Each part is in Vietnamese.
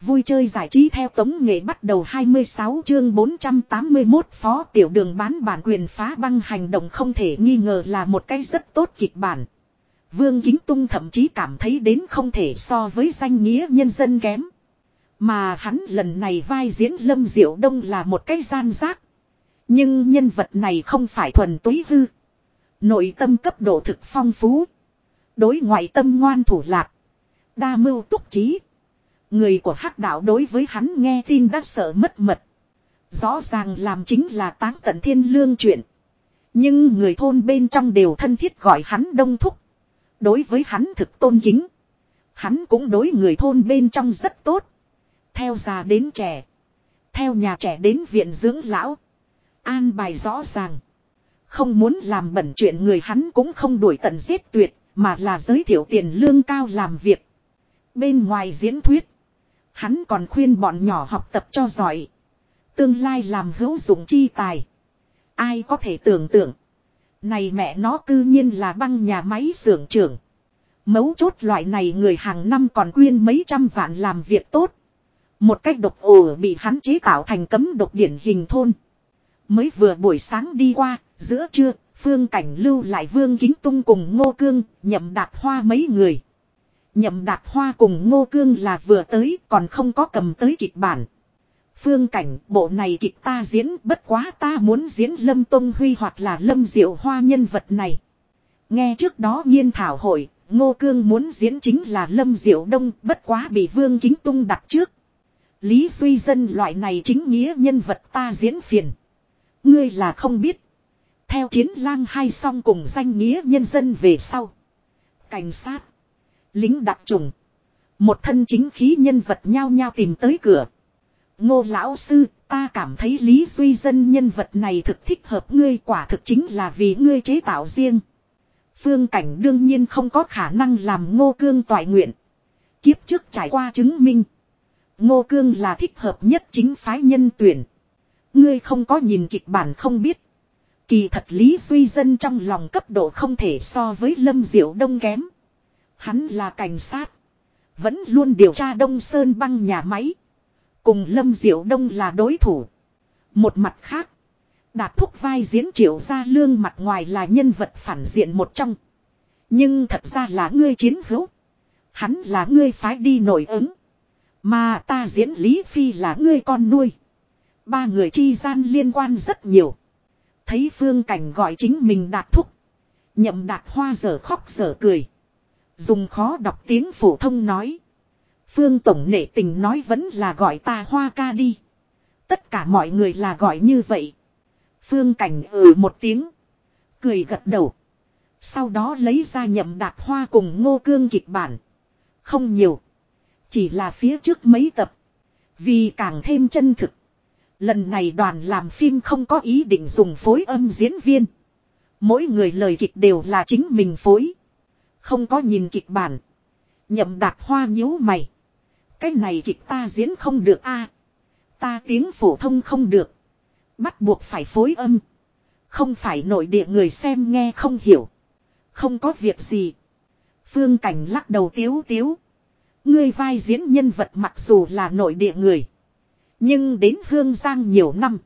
Vui chơi giải trí theo tống nghệ bắt đầu 26 chương 481 phó tiểu đường bán bản quyền phá băng hành động không thể nghi ngờ là một cái rất tốt kịch bản. Vương Kính Tung thậm chí cảm thấy đến không thể so với danh nghĩa nhân dân kém. Mà hắn lần này vai diễn Lâm Diệu Đông là một cái gian giác. Nhưng nhân vật này không phải thuần túy hư. Nội tâm cấp độ thực phong phú. Đối ngoại tâm ngoan thủ lạc. Đa mưu túc trí. Người của hắc đạo đối với hắn nghe tin đã sợ mất mật. Rõ ràng làm chính là táng tận thiên lương chuyện. Nhưng người thôn bên trong đều thân thiết gọi hắn đông thúc. Đối với hắn thực tôn kính. Hắn cũng đối người thôn bên trong rất tốt. Theo già đến trẻ. Theo nhà trẻ đến viện dưỡng lão. An bài rõ ràng. Không muốn làm bẩn chuyện người hắn cũng không đuổi tận giết tuyệt. Mà là giới thiệu tiền lương cao làm việc. Bên ngoài diễn thuyết. Hắn còn khuyên bọn nhỏ học tập cho giỏi. Tương lai làm hữu dụng chi tài. Ai có thể tưởng tượng. Này mẹ nó cư nhiên là băng nhà máy xưởng trưởng. Mấu chốt loại này người hàng năm còn quyên mấy trăm vạn làm việc tốt. Một cách độc ổ bị hắn chế tạo thành cấm độc điển hình thôn. Mới vừa buổi sáng đi qua, giữa trưa, phương cảnh lưu lại vương kính tung cùng ngô cương, nhậm đạt hoa mấy người. Nhậm đạp hoa cùng ngô cương là vừa tới còn không có cầm tới kịch bản. Phương cảnh bộ này kịch ta diễn bất quá ta muốn diễn Lâm Tông Huy hoặc là Lâm Diệu Hoa nhân vật này. Nghe trước đó nghiên thảo hội, Ngô Cương muốn diễn chính là Lâm Diệu Đông bất quá bị Vương Kính Tung đặt trước. Lý Duy Dân loại này chính nghĩa nhân vật ta diễn phiền. Ngươi là không biết. Theo chiến lang hai song cùng danh nghĩa nhân dân về sau. Cảnh sát. Lính đặc trùng. Một thân chính khí nhân vật nhao nhao tìm tới cửa. Ngô lão sư, ta cảm thấy Lý Duy Dân nhân vật này thực thích hợp ngươi quả thực chính là vì ngươi chế tạo riêng. Phương Cảnh đương nhiên không có khả năng làm ngô cương toại nguyện. Kiếp trước trải qua chứng minh. Ngô cương là thích hợp nhất chính phái nhân tuyển. Ngươi không có nhìn kịch bản không biết. Kỳ thật Lý Duy Dân trong lòng cấp độ không thể so với Lâm Diệu Đông kém. Hắn là cảnh sát. Vẫn luôn điều tra Đông Sơn băng nhà máy. Cùng Lâm Diệu Đông là đối thủ. Một mặt khác. Đạt thúc vai diễn triệu gia lương mặt ngoài là nhân vật phản diện một trong. Nhưng thật ra là ngươi chiến hữu. Hắn là ngươi phái đi nổi ứng. Mà ta diễn Lý Phi là ngươi con nuôi. Ba người chi gian liên quan rất nhiều. Thấy phương cảnh gọi chính mình đạt thúc. Nhậm đạt hoa giờ khóc giờ cười. Dùng khó đọc tiếng phổ thông nói. Phương Tổng nể tình nói vẫn là gọi ta hoa ca đi. Tất cả mọi người là gọi như vậy. Phương Cảnh ừ một tiếng. Cười gật đầu. Sau đó lấy ra nhậm đạp hoa cùng ngô cương kịch bản. Không nhiều. Chỉ là phía trước mấy tập. Vì càng thêm chân thực. Lần này đoàn làm phim không có ý định dùng phối âm diễn viên. Mỗi người lời kịch đều là chính mình phối. Không có nhìn kịch bản. Nhậm đạt hoa nhíu mày. Cái này kịch ta diễn không được a Ta tiếng phổ thông không được. Bắt buộc phải phối âm. Không phải nội địa người xem nghe không hiểu. Không có việc gì. Phương Cảnh lắc đầu tiếu tiếu. Ngươi vai diễn nhân vật mặc dù là nội địa người. Nhưng đến Hương Giang nhiều năm.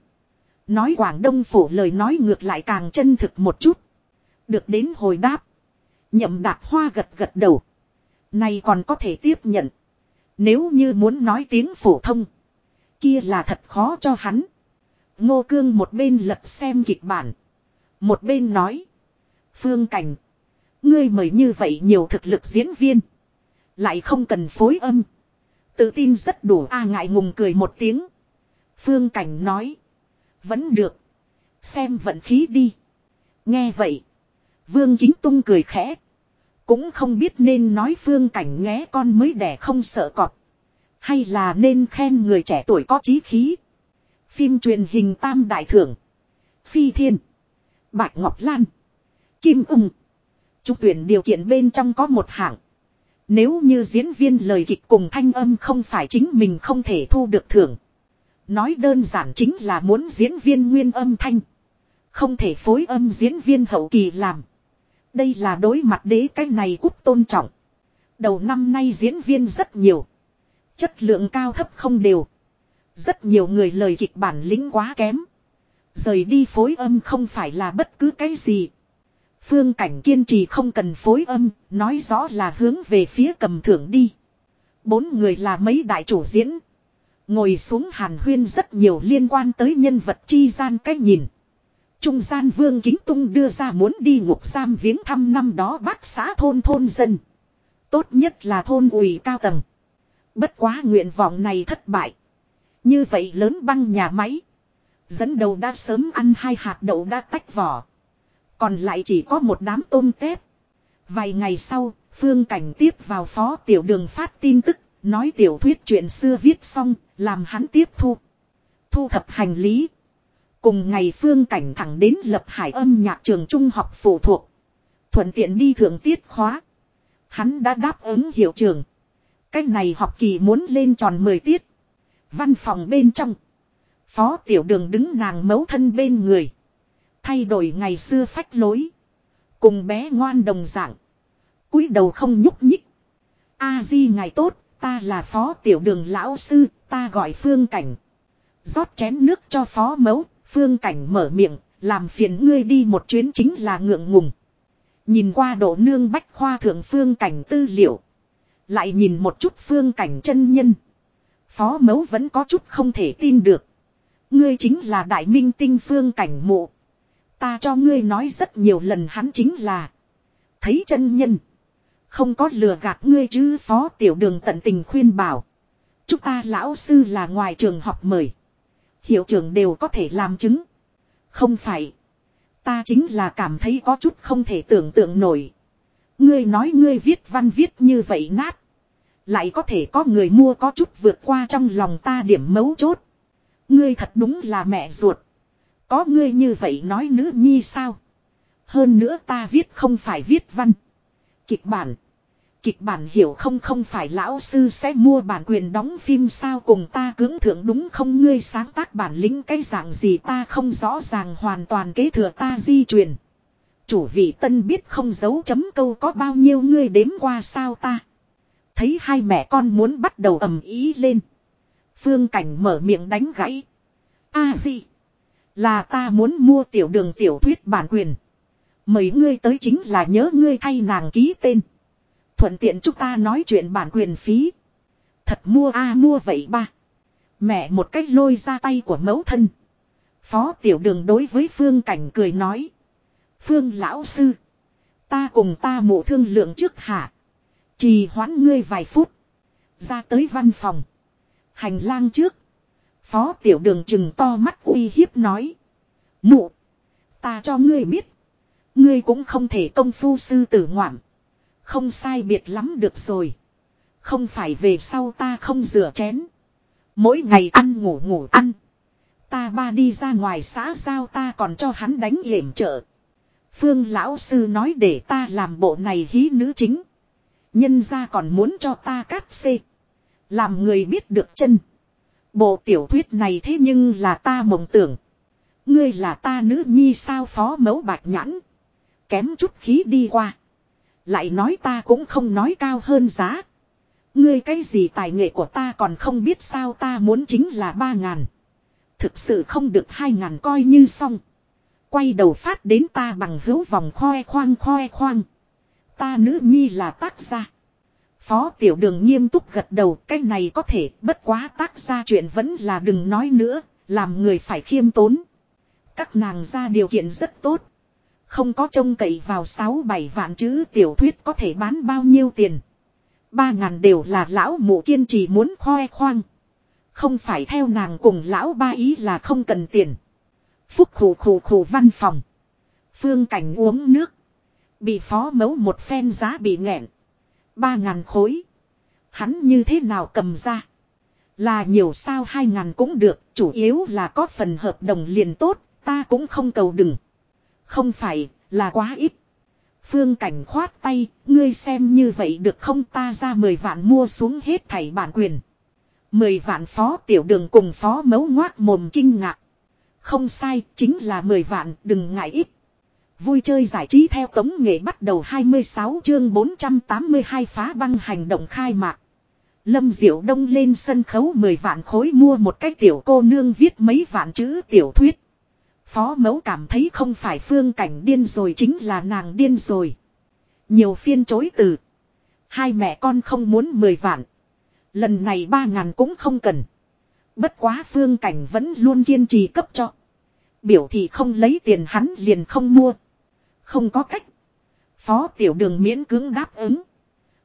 Nói Quảng Đông phổ lời nói ngược lại càng chân thực một chút. Được đến hồi đáp. Nhậm đạp hoa gật gật đầu. Này còn có thể tiếp nhận. Nếu như muốn nói tiếng phổ thông. Kia là thật khó cho hắn. Ngô Cương một bên lật xem kịch bản. Một bên nói. Phương Cảnh. Ngươi mời như vậy nhiều thực lực diễn viên. Lại không cần phối âm. Tự tin rất đủ a ngại ngùng cười một tiếng. Phương Cảnh nói. Vẫn được. Xem vận khí đi. Nghe vậy. Vương Kính Tung cười khẽ. Cũng không biết nên nói Phương Cảnh nghe con mới đẻ không sợ cọp. Hay là nên khen người trẻ tuổi có trí khí. Phim truyền hình tam đại thưởng. Phi Thiên. Bạch Ngọc Lan. Kim ung. Trung tuyển điều kiện bên trong có một hạng. Nếu như diễn viên lời kịch cùng thanh âm không phải chính mình không thể thu được thưởng. Nói đơn giản chính là muốn diễn viên nguyên âm thanh. Không thể phối âm diễn viên hậu kỳ làm. Đây là đối mặt đế cái này cúp tôn trọng. Đầu năm nay diễn viên rất nhiều. Chất lượng cao thấp không đều. Rất nhiều người lời kịch bản lĩnh quá kém. Rời đi phối âm không phải là bất cứ cái gì. Phương cảnh kiên trì không cần phối âm, nói rõ là hướng về phía cầm thưởng đi. Bốn người là mấy đại chủ diễn. Ngồi xuống hàn huyên rất nhiều liên quan tới nhân vật chi gian cách nhìn. Trung gian vương kính tung đưa ra muốn đi ngục giam viếng thăm năm đó bác xã thôn thôn dân. Tốt nhất là thôn ủy cao tầng. Bất quá nguyện vọng này thất bại. Như vậy lớn băng nhà máy. Dẫn đầu đã sớm ăn hai hạt đậu đã tách vỏ. Còn lại chỉ có một đám tôm tép. Vài ngày sau, Phương Cảnh tiếp vào phó tiểu đường phát tin tức, nói tiểu thuyết chuyện xưa viết xong, làm hắn tiếp thu. Thu thập hành lý. Cùng ngày Phương Cảnh thẳng đến lập hải âm nhạc trường trung học phụ thuộc. Thuận tiện đi thượng tiết khóa. Hắn đã đáp ứng hiệu trường. Cách này học kỳ muốn lên tròn 10 tiết. Văn phòng bên trong. Phó tiểu đường đứng nàng mấu thân bên người. Thay đổi ngày xưa phách lối. Cùng bé ngoan đồng dạng. cúi đầu không nhúc nhích. A di ngày tốt, ta là phó tiểu đường lão sư, ta gọi phương cảnh. rót chén nước cho phó mấu, phương cảnh mở miệng, làm phiền ngươi đi một chuyến chính là ngượng ngùng. Nhìn qua độ nương bách khoa thượng phương cảnh tư liệu. Lại nhìn một chút phương cảnh chân nhân. Phó mấu vẫn có chút không thể tin được. Ngươi chính là đại minh tinh phương cảnh mộ. Ta cho ngươi nói rất nhiều lần hắn chính là. Thấy chân nhân. Không có lừa gạt ngươi chứ phó tiểu đường tận tình khuyên bảo. Chúng ta lão sư là ngoài trường học mời. Hiệu trưởng đều có thể làm chứng. Không phải. Ta chính là cảm thấy có chút không thể tưởng tượng nổi. Ngươi nói ngươi viết văn viết như vậy nát. Lại có thể có người mua có chút vượt qua trong lòng ta điểm mấu chốt. Ngươi thật đúng là mẹ ruột. Có ngươi như vậy nói nữ nhi sao? Hơn nữa ta viết không phải viết văn. Kịch bản. Kịch bản hiểu không không phải lão sư sẽ mua bản quyền đóng phim sao cùng ta cưỡng thượng đúng không ngươi sáng tác bản lĩnh cái dạng gì ta không rõ ràng hoàn toàn kế thừa ta di truyền. Chủ vị tân biết không giấu chấm câu có bao nhiêu ngươi đếm qua sao ta. Thấy hai mẹ con muốn bắt đầu ầm ý lên. Phương Cảnh mở miệng đánh gãy. A gì? Là ta muốn mua tiểu đường tiểu thuyết bản quyền. Mấy ngươi tới chính là nhớ ngươi thay nàng ký tên. Thuận tiện chúng ta nói chuyện bản quyền phí. Thật mua a à, mua vậy ba. Mẹ một cách lôi ra tay của mẫu thân. Phó tiểu đường đối với Phương Cảnh cười nói. Phương lão sư. Ta cùng ta mộ thương lượng trước hả. Trì hoãn ngươi vài phút. Ra tới văn phòng. Hành lang trước. Phó tiểu đường chừng to mắt uy hiếp nói. Mụ. Ta cho ngươi biết. Ngươi cũng không thể công phu sư tử ngoạm. Không sai biệt lắm được rồi. Không phải về sau ta không rửa chén. Mỗi ngày ăn ngủ ngủ ăn. Ta ba đi ra ngoài xã giao ta còn cho hắn đánh hiểm trợ. Phương lão sư nói để ta làm bộ này hí nữ chính. Nhân ra còn muốn cho ta cắt xê. Làm người biết được chân. Bộ tiểu thuyết này thế nhưng là ta mộng tưởng. Ngươi là ta nữ nhi sao phó mẫu bạch nhãn. Kém chút khí đi qua. Lại nói ta cũng không nói cao hơn giá. Ngươi cái gì tài nghệ của ta còn không biết sao ta muốn chính là ba ngàn. Thực sự không được hai ngàn coi như xong. Quay đầu phát đến ta bằng hữu vòng khoe khoang khoe khoang. Ta nữ nhi là tác gia. Phó tiểu đường nghiêm túc gật đầu cái này có thể bất quá tác gia chuyện vẫn là đừng nói nữa, làm người phải khiêm tốn. Các nàng ra điều kiện rất tốt. Không có trông cậy vào 6-7 vạn chữ tiểu thuyết có thể bán bao nhiêu tiền. Ba ngàn đều là lão mụ kiên trì muốn khoe khoang. Không phải theo nàng cùng lão ba ý là không cần tiền. Phúc khủ khủ khủ văn phòng. Phương cảnh uống nước. Bị phó mấu một phen giá bị nghẹn. Ba ngàn khối. Hắn như thế nào cầm ra. Là nhiều sao hai ngàn cũng được. Chủ yếu là có phần hợp đồng liền tốt. Ta cũng không cầu đừng. Không phải là quá ít. Phương cảnh khoát tay. Ngươi xem như vậy được không ta ra mười vạn mua xuống hết thảy bản quyền. Mười vạn phó tiểu đường cùng phó mấu ngoác mồm kinh ngạc. Không sai, chính là mười vạn, đừng ngại ít. Vui chơi giải trí theo tống nghệ bắt đầu 26 chương 482 phá băng hành động khai mạc. Lâm Diệu Đông lên sân khấu 10 vạn khối mua một cái tiểu cô nương viết mấy vạn chữ tiểu thuyết. Phó mẫu cảm thấy không phải phương cảnh điên rồi chính là nàng điên rồi. Nhiều phiên chối từ. Hai mẹ con không muốn 10 vạn. Lần này ba ngàn cũng không cần. Bất quá phương cảnh vẫn luôn kiên trì cấp cho. Biểu thì không lấy tiền hắn liền không mua. Không có cách. Phó tiểu đường miễn cưỡng đáp ứng.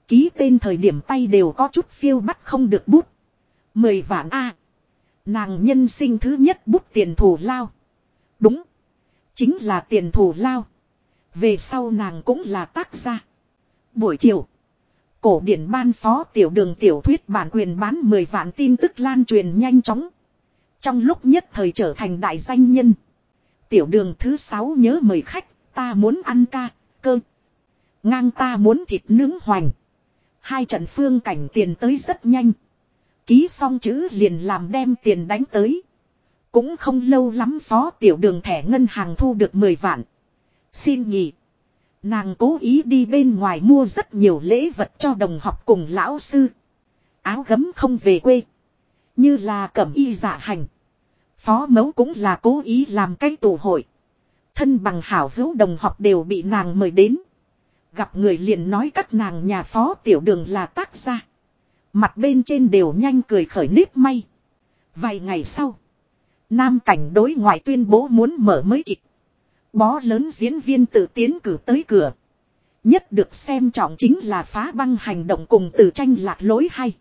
Ký tên thời điểm tay đều có chút phiêu bắt không được bút. Mười vạn A. Nàng nhân sinh thứ nhất bút tiền thủ lao. Đúng. Chính là tiền thủ lao. Về sau nàng cũng là tác gia. Buổi chiều. Cổ điển ban phó tiểu đường tiểu thuyết bản quyền bán 10 vạn tin tức lan truyền nhanh chóng. Trong lúc nhất thời trở thành đại danh nhân. Tiểu đường thứ 6 nhớ mời khách, ta muốn ăn ca, cơ. Ngang ta muốn thịt nướng hoành. Hai trận phương cảnh tiền tới rất nhanh. Ký xong chữ liền làm đem tiền đánh tới. Cũng không lâu lắm phó tiểu đường thẻ ngân hàng thu được 10 vạn. Xin nghỉ. Nàng cố ý đi bên ngoài mua rất nhiều lễ vật cho đồng học cùng lão sư. Áo gấm không về quê. Như là cẩm y dạ hành. Phó mẫu cũng là cố ý làm cái tụ hội. Thân bằng hảo hữu đồng học đều bị nàng mời đến. Gặp người liền nói các nàng nhà phó tiểu đường là tác gia. Mặt bên trên đều nhanh cười khởi nếp may. Vài ngày sau. Nam cảnh đối ngoại tuyên bố muốn mở mới kịch. Bó lớn diễn viên tự tiến cử tới cửa. Nhất được xem trọng chính là phá băng hành động cùng từ tranh lạc lối hay.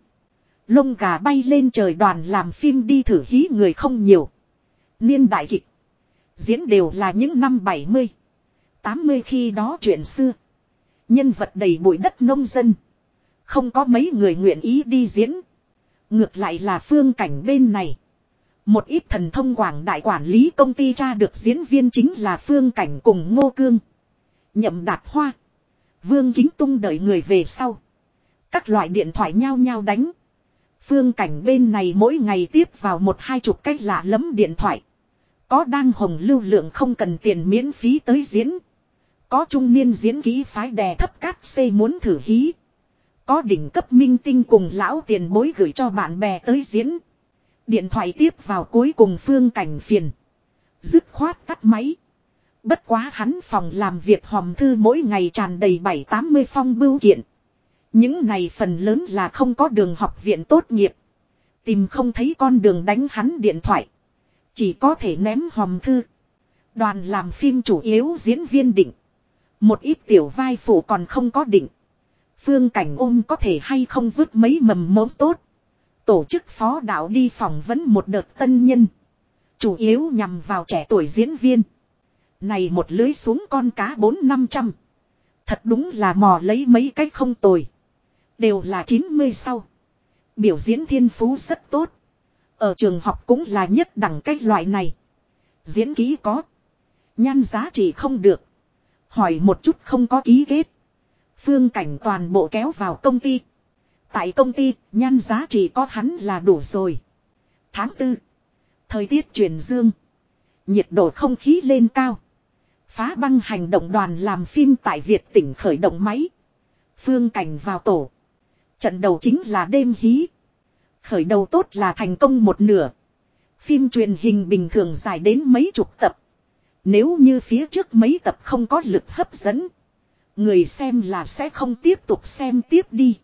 Lông gà bay lên trời đoàn làm phim đi thử hí người không nhiều. Niên đại kịch. Diễn đều là những năm 70. 80 khi đó chuyện xưa. Nhân vật đầy bụi đất nông dân. Không có mấy người nguyện ý đi diễn. Ngược lại là phương cảnh bên này. Một ít thần thông quảng đại quản lý công ty tra được diễn viên chính là phương cảnh cùng ngô cương. Nhậm đạt hoa. Vương kính tung đợi người về sau. Các loại điện thoại nhao nhao đánh. Phương cảnh bên này mỗi ngày tiếp vào một hai chục cách lạ lẫm điện thoại. Có đang hồng lưu lượng không cần tiền miễn phí tới diễn. Có trung niên diễn ký phái đè thấp cát xây muốn thử hí. Có đỉnh cấp minh tinh cùng lão tiền bối gửi cho bạn bè tới diễn. Điện thoại tiếp vào cuối cùng phương cảnh phiền. Dứt khoát tắt máy. Bất quá hắn phòng làm việc hòm thư mỗi ngày tràn đầy bảy tám mươi phong bưu kiện. Những này phần lớn là không có đường học viện tốt nghiệp. Tìm không thấy con đường đánh hắn điện thoại. Chỉ có thể ném hòm thư. Đoàn làm phim chủ yếu diễn viên định. Một ít tiểu vai phụ còn không có định. Phương cảnh ôm có thể hay không vứt mấy mầm mống tốt. Tổ chức phó đạo đi phỏng vấn một đợt tân nhân. Chủ yếu nhằm vào trẻ tuổi diễn viên. Này một lưới xuống con cá bốn năm trăm. Thật đúng là mò lấy mấy cách không tồi. Đều là 90 sau. Biểu diễn thiên phú rất tốt. Ở trường học cũng là nhất đẳng cách loại này. Diễn ký có. Nhan giá trị không được. Hỏi một chút không có ký kết. Phương cảnh toàn bộ kéo vào công ty. Tại công ty, nhan giá trị có hắn là đủ rồi. Tháng tư Thời tiết chuyển dương. Nhiệt độ không khí lên cao. Phá băng hành động đoàn làm phim tại Việt tỉnh khởi động máy. Phương cảnh vào tổ. Trận đầu chính là đêm hí. Khởi đầu tốt là thành công một nửa. Phim truyền hình bình thường dài đến mấy chục tập. Nếu như phía trước mấy tập không có lực hấp dẫn. Người xem là sẽ không tiếp tục xem tiếp đi.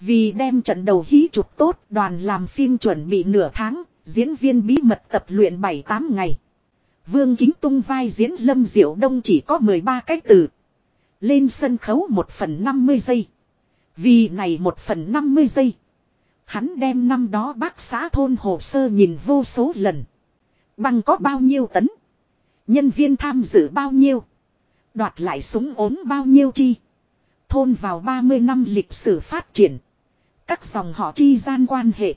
Vì đem trận đầu hí chụp tốt đoàn làm phim chuẩn bị nửa tháng, diễn viên bí mật tập luyện 7-8 ngày. Vương Kính Tung vai diễn Lâm Diệu Đông chỉ có 13 cái từ. Lên sân khấu 1 phần 50 giây. Vì này 1 phần 50 giây. Hắn đem năm đó bác xã thôn hồ sơ nhìn vô số lần. Bằng có bao nhiêu tấn. Nhân viên tham dự bao nhiêu. Đoạt lại súng ốm bao nhiêu chi. Thôn vào 30 năm lịch sử phát triển. Các dòng họ chi gian quan hệ.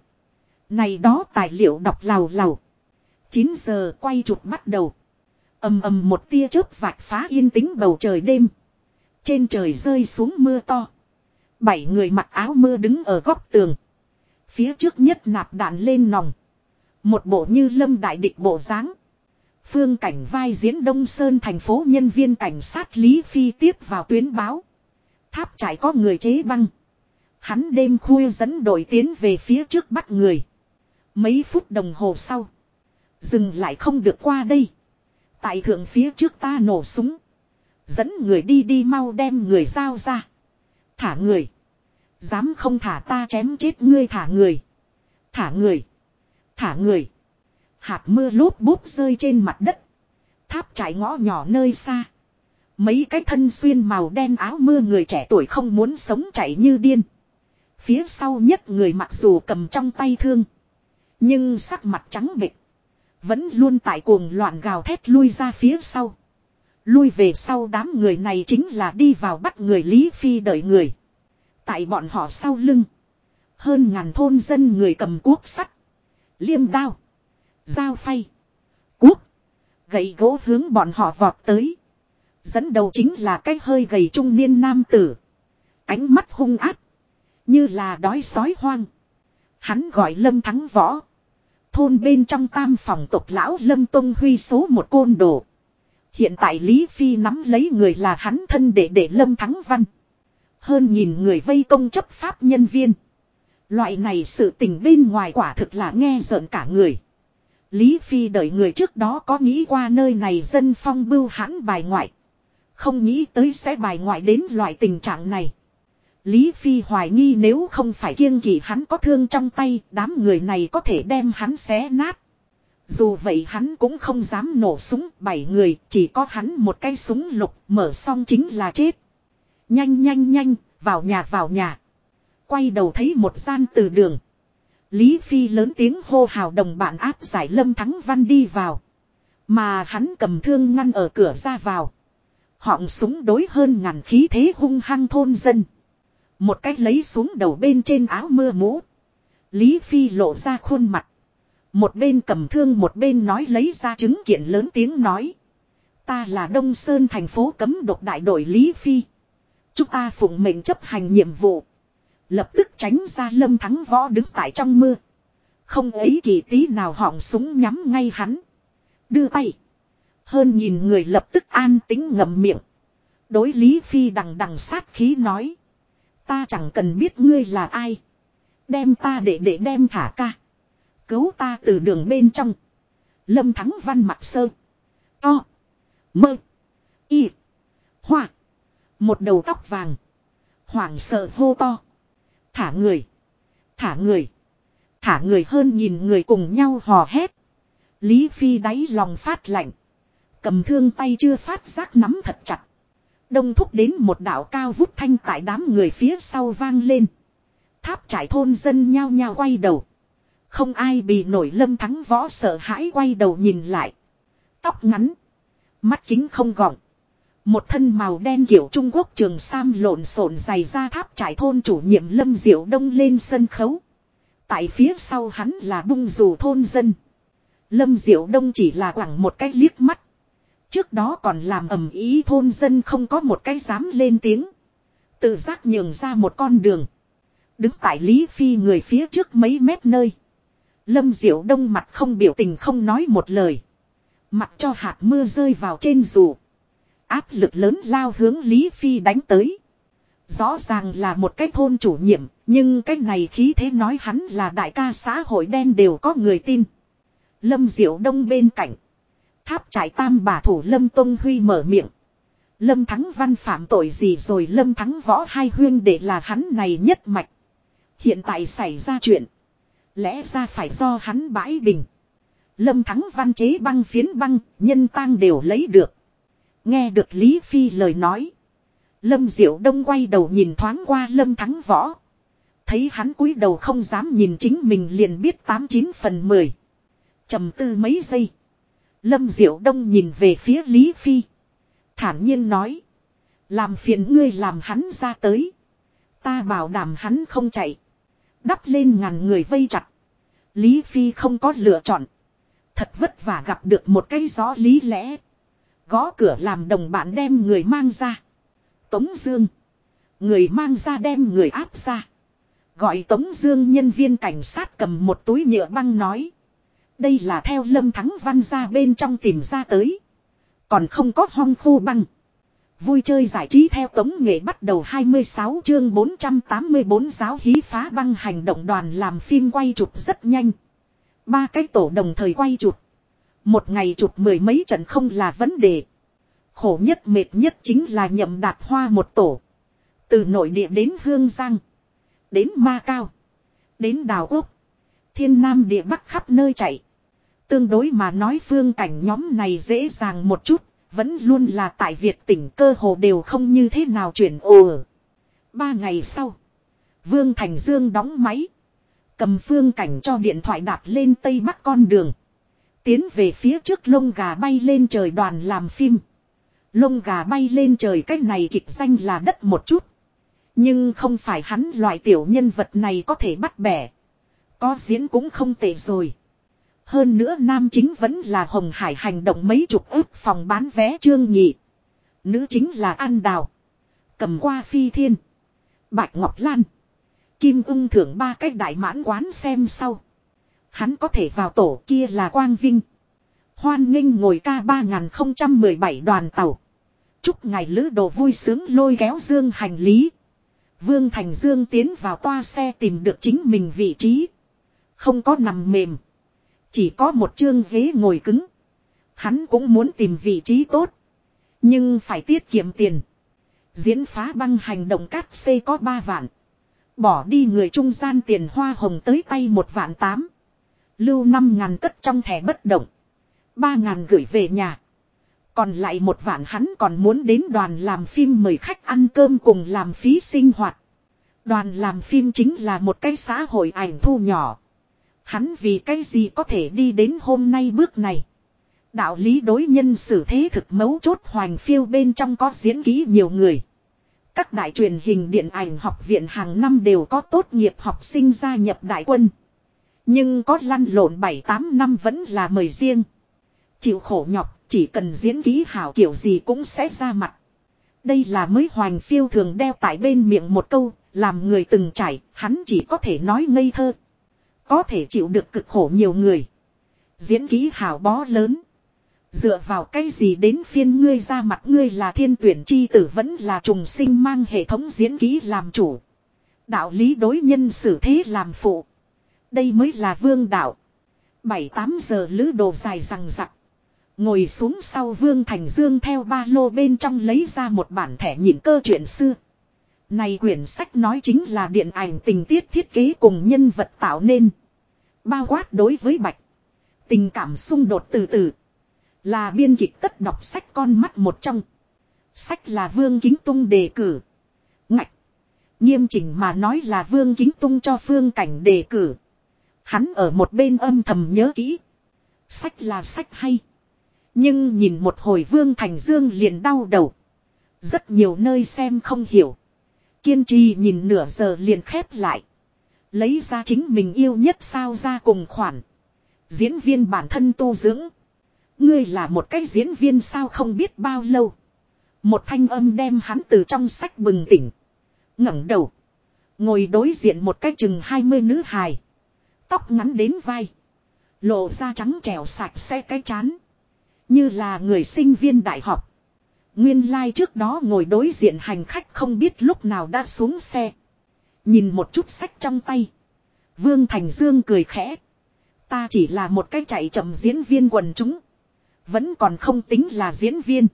Này đó tài liệu đọc lào lào. 9 giờ quay chụp bắt đầu. ầm ầm một tia chớp vạch phá yên tĩnh bầu trời đêm. Trên trời rơi xuống mưa to. Bảy người mặc áo mưa đứng ở góc tường. Phía trước nhất nạp đạn lên nòng. Một bộ như lâm đại địch bộ dáng Phương cảnh vai diễn Đông Sơn thành phố nhân viên cảnh sát Lý Phi tiếp vào tuyến báo. Tháp trải có người chế băng. Hắn đêm khuya dẫn đội tiến về phía trước bắt người. Mấy phút đồng hồ sau. Dừng lại không được qua đây. Tại thượng phía trước ta nổ súng. Dẫn người đi đi mau đem người giao ra. Thả người. Dám không thả ta chém chết ngươi thả người. Thả người. Thả người. Hạt mưa lốp bút rơi trên mặt đất. Tháp trải ngõ nhỏ nơi xa. Mấy cái thân xuyên màu đen áo mưa người trẻ tuổi không muốn sống chạy như điên. Phía sau nhất người mặc dù cầm trong tay thương. Nhưng sắc mặt trắng bệch. Vẫn luôn tại cuồng loạn gào thét lui ra phía sau. Lui về sau đám người này chính là đi vào bắt người Lý Phi đợi người. Tại bọn họ sau lưng. Hơn ngàn thôn dân người cầm cuốc sắt. Liêm đao. Dao phay. Cuốc. Gậy gỗ hướng bọn họ vọt tới. Dẫn đầu chính là cái hơi gầy trung niên nam tử. Ánh mắt hung ác. Như là đói sói hoang. Hắn gọi Lâm Thắng Võ. Thôn bên trong tam phòng tộc lão Lâm Tông Huy số một côn đồ. Hiện tại Lý Phi nắm lấy người là hắn thân để để Lâm Thắng Văn. Hơn nhìn người vây công chấp pháp nhân viên. Loại này sự tình bên ngoài quả thực là nghe rợn cả người. Lý Phi đợi người trước đó có nghĩ qua nơi này dân phong bưu hãn bài ngoại. Không nghĩ tới sẽ bài ngoại đến loại tình trạng này. Lý Phi hoài nghi nếu không phải kiêng kỵ hắn có thương trong tay, đám người này có thể đem hắn xé nát. Dù vậy hắn cũng không dám nổ súng, bảy người, chỉ có hắn một cây súng lục, mở xong chính là chết. Nhanh nhanh nhanh, vào nhà vào nhà. Quay đầu thấy một gian từ đường. Lý Phi lớn tiếng hô hào đồng bạn áp giải Lâm Thắng Văn đi vào. Mà hắn cầm thương ngăn ở cửa ra vào. Họng súng đối hơn ngàn khí thế hung hăng thôn dân. Một cách lấy xuống đầu bên trên áo mưa mũ. Lý Phi lộ ra khuôn mặt. Một bên cầm thương một bên nói lấy ra chứng kiện lớn tiếng nói. Ta là Đông Sơn thành phố cấm độc đại đội Lý Phi. Chúng ta phụng mệnh chấp hành nhiệm vụ. Lập tức tránh ra lâm thắng võ đứng tại trong mưa. Không ấy kỳ tí nào họng súng nhắm ngay hắn. Đưa tay. Hơn nhìn người lập tức an tính ngậm miệng. Đối Lý Phi đằng đằng sát khí nói. Ta chẳng cần biết ngươi là ai. Đem ta để để đem thả ca. Cứu ta từ đường bên trong. Lâm Thắng Văn mặt sơ. To. Mơ. Y. Hoa. Một đầu tóc vàng. Hoảng sợ hô to. Thả người. Thả người. Thả người hơn nhìn người cùng nhau hò hét. Lý Phi đáy lòng phát lạnh. Cầm thương tay chưa phát giác nắm thật chặt. Đông thúc đến một đảo cao vút thanh tại đám người phía sau vang lên. Tháp trải thôn dân nhao nhao quay đầu. Không ai bị nổi lâm thắng võ sợ hãi quay đầu nhìn lại. Tóc ngắn. Mắt kính không gọng. Một thân màu đen kiểu Trung Quốc trường Sam lộn xộn dày ra tháp trải thôn chủ nhiệm Lâm Diệu Đông lên sân khấu. Tại phía sau hắn là bung dù thôn dân. Lâm Diệu Đông chỉ là quẳng một cái liếc mắt. Trước đó còn làm ầm ý thôn dân không có một cái dám lên tiếng. Tự giác nhường ra một con đường. Đứng tại Lý Phi người phía trước mấy mét nơi. Lâm Diệu Đông mặt không biểu tình không nói một lời. Mặt cho hạt mưa rơi vào trên dù. Áp lực lớn lao hướng Lý Phi đánh tới. Rõ ràng là một cái thôn chủ nhiệm, nhưng cái này khí thế nói hắn là đại ca xã hội đen đều có người tin. Lâm Diệu Đông bên cạnh. Tháp trải tam bà thủ Lâm Tông Huy mở miệng. Lâm Thắng Văn phạm tội gì rồi Lâm Thắng Võ hai huyên để là hắn này nhất mạch. Hiện tại xảy ra chuyện. Lẽ ra phải do hắn bãi bình. Lâm Thắng Văn chế băng phiến băng, nhân tang đều lấy được. Nghe được Lý Phi lời nói. Lâm Diệu Đông quay đầu nhìn thoáng qua Lâm Thắng Võ. Thấy hắn cúi đầu không dám nhìn chính mình liền biết tám chín phần mười. trầm tư mấy giây. Lâm Diệu Đông nhìn về phía Lý Phi. Thản nhiên nói. Làm phiền ngươi làm hắn ra tới. Ta bảo đảm hắn không chạy. Đắp lên ngàn người vây chặt. Lý Phi không có lựa chọn. Thật vất vả gặp được một cái gió lý lẽ. Gõ cửa làm đồng bạn đem người mang ra. Tống Dương. Người mang ra đem người áp ra. Gọi Tống Dương nhân viên cảnh sát cầm một túi nhựa băng nói. Đây là theo Lâm Thắng Văn ra bên trong tìm ra tới. Còn không có hong khu băng. Vui chơi giải trí theo tống nghệ bắt đầu 26 chương 484 giáo hí phá băng hành động đoàn làm phim quay chụp rất nhanh. Ba cái tổ đồng thời quay chụp. Một ngày chụp mười mấy trận không là vấn đề. Khổ nhất mệt nhất chính là nhậm đạt hoa một tổ. Từ nội địa đến Hương Giang. Đến Ma Cao. Đến Đào Quốc. Thiên Nam địa Bắc khắp nơi chạy. Tương đối mà nói phương cảnh nhóm này dễ dàng một chút. Vẫn luôn là tại Việt tỉnh cơ hồ đều không như thế nào chuyển ồ. Ba ngày sau. Vương Thành Dương đóng máy. Cầm phương cảnh cho điện thoại đạp lên tây bắc con đường. Tiến về phía trước lông gà bay lên trời đoàn làm phim. Lông gà bay lên trời cách này kịch danh là đất một chút. Nhưng không phải hắn loại tiểu nhân vật này có thể bắt bẻ. Có diễn cũng không tệ rồi. Hơn nữa nam chính vẫn là Hồng Hải hành động mấy chục ước phòng bán vé trương nhị. Nữ chính là An Đào. Cầm qua phi thiên. Bạch Ngọc Lan. Kim ung thưởng ba cách đại mãn quán xem sau. Hắn có thể vào tổ kia là Quang Vinh. Hoan nghênh ngồi ca 3017 đoàn tàu. Chúc ngài lữ đồ vui sướng lôi kéo dương hành lý. Vương Thành Dương tiến vào toa xe tìm được chính mình vị trí. Không có nằm mềm. Chỉ có một chương ghế ngồi cứng. Hắn cũng muốn tìm vị trí tốt. Nhưng phải tiết kiệm tiền. Diễn phá băng hành động cát xây có 3 vạn. Bỏ đi người trung gian tiền hoa hồng tới tay một vạn tám. Lưu 5 ngàn cất trong thẻ bất động. 3 ngàn gửi về nhà. Còn lại một vạn hắn còn muốn đến đoàn làm phim mời khách ăn cơm cùng làm phí sinh hoạt. Đoàn làm phim chính là một cái xã hội ảnh thu nhỏ. Hắn vì cái gì có thể đi đến hôm nay bước này. Đạo lý đối nhân xử thế thực mấu chốt hoành phiêu bên trong có diễn ký nhiều người. Các đại truyền hình điện ảnh học viện hàng năm đều có tốt nghiệp học sinh gia nhập đại quân. Nhưng có lăn lộn 7-8 năm vẫn là mời riêng. Chịu khổ nhọc, chỉ cần diễn ký hảo kiểu gì cũng sẽ ra mặt. Đây là mới hoành phiêu thường đeo tại bên miệng một câu, làm người từng trải, hắn chỉ có thể nói ngây thơ. Có thể chịu được cực khổ nhiều người. Diễn ký hảo bó lớn. Dựa vào cái gì đến phiên ngươi ra mặt ngươi là thiên tuyển chi tử vẫn là trùng sinh mang hệ thống diễn ký làm chủ. Đạo lý đối nhân xử thế làm phụ. Đây mới là vương đạo. bảy tám giờ lữ đồ dài rằng rặc. Ngồi xuống sau Vương Thành Dương theo ba lô bên trong lấy ra một bản thẻ nhìn cơ chuyện xưa. Này quyển sách nói chính là điện ảnh tình tiết thiết kế cùng nhân vật tạo nên. Bao quát đối với Bạch. Tình cảm xung đột từ từ. Là biên kịch tất đọc sách con mắt một trong. Sách là Vương Kính Tung đề cử. Ngạch. Nghiêm chỉnh mà nói là Vương Kính Tung cho Phương Cảnh đề cử. Hắn ở một bên âm thầm nhớ kỹ. Sách là sách hay. Nhưng nhìn một hồi Vương Thành Dương liền đau đầu. Rất nhiều nơi xem không hiểu. Kiên trì nhìn nửa giờ liền khép lại. Lấy ra chính mình yêu nhất sao ra cùng khoản. Diễn viên bản thân tu dưỡng. Ngươi là một cái diễn viên sao không biết bao lâu. Một thanh âm đem hắn từ trong sách bừng tỉnh. ngẩng đầu. Ngồi đối diện một cái chừng hai mươi nữ hài. Tóc ngắn đến vai. Lộ ra trắng trẻo sạch xe cái chán. Như là người sinh viên đại học. Nguyên lai like trước đó ngồi đối diện hành khách không biết lúc nào đã xuống xe. Nhìn một chút sách trong tay. Vương Thành Dương cười khẽ. Ta chỉ là một cái chạy chậm diễn viên quần chúng. Vẫn còn không tính là diễn viên.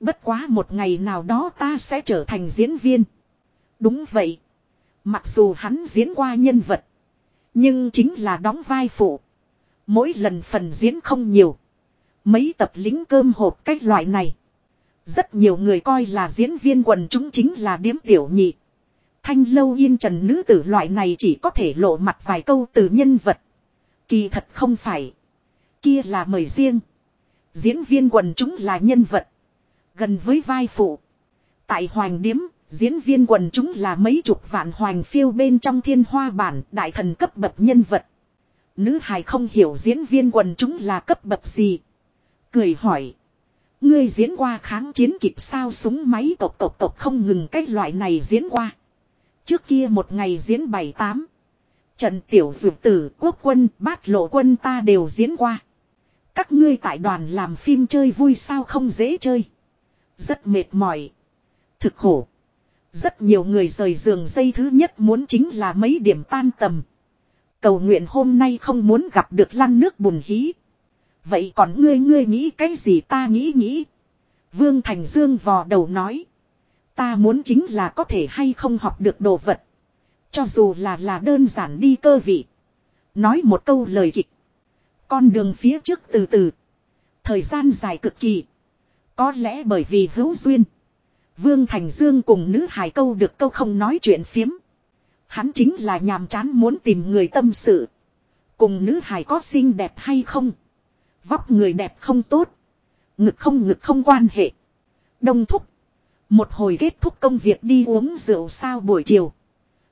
Bất quá một ngày nào đó ta sẽ trở thành diễn viên. Đúng vậy. Mặc dù hắn diễn qua nhân vật. Nhưng chính là đóng vai phụ. Mỗi lần phần diễn không nhiều. Mấy tập lính cơm hộp cách loại này. Rất nhiều người coi là diễn viên quần chúng chính là điếm tiểu nhị. Thanh lâu yên trần nữ tử loại này chỉ có thể lộ mặt vài câu từ nhân vật. Kỳ thật không phải. Kia là mời riêng. Diễn viên quần chúng là nhân vật. Gần với vai phụ. Tại Hoàng Điếm, diễn viên quần chúng là mấy chục vạn hoàng phiêu bên trong thiên hoa bản đại thần cấp bậc nhân vật. Nữ hài không hiểu diễn viên quần chúng là cấp bậc gì. Cười hỏi. Ngươi diễn qua kháng chiến kịp sao súng máy tộc tộc tộc không ngừng cái loại này diễn qua. Trước kia một ngày diễn bảy tám Trận tiểu dược tử, quốc quân, bát lộ quân ta đều diễn qua. Các ngươi tại đoàn làm phim chơi vui sao không dễ chơi. Rất mệt mỏi. Thực khổ. Rất nhiều người rời giường dây thứ nhất muốn chính là mấy điểm tan tầm. Cầu nguyện hôm nay không muốn gặp được lăn nước bùn hí. Vậy còn ngươi ngươi nghĩ cái gì ta nghĩ nghĩ. Vương Thành Dương vò đầu nói. Ta muốn chính là có thể hay không học được đồ vật. Cho dù là là đơn giản đi cơ vị. Nói một câu lời kịch. Con đường phía trước từ từ. Thời gian dài cực kỳ. Có lẽ bởi vì hữu duyên. Vương Thành Dương cùng nữ hài câu được câu không nói chuyện phiếm. Hắn chính là nhàm chán muốn tìm người tâm sự. Cùng nữ hài có xinh đẹp hay không. Vóc người đẹp không tốt. Ngực không ngực không quan hệ. Đông thúc. Một hồi kết thúc công việc đi uống rượu sao buổi chiều.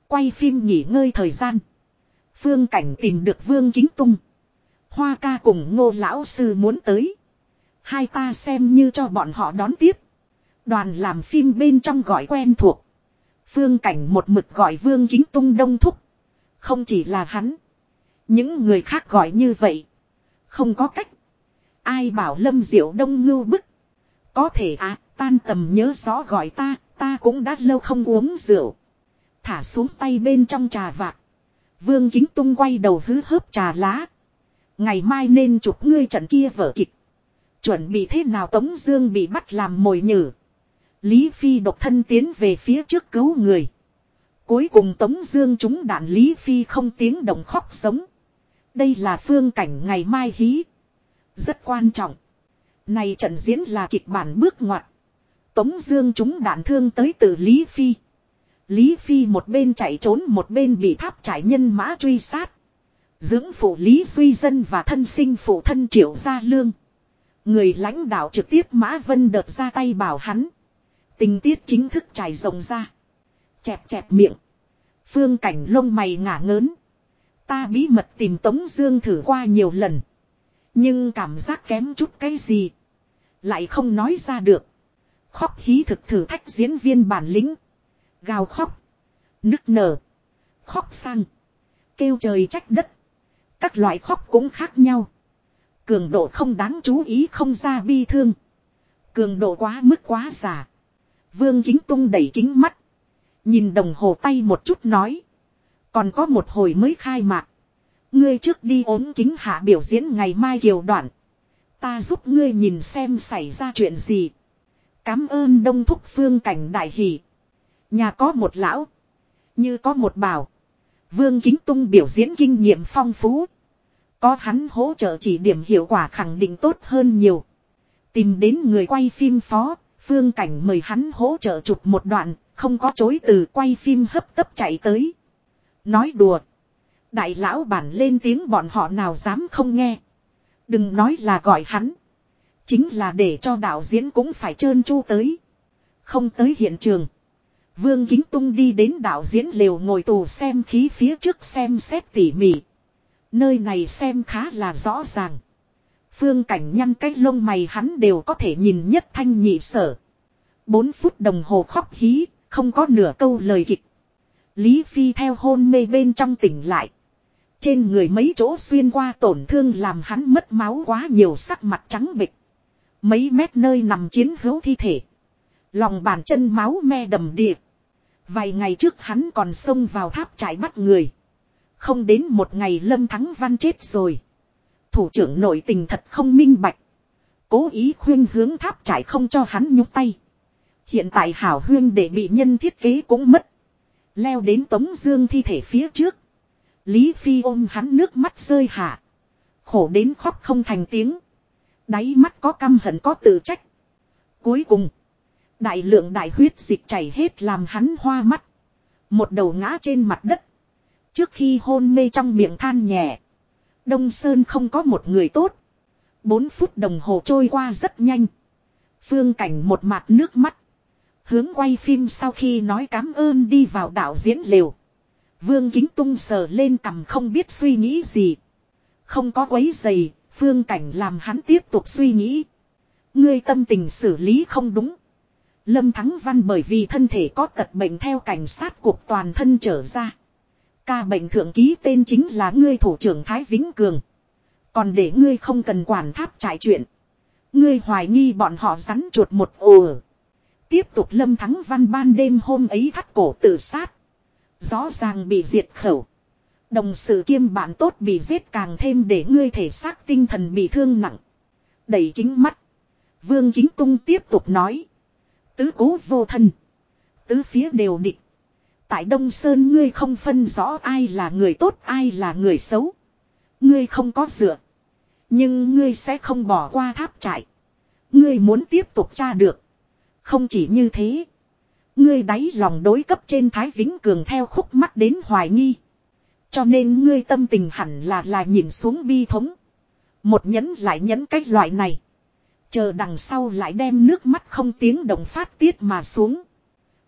Quay phim nghỉ ngơi thời gian. Phương cảnh tìm được Vương Kính Tung. Hoa ca cùng ngô lão sư muốn tới. Hai ta xem như cho bọn họ đón tiếp. Đoàn làm phim bên trong gọi quen thuộc. Phương cảnh một mực gọi Vương Kính Tung đông thúc. Không chỉ là hắn. Những người khác gọi như vậy. Không có cách. Ai bảo lâm diệu đông ngưu bức. Có thể à, tan tầm nhớ rõ gọi ta, ta cũng đã lâu không uống rượu. Thả xuống tay bên trong trà vạc. Vương Kính Tung quay đầu hứ hớp trà lá. Ngày mai nên chụp ngươi trận kia vở kịch. Chuẩn bị thế nào Tống Dương bị bắt làm mồi nhử. Lý Phi độc thân tiến về phía trước cứu người. Cuối cùng Tống Dương chúng đạn Lý Phi không tiếng động khóc sống. Đây là phương cảnh ngày mai hí. Rất quan trọng. Này trận diễn là kịch bản bước ngoặt. Tống Dương chúng đạn thương tới từ Lý Phi. Lý Phi một bên chạy trốn một bên bị tháp trải nhân mã truy sát. Dưỡng phụ Lý Duy Dân và thân sinh phụ thân Triệu Gia Lương. Người lãnh đạo trực tiếp Mã Vân đợt ra tay bảo hắn. Tình tiết chính thức trải rộng ra. Chẹp chẹp miệng. Phương cảnh lông mày ngả ngớn. Ta bí mật tìm Tống Dương thử qua nhiều lần. Nhưng cảm giác kém chút cái gì. Lại không nói ra được. Khóc hí thực thử thách diễn viên bản lĩnh. Gào khóc. Nức nở. Khóc sang. Kêu trời trách đất. Các loại khóc cũng khác nhau. Cường độ không đáng chú ý không ra bi thương. Cường độ quá mức quá giả. Vương Kính Tung đẩy kính mắt. Nhìn đồng hồ tay một chút nói. Còn có một hồi mới khai mạc. Ngươi trước đi ốm kính hạ biểu diễn ngày mai kiều đoạn. Ta giúp ngươi nhìn xem xảy ra chuyện gì. Cám ơn đông thúc phương cảnh đại hỷ. Nhà có một lão. Như có một bảo. Vương Kính Tung biểu diễn kinh nghiệm phong phú. Có hắn hỗ trợ chỉ điểm hiệu quả khẳng định tốt hơn nhiều. Tìm đến người quay phim phó, phương cảnh mời hắn hỗ trợ chụp một đoạn, không có chối từ quay phim hấp tấp chạy tới. Nói đùa. Đại lão bản lên tiếng bọn họ nào dám không nghe. Đừng nói là gọi hắn. Chính là để cho đạo diễn cũng phải trơn chu tới. Không tới hiện trường. Vương Kính Tung đi đến đạo diễn lều ngồi tù xem khí phía trước xem xét tỉ mỉ. Nơi này xem khá là rõ ràng. Phương cảnh nhăn cái lông mày hắn đều có thể nhìn nhất thanh nhị sở. Bốn phút đồng hồ khóc hí, không có nửa câu lời kịch. Lý Phi theo hôn mê bên trong tỉnh lại. Trên người mấy chỗ xuyên qua tổn thương làm hắn mất máu quá nhiều sắc mặt trắng bịch. Mấy mét nơi nằm chiến hữu thi thể. Lòng bàn chân máu me đầm địa. Vài ngày trước hắn còn xông vào tháp trải bắt người. Không đến một ngày Lâm Thắng Văn chết rồi. Thủ trưởng nội tình thật không minh bạch. Cố ý khuyên hướng tháp trải không cho hắn nhúc tay. Hiện tại hảo huyên để bị nhân thiết kế cũng mất. Leo đến Tống Dương thi thể phía trước. Lý Phi ôm hắn nước mắt rơi hạ. Khổ đến khóc không thành tiếng. Đáy mắt có căm hận có tự trách. Cuối cùng. Đại lượng đại huyết dịch chảy hết làm hắn hoa mắt. Một đầu ngã trên mặt đất. Trước khi hôn mê trong miệng than nhẹ. Đông Sơn không có một người tốt. Bốn phút đồng hồ trôi qua rất nhanh. Phương cảnh một mặt nước mắt. Hướng quay phim sau khi nói cảm ơn đi vào đạo diễn liều. Vương Kính Tung sờ lên cầm không biết suy nghĩ gì. Không có quấy giày, phương cảnh làm hắn tiếp tục suy nghĩ. Ngươi tâm tình xử lý không đúng. Lâm Thắng Văn bởi vì thân thể có tật bệnh theo cảnh sát cuộc toàn thân trở ra. Ca bệnh thượng ký tên chính là ngươi thủ trưởng Thái Vĩnh Cường. Còn để ngươi không cần quản tháp trải chuyện. Ngươi hoài nghi bọn họ rắn chuột một ồ. Tiếp tục lâm thắng văn ban đêm hôm ấy thắt cổ tự sát. Rõ ràng bị diệt khẩu. Đồng sự kiêm bạn tốt bị giết càng thêm để ngươi thể xác tinh thần bị thương nặng. Đẩy kính mắt. Vương Kính Tung tiếp tục nói. Tứ cố vô thân. Tứ phía đều địch. Tại Đông Sơn ngươi không phân rõ ai là người tốt, ai là người xấu. Ngươi không có dựa. Nhưng ngươi sẽ không bỏ qua tháp trại. Ngươi muốn tiếp tục tra được. Không chỉ như thế. Ngươi đáy lòng đối cấp trên Thái Vĩnh Cường theo khúc mắt đến hoài nghi. Cho nên ngươi tâm tình hẳn là là nhìn xuống bi thống. Một nhấn lại nhấn cách loại này. Chờ đằng sau lại đem nước mắt không tiếng động phát tiết mà xuống.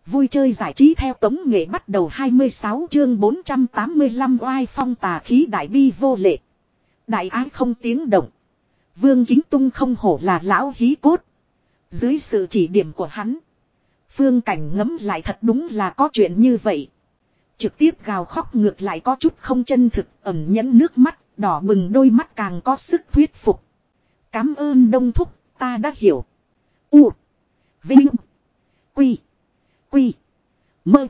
Vui chơi giải trí theo tống nghệ bắt đầu 26 chương 485 oai phong tà khí đại bi vô lệ. Đại ái không tiếng động. Vương Kính Tung không hổ là lão hí cốt. Dưới sự chỉ điểm của hắn. Phương cảnh ngấm lại thật đúng là có chuyện như vậy. Trực tiếp gào khóc ngược lại có chút không chân thực ẩm nhẫn nước mắt, đỏ bừng đôi mắt càng có sức thuyết phục. Cám ơn đông thúc, ta đã hiểu. U. Vinh. Quy. Quy. Mơ.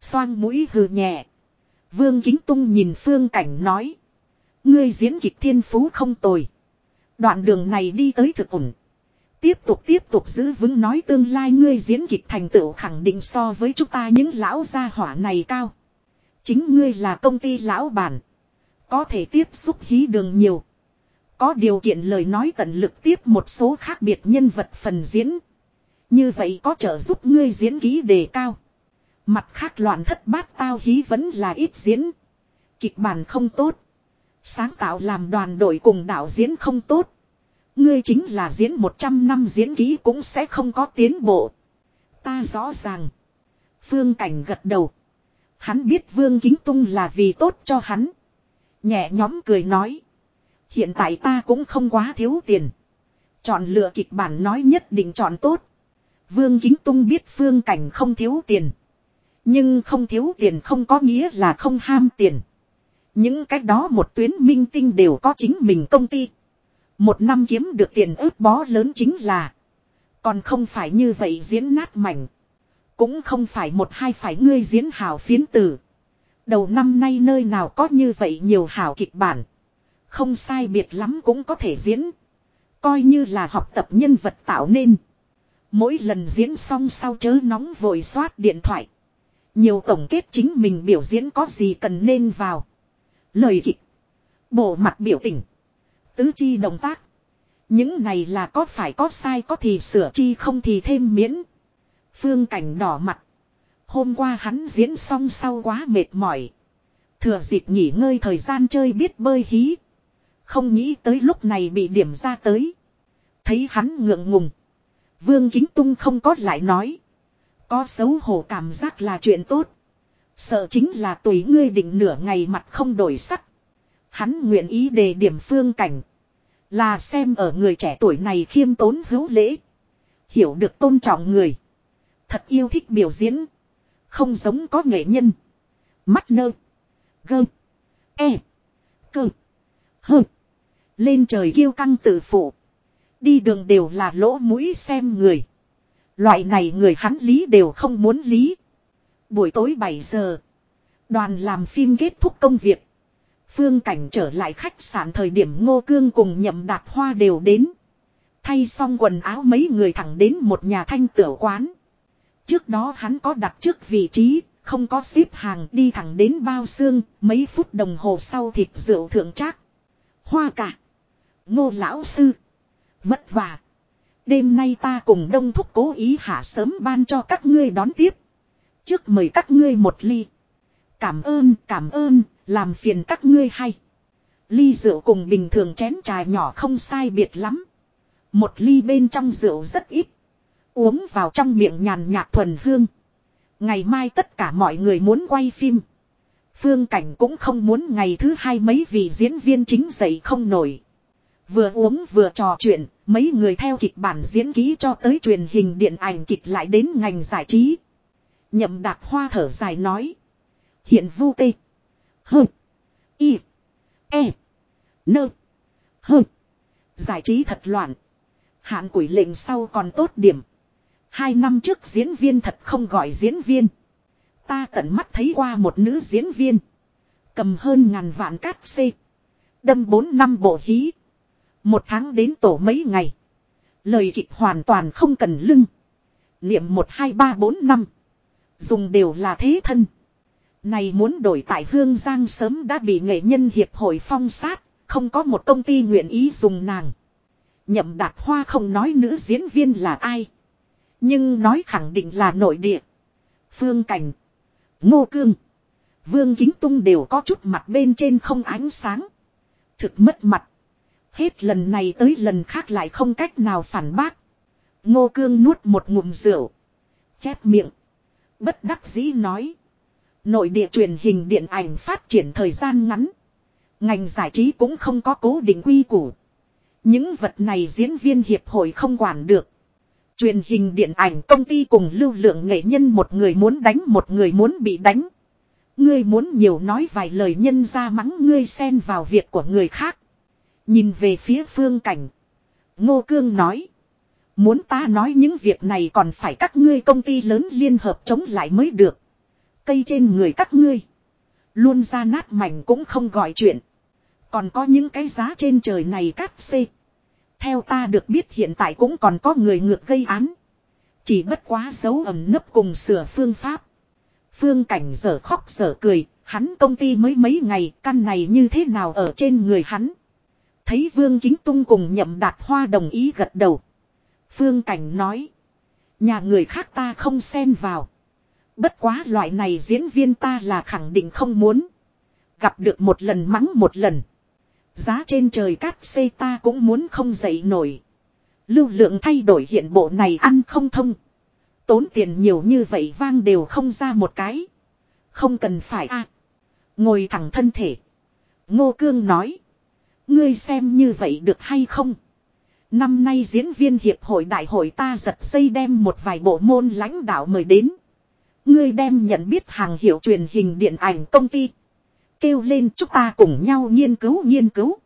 Xoang mũi hừ nhẹ. Vương Kính Tung nhìn phương cảnh nói. Ngươi diễn kịch thiên phú không tồi. Đoạn đường này đi tới thực ổn. Tiếp tục tiếp tục giữ vững nói tương lai ngươi diễn kịch thành tựu khẳng định so với chúng ta những lão gia hỏa này cao. Chính ngươi là công ty lão bản. Có thể tiếp xúc hí đường nhiều. Có điều kiện lời nói tận lực tiếp một số khác biệt nhân vật phần diễn. Như vậy có trợ giúp ngươi diễn ký đề cao. Mặt khác loạn thất bát tao hí vẫn là ít diễn. Kịch bản không tốt. Sáng tạo làm đoàn đội cùng đạo diễn không tốt. Ngươi chính là diễn 100 năm diễn ký cũng sẽ không có tiến bộ. Ta rõ ràng. Phương Cảnh gật đầu. Hắn biết Vương Kính Tung là vì tốt cho hắn. Nhẹ nhóm cười nói. Hiện tại ta cũng không quá thiếu tiền. Chọn lựa kịch bản nói nhất định chọn tốt. Vương Kính Tung biết Phương Cảnh không thiếu tiền. Nhưng không thiếu tiền không có nghĩa là không ham tiền. Những cách đó một tuyến minh tinh đều có chính mình công ty. Một năm kiếm được tiền ướp bó lớn chính là. Còn không phải như vậy diễn nát mảnh. Cũng không phải một hai phải ngươi diễn hảo phiến tử. Đầu năm nay nơi nào có như vậy nhiều hảo kịch bản. Không sai biệt lắm cũng có thể diễn. Coi như là học tập nhân vật tạo nên. Mỗi lần diễn xong sau chớ nóng vội soát điện thoại. Nhiều tổng kết chính mình biểu diễn có gì cần nên vào. Lời kịch. Bộ mặt biểu tình. Tứ chi động tác. Những này là có phải có sai có thì sửa chi không thì thêm miễn. Phương cảnh đỏ mặt. Hôm qua hắn diễn xong sau quá mệt mỏi. Thừa dịp nghỉ ngơi thời gian chơi biết bơi hí. Không nghĩ tới lúc này bị điểm ra tới. Thấy hắn ngượng ngùng. Vương Kính Tung không có lại nói. Có xấu hổ cảm giác là chuyện tốt. Sợ chính là tùy ngươi định nửa ngày mặt không đổi sắc. Hắn nguyện ý đề điểm phương cảnh. Là xem ở người trẻ tuổi này khiêm tốn hữu lễ. Hiểu được tôn trọng người. Thật yêu thích biểu diễn. Không giống có nghệ nhân. Mắt nơ. Gơ. E. Cơ. Hơ. Lên trời kiêu căng tự phụ. Đi đường đều là lỗ mũi xem người. Loại này người hắn lý đều không muốn lý. Buổi tối 7 giờ. Đoàn làm phim kết thúc công việc. Phương cảnh trở lại khách sạn thời điểm ngô cương cùng nhậm đạt hoa đều đến. Thay xong quần áo mấy người thẳng đến một nhà thanh tiểu quán. Trước đó hắn có đặt trước vị trí, không có xếp hàng đi thẳng đến bao xương, mấy phút đồng hồ sau thịt rượu thượng trác. Hoa cả. Ngô lão sư. Vất vả. Đêm nay ta cùng đông thúc cố ý hạ sớm ban cho các ngươi đón tiếp. Trước mời các ngươi một ly. Cảm ơn, cảm ơn, làm phiền các ngươi hay. Ly rượu cùng bình thường chén trà nhỏ không sai biệt lắm. Một ly bên trong rượu rất ít. Uống vào trong miệng nhàn nhạt thuần hương. Ngày mai tất cả mọi người muốn quay phim. Phương Cảnh cũng không muốn ngày thứ hai mấy vị diễn viên chính dậy không nổi. Vừa uống vừa trò chuyện, mấy người theo kịch bản diễn ký cho tới truyền hình điện ảnh kịch lại đến ngành giải trí. Nhậm đạp hoa thở dài nói. Hiện vu tê. Hơ. Y. E. Nơ. Hơ. Giải trí thật loạn. Hạn quỷ lệnh sau còn tốt điểm. Hai năm trước diễn viên thật không gọi diễn viên. Ta tận mắt thấy qua một nữ diễn viên. Cầm hơn ngàn vạn cát xê. Đâm bốn năm bộ hí. Một tháng đến tổ mấy ngày. Lời kịch hoàn toàn không cần lưng. Niệm một, hai, ba, bốn, năm. Dùng đều là thế thân. Này muốn đổi tại Hương Giang sớm đã bị nghệ nhân hiệp hội phong sát. Không có một công ty nguyện ý dùng nàng. Nhậm đạt hoa không nói nữ diễn viên là ai. Nhưng nói khẳng định là nội địa. Phương Cảnh. Ngô Cương. Vương Kính Tung đều có chút mặt bên trên không ánh sáng. Thực mất mặt. Hết lần này tới lần khác lại không cách nào phản bác. Ngô Cương nuốt một ngụm rượu. Chép miệng. Bất đắc dĩ nói. Nội địa truyền hình điện ảnh phát triển thời gian ngắn. Ngành giải trí cũng không có cố định quy củ. Những vật này diễn viên hiệp hội không quản được. Truyền hình điện ảnh công ty cùng lưu lượng nghệ nhân một người muốn đánh một người muốn bị đánh. Ngươi muốn nhiều nói vài lời nhân ra mắng ngươi xen vào việc của người khác. Nhìn về phía phương cảnh. Ngô Cương nói. Muốn ta nói những việc này còn phải các ngươi công ty lớn liên hợp chống lại mới được. Cây trên người các ngươi. Luôn ra nát mảnh cũng không gọi chuyện. Còn có những cái giá trên trời này cắt xê. Theo ta được biết hiện tại cũng còn có người ngược gây án. Chỉ bất quá dấu ẩm nấp cùng sửa phương pháp. Phương cảnh giờ khóc giờ cười, hắn công ty mới mấy ngày, căn này như thế nào ở trên người hắn. Thấy Vương Kính Tung cùng nhậm đạt hoa đồng ý gật đầu. Phương Cảnh nói. Nhà người khác ta không xen vào. Bất quá loại này diễn viên ta là khẳng định không muốn. Gặp được một lần mắng một lần. Giá trên trời cát xây ta cũng muốn không dậy nổi. Lưu lượng thay đổi hiện bộ này ăn không thông. Tốn tiền nhiều như vậy vang đều không ra một cái. Không cần phải a Ngồi thẳng thân thể. Ngô Cương nói. Ngươi xem như vậy được hay không? Năm nay diễn viên hiệp hội đại hội ta giật dây đem một vài bộ môn lãnh đạo mời đến. Ngươi đem nhận biết hàng hiệu truyền hình điện ảnh công ty. Kêu lên chúng ta cùng nhau nghiên cứu nghiên cứu.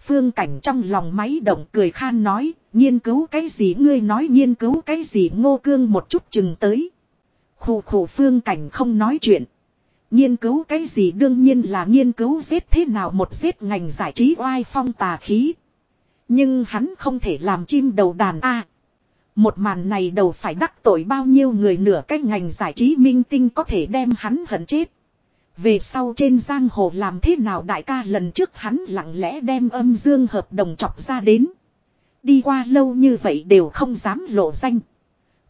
Phương cảnh trong lòng máy động cười khan nói, nghiên cứu cái gì ngươi nói nghiên cứu cái gì ngô cương một chút chừng tới. Khủ khủ phương cảnh không nói chuyện. Nghiên cứu cái gì đương nhiên là nghiên cứu giết thế nào một giết ngành giải trí oai phong tà khí. Nhưng hắn không thể làm chim đầu đàn A một màn này đầu phải đắc tội bao nhiêu người nửa cái ngành giải trí minh tinh có thể đem hắn hận chết. Về sau trên giang hồ làm thế nào đại ca lần trước hắn lặng lẽ đem âm dương hợp đồng chọc ra đến. Đi qua lâu như vậy đều không dám lộ danh.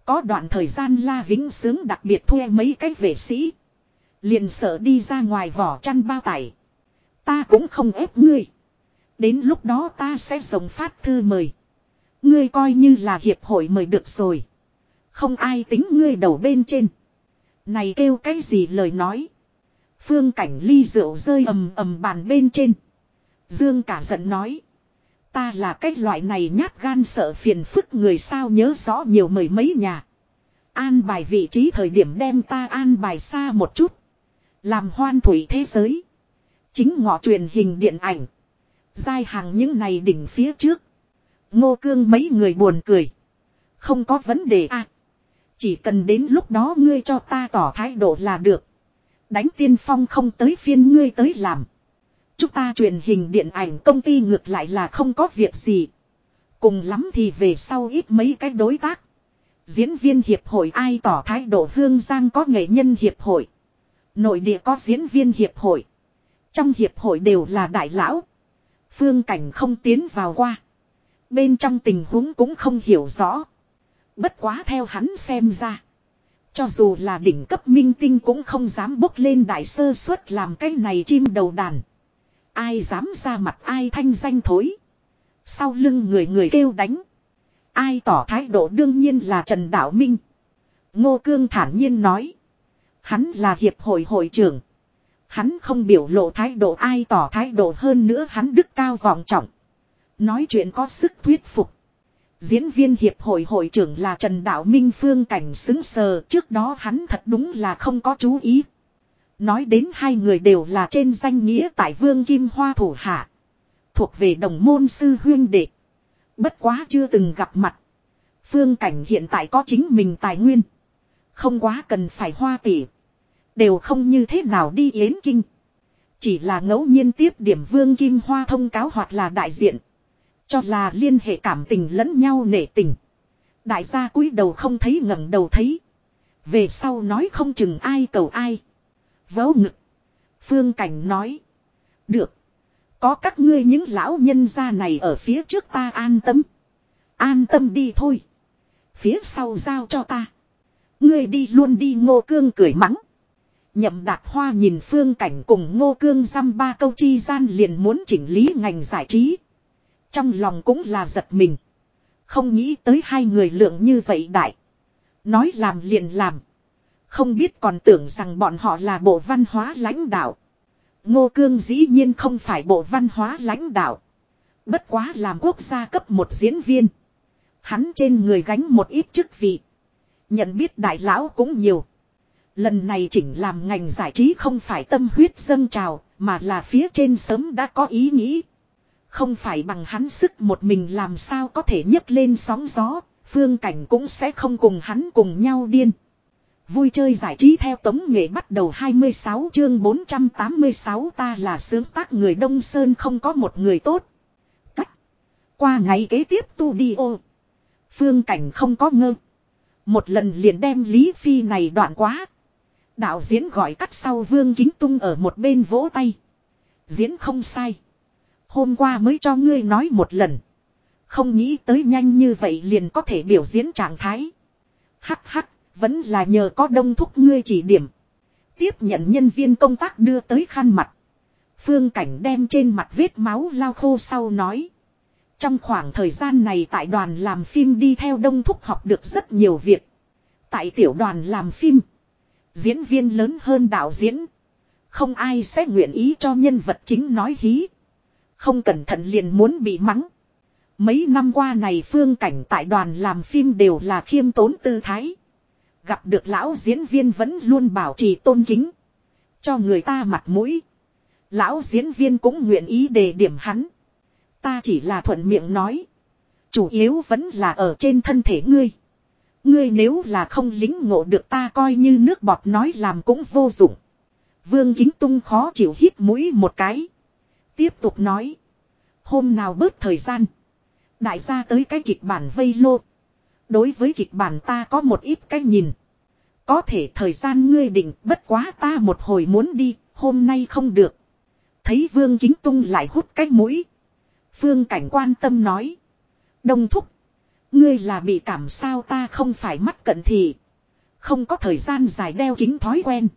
Có đoạn thời gian La Vĩnh Sướng đặc biệt thuê mấy cái vệ sĩ. Liền sợ đi ra ngoài vỏ chăn bao tải. Ta cũng không ép ngươi. Đến lúc đó ta sẽ rồng phát thư mời. Ngươi coi như là hiệp hội mời được rồi. Không ai tính ngươi đầu bên trên. Này kêu cái gì lời nói. Phương cảnh ly rượu rơi ầm ầm bàn bên trên. Dương cả giận nói. Ta là cái loại này nhát gan sợ phiền phức người sao nhớ rõ nhiều mời mấy nhà. An bài vị trí thời điểm đem ta an bài xa một chút. Làm hoan thủy thế giới. Chính ngọ truyền hình điện ảnh. Giai hàng những này đỉnh phía trước. Ngô cương mấy người buồn cười. Không có vấn đề à. Chỉ cần đến lúc đó ngươi cho ta tỏ thái độ là được. Đánh tiên phong không tới phiên ngươi tới làm. Chúng ta truyền hình điện ảnh công ty ngược lại là không có việc gì. Cùng lắm thì về sau ít mấy cái đối tác. Diễn viên hiệp hội ai tỏ thái độ hương giang có nghệ nhân hiệp hội. Nội địa có diễn viên hiệp hội. Trong hiệp hội đều là đại lão. Phương cảnh không tiến vào qua. Bên trong tình huống cũng không hiểu rõ. Bất quá theo hắn xem ra. Cho dù là đỉnh cấp minh tinh cũng không dám bốc lên đại sơ suất làm cái này chim đầu đàn. Ai dám ra mặt, ai thanh danh thối. Sau lưng người người kêu đánh. Ai tỏ thái độ đương nhiên là Trần Đạo Minh. Ngô Cương thản nhiên nói. Hắn là hiệp hội hội trưởng. Hắn không biểu lộ thái độ, ai tỏ thái độ hơn nữa, hắn đức cao vọng trọng. Nói chuyện có sức thuyết phục. Diễn viên hiệp hội hội trưởng là Trần Đạo Minh Phương Cảnh xứng sờ, trước đó hắn thật đúng là không có chú ý. Nói đến hai người đều là trên danh nghĩa tại Vương Kim Hoa thủ hạ. Thuộc về đồng môn sư huyên đệ. Bất quá chưa từng gặp mặt. Phương cảnh hiện tại có chính mình tài nguyên. Không quá cần phải hoa tỷ. Đều không như thế nào đi yến kinh. Chỉ là ngẫu nhiên tiếp điểm vương kim hoa thông cáo hoặc là đại diện. Cho là liên hệ cảm tình lẫn nhau nể tình. Đại gia cúi đầu không thấy ngẩng đầu thấy. Về sau nói không chừng ai cầu ai. Vớ ngực. Phương Cảnh nói. Được. Có các ngươi những lão nhân gia này ở phía trước ta an tâm. An tâm đi thôi. Phía sau giao cho ta. Ngươi đi luôn đi ngô cương cười mắng. Nhậm đạt hoa nhìn phương cảnh cùng ngô cương dăm ba câu chi gian liền muốn chỉnh lý ngành giải trí. Trong lòng cũng là giật mình. Không nghĩ tới hai người lượng như vậy đại. Nói làm liền làm. Không biết còn tưởng rằng bọn họ là bộ văn hóa lãnh đạo. Ngô Cương dĩ nhiên không phải bộ văn hóa lãnh đạo. Bất quá làm quốc gia cấp một diễn viên. Hắn trên người gánh một ít chức vị. Nhận biết đại lão cũng nhiều. Lần này chỉnh làm ngành giải trí không phải tâm huyết dâng trào, mà là phía trên sớm đã có ý nghĩ. Không phải bằng hắn sức một mình làm sao có thể nhấc lên sóng gió, phương cảnh cũng sẽ không cùng hắn cùng nhau điên. Vui chơi giải trí theo tống nghệ bắt đầu 26 chương 486 ta là sướng tác người Đông Sơn không có một người tốt. Cách. Qua ngày kế tiếp tu đi ô. Phương cảnh không có ngơ. Một lần liền đem Lý Phi này đoạn quá. Đạo diễn gọi cắt sau Vương Kính Tung ở một bên vỗ tay. Diễn không sai. Hôm qua mới cho ngươi nói một lần. Không nghĩ tới nhanh như vậy liền có thể biểu diễn trạng thái. Hắc hắc, vẫn là nhờ có đông thúc ngươi chỉ điểm. Tiếp nhận nhân viên công tác đưa tới khăn mặt. Phương Cảnh đem trên mặt vết máu lao khô sau nói. Trong khoảng thời gian này tại đoàn làm phim đi theo đông thúc học được rất nhiều việc. Tại tiểu đoàn làm phim. Diễn viên lớn hơn đạo diễn. Không ai sẽ nguyện ý cho nhân vật chính nói hí. Không cẩn thận liền muốn bị mắng. Mấy năm qua này phương cảnh tại đoàn làm phim đều là khiêm tốn tư thái. Gặp được lão diễn viên vẫn luôn bảo trì tôn kính. Cho người ta mặt mũi. Lão diễn viên cũng nguyện ý đề điểm hắn. Ta chỉ là thuận miệng nói. Chủ yếu vẫn là ở trên thân thể ngươi. Ngươi nếu là không lính ngộ được ta coi như nước bọt nói làm cũng vô dụng. Vương Kính Tung khó chịu hít mũi một cái. Tiếp tục nói. Hôm nào bớt thời gian. Đại gia tới cái kịch bản vây lô. Đối với kịch bản ta có một ít cách nhìn. Có thể thời gian ngươi định bất quá ta một hồi muốn đi, hôm nay không được. Thấy Vương Kính Tung lại hút cái mũi. Phương Cảnh quan tâm nói. Đông thúc. Ngươi là bị cảm sao ta không phải mắt cận thị. Không có thời gian dài đeo kính thói quen.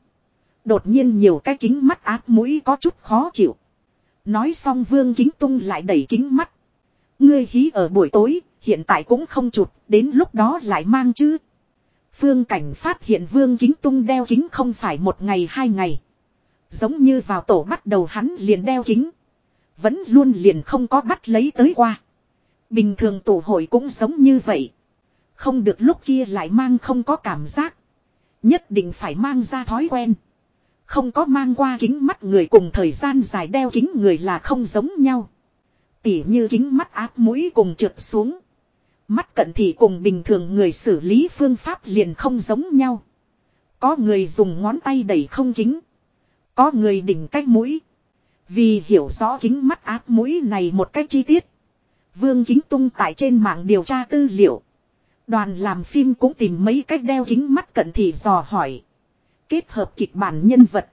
Đột nhiên nhiều cái kính mắt áp mũi có chút khó chịu. Nói xong vương kính tung lại đẩy kính mắt. Ngươi hí ở buổi tối, hiện tại cũng không chụp, đến lúc đó lại mang chứ. Phương cảnh phát hiện vương kính tung đeo kính không phải một ngày hai ngày. Giống như vào tổ bắt đầu hắn liền đeo kính. Vẫn luôn liền không có bắt lấy tới qua. Bình thường tổ hội cũng giống như vậy. Không được lúc kia lại mang không có cảm giác. Nhất định phải mang ra thói quen. Không có mang qua kính mắt người cùng thời gian dài đeo kính người là không giống nhau. Tỉ như kính mắt áp mũi cùng trượt xuống. Mắt cận thị cùng bình thường người xử lý phương pháp liền không giống nhau. Có người dùng ngón tay đẩy không kính. Có người đỉnh cách mũi. Vì hiểu rõ kính mắt áp mũi này một cách chi tiết. Vương Kính Tung tại trên mạng điều tra tư liệu. Đoàn làm phim cũng tìm mấy cách đeo kính mắt cận thị dò hỏi. Kết hợp kịch bản nhân vật.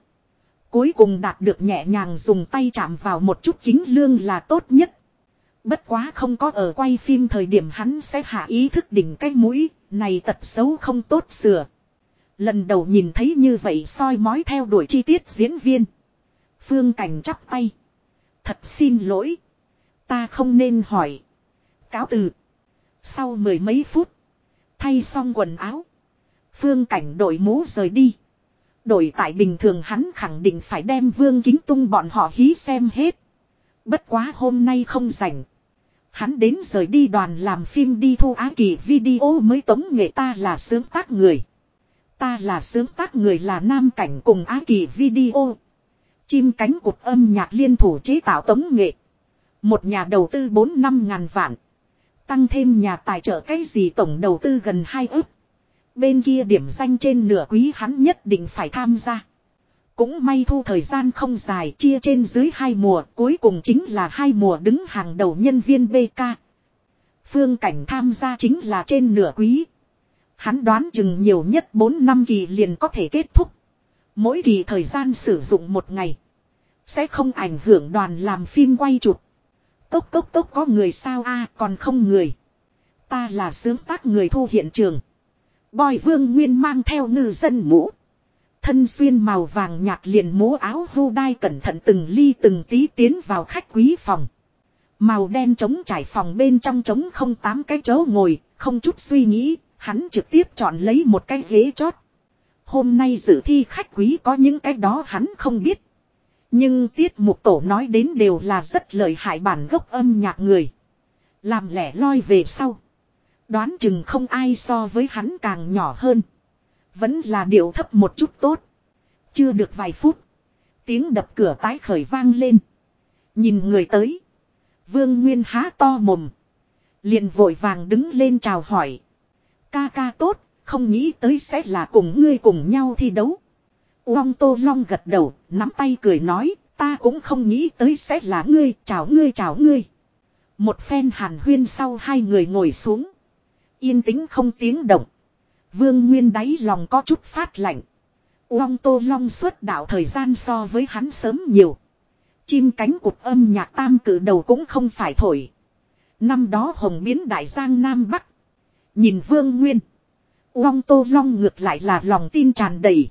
Cuối cùng đạt được nhẹ nhàng dùng tay chạm vào một chút kính lương là tốt nhất. Bất quá không có ở quay phim thời điểm hắn sẽ hạ ý thức đỉnh cái mũi, này tật xấu không tốt sửa. Lần đầu nhìn thấy như vậy soi mói theo đuổi chi tiết diễn viên. Phương Cảnh chắp tay. Thật xin lỗi. Ta không nên hỏi. Cáo từ. Sau mười mấy phút. Thay xong quần áo. Phương Cảnh đổi mũ rời đi. Đổi tại bình thường hắn khẳng định phải đem vương kính tung bọn họ hí xem hết. Bất quá hôm nay không rảnh. Hắn đến rời đi đoàn làm phim đi thu á kỳ video mới tống nghệ ta là sướng tác người. Ta là sướng tác người là nam cảnh cùng á kỳ video. Chim cánh cụt âm nhạc liên thủ chế tạo tống nghệ. Một nhà đầu tư 4 năm ngàn vạn. Tăng thêm nhà tài trợ cái gì tổng đầu tư gần 2 ức. Bên kia điểm danh trên nửa quý hắn nhất định phải tham gia. Cũng may thu thời gian không dài, chia trên dưới hai mùa, cuối cùng chính là hai mùa đứng hàng đầu nhân viên BK. Phương cảnh tham gia chính là trên nửa quý. Hắn đoán chừng nhiều nhất 4 năm kỳ liền có thể kết thúc. Mỗi kỳ thời gian sử dụng một ngày. Sẽ không ảnh hưởng đoàn làm phim quay chụp. Cốc cốc cốc có người sao a, còn không người. Ta là sướng tác người thu hiện trường. Bòi vương nguyên mang theo ngư dân mũ. Thân xuyên màu vàng nhạt liền mũ áo hưu đai cẩn thận từng ly từng tí tiến vào khách quý phòng. Màu đen trống trải phòng bên trong trống không tám cái chỗ ngồi, không chút suy nghĩ, hắn trực tiếp chọn lấy một cái ghế chót. Hôm nay dự thi khách quý có những cái đó hắn không biết. Nhưng tiết mục tổ nói đến đều là rất lợi hại bản gốc âm nhạc người. Làm lẻ loi về sau. Đoán chừng không ai so với hắn càng nhỏ hơn. Vẫn là điệu thấp một chút tốt. Chưa được vài phút. Tiếng đập cửa tái khởi vang lên. Nhìn người tới. Vương Nguyên há to mồm. Liền vội vàng đứng lên chào hỏi. Ca ca tốt, không nghĩ tới sẽ là cùng ngươi cùng nhau thi đấu. Uông Tô Long gật đầu, nắm tay cười nói, ta cũng không nghĩ tới sẽ là ngươi, chào ngươi chào ngươi. Một phen hàn huyên sau hai người ngồi xuống. Yên tĩnh không tiếng động. Vương Nguyên đáy lòng có chút phát lạnh. Uông Tô Long xuất đạo thời gian so với hắn sớm nhiều. Chim cánh cụt âm nhạc tam cử đầu cũng không phải thổi. Năm đó hồng biến đại giang Nam Bắc. Nhìn Vương Nguyên. Uông Tô Long ngược lại là lòng tin tràn đầy.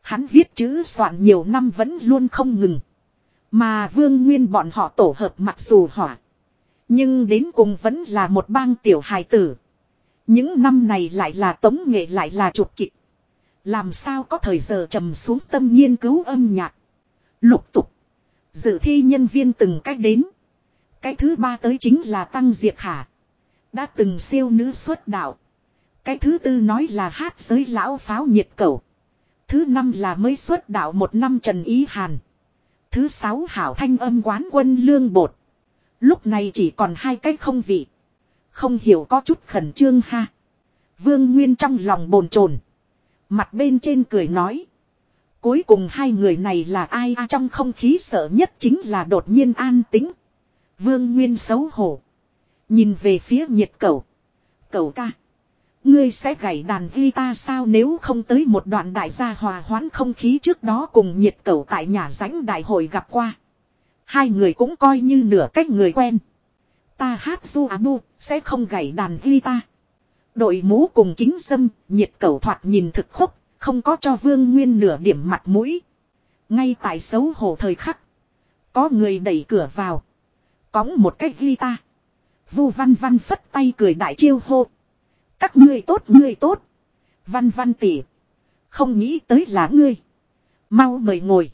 Hắn viết chữ soạn nhiều năm vẫn luôn không ngừng. Mà Vương Nguyên bọn họ tổ hợp mặc dù hỏa. Nhưng đến cùng vẫn là một bang tiểu hài tử. Những năm này lại là tống nghệ lại là trục kịch. Làm sao có thời giờ trầm xuống tâm nghiên cứu âm nhạc. Lục tục. Dự thi nhân viên từng cách đến. Cái thứ ba tới chính là Tăng Diệp Khả. Đã từng siêu nữ xuất đạo. Cái thứ tư nói là hát giới lão pháo nhiệt cầu. Thứ năm là mới xuất đạo một năm Trần Ý Hàn. Thứ sáu hảo thanh âm quán quân lương bột. Lúc này chỉ còn hai cái không vị. Không hiểu có chút khẩn trương ha. Vương Nguyên trong lòng bồn chồn Mặt bên trên cười nói. Cuối cùng hai người này là ai à, trong không khí sợ nhất chính là đột nhiên an tính. Vương Nguyên xấu hổ. Nhìn về phía nhiệt cầu. Cầu ca. Ngươi sẽ gảy đàn guitar sao nếu không tới một đoạn đại gia hòa hoãn không khí trước đó cùng nhiệt cầu tại nhà rãnh đại hội gặp qua. Hai người cũng coi như nửa cách người quen. Ta hát du abu, sẽ không gảy đàn guitar. Đội mũ cùng kính dâm, nhiệt cầu thoạt nhìn thực khúc, không có cho vương nguyên nửa điểm mặt mũi. Ngay tại xấu hổ thời khắc. Có người đẩy cửa vào. Cóng một cái ta Vu văn văn phất tay cười đại chiêu hô. Các ngươi tốt ngươi tốt. Văn văn tỉ. Không nghĩ tới là ngươi. Mau mời ngồi.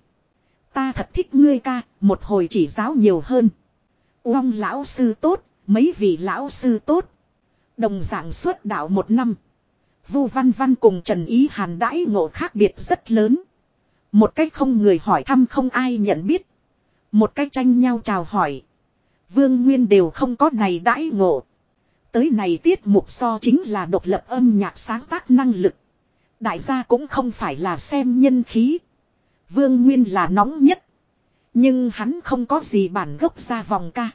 Ta thật thích ngươi ca, một hồi chỉ giáo nhiều hơn. Uông lão sư tốt, mấy vị lão sư tốt. Đồng dạng xuất đạo một năm. Vu Văn Văn cùng Trần Ý Hàn đãi ngộ khác biệt rất lớn. Một cách không người hỏi thăm không ai nhận biết. Một cách tranh nhau chào hỏi. Vương Nguyên đều không có này đãi ngộ. Tới này tiết mục so chính là độc lập âm nhạc sáng tác năng lực. Đại gia cũng không phải là xem nhân khí. Vương Nguyên là nóng nhất. Nhưng hắn không có gì bản gốc ra vòng ca.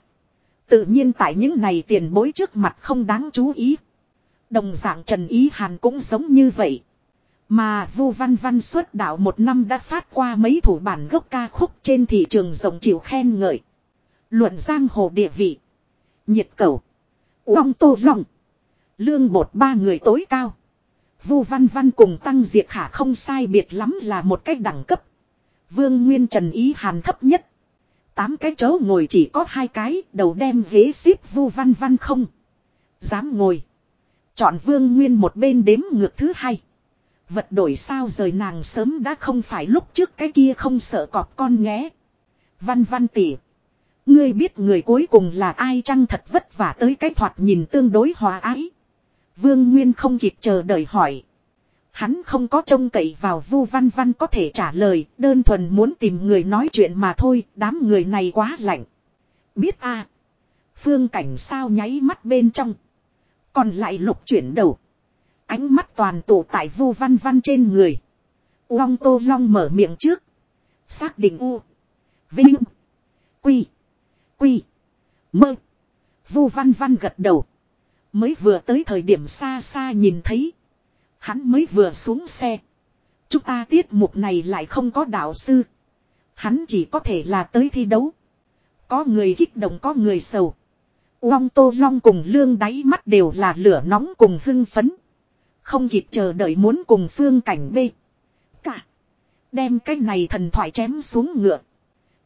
Tự nhiên tại những này tiền bối trước mặt không đáng chú ý. Đồng dạng Trần Ý Hàn cũng giống như vậy. Mà Vu Văn Văn xuất đạo một năm đã phát qua mấy thủ bản gốc ca khúc trên thị trường rộng chịu khen ngợi. Luận giang hồ địa vị. Nhiệt cầu. Uông tô lòng. Lương bột ba người tối cao. Vu Văn Văn cùng Tăng Diệt Khả không sai biệt lắm là một cách đẳng cấp. Vương Nguyên Trần Ý Hàn thấp nhất. Tám cái chỗ ngồi chỉ có hai cái, đầu đem ghế xếp Vu Văn Văn không. Dám ngồi. Chọn Vương Nguyên một bên đếm ngược thứ hai. Vật đổi sao rời nàng sớm đã không phải lúc trước cái kia không sợ cọp con nghé. Văn Văn tỉ. Ngươi biết người cuối cùng là ai chăng thật vất vả tới cái thoạt nhìn tương đối hòa ái. Vương Nguyên không kịp chờ đợi hỏi. Hắn không có trông cậy vào Vu Văn Văn có thể trả lời, đơn thuần muốn tìm người nói chuyện mà thôi, đám người này quá lạnh. Biết a Phương cảnh sao nháy mắt bên trong. Còn lại lục chuyển đầu. Ánh mắt toàn tụ tại vu văn văn trên người. Long tô long mở miệng trước. Xác định u. Vinh. Quy. Quy. Mơ. Vu văn văn gật đầu. Mới vừa tới thời điểm xa xa nhìn thấy. Hắn mới vừa xuống xe. Chúng ta tiết mục này lại không có đạo sư. Hắn chỉ có thể là tới thi đấu. Có người kích động, có người sầu. Uông Tô Long cùng lương đáy mắt đều là lửa nóng cùng hưng phấn. Không kịp chờ đợi muốn cùng phương cảnh bê. Cả. Đem cái này thần thoại chém xuống ngựa.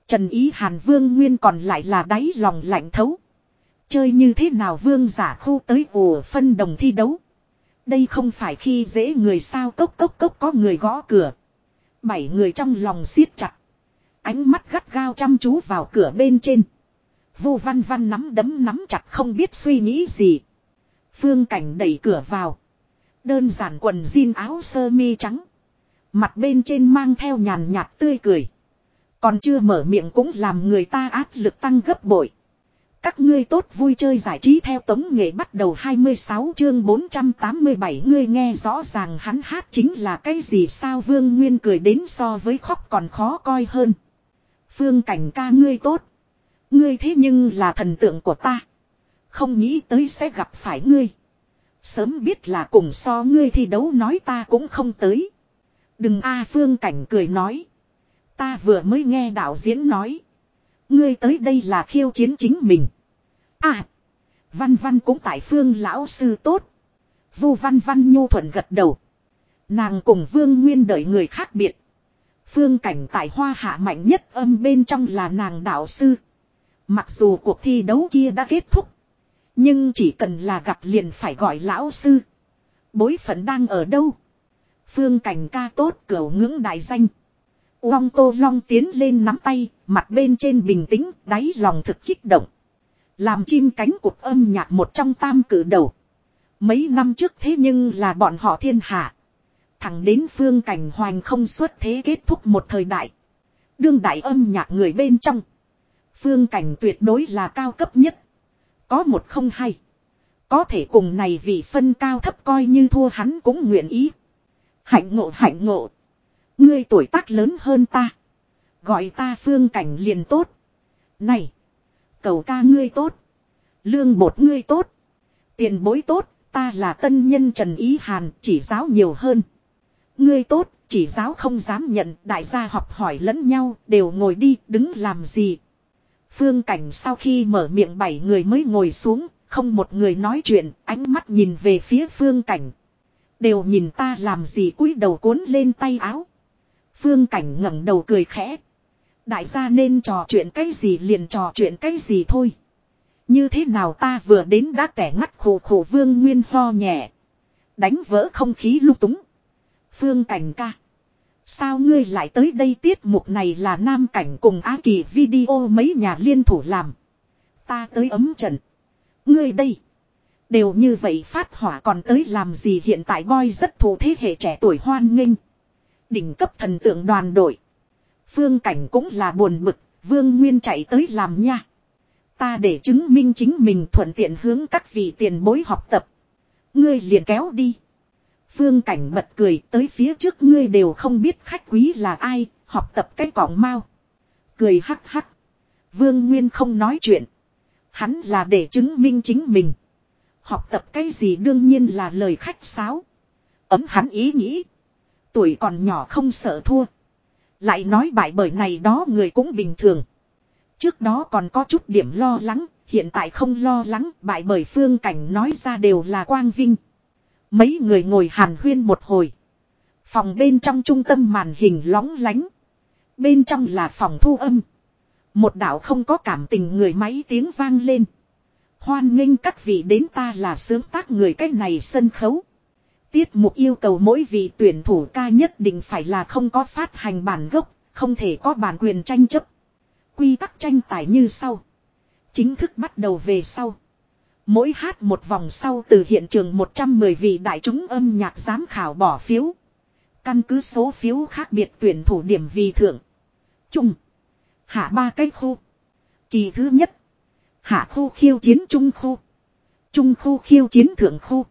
Trần Ý Hàn Vương Nguyên còn lại là đáy lòng lạnh thấu. Chơi như thế nào vương giả khu tới ồ phân đồng thi đấu. Đây không phải khi dễ người sao cốc cốc cốc có người gõ cửa. Bảy người trong lòng siết chặt. Ánh mắt gắt gao chăm chú vào cửa bên trên. Vu văn văn nắm đấm nắm chặt không biết suy nghĩ gì. Phương cảnh đẩy cửa vào. Đơn giản quần jean áo sơ mi trắng. Mặt bên trên mang theo nhàn nhạt tươi cười. Còn chưa mở miệng cũng làm người ta áp lực tăng gấp bội. Các ngươi tốt vui chơi giải trí theo tống nghệ bắt đầu 26 chương 487 ngươi nghe rõ ràng hắn hát chính là cái gì sao Vương Nguyên cười đến so với khóc còn khó coi hơn. Phương cảnh ca ngươi tốt. Ngươi thế nhưng là thần tượng của ta. Không nghĩ tới sẽ gặp phải ngươi. Sớm biết là cùng so ngươi thi đấu nói ta cũng không tới. Đừng a, phương cảnh cười nói. Ta vừa mới nghe đạo diễn nói. Ngươi tới đây là khiêu chiến chính mình. À. Văn văn cũng tại phương lão sư tốt. Vu văn văn nhu thuận gật đầu. Nàng cùng vương nguyên đợi người khác biệt. Phương cảnh tại hoa hạ mạnh nhất âm bên trong là nàng đạo sư. Mặc dù cuộc thi đấu kia đã kết thúc. Nhưng chỉ cần là gặp liền phải gọi lão sư. Bối phận đang ở đâu? Phương cảnh ca tốt cửa ngưỡng đại danh. Long Tô Long tiến lên nắm tay, mặt bên trên bình tĩnh, đáy lòng thực kích động. Làm chim cánh cụt âm nhạc một trong tam cử đầu. Mấy năm trước thế nhưng là bọn họ thiên hạ. Thẳng đến phương cảnh hoành không xuất thế kết thúc một thời đại. Đương đại âm nhạc người bên trong. Phương cảnh tuyệt đối là cao cấp nhất. Có một không hay. Có thể cùng này vị phân cao thấp coi như thua hắn cũng nguyện ý. Hạnh ngộ hạnh ngộ. Ngươi tuổi tác lớn hơn ta. Gọi ta phương cảnh liền tốt. Này. Cầu ca ngươi tốt. Lương bột ngươi tốt. Tiền bối tốt. Ta là tân nhân Trần Ý Hàn, chỉ giáo nhiều hơn. Ngươi tốt. Chỉ giáo không dám nhận. Đại gia học hỏi lẫn nhau. Đều ngồi đi, đứng làm gì. Phương cảnh sau khi mở miệng bảy người mới ngồi xuống. Không một người nói chuyện. Ánh mắt nhìn về phía phương cảnh. Đều nhìn ta làm gì cúi đầu cuốn lên tay áo. Phương cảnh ngẩng đầu cười khẽ. Đại gia nên trò chuyện cái gì liền trò chuyện cái gì thôi. Như thế nào ta vừa đến đã kẻ ngắt khổ khổ vương nguyên ho nhẹ. Đánh vỡ không khí lung túng. Phương cảnh ca. Sao ngươi lại tới đây tiết mục này là nam cảnh cùng Á Kỳ video mấy nhà liên thủ làm. Ta tới ấm trận. Ngươi đây. Đều như vậy phát hỏa còn tới làm gì hiện tại boy rất thù thế hệ trẻ tuổi hoan nghênh. Đỉnh cấp thần tượng đoàn đội. Phương cảnh cũng là buồn bực, Vương Nguyên chạy tới làm nha. Ta để chứng minh chính mình thuận tiện hướng các vị tiền bối học tập. Ngươi liền kéo đi. Phương cảnh bật cười tới phía trước ngươi đều không biết khách quý là ai, học tập cái cỏng mau. Cười hắc hắc. Vương Nguyên không nói chuyện. Hắn là để chứng minh chính mình. Học tập cái gì đương nhiên là lời khách sáo. Ấm hắn ý nghĩ. Tuổi còn nhỏ không sợ thua. Lại nói bại bởi này đó người cũng bình thường. Trước đó còn có chút điểm lo lắng, hiện tại không lo lắng, bại bởi phương cảnh nói ra đều là quang vinh. Mấy người ngồi hàn huyên một hồi. Phòng bên trong trung tâm màn hình lóng lánh. Bên trong là phòng thu âm. Một đạo không có cảm tình người máy tiếng vang lên. Hoan nghênh các vị đến ta là sướng tác người cách này sân khấu. Tiết mục yêu cầu mỗi vị tuyển thủ ca nhất định phải là không có phát hành bản gốc, không thể có bản quyền tranh chấp. Quy tắc tranh tài như sau. Chính thức bắt đầu về sau. Mỗi hát một vòng sau từ hiện trường 110 vị đại chúng âm nhạc giám khảo bỏ phiếu. Căn cứ số phiếu khác biệt tuyển thủ điểm vì thưởng. Trung. Hạ ba cái khu. Kỳ thứ nhất. Hạ khu khiêu chiến trung khu. Trung khu khiêu chiến thượng khu.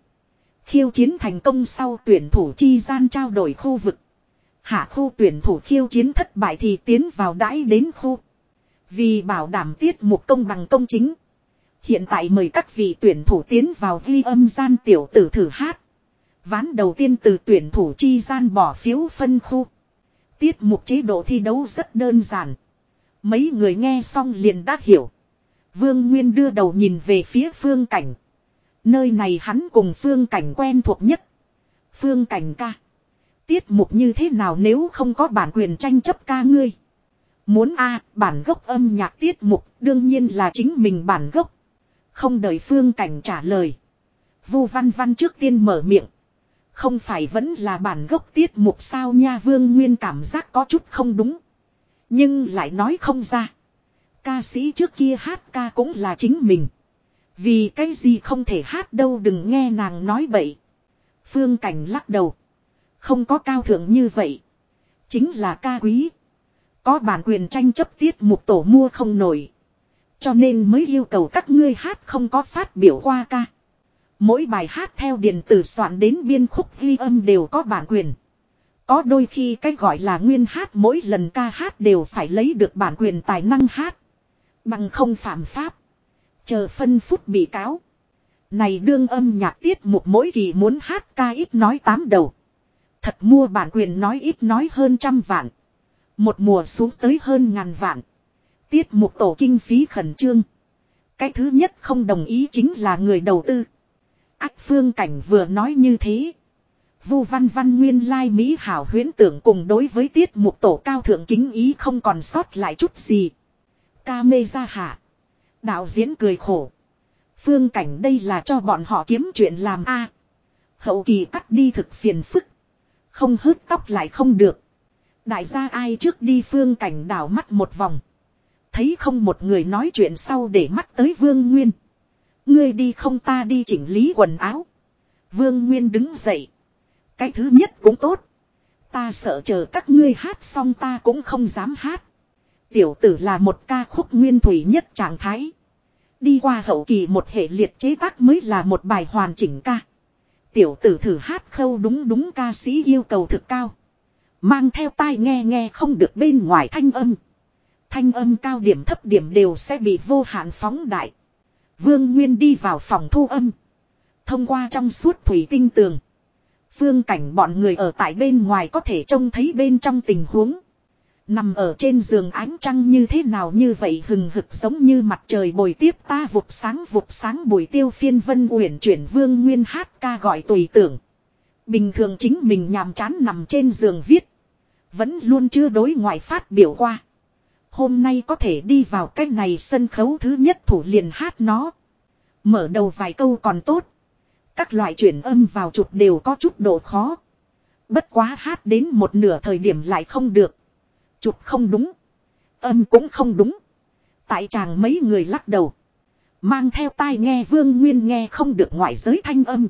Khiêu chiến thành công sau tuyển thủ chi gian trao đổi khu vực. Hạ khu tuyển thủ khiêu chiến thất bại thì tiến vào đãi đến khu. Vì bảo đảm tiết mục công bằng công chính. Hiện tại mời các vị tuyển thủ tiến vào ghi âm gian tiểu tử thử hát. Ván đầu tiên từ tuyển thủ chi gian bỏ phiếu phân khu. Tiết mục chế độ thi đấu rất đơn giản. Mấy người nghe xong liền đã hiểu. Vương Nguyên đưa đầu nhìn về phía phương cảnh. Nơi này hắn cùng phương cảnh quen thuộc nhất. Phương cảnh ca. Tiết mục như thế nào nếu không có bản quyền tranh chấp ca ngươi. Muốn a, bản gốc âm nhạc tiết mục, đương nhiên là chính mình bản gốc. Không đợi phương cảnh trả lời. Vu văn văn trước tiên mở miệng. Không phải vẫn là bản gốc tiết mục sao nha vương nguyên cảm giác có chút không đúng. Nhưng lại nói không ra. Ca sĩ trước kia hát ca cũng là chính mình. Vì cái gì không thể hát đâu đừng nghe nàng nói bậy. Phương Cảnh lắc đầu. Không có cao thượng như vậy. Chính là ca quý. Có bản quyền tranh chấp tiết mục tổ mua không nổi. Cho nên mới yêu cầu các ngươi hát không có phát biểu qua ca. Mỗi bài hát theo điện tử soạn đến biên khúc ghi âm đều có bản quyền. Có đôi khi cái gọi là nguyên hát mỗi lần ca hát đều phải lấy được bản quyền tài năng hát. Bằng không phạm pháp. Chờ phân phút bị cáo. Này đương âm nhạc tiết mục mỗi kỳ muốn hát ca ít nói tám đầu. Thật mua bản quyền nói ít nói hơn trăm vạn. Một mùa xuống tới hơn ngàn vạn. Tiết mục tổ kinh phí khẩn trương. Cái thứ nhất không đồng ý chính là người đầu tư. Ách phương cảnh vừa nói như thế. Vu văn văn nguyên lai Mỹ hảo huyễn tưởng cùng đối với tiết mục tổ cao thượng kính ý không còn sót lại chút gì. Ca mê ra hạ. Đạo diễn cười khổ. Phương cảnh đây là cho bọn họ kiếm chuyện làm a Hậu kỳ cắt đi thực phiền phức. Không hớt tóc lại không được. Đại gia ai trước đi phương cảnh đảo mắt một vòng. Thấy không một người nói chuyện sau để mắt tới vương nguyên. Ngươi đi không ta đi chỉnh lý quần áo. Vương Nguyên đứng dậy. Cái thứ nhất cũng tốt. Ta sợ chờ các ngươi hát xong ta cũng không dám hát. Tiểu tử là một ca khúc nguyên thủy nhất trạng thái. Đi qua hậu kỳ một hệ liệt chế tác mới là một bài hoàn chỉnh ca. Tiểu tử thử hát khâu đúng đúng ca sĩ yêu cầu thực cao. Mang theo tai nghe nghe không được bên ngoài thanh âm. Thanh âm cao điểm thấp điểm đều sẽ bị vô hạn phóng đại. Vương Nguyên đi vào phòng thu âm. Thông qua trong suốt thủy tinh tường. Phương cảnh bọn người ở tại bên ngoài có thể trông thấy bên trong tình huống. Nằm ở trên giường ánh trăng như thế nào như vậy hừng hực giống như mặt trời bồi tiếp ta vụt sáng vụt sáng buổi tiêu phiên vân uyển chuyển vương nguyên hát ca gọi tùy tưởng. Bình thường chính mình nhàm chán nằm trên giường viết. Vẫn luôn chưa đối ngoại phát biểu qua. Hôm nay có thể đi vào cái này sân khấu thứ nhất thủ liền hát nó. Mở đầu vài câu còn tốt. Các loại chuyển âm vào chụp đều có chút độ khó. Bất quá hát đến một nửa thời điểm lại không được. Chụp không đúng. Âm cũng không đúng. Tại chàng mấy người lắc đầu. Mang theo tai nghe vương nguyên nghe không được ngoại giới thanh âm.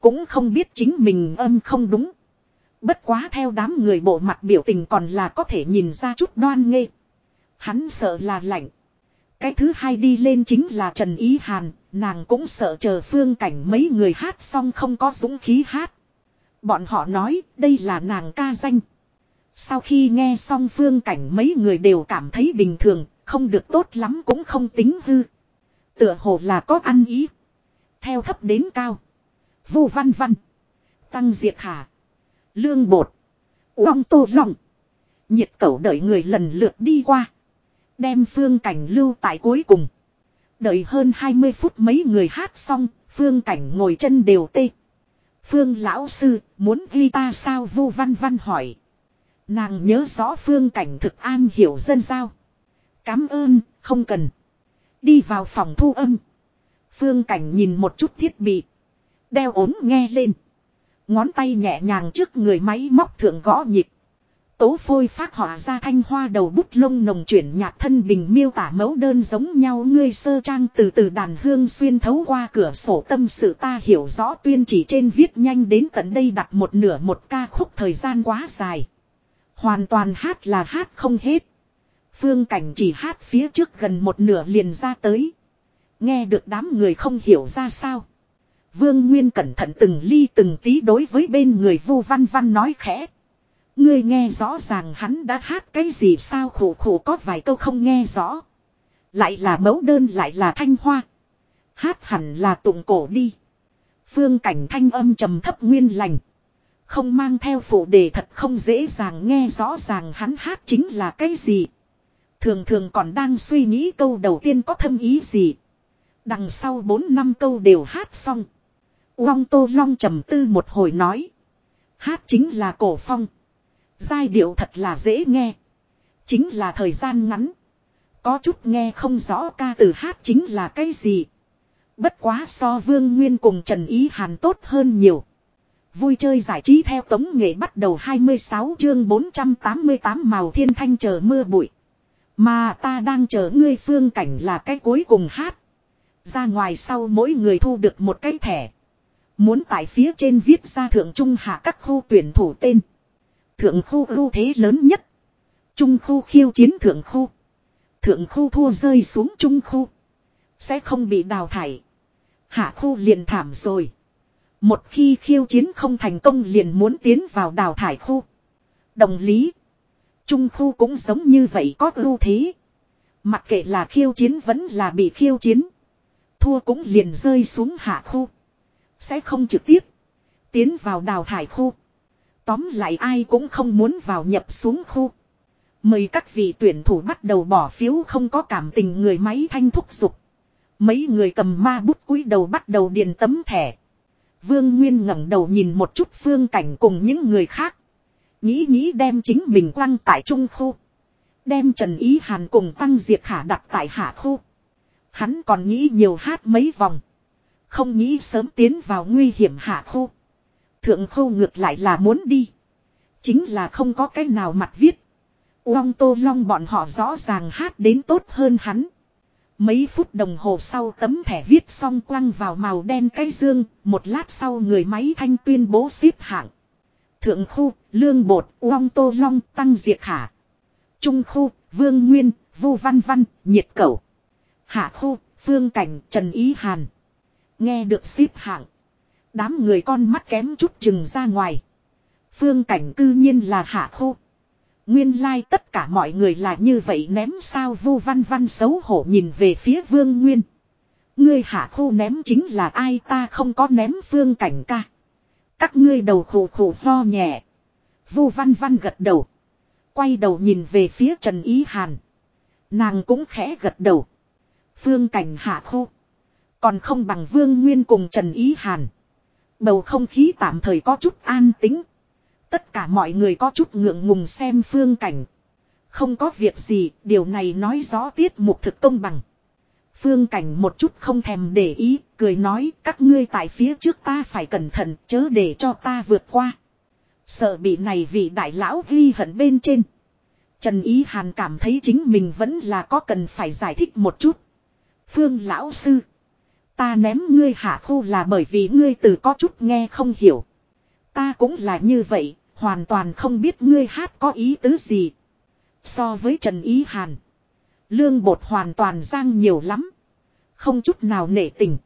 Cũng không biết chính mình âm không đúng. Bất quá theo đám người bộ mặt biểu tình còn là có thể nhìn ra chút đoan nghê. Hắn sợ là lạnh. Cái thứ hai đi lên chính là Trần Ý Hàn, nàng cũng sợ chờ phương cảnh mấy người hát xong không có dũng khí hát. Bọn họ nói đây là nàng ca danh. Sau khi nghe xong phương cảnh mấy người đều cảm thấy bình thường, không được tốt lắm cũng không tính hư. Tựa hồ là có ăn ý. Theo thấp đến cao. Vu văn văn. Tăng diệt khả. Lương bột. Uông tô lòng. Nhiệt cẩu đợi người lần lượt đi qua. Đem phương cảnh lưu tại cuối cùng. Đợi hơn 20 phút mấy người hát xong, phương cảnh ngồi chân đều tê. Phương lão sư, muốn ghi ta sao vu văn văn hỏi. Nàng nhớ rõ phương cảnh thực an hiểu dân sao? Cám ơn, không cần. Đi vào phòng thu âm. Phương cảnh nhìn một chút thiết bị. Đeo ốm nghe lên. Ngón tay nhẹ nhàng trước người máy móc thượng gõ nhịp. Tố phôi phát họa ra thanh hoa đầu bút lông nồng chuyển nhạc thân bình miêu tả mẫu đơn giống nhau ngươi sơ trang từ từ đàn hương xuyên thấu qua cửa sổ tâm sự ta hiểu rõ tuyên chỉ trên viết nhanh đến tận đây đặt một nửa một ca khúc thời gian quá dài. Hoàn toàn hát là hát không hết. Phương cảnh chỉ hát phía trước gần một nửa liền ra tới. Nghe được đám người không hiểu ra sao. Vương Nguyên cẩn thận từng ly từng tí đối với bên người Vu Văn Văn nói khẽ. Ngươi nghe rõ ràng hắn đã hát cái gì sao khổ khổ có vài câu không nghe rõ. Lại là mẫu đơn lại là thanh hoa. Hát hẳn là tụng cổ đi. Phương cảnh thanh âm trầm thấp nguyên lành. Không mang theo phụ đề thật không dễ dàng nghe rõ ràng hắn hát chính là cái gì. Thường thường còn đang suy nghĩ câu đầu tiên có thâm ý gì. Đằng sau 4 năm câu đều hát xong. Uông Tô Long trầm tư một hồi nói. Hát chính là cổ phong. Giai điệu thật là dễ nghe. Chính là thời gian ngắn. Có chút nghe không rõ ca từ hát chính là cái gì. Bất quá so Vương Nguyên cùng Trần Ý Hàn tốt hơn nhiều. Vui chơi giải trí theo tống nghệ bắt đầu 26 chương 488 màu thiên thanh chờ mưa bụi. Mà ta đang chờ ngươi phương cảnh là cái cuối cùng hát. Ra ngoài sau mỗi người thu được một cái thẻ. Muốn tại phía trên viết ra thượng trung hạ các khu tuyển thủ tên. Thượng khu ưu thế lớn nhất. Trung khu khiêu chiến thượng khu. Thượng khu thua rơi xuống trung khu. Sẽ không bị đào thải. Hạ khu liền thảm rồi. Một khi khiêu chiến không thành công liền muốn tiến vào đào thải khu. Đồng lý. Trung khu cũng giống như vậy có ưu thế. Mặc kệ là khiêu chiến vẫn là bị khiêu chiến. Thua cũng liền rơi xuống hạ khu. Sẽ không trực tiếp. Tiến vào đào thải khu. Tóm lại ai cũng không muốn vào nhập xuống khu. Mời các vị tuyển thủ bắt đầu bỏ phiếu không có cảm tình người máy thanh thúc dục Mấy người cầm ma bút cúi đầu bắt đầu điền tấm thẻ. Vương Nguyên ngẩng đầu nhìn một chút phương cảnh cùng những người khác. Nghĩ nghĩ đem chính mình quăng tại trung khu. Đem Trần Ý Hàn cùng Tăng Diệt Khả đặt tại hạ khu. Hắn còn nghĩ nhiều hát mấy vòng. Không nghĩ sớm tiến vào nguy hiểm hạ khu. Thượng khu ngược lại là muốn đi. Chính là không có cái nào mặt viết. Long Tô Long bọn họ rõ ràng hát đến tốt hơn hắn. Mấy phút đồng hồ sau tấm thẻ viết xong quăng vào màu đen cái dương, một lát sau người máy thanh tuyên bố xếp hạng. Thượng khu, Lương Bột, Long Tô Long, Tăng Diệt Khả. Trung khu, Vương Nguyên, Vu Văn Văn, Nhiệt Cẩu. Hạ khu, Phương Cảnh, Trần Ý Hàn. Nghe được xếp hạng. Đám người con mắt kém chút chừng ra ngoài. Phương Cảnh cư nhiên là hạ khu. Nguyên lai like tất cả mọi người là như vậy ném sao vu văn văn xấu hổ nhìn về phía vương nguyên. Ngươi hạ khu ném chính là ai ta không có ném phương cảnh ca. Các ngươi đầu khổ khổ lo nhẹ. Vu văn văn gật đầu. Quay đầu nhìn về phía Trần Ý Hàn. Nàng cũng khẽ gật đầu. Phương cảnh hạ khu. Còn không bằng Vương Nguyên cùng Trần Ý Hàn. Bầu không khí tạm thời có chút an tính. Tất cả mọi người có chút ngượng ngùng xem phương cảnh. Không có việc gì, điều này nói rõ tiết mục thực công bằng. Phương cảnh một chút không thèm để ý, cười nói các ngươi tại phía trước ta phải cẩn thận chớ để cho ta vượt qua. Sợ bị này vị đại lão ghi hận bên trên. Trần Ý Hàn cảm thấy chính mình vẫn là có cần phải giải thích một chút. Phương lão sư. Ta ném ngươi hạ khu là bởi vì ngươi từ có chút nghe không hiểu. Ta cũng là như vậy, hoàn toàn không biết ngươi hát có ý tứ gì. So với Trần Ý Hàn, lương bột hoàn toàn giang nhiều lắm. Không chút nào nể tình.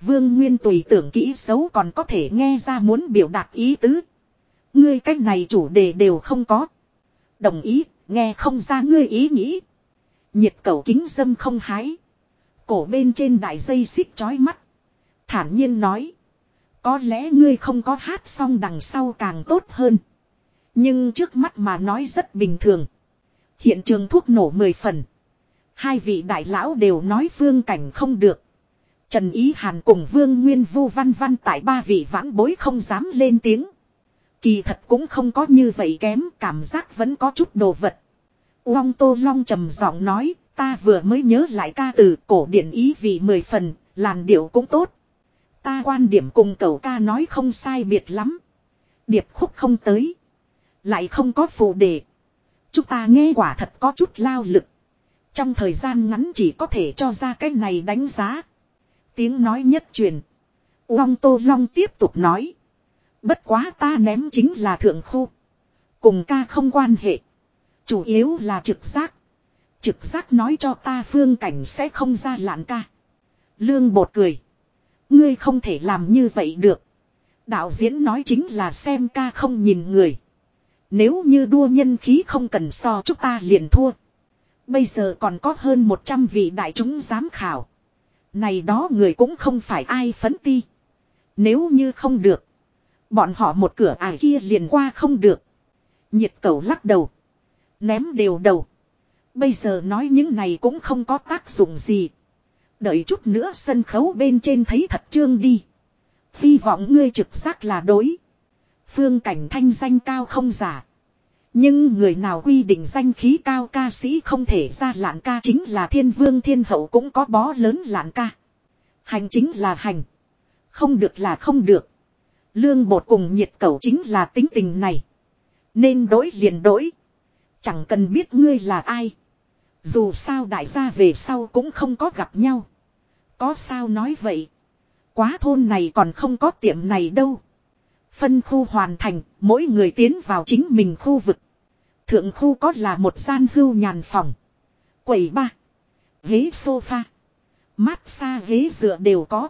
Vương Nguyên tùy tưởng kỹ xấu còn có thể nghe ra muốn biểu đạt ý tứ. Ngươi cách này chủ đề đều không có. Đồng ý, nghe không ra ngươi ý nghĩ. Nhiệt cầu kính dâm không hái. Cổ bên trên đại dây xích chói mắt. Thản nhiên nói. Có lẽ ngươi không có hát xong đằng sau càng tốt hơn. Nhưng trước mắt mà nói rất bình thường. Hiện trường thuốc nổ mười phần. Hai vị đại lão đều nói phương cảnh không được. Trần Ý Hàn cùng Vương Nguyên Vu Văn Văn tại ba vị vãn bối không dám lên tiếng. Kỳ thật cũng không có như vậy kém, cảm giác vẫn có chút đồ vật. Long Tô Long trầm giọng nói, ta vừa mới nhớ lại ca từ cổ điển ý vì mười phần, làn điệu cũng tốt. Ta quan điểm cùng cậu ca nói không sai biệt lắm. Điệp khúc không tới. Lại không có phụ đề. Chúng ta nghe quả thật có chút lao lực. Trong thời gian ngắn chỉ có thể cho ra cái này đánh giá. Tiếng nói nhất truyền. Long Tô Long tiếp tục nói. Bất quá ta ném chính là thượng khu. Cùng ca không quan hệ. Chủ yếu là trực giác. Trực giác nói cho ta phương cảnh sẽ không ra lạn ca. Lương bột cười. Ngươi không thể làm như vậy được. Đạo diễn nói chính là xem ca không nhìn người. Nếu như đua nhân khí không cần so chúng ta liền thua. Bây giờ còn có hơn 100 vị đại chúng giám khảo. Này đó người cũng không phải ai phấn ti. Nếu như không được. Bọn họ một cửa ải kia liền qua không được. Nhiệt cầu lắc đầu. Ném đều đầu. Bây giờ nói những này cũng không có tác dụng gì. Đợi chút nữa sân khấu bên trên thấy thật trương đi. Hy vọng ngươi trực giác là đối. Phương cảnh thanh danh cao không giả. Nhưng người nào quy định danh khí cao ca sĩ không thể ra lạn ca chính là thiên vương thiên hậu cũng có bó lớn lạn ca. Hành chính là hành. Không được là không được. Lương bột cùng nhiệt cầu chính là tính tình này. Nên đối liền đối. Chẳng cần biết ngươi là ai. Dù sao đại gia về sau cũng không có gặp nhau. Có sao nói vậy. Quá thôn này còn không có tiệm này đâu. Phân khu hoàn thành, mỗi người tiến vào chính mình khu vực. Thượng khu có là một gian hưu nhàn phòng. Quầy ba. Ghế sofa. Mát xa ghế dựa đều có.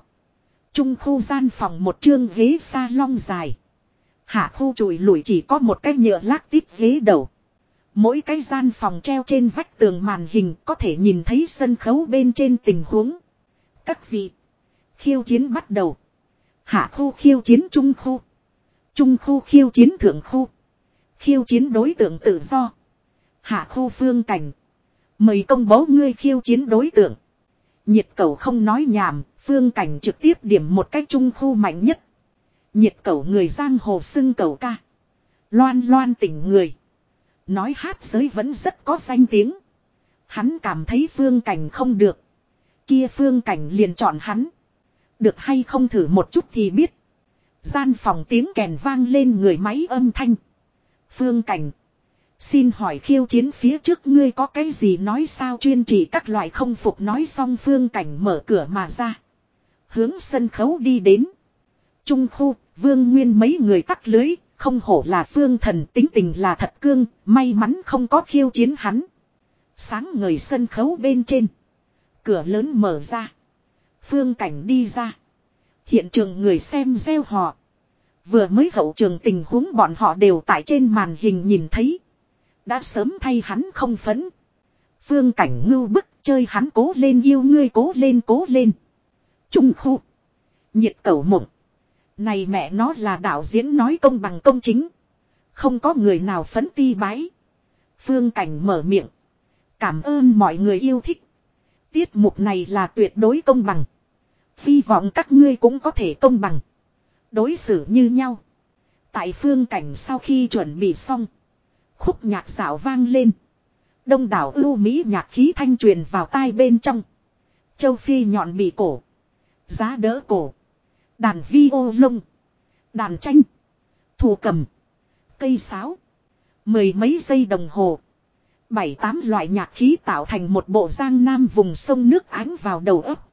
Trung khu gian phòng một chương ghế salon dài. Hạ khu chùi lủi chỉ có một cái nhựa lác tít ghế đầu. Mỗi cái gian phòng treo trên vách tường màn hình có thể nhìn thấy sân khấu bên trên tình huống. Các vị. Khiêu chiến bắt đầu. Hạ khu khiêu chiến trung khu. Trung khu khiêu chiến thượng khu. Khiêu chiến đối tượng tự do. Hạ khu phương cảnh. Mời công bố ngươi khiêu chiến đối tượng. Nhiệt cầu không nói nhảm, phương cảnh trực tiếp điểm một cách trung khu mạnh nhất. Nhiệt cầu người giang hồ xưng cầu ca. Loan loan tỉnh người. Nói hát giới vẫn rất có danh tiếng. Hắn cảm thấy phương cảnh không được. Kia phương cảnh liền chọn hắn. Được hay không thử một chút thì biết. Gian phòng tiếng kèn vang lên người máy âm thanh. Phương cảnh. Xin hỏi khiêu chiến phía trước ngươi có cái gì nói sao chuyên chỉ các loại không phục nói xong phương cảnh mở cửa mà ra. Hướng sân khấu đi đến. Trung khu, vương nguyên mấy người tắt lưới, không hổ là phương thần tính tình là thật cương, may mắn không có khiêu chiến hắn. Sáng ngời sân khấu bên trên. Cửa lớn mở ra. Phương cảnh đi ra. Hiện trường người xem gieo họ. Vừa mới hậu trường tình huống bọn họ đều tại trên màn hình nhìn thấy. Đã sớm thay hắn không phấn. Phương cảnh ngưu bức chơi hắn cố lên yêu ngươi cố lên cố lên. Trung khu. Nhiệt cầu mộng. Này mẹ nó là đạo diễn nói công bằng công chính. Không có người nào phấn ti bái. Phương cảnh mở miệng. Cảm ơn mọi người yêu thích. Tiết mục này là tuyệt đối công bằng. Hy vọng các ngươi cũng có thể công bằng. Đối xử như nhau. Tại phương cảnh sau khi chuẩn bị xong. Khúc nhạc xảo vang lên. Đông đảo ưu Mỹ nhạc khí thanh truyền vào tai bên trong. Châu Phi nhọn bị cổ. Giá đỡ cổ. Đàn vi ô lông. Đàn tranh. Thủ cầm. Cây sáo. Mười mấy giây đồng hồ. Bảy tám loại nhạc khí tạo thành một bộ giang nam vùng sông nước ánh vào đầu ấp.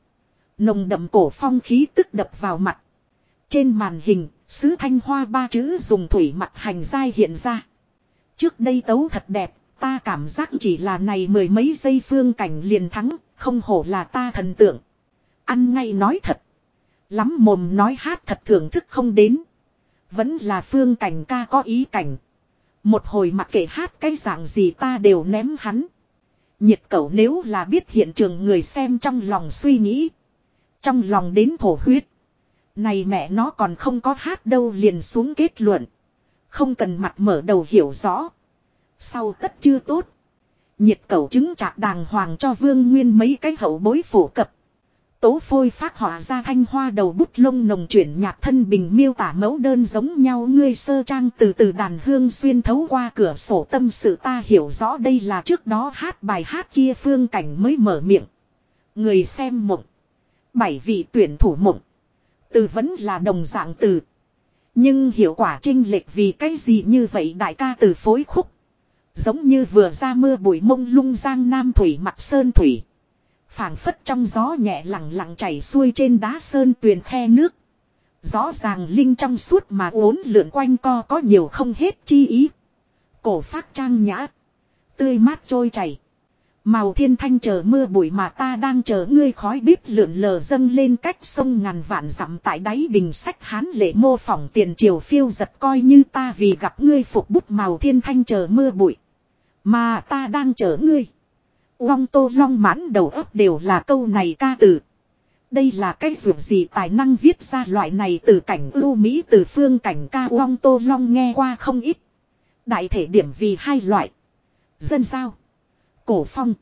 Nồng đậm cổ phong khí tức đập vào mặt. Trên màn hình, sứ thanh hoa ba chữ dùng thủy mặt hành dai hiện ra. Trước đây tấu thật đẹp, ta cảm giác chỉ là này mười mấy giây phương cảnh liền thắng, không hổ là ta thần tượng. Ăn ngay nói thật. Lắm mồm nói hát thật thưởng thức không đến. Vẫn là phương cảnh ca có ý cảnh. Một hồi mặc kệ hát cái dạng gì ta đều ném hắn. Nhiệt cẩu nếu là biết hiện trường người xem trong lòng suy nghĩ. Trong lòng đến thổ huyết. Này mẹ nó còn không có hát đâu liền xuống kết luận. Không cần mặt mở đầu hiểu rõ. Sau tất chưa tốt. Nhiệt cầu chứng chạc đàng hoàng cho vương nguyên mấy cái hậu bối phổ cập. Tố phôi phát họa ra thanh hoa đầu bút lông nồng chuyển nhạc thân bình miêu tả mẫu đơn giống nhau ngươi sơ trang từ từ đàn hương xuyên thấu qua cửa sổ tâm sự ta hiểu rõ đây là trước đó hát bài hát kia phương cảnh mới mở miệng. Người xem mộng. Bảy vị tuyển thủ mộng. Từ vẫn là đồng dạng từ. Nhưng hiệu quả trinh lệch vì cái gì như vậy đại ca từ phối khúc. Giống như vừa ra mưa bụi mông lung giang nam thủy mặt sơn thủy phảng phất trong gió nhẹ lặng lặng chảy xuôi trên đá sơn tuyền khe nước. Rõ ràng linh trong suốt mà uốn lượn quanh co có nhiều không hết chi ý. Cổ phát trang nhã. Tươi mát trôi chảy. Màu thiên thanh chờ mưa bụi mà ta đang chờ ngươi khói bếp lượn lờ dâng lên cách sông ngàn vạn dặm tại đáy bình sách hán lệ mô phỏng tiền triều phiêu giật coi như ta vì gặp ngươi phục bút màu thiên thanh chờ mưa bụi. Mà ta đang chờ ngươi. Long tô long mãn đầu óc đều là câu này ca từ. Đây là cái ruộng gì tài năng viết ra loại này từ cảnh ưu Mỹ từ phương cảnh ca Long tô long nghe qua không ít. Đại thể điểm vì hai loại. Dân sao. Cổ phong.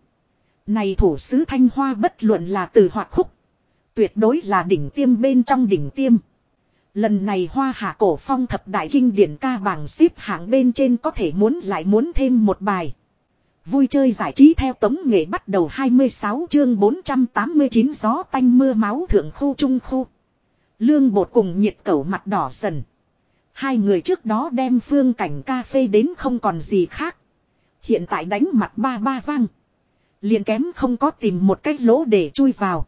Này thủ sứ thanh hoa bất luận là từ hoạt khúc. Tuyệt đối là đỉnh tiêm bên trong đỉnh tiêm. Lần này hoa hạ cổ phong thập đại kinh điển ca bảng xếp hạng bên trên có thể muốn lại muốn thêm một bài. Vui chơi giải trí theo tống nghệ bắt đầu 26 chương 489 gió tanh mưa máu thượng khu trung khu. Lương bột cùng nhiệt cẩu mặt đỏ dần. Hai người trước đó đem phương cảnh cà phê đến không còn gì khác. Hiện tại đánh mặt ba ba vang. Liền kém không có tìm một cách lỗ để chui vào.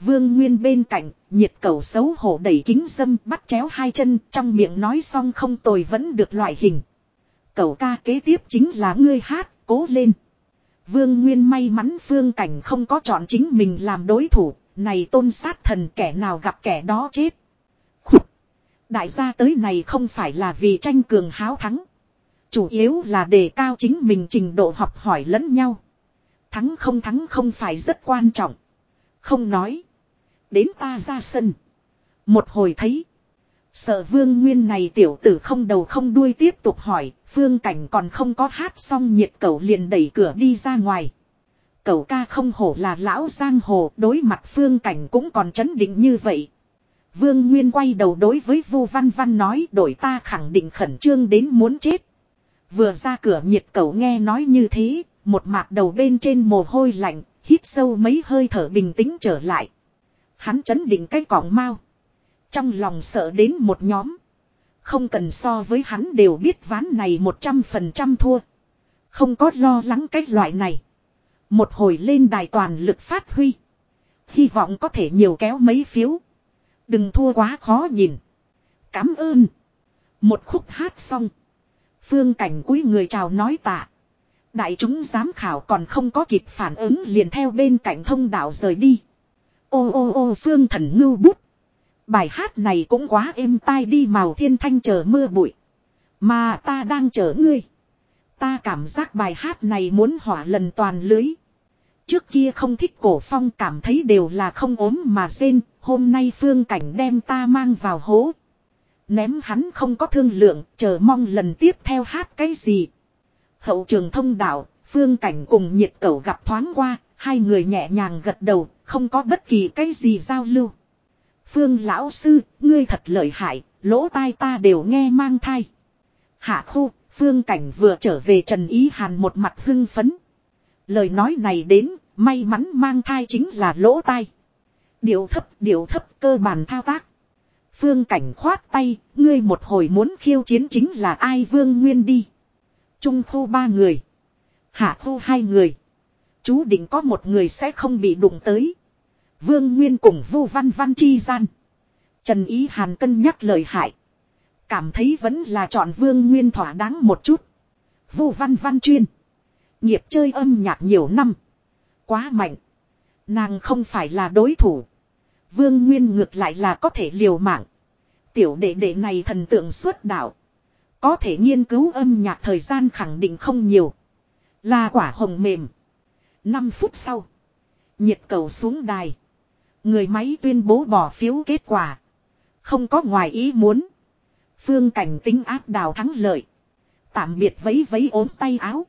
Vương Nguyên bên cạnh, nhiệt cầu xấu hổ đẩy kính dâm bắt chéo hai chân trong miệng nói xong không tồi vẫn được loại hình. Cầu ca kế tiếp chính là ngươi hát, cố lên. Vương Nguyên may mắn phương cảnh không có chọn chính mình làm đối thủ, này tôn sát thần kẻ nào gặp kẻ đó chết. Khục! Đại gia tới này không phải là vì tranh cường háo thắng. Chủ yếu là đề cao chính mình trình độ học hỏi lẫn nhau. Thắng không thắng không phải rất quan trọng. Không nói. Đến ta ra sân. Một hồi thấy. Sợ vương nguyên này tiểu tử không đầu không đuôi tiếp tục hỏi. Phương cảnh còn không có hát xong nhiệt cậu liền đẩy cửa đi ra ngoài. Cậu ca không hổ là lão giang hồ đối mặt phương cảnh cũng còn chấn định như vậy. Vương Nguyên quay đầu đối với Vu Văn Văn nói đổi ta khẳng định khẩn trương đến muốn chết. Vừa ra cửa nhiệt cậu nghe nói như thế, một mặt đầu bên trên mồ hôi lạnh, hít sâu mấy hơi thở bình tĩnh trở lại. Hắn chấn định cái cọng mau. Trong lòng sợ đến một nhóm. Không cần so với hắn đều biết ván này một trăm phần trăm thua. Không có lo lắng cái loại này. Một hồi lên đài toàn lực phát huy. Hy vọng có thể nhiều kéo mấy phiếu. Đừng thua quá khó nhìn. Cám ơn. Một khúc hát xong. Phương cảnh cúi người chào nói tạ. Đại chúng giám khảo còn không có kịp phản ứng liền theo bên cạnh thông đạo rời đi. Ô ô ô, phương thần ngưu bút. Bài hát này cũng quá êm tai đi màu thiên thanh chờ mưa bụi. Mà ta đang chờ ngươi. Ta cảm giác bài hát này muốn hỏa lần toàn lưới. Trước kia không thích cổ phong cảm thấy đều là không ốm mà rên. Hôm nay phương cảnh đem ta mang vào hố. Ném hắn không có thương lượng, chờ mong lần tiếp theo hát cái gì. Hậu trường thông đạo, phương cảnh cùng nhiệt cẩu gặp thoáng qua, hai người nhẹ nhàng gật đầu, không có bất kỳ cái gì giao lưu. Phương lão sư, ngươi thật lợi hại, lỗ tai ta đều nghe mang thai. Hạ khu, phương cảnh vừa trở về Trần Ý Hàn một mặt hưng phấn. Lời nói này đến, may mắn mang thai chính là lỗ tai. Điệu thấp, điệu thấp cơ bản thao tác. Phương cảnh khoát tay, ngươi một hồi muốn khiêu chiến chính là ai vương nguyên đi. Trung khu ba người. Hạ khu hai người. Chú định có một người sẽ không bị đụng tới. Vương Nguyên cùng Vu Văn Văn chi gian. Trần Ý Hàn cân nhắc lời hại. Cảm thấy vẫn là chọn Vương Nguyên thỏa đáng một chút. Vu Văn Văn chuyên. Nghiệp chơi âm nhạc nhiều năm. Quá mạnh. Nàng không phải là đối thủ. Vương Nguyên ngược lại là có thể liều mạng. Tiểu đệ đệ này thần tượng xuất đạo. Có thể nghiên cứu âm nhạc thời gian khẳng định không nhiều. Là quả hồng mềm. 5 phút sau. Nhiệt cầu xuống đài. Người máy tuyên bố bỏ phiếu kết quả. Không có ngoài ý muốn. Phương cảnh tính áp đào thắng lợi. Tạm biệt vấy vấy ốm tay áo.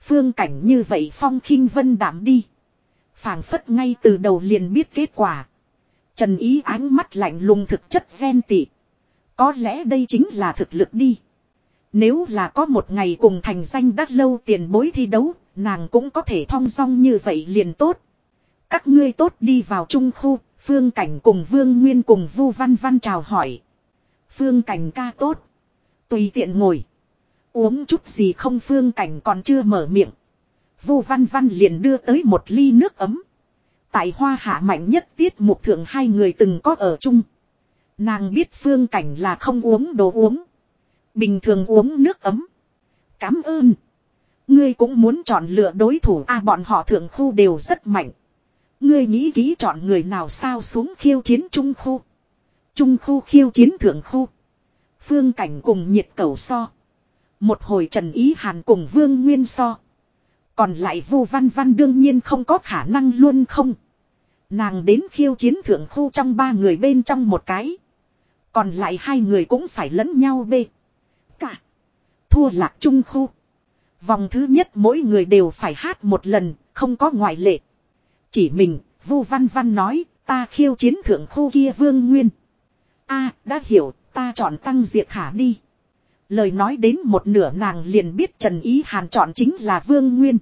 Phương cảnh như vậy phong khinh vân đảm đi. phảng phất ngay từ đầu liền biết kết quả. Trần ý ánh mắt lạnh lùng thực chất gen tị. Có lẽ đây chính là thực lực đi. Nếu là có một ngày cùng thành danh đắt lâu tiền bối thi đấu, nàng cũng có thể thong dong như vậy liền tốt. Các ngươi tốt đi vào trung khu, phương cảnh cùng vương nguyên cùng vu văn văn chào hỏi. Phương cảnh ca tốt. Tùy tiện ngồi. Uống chút gì không phương cảnh còn chưa mở miệng. Vu văn văn liền đưa tới một ly nước ấm. Tại hoa hạ mạnh nhất tiết mục thượng hai người từng có ở chung. Nàng biết phương cảnh là không uống đồ uống. Bình thường uống nước ấm. Cám ơn. Ngươi cũng muốn chọn lựa đối thủ a bọn họ thượng khu đều rất mạnh. Ngươi nghĩ kỹ chọn người nào sao xuống khiêu chiến trung khu. Trung khu khiêu chiến thượng khu. Phương cảnh cùng nhiệt cầu so. Một hồi Trần Ý Hàn cùng Vương Nguyên so. Còn lại Vu Văn Văn đương nhiên không có khả năng luôn không. Nàng đến khiêu chiến thượng khu trong ba người bên trong một cái. Còn lại hai người cũng phải lẫn nhau bê. Cả. Thua lạc trung khu. Vòng thứ nhất mỗi người đều phải hát một lần, không có ngoại lệ. Chỉ mình, Vu Văn Văn nói, ta khiêu chiến thượng khu kia Vương Nguyên. a đã hiểu, ta chọn Tăng Diệt Khả đi. Lời nói đến một nửa nàng liền biết Trần Ý Hàn chọn chính là Vương Nguyên.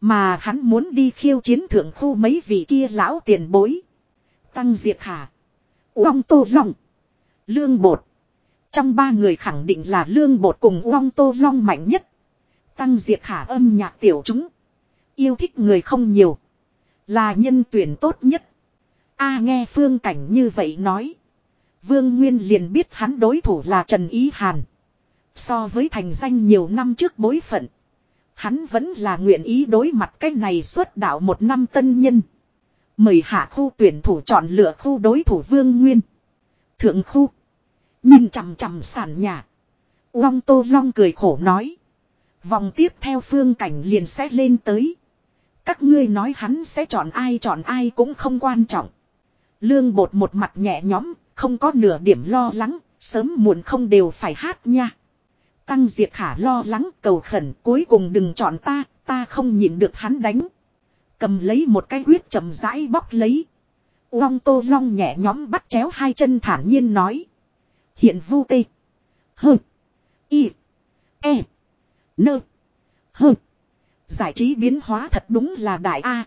Mà hắn muốn đi khiêu chiến thượng khu mấy vị kia lão tiền bối. Tăng Diệt Khả. Uông Tô Long. Lương Bột. Trong ba người khẳng định là Lương Bột cùng Uông Tô Long mạnh nhất. Tăng Diệt Khả âm nhạc tiểu chúng. Yêu thích người không nhiều. Là nhân tuyển tốt nhất. A nghe phương cảnh như vậy nói. Vương Nguyên liền biết hắn đối thủ là Trần Ý Hàn. So với thành danh nhiều năm trước bối phận. Hắn vẫn là nguyện ý đối mặt cái này xuất đạo một năm tân nhân. Mời hạ khu tuyển thủ chọn lựa khu đối thủ Vương Nguyên. Thượng khu. Nhìn chằm chằm sàn nhà. Long Tô Long cười khổ nói. Vòng tiếp theo phương cảnh liền sẽ lên tới. Các ngươi nói hắn sẽ chọn ai chọn ai cũng không quan trọng. Lương bột một mặt nhẹ nhõm, không có nửa điểm lo lắng, sớm muộn không đều phải hát nha. Tăng Diệt Khả lo lắng cầu khẩn cuối cùng đừng chọn ta, ta không nhịn được hắn đánh. Cầm lấy một cái huyết chậm rãi bóc lấy. Long Tô Long nhẹ nhõm bắt chéo hai chân thản nhiên nói. Hiện vu tê. Hơ. Y. E. Nơ. Hơ. Giải trí biến hóa thật đúng là đại A.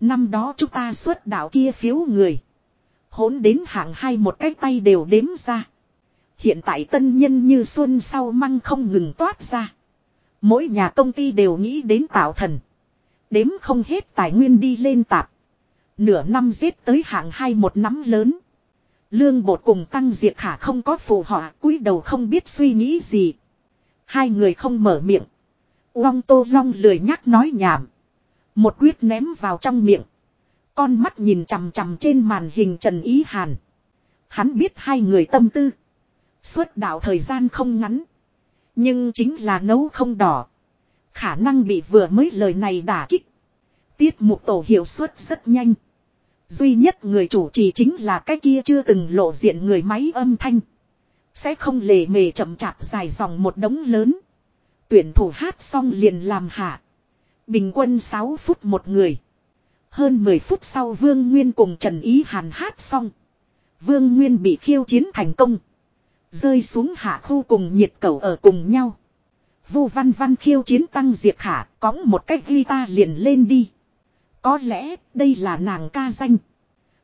Năm đó chúng ta xuất đạo kia phiếu người. Hốn đến hạng hai một cái tay đều đếm ra. Hiện tại tân nhân như xuân sau măng không ngừng toát ra. Mỗi nhà công ty đều nghĩ đến tạo thần. Đếm không hết tài nguyên đi lên tạp. Nửa năm giết tới hạng hai một nắm lớn. Lương bột cùng tăng diệt khả không có phù họa, cúi đầu không biết suy nghĩ gì. Hai người không mở miệng. Long tô long lười nhắc nói nhảm. Một quyết ném vào trong miệng. Con mắt nhìn chằm chằm trên màn hình Trần Ý Hàn. Hắn biết hai người tâm tư. Suốt đạo thời gian không ngắn. Nhưng chính là nấu không đỏ. Khả năng bị vừa mới lời này đả kích. Tiết mục tổ hiệu suất rất nhanh. Duy nhất người chủ trì chính là cái kia chưa từng lộ diện người máy âm thanh. Sẽ không lề mề chậm chạp dài dòng một đống lớn. Tuyển thủ hát xong liền làm hạ. Bình quân 6 phút một người. Hơn 10 phút sau Vương Nguyên cùng Trần Ý Hàn hát xong. Vương Nguyên bị khiêu chiến thành công. Rơi xuống hạ khu cùng nhiệt cầu ở cùng nhau. Vu văn văn khiêu chiến tăng diệt khả, cõng một cách guitar liền lên đi. Có lẽ đây là nàng ca danh.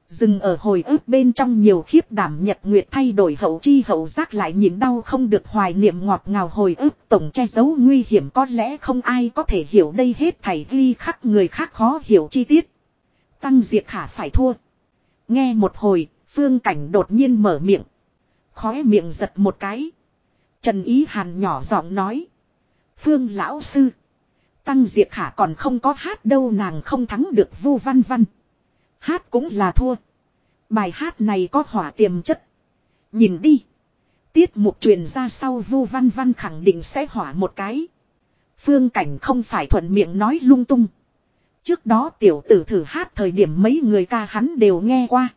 Dừng ở hồi ức bên trong nhiều khiếp đảm nhật nguyệt thay đổi hậu chi hậu giác lại nhìn đau không được hoài niệm ngọt ngào hồi ức tổng che giấu nguy hiểm có lẽ không ai có thể hiểu đây hết thảy ghi khắc người khác khó hiểu chi tiết. Tăng diệt khả phải thua. Nghe một hồi, phương cảnh đột nhiên mở miệng. Khóe miệng giật một cái. Trần Ý Hàn nhỏ giọng nói. Phương lão sư. Tăng diệt khả còn không có hát đâu nàng không thắng được vu văn văn. Hát cũng là thua. Bài hát này có hỏa tiềm chất. Nhìn đi. Tiết mục truyền ra sau vu văn văn khẳng định sẽ hỏa một cái. Phương cảnh không phải thuận miệng nói lung tung. Trước đó tiểu tử thử hát thời điểm mấy người ca hắn đều nghe qua.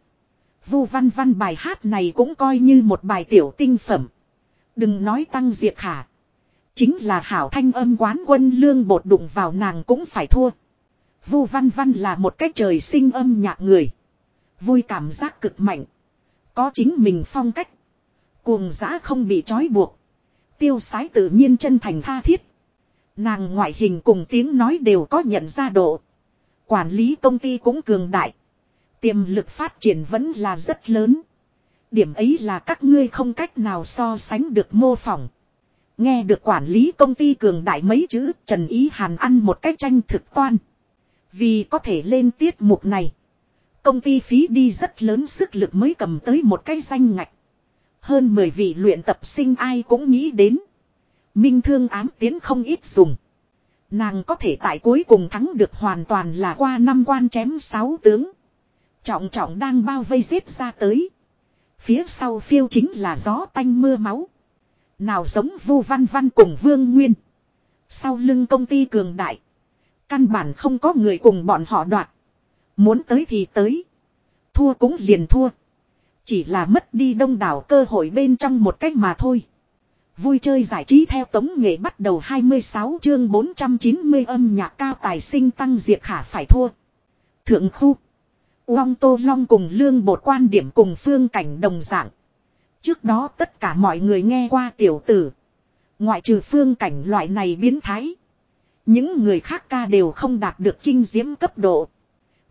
Vu văn văn bài hát này cũng coi như một bài tiểu tinh phẩm. Đừng nói tăng diệt khả. Chính là hảo thanh âm quán quân lương bột đụng vào nàng cũng phải thua. Vu Văn Văn là một cách trời sinh âm nhạc người. Vui cảm giác cực mạnh. Có chính mình phong cách. Cuồng giã không bị trói buộc. Tiêu sái tự nhiên chân thành tha thiết. Nàng ngoại hình cùng tiếng nói đều có nhận ra độ. Quản lý công ty cũng cường đại. Tiềm lực phát triển vẫn là rất lớn. Điểm ấy là các ngươi không cách nào so sánh được mô phỏng. Nghe được quản lý công ty cường đại mấy chữ, Trần Ý Hàn ăn một cách tranh thực toan. Vì có thể lên tiết mục này. Công ty phí đi rất lớn sức lực mới cầm tới một cái danh ngạch. Hơn 10 vị luyện tập sinh ai cũng nghĩ đến. Minh thương ám tiến không ít dùng. Nàng có thể tại cuối cùng thắng được hoàn toàn là qua năm quan chém sáu tướng. Trọng trọng đang bao vây giết ra tới. Phía sau phiêu chính là gió tanh mưa máu. Nào giống vu văn văn cùng vương nguyên. Sau lưng công ty cường đại. Căn bản không có người cùng bọn họ đoạt. Muốn tới thì tới. Thua cũng liền thua. Chỉ là mất đi đông đảo cơ hội bên trong một cách mà thôi. Vui chơi giải trí theo tống nghệ bắt đầu 26 chương 490 âm nhạc cao tài sinh tăng diệt khả phải thua. Thượng khu. Uông Tô Long cùng lương bột quan điểm cùng phương cảnh đồng dạng. Trước đó tất cả mọi người nghe qua tiểu tử. Ngoại trừ phương cảnh loại này biến thái. Những người khác ca đều không đạt được kinh diễm cấp độ.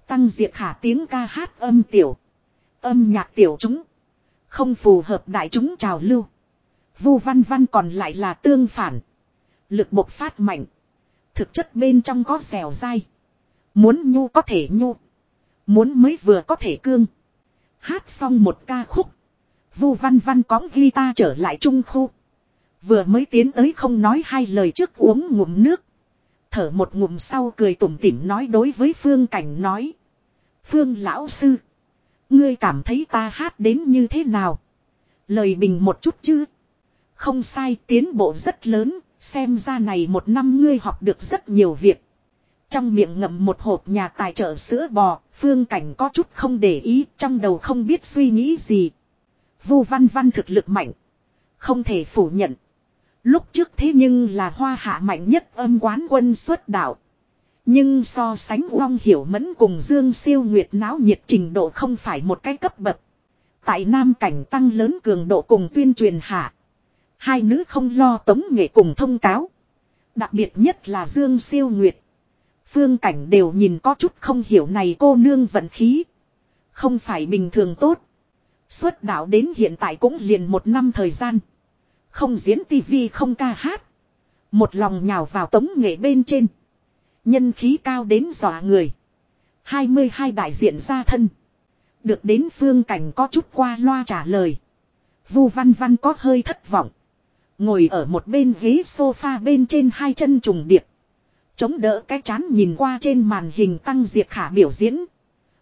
Tăng diệt khả tiếng ca hát âm tiểu. Âm nhạc tiểu chúng. Không phù hợp đại chúng trào lưu. Vu văn văn còn lại là tương phản. Lực bộc phát mạnh. Thực chất bên trong có dẻo dai. Muốn nhu có thể nhu. Muốn mới vừa có thể cương. Hát xong một ca khúc. Vu văn văn cóng guitar trở lại trung khu. Vừa mới tiến tới không nói hai lời trước uống ngụm nước. Thở một ngụm sau cười tủm tỉm nói đối với Phương Cảnh nói. Phương lão sư. Ngươi cảm thấy ta hát đến như thế nào? Lời bình một chút chứ? Không sai tiến bộ rất lớn, xem ra này một năm ngươi học được rất nhiều việc. Trong miệng ngậm một hộp nhà tài trợ sữa bò, phương cảnh có chút không để ý, trong đầu không biết suy nghĩ gì. Vu văn văn thực lực mạnh. Không thể phủ nhận. Lúc trước thế nhưng là hoa hạ mạnh nhất âm quán quân xuất đạo. Nhưng so sánh Uông Hiểu Mẫn cùng Dương Siêu Nguyệt náo nhiệt trình độ không phải một cái cấp bậc. Tại Nam cảnh tăng lớn cường độ cùng tuyên truyền hạ. Hai nữ không lo tống nghệ cùng thông cáo. Đặc biệt nhất là Dương Siêu Nguyệt. Phương cảnh đều nhìn có chút không hiểu này cô nương vận khí. Không phải bình thường tốt. Xuất đạo đến hiện tại cũng liền một năm thời gian. Không diễn tivi không ca hát. Một lòng nhào vào tống nghệ bên trên. Nhân khí cao đến dọa người. 22 đại diện ra thân. Được đến phương cảnh có chút qua loa trả lời. Vu văn văn có hơi thất vọng. Ngồi ở một bên ghế sofa bên trên hai chân trùng điệp. Chống đỡ cái chán nhìn qua trên màn hình tăng diệt khả biểu diễn.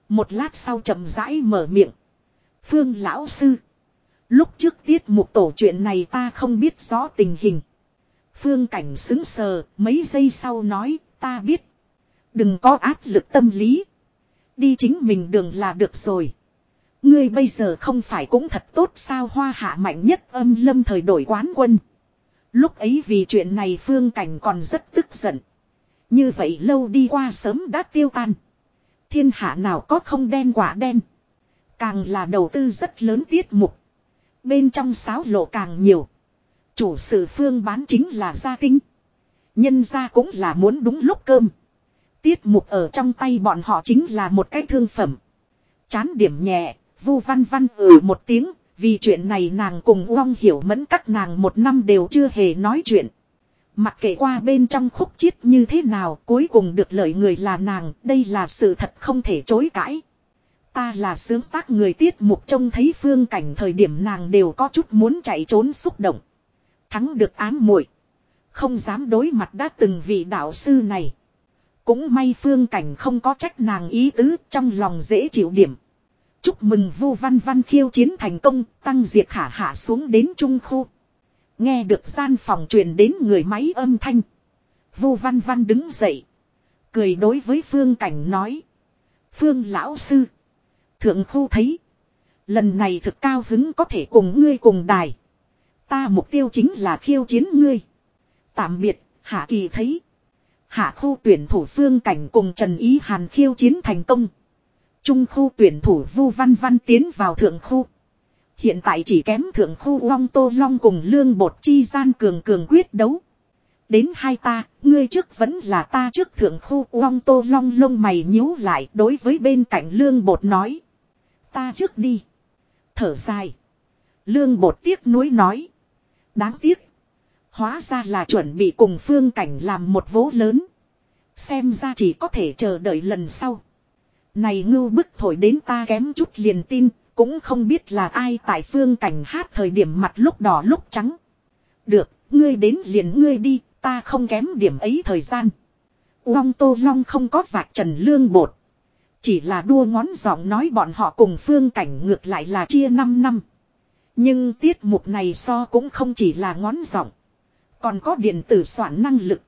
Một lát sau chậm rãi mở miệng. Phương lão sư. Lúc trước tiết mục tổ chuyện này ta không biết rõ tình hình. Phương cảnh xứng sờ, mấy giây sau nói, ta biết. Đừng có áp lực tâm lý. Đi chính mình đường là được rồi. Ngươi bây giờ không phải cũng thật tốt sao hoa hạ mạnh nhất âm lâm thời đổi quán quân. Lúc ấy vì chuyện này phương cảnh còn rất tức giận. Như vậy lâu đi qua sớm đã tiêu tan. Thiên hạ nào có không đen quả đen. Càng là đầu tư rất lớn tiết mục. Bên trong sáo lộ càng nhiều. Chủ sự phương bán chính là gia kinh. Nhân gia cũng là muốn đúng lúc cơm. Tiết mục ở trong tay bọn họ chính là một cái thương phẩm. Chán điểm nhẹ, vu văn văn ừ một tiếng, vì chuyện này nàng cùng Uông hiểu mẫn các nàng một năm đều chưa hề nói chuyện. Mặc kệ qua bên trong khúc chiết như thế nào cuối cùng được lợi người là nàng, đây là sự thật không thể chối cãi. Ta là sướng tác người tiết mục trông thấy phương cảnh thời điểm nàng đều có chút muốn chạy trốn xúc động. Thắng được ám muội Không dám đối mặt đã từng vị đạo sư này. Cũng may phương cảnh không có trách nàng ý tứ trong lòng dễ chịu điểm. Chúc mừng vu văn văn khiêu chiến thành công, tăng diệt khả hạ xuống đến trung khu. Nghe được gian phòng truyền đến người máy âm thanh. Vu văn văn đứng dậy. Cười đối với phương cảnh nói. Phương lão sư. Thượng khu thấy. Lần này thực cao hứng có thể cùng ngươi cùng đài. Ta mục tiêu chính là khiêu chiến ngươi. Tạm biệt, Hạ Kỳ thấy. Hạ khu tuyển thủ phương cảnh cùng Trần Ý Hàn khiêu chiến thành công. Trung khu tuyển thủ Vu Văn Văn tiến vào thượng khu. Hiện tại chỉ kém thượng khu Long Tô Long cùng Lương Bột Chi gian cường cường quyết đấu. Đến hai ta, ngươi trước vẫn là ta trước thượng khu Long Tô Long lông mày nhíu lại đối với bên cạnh Lương Bột nói. Ta trước đi. Thở dài. Lương Bột tiếc nuối nói. Đáng tiếc. Hóa ra là chuẩn bị cùng phương cảnh làm một vố lớn. Xem ra chỉ có thể chờ đợi lần sau. Này ngưu bức thổi đến ta kém chút liền tin, cũng không biết là ai tại phương cảnh hát thời điểm mặt lúc đỏ lúc trắng. Được, ngươi đến liền ngươi đi, ta không kém điểm ấy thời gian. Long Tô Long không có vạch trần lương bột. Chỉ là đua ngón giọng nói bọn họ cùng phương cảnh ngược lại là chia 5 năm. Nhưng tiết mục này so cũng không chỉ là ngón giọng. Còn có điện tử soạn năng lực.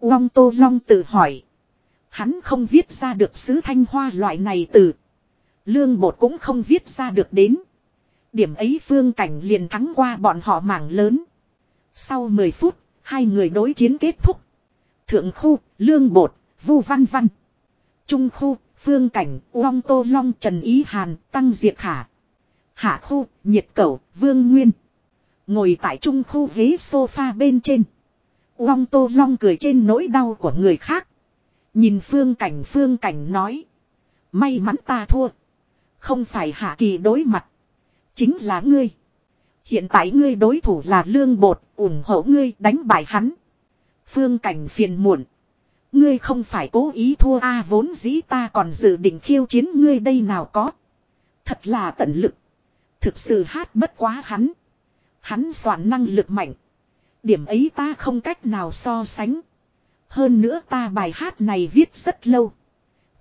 Long Tô Long tự hỏi. Hắn không viết ra được sứ thanh hoa loại này từ. Lương bột cũng không viết ra được đến. Điểm ấy phương cảnh liền thắng qua bọn họ mảng lớn. Sau 10 phút, hai người đối chiến kết thúc. Thượng khu, lương bột, vu văn văn. Trung khu, phương cảnh, long tô long trần ý hàn, tăng diệt khả. Hạ khu, nhiệt cẩu, vương nguyên. Ngồi tại trung khu ghế sofa bên trên. Long tô long cười trên nỗi đau của người khác. Nhìn phương cảnh phương cảnh nói. May mắn ta thua. Không phải hạ kỳ đối mặt. Chính là ngươi. Hiện tại ngươi đối thủ là lương bột, ủng hộ ngươi đánh bại hắn. Phương cảnh phiền muộn. Ngươi không phải cố ý thua a vốn dĩ ta còn dự định khiêu chiến ngươi đây nào có. Thật là tận lực. Thực sự hát bất quá hắn. Hắn soạn năng lực mạnh. Điểm ấy ta không cách nào so sánh. Hơn nữa ta bài hát này viết rất lâu.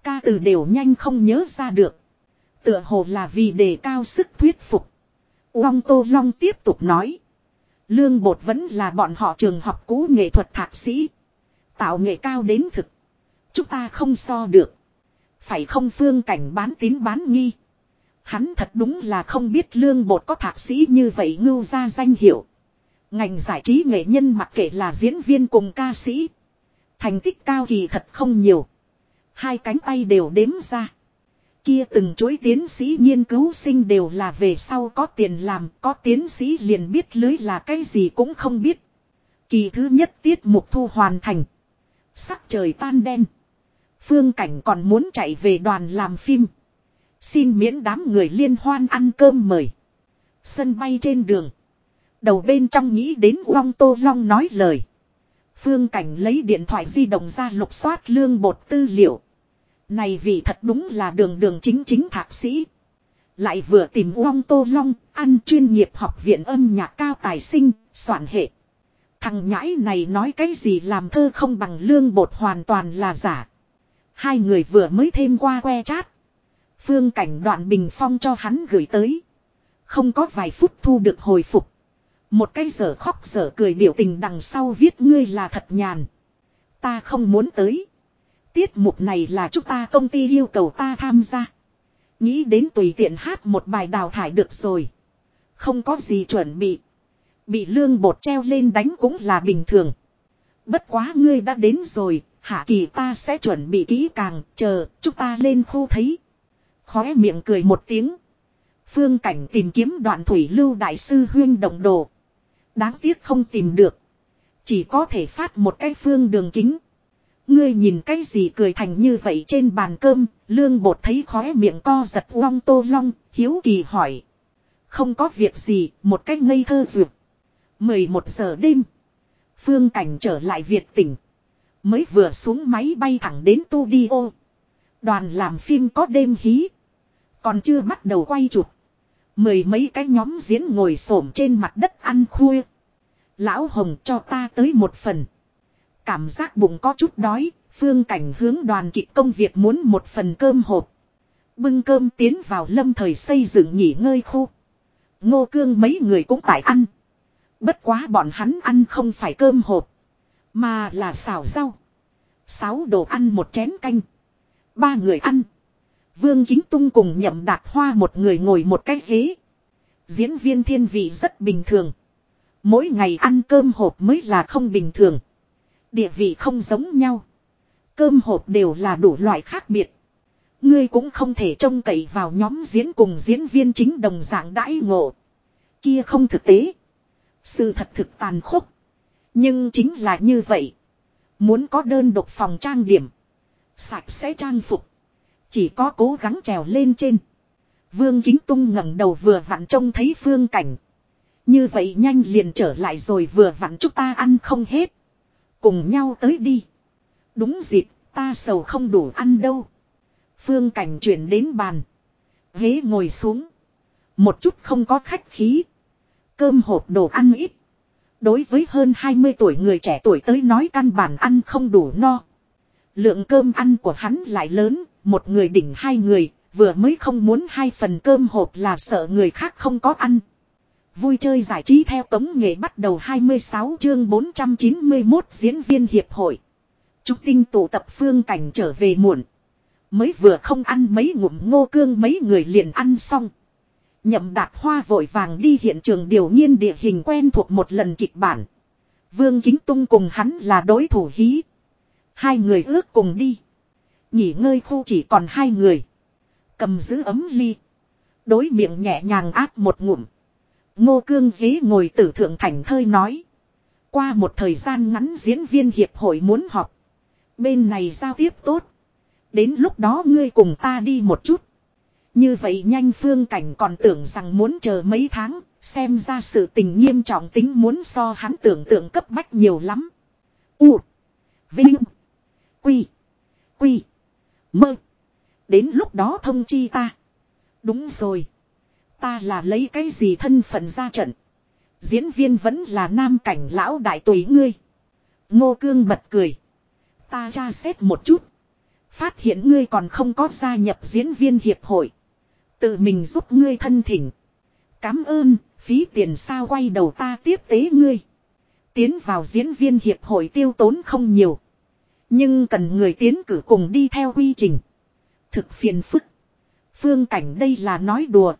Ca từ đều nhanh không nhớ ra được. Tựa hồ là vì đề cao sức thuyết phục. Long Tô Long tiếp tục nói. Lương bột vẫn là bọn họ trường học cũ nghệ thuật thạc sĩ. Tạo nghệ cao đến thực. Chúng ta không so được. Phải không phương cảnh bán tín bán nghi. Hắn thật đúng là không biết lương bột có thạc sĩ như vậy ngưu ra danh hiệu. Ngành giải trí nghệ nhân mặc kệ là diễn viên cùng ca sĩ. Thành tích cao kỳ thật không nhiều. Hai cánh tay đều đếm ra. Kia từng chuỗi tiến sĩ nghiên cứu sinh đều là về sau có tiền làm, có tiến sĩ liền biết lưới là cái gì cũng không biết. Kỳ thứ nhất tiết mục thu hoàn thành. Sắc trời tan đen. Phương Cảnh còn muốn chạy về đoàn làm phim. Xin miễn đám người liên hoan ăn cơm mời. Sân bay trên đường. Đầu bên trong nghĩ đến Long Tô Long nói lời. Phương Cảnh lấy điện thoại di động ra lục soát lương bột tư liệu. Này vì thật đúng là đường đường chính chính thạc sĩ. Lại vừa tìm Long Tô Long, ăn chuyên nghiệp học viện âm nhạc cao tài sinh, soạn hệ. Thằng nhãi này nói cái gì làm thơ không bằng lương bột hoàn toàn là giả. Hai người vừa mới thêm qua que chat. Phương cảnh đoạn bình phong cho hắn gửi tới. Không có vài phút thu được hồi phục. Một cái giờ khóc giờ cười biểu tình đằng sau viết ngươi là thật nhàn. Ta không muốn tới. Tiết mục này là chúng ta công ty yêu cầu ta tham gia. Nghĩ đến tùy tiện hát một bài đào thải được rồi. Không có gì chuẩn bị. Bị lương bột treo lên đánh cũng là bình thường. Bất quá ngươi đã đến rồi, hạ kỳ ta sẽ chuẩn bị kỹ càng, chờ, chúng ta lên khu thấy. Khóe miệng cười một tiếng. Phương cảnh tìm kiếm đoạn thủy lưu đại sư huyên động đồ. Đáng tiếc không tìm được. Chỉ có thể phát một cái phương đường kính. Ngươi nhìn cái gì cười thành như vậy trên bàn cơm, lương bột thấy khóe miệng co giật long tô long, hiếu kỳ hỏi. Không có việc gì, một cách ngây thơ duyệt. 11 giờ đêm. Phương cảnh trở lại Việt tỉnh. Mới vừa xuống máy bay thẳng đến studio. Đoàn làm phim có đêm hí. Còn chưa bắt đầu quay chụp. Mười mấy cái nhóm diễn ngồi xổm trên mặt đất ăn khuya. Lão Hồng cho ta tới một phần. Cảm giác bụng có chút đói, phương cảnh hướng đoàn kịch công việc muốn một phần cơm hộp. Bưng cơm tiến vào lâm thời xây dựng nghỉ ngơi khu. Ngô cương mấy người cũng tại ăn. Bất quá bọn hắn ăn không phải cơm hộp. Mà là xào rau. Sáu đồ ăn một chén canh. Ba người ăn. Vương Kính Tung cùng nhậm đạt hoa một người ngồi một cái ghế. Diễn viên thiên vị rất bình thường. Mỗi ngày ăn cơm hộp mới là không bình thường. Địa vị không giống nhau. Cơm hộp đều là đủ loại khác biệt. Ngươi cũng không thể trông cậy vào nhóm diễn cùng diễn viên chính đồng dạng đãi ngộ. Kia không thực tế. Sự thật thực tàn khốc. Nhưng chính là như vậy. Muốn có đơn độc phòng trang điểm. Sạch sẽ trang phục. Chỉ có cố gắng trèo lên trên. Vương Kính Tung ngẩng đầu vừa vặn trông thấy phương cảnh. Như vậy nhanh liền trở lại rồi vừa vặn chúng ta ăn không hết. Cùng nhau tới đi. Đúng dịp, ta sầu không đủ ăn đâu. Phương cảnh chuyển đến bàn. Ghế ngồi xuống. Một chút không có khách khí. Cơm hộp đồ ăn ít. Đối với hơn 20 tuổi người trẻ tuổi tới nói căn bản ăn không đủ no. Lượng cơm ăn của hắn lại lớn, một người đỉnh hai người, vừa mới không muốn hai phần cơm hộp là sợ người khác không có ăn. Vui chơi giải trí theo tống nghệ bắt đầu 26 chương 491 diễn viên hiệp hội. Trúc Tinh tụ tập phương cảnh trở về muộn. Mới vừa không ăn mấy ngụm ngô cương mấy người liền ăn xong. Nhậm đạt hoa vội vàng đi hiện trường điều nghiên địa hình quen thuộc một lần kịch bản. Vương Kính Tung cùng hắn là đối thủ hí. Hai người ước cùng đi. Nghỉ ngơi khu chỉ còn hai người. Cầm giữ ấm ly. Đối miệng nhẹ nhàng áp một ngụm. Ngô cương dế ngồi tử thượng thành thơi nói. Qua một thời gian ngắn diễn viên hiệp hội muốn họp. Bên này giao tiếp tốt. Đến lúc đó ngươi cùng ta đi một chút. Như vậy nhanh phương cảnh còn tưởng rằng muốn chờ mấy tháng, xem ra sự tình nghiêm trọng tính muốn so hắn tưởng tượng cấp bách nhiều lắm. U. Vinh. Quy. Quy. Mơ. Đến lúc đó thông chi ta. Đúng rồi. Ta là lấy cái gì thân phận ra trận. Diễn viên vẫn là nam cảnh lão đại tùy ngươi. Ngô Cương bật cười. Ta tra xét một chút. Phát hiện ngươi còn không có gia nhập diễn viên hiệp hội. Tự mình giúp ngươi thân thỉnh. Cám ơn, phí tiền sao quay đầu ta tiếp tế ngươi. Tiến vào diễn viên hiệp hội tiêu tốn không nhiều. Nhưng cần người tiến cử cùng đi theo quy trình. Thực phiền phức. Phương cảnh đây là nói đùa.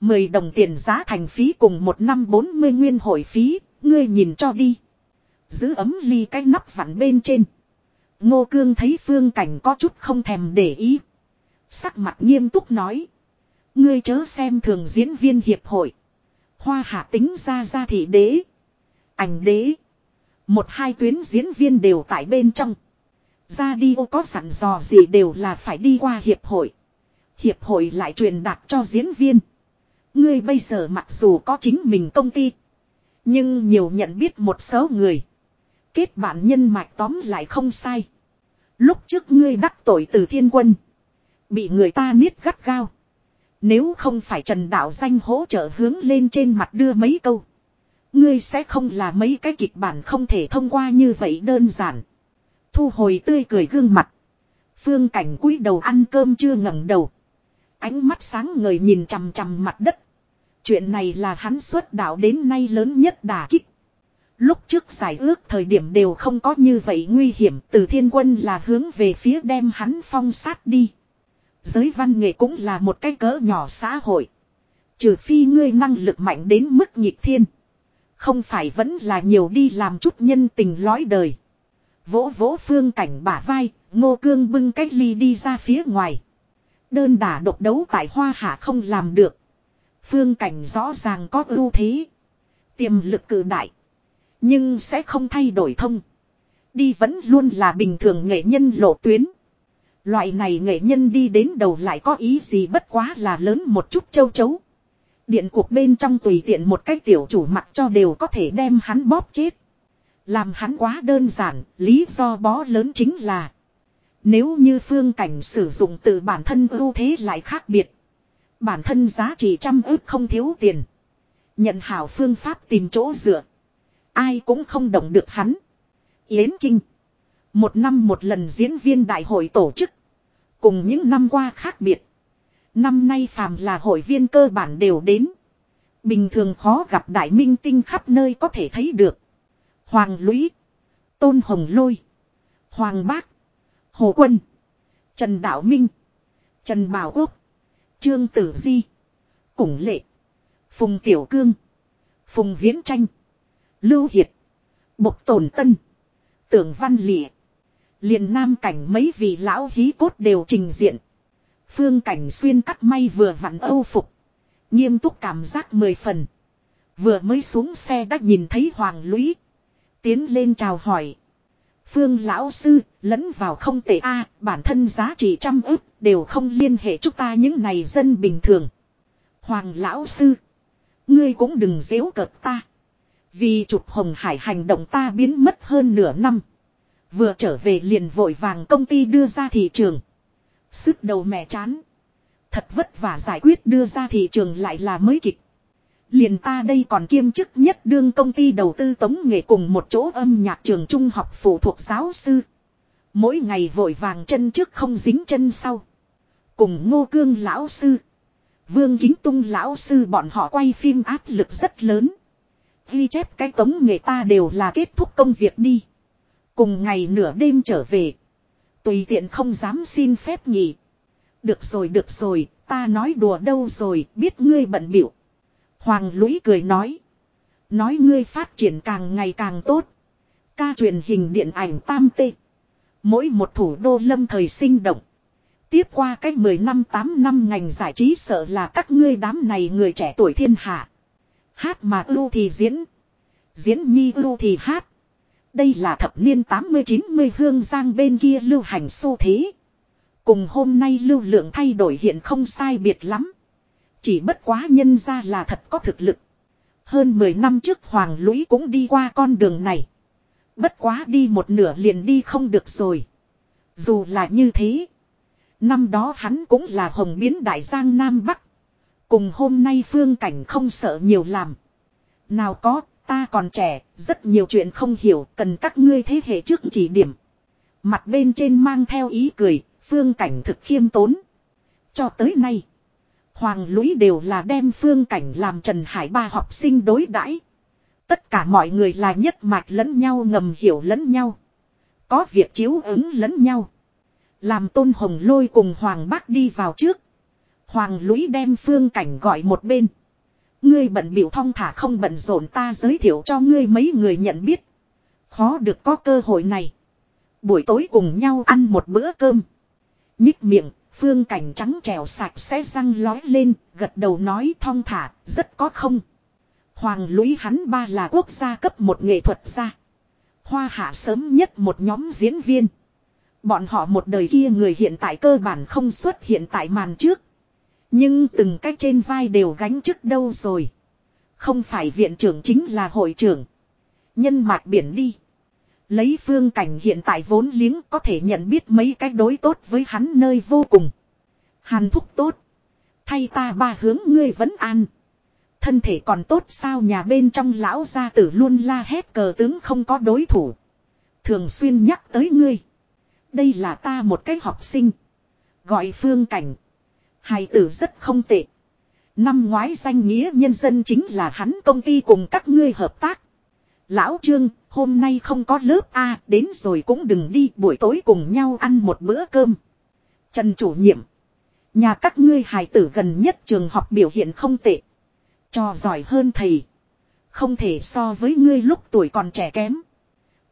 Mười đồng tiền giá thành phí cùng một năm bốn mươi nguyên hội phí, ngươi nhìn cho đi. Giữ ấm ly cái nắp vặn bên trên. Ngô Cương thấy phương cảnh có chút không thèm để ý. Sắc mặt nghiêm túc nói. Ngươi chớ xem thường diễn viên hiệp hội. Hoa hạ tính ra ra thị đế. Ảnh đế. Một hai tuyến diễn viên đều tại bên trong. Ra đi ô có sẵn dò gì đều là phải đi qua hiệp hội. Hiệp hội lại truyền đạt cho diễn viên. Ngươi bây giờ mặc dù có chính mình công ty. Nhưng nhiều nhận biết một số người. Kết bạn nhân mạch tóm lại không sai. Lúc trước ngươi đắc tội từ thiên quân. Bị người ta niết gắt gao. Nếu không phải Trần Đạo Danh hỗ trợ hướng lên trên mặt đưa mấy câu. Ngươi sẽ không là mấy cái kịch bản không thể thông qua như vậy đơn giản. Thu hồi tươi cười gương mặt. Phương cảnh cúi đầu ăn cơm chưa ngẩng đầu. Ánh mắt sáng ngời nhìn chằm chằm mặt đất. Chuyện này là hắn xuất đạo đến nay lớn nhất đả kích. Lúc trước giải ước thời điểm đều không có như vậy nguy hiểm, từ thiên quân là hướng về phía đem hắn phong sát đi. Giới văn nghệ cũng là một cái cỡ nhỏ xã hội. Trừ phi ngươi năng lực mạnh đến mức nhịp thiên. Không phải vẫn là nhiều đi làm chút nhân tình lõi đời. Vỗ vỗ phương cảnh bả vai, ngô cương bưng cách ly đi ra phía ngoài. Đơn đả độc đấu tại hoa hạ không làm được. Phương cảnh rõ ràng có ưu thế. Tiềm lực cử đại. Nhưng sẽ không thay đổi thông. Đi vẫn luôn là bình thường nghệ nhân lộ tuyến. Loại này nghệ nhân đi đến đầu lại có ý gì bất quá là lớn một chút châu chấu. Điện cuộc bên trong tùy tiện một cái tiểu chủ mặt cho đều có thể đem hắn bóp chết. Làm hắn quá đơn giản, lý do bó lớn chính là Nếu như phương cảnh sử dụng từ bản thân ưu thế lại khác biệt Bản thân giá trị trăm ước không thiếu tiền Nhận hảo phương pháp tìm chỗ dựa Ai cũng không động được hắn Yến Kinh một năm một lần diễn viên đại hội tổ chức Cùng những năm qua khác biệt Năm nay phàm là hội viên cơ bản đều đến Bình thường khó gặp đại minh tinh khắp nơi có thể thấy được Hoàng Lũy. Tôn Hồng Lôi. Hoàng Bác. Hồ Quân. Trần Đạo Minh. Trần Bảo Quốc. Trương Tử Di. Củng Lệ. Phùng Tiểu Cương. Phùng Viễn Tranh. Lưu Hiệt. Bộc Tồn Tân. Tưởng Văn Lịa liền nam cảnh mấy vị lão hí cốt đều trình diện. Phương cảnh xuyên cắt may vừa vặn âu phục. Nghiêm túc cảm giác mười phần. Vừa mới xuống xe đã nhìn thấy Hoàng Lũy. Tiến lên chào hỏi. Phương lão sư, lẫn vào không tệ a bản thân giá trị trăm ức, đều không liên hệ chúng ta những này dân bình thường. Hoàng lão sư, ngươi cũng đừng dễu cợt ta. Vì chụp hồng hải hành động ta biến mất hơn nửa năm. Vừa trở về liền vội vàng công ty đưa ra thị trường. Sức đầu mẹ chán. Thật vất vả giải quyết đưa ra thị trường lại là mới kịch. Liền ta đây còn kiêm chức nhất đương công ty đầu tư tống nghệ cùng một chỗ âm nhạc trường trung học phụ thuộc giáo sư. Mỗi ngày vội vàng chân trước không dính chân sau. Cùng ngô cương lão sư. Vương Kính Tung lão sư bọn họ quay phim áp lực rất lớn. Ghi chép cái tống nghệ ta đều là kết thúc công việc đi. Cùng ngày nửa đêm trở về. Tùy tiện không dám xin phép nghỉ. Được rồi được rồi, ta nói đùa đâu rồi, biết ngươi bận biểu. Hoàng lũy cười nói. Nói ngươi phát triển càng ngày càng tốt. Ca truyền hình điện ảnh tam tê. Mỗi một thủ đô lâm thời sinh động. Tiếp qua cách 10 năm 8 năm ngành giải trí sợ là các ngươi đám này người trẻ tuổi thiên hạ. Hát mà ưu thì diễn. Diễn nhi ưu thì hát. Đây là thập niên 80-90 hương giang bên kia lưu hành xu thế. Cùng hôm nay lưu lượng thay đổi hiện không sai biệt lắm. Chỉ bất quá nhân ra là thật có thực lực. Hơn 10 năm trước Hoàng Lũy cũng đi qua con đường này. Bất quá đi một nửa liền đi không được rồi. Dù là như thế. Năm đó hắn cũng là hồng biến đại giang Nam Bắc. Cùng hôm nay phương cảnh không sợ nhiều làm. Nào có, ta còn trẻ, rất nhiều chuyện không hiểu, cần các ngươi thế hệ trước chỉ điểm. Mặt bên trên mang theo ý cười, phương cảnh thực khiêm tốn. Cho tới nay, Hoàng Lũy đều là đem phương cảnh làm Trần Hải ba học sinh đối đãi Tất cả mọi người là nhất mạch lẫn nhau ngầm hiểu lẫn nhau. Có việc chiếu ứng lẫn nhau. Làm tôn hồng lôi cùng Hoàng Bác đi vào trước. Hoàng lũy đem phương cảnh gọi một bên. Ngươi bận biểu thong thả không bận rộn ta giới thiệu cho ngươi mấy người nhận biết. Khó được có cơ hội này. Buổi tối cùng nhau ăn một bữa cơm. Nhích miệng, phương cảnh trắng trèo sạch sẽ răng lói lên, gật đầu nói thong thả, rất có không. Hoàng lũy hắn ba là quốc gia cấp một nghệ thuật gia. Hoa hạ sớm nhất một nhóm diễn viên. Bọn họ một đời kia người hiện tại cơ bản không xuất hiện tại màn trước. Nhưng từng cách trên vai đều gánh chức đâu rồi. Không phải viện trưởng chính là hội trưởng. Nhân mạc biển đi. Lấy phương cảnh hiện tại vốn liếng có thể nhận biết mấy cách đối tốt với hắn nơi vô cùng. Hàn thúc tốt. Thay ta ba hướng ngươi vẫn an. Thân thể còn tốt sao nhà bên trong lão gia tử luôn la hét cờ tướng không có đối thủ. Thường xuyên nhắc tới ngươi. Đây là ta một cái học sinh. Gọi phương cảnh. Hài tử rất không tệ. Năm ngoái danh nghĩa nhân dân chính là hắn công ty cùng các ngươi hợp tác. Lão Trương, hôm nay không có lớp A, đến rồi cũng đừng đi buổi tối cùng nhau ăn một bữa cơm. Trần chủ nhiệm. Nhà các ngươi hài tử gần nhất trường học biểu hiện không tệ. Cho giỏi hơn thầy. Không thể so với ngươi lúc tuổi còn trẻ kém.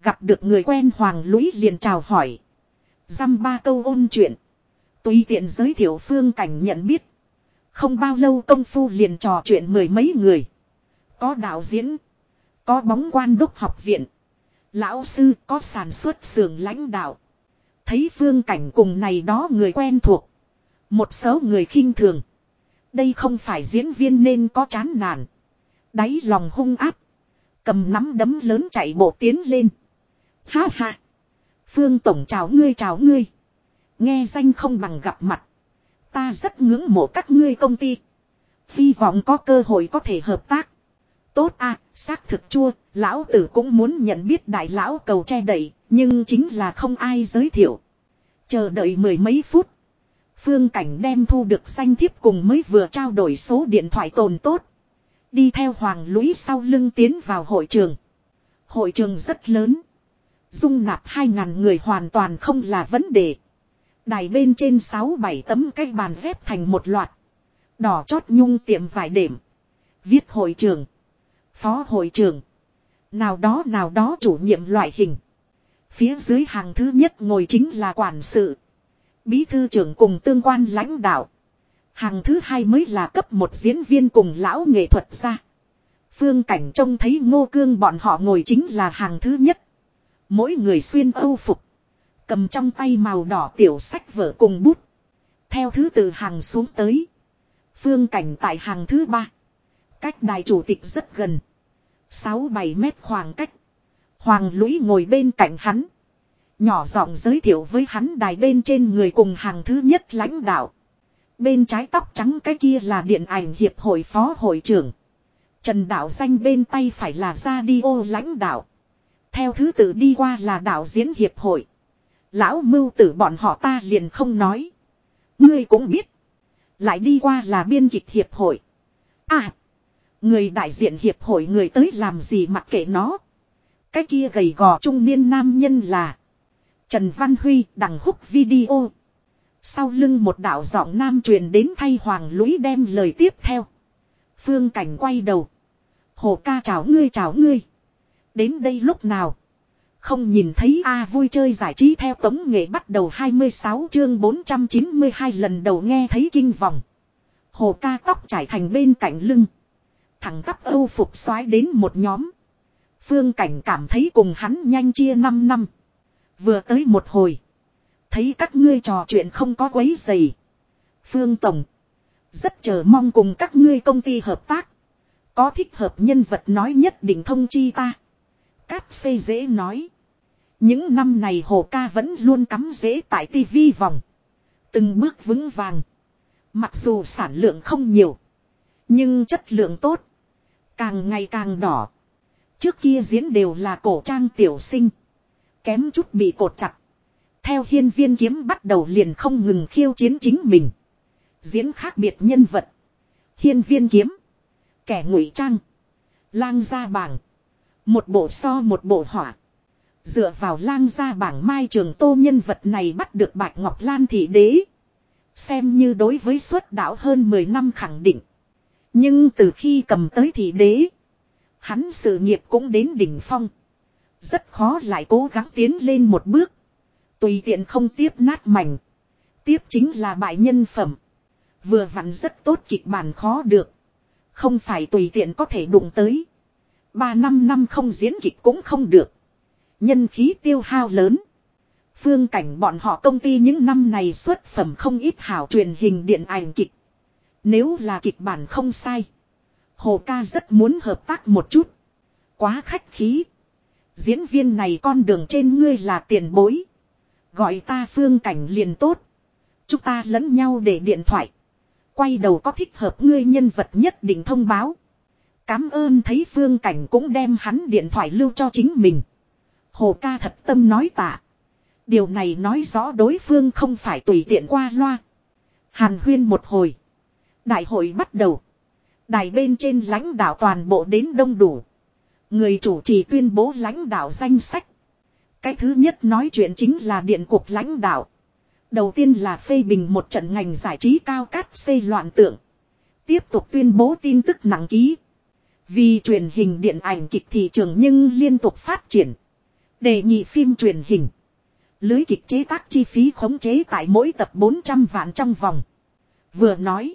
Gặp được người quen Hoàng Lũy liền chào hỏi. Dăm ba câu ôn chuyện. Tùy tiện giới thiệu phương cảnh nhận biết. Không bao lâu công phu liền trò chuyện mười mấy người. Có đạo diễn. Có bóng quan đúc học viện. Lão sư có sản xuất xưởng lãnh đạo. Thấy phương cảnh cùng này đó người quen thuộc. Một số người khinh thường. Đây không phải diễn viên nên có chán nản. Đáy lòng hung áp. Cầm nắm đấm lớn chạy bộ tiến lên. Ha ha. Phương Tổng chào ngươi chào ngươi. Nghe danh không bằng gặp mặt. Ta rất ngưỡng mộ các ngươi công ty. Hy vọng có cơ hội có thể hợp tác. Tốt à, xác thực chua, lão tử cũng muốn nhận biết đại lão cầu che đẩy, nhưng chính là không ai giới thiệu. Chờ đợi mười mấy phút. Phương Cảnh đem thu được danh thiếp cùng mới vừa trao đổi số điện thoại tồn tốt. Đi theo Hoàng Lũy sau lưng tiến vào hội trường. Hội trường rất lớn. Dung nạp 2.000 người hoàn toàn không là vấn đề. Đài bên trên 6-7 tấm cái bàn dép thành một loạt. Đỏ chót nhung tiệm vài điểm. Viết hội trường. Phó hội trường. Nào đó nào đó chủ nhiệm loại hình. Phía dưới hàng thứ nhất ngồi chính là quản sự. Bí thư trưởng cùng tương quan lãnh đạo. Hàng thứ hai mới là cấp một diễn viên cùng lão nghệ thuật gia. Phương cảnh trông thấy ngô cương bọn họ ngồi chính là hàng thứ nhất. Mỗi người xuyên âu phục. Cầm trong tay màu đỏ tiểu sách vở cùng bút. Theo thứ tự hàng xuống tới. Phương cảnh tại hàng thứ ba. Cách đài chủ tịch rất gần. 6-7 mét khoảng cách. Hoàng lũy ngồi bên cạnh hắn. Nhỏ giọng giới thiệu với hắn đài bên trên người cùng hàng thứ nhất lãnh đạo. Bên trái tóc trắng cái kia là điện ảnh hiệp hội phó hội trưởng. Trần đạo danh bên tay phải là radio lãnh đạo. Theo thứ tự đi qua là đạo diễn hiệp hội. Lão mưu tử bọn họ ta liền không nói. Ngươi cũng biết. Lại đi qua là biên kịch hiệp hội. À. Người đại diện hiệp hội người tới làm gì mặc kệ nó. Cái kia gầy gò trung niên nam nhân là. Trần Văn Huy đằng húc video. Sau lưng một đạo giọng nam truyền đến thay Hoàng Lũy đem lời tiếp theo. Phương Cảnh quay đầu. Hồ ca chào ngươi chào ngươi. Đến đây lúc nào. Không nhìn thấy A vui chơi giải trí theo tống nghệ bắt đầu 26 chương 492 lần đầu nghe thấy kinh vòng. Hồ ca tóc trải thành bên cạnh lưng. Thẳng tắp âu phục xoái đến một nhóm. Phương cảnh cảm thấy cùng hắn nhanh chia 5 năm. Vừa tới một hồi. Thấy các ngươi trò chuyện không có quấy gì Phương Tổng. Rất chờ mong cùng các ngươi công ty hợp tác. Có thích hợp nhân vật nói nhất định thông chi ta. Cát xây dễ nói. Những năm này hồ ca vẫn luôn cắm dễ tại tivi vòng. Từng bước vững vàng. Mặc dù sản lượng không nhiều. Nhưng chất lượng tốt. Càng ngày càng đỏ. Trước kia diễn đều là cổ trang tiểu sinh. Kém chút bị cột chặt. Theo hiên viên kiếm bắt đầu liền không ngừng khiêu chiến chính mình. Diễn khác biệt nhân vật. Hiên viên kiếm. Kẻ ngụy trang. Lang gia bảng. Một bộ so một bộ hỏa. Dựa vào lang gia bảng mai trường tô nhân vật này bắt được Bạch Ngọc Lan thị đế. Xem như đối với xuất đảo hơn 10 năm khẳng định. Nhưng từ khi cầm tới thị đế. Hắn sự nghiệp cũng đến đỉnh phong. Rất khó lại cố gắng tiến lên một bước. Tùy tiện không tiếp nát mảnh. Tiếp chính là bại nhân phẩm. Vừa vặn rất tốt kịch bản khó được. Không phải tùy tiện có thể đụng tới. Ba năm năm không diễn kịch cũng không được. Nhân khí tiêu hao lớn. Phương cảnh bọn họ công ty những năm này xuất phẩm không ít hảo truyền hình điện ảnh kịch. Nếu là kịch bản không sai. Hồ ca rất muốn hợp tác một chút. Quá khách khí. Diễn viên này con đường trên ngươi là tiền bối. Gọi ta phương cảnh liền tốt. Chúng ta lẫn nhau để điện thoại. Quay đầu có thích hợp ngươi nhân vật nhất định thông báo. Cám ơn thấy phương cảnh cũng đem hắn điện thoại lưu cho chính mình. Hồ ca thật tâm nói tạ. Điều này nói rõ đối phương không phải tùy tiện qua loa. Hàn huyên một hồi. Đại hội bắt đầu. Đài bên trên lãnh đạo toàn bộ đến đông đủ. Người chủ trì tuyên bố lãnh đạo danh sách. Cái thứ nhất nói chuyện chính là điện cục lãnh đạo. Đầu tiên là phê bình một trận ngành giải trí cao cát xây loạn tượng. Tiếp tục tuyên bố tin tức nặng ký. Vì truyền hình điện ảnh kịch thị trường nhưng liên tục phát triển. Đề nghị phim truyền hình. Lưới kịch chế tác chi phí khống chế tại mỗi tập 400 vạn trong vòng. Vừa nói.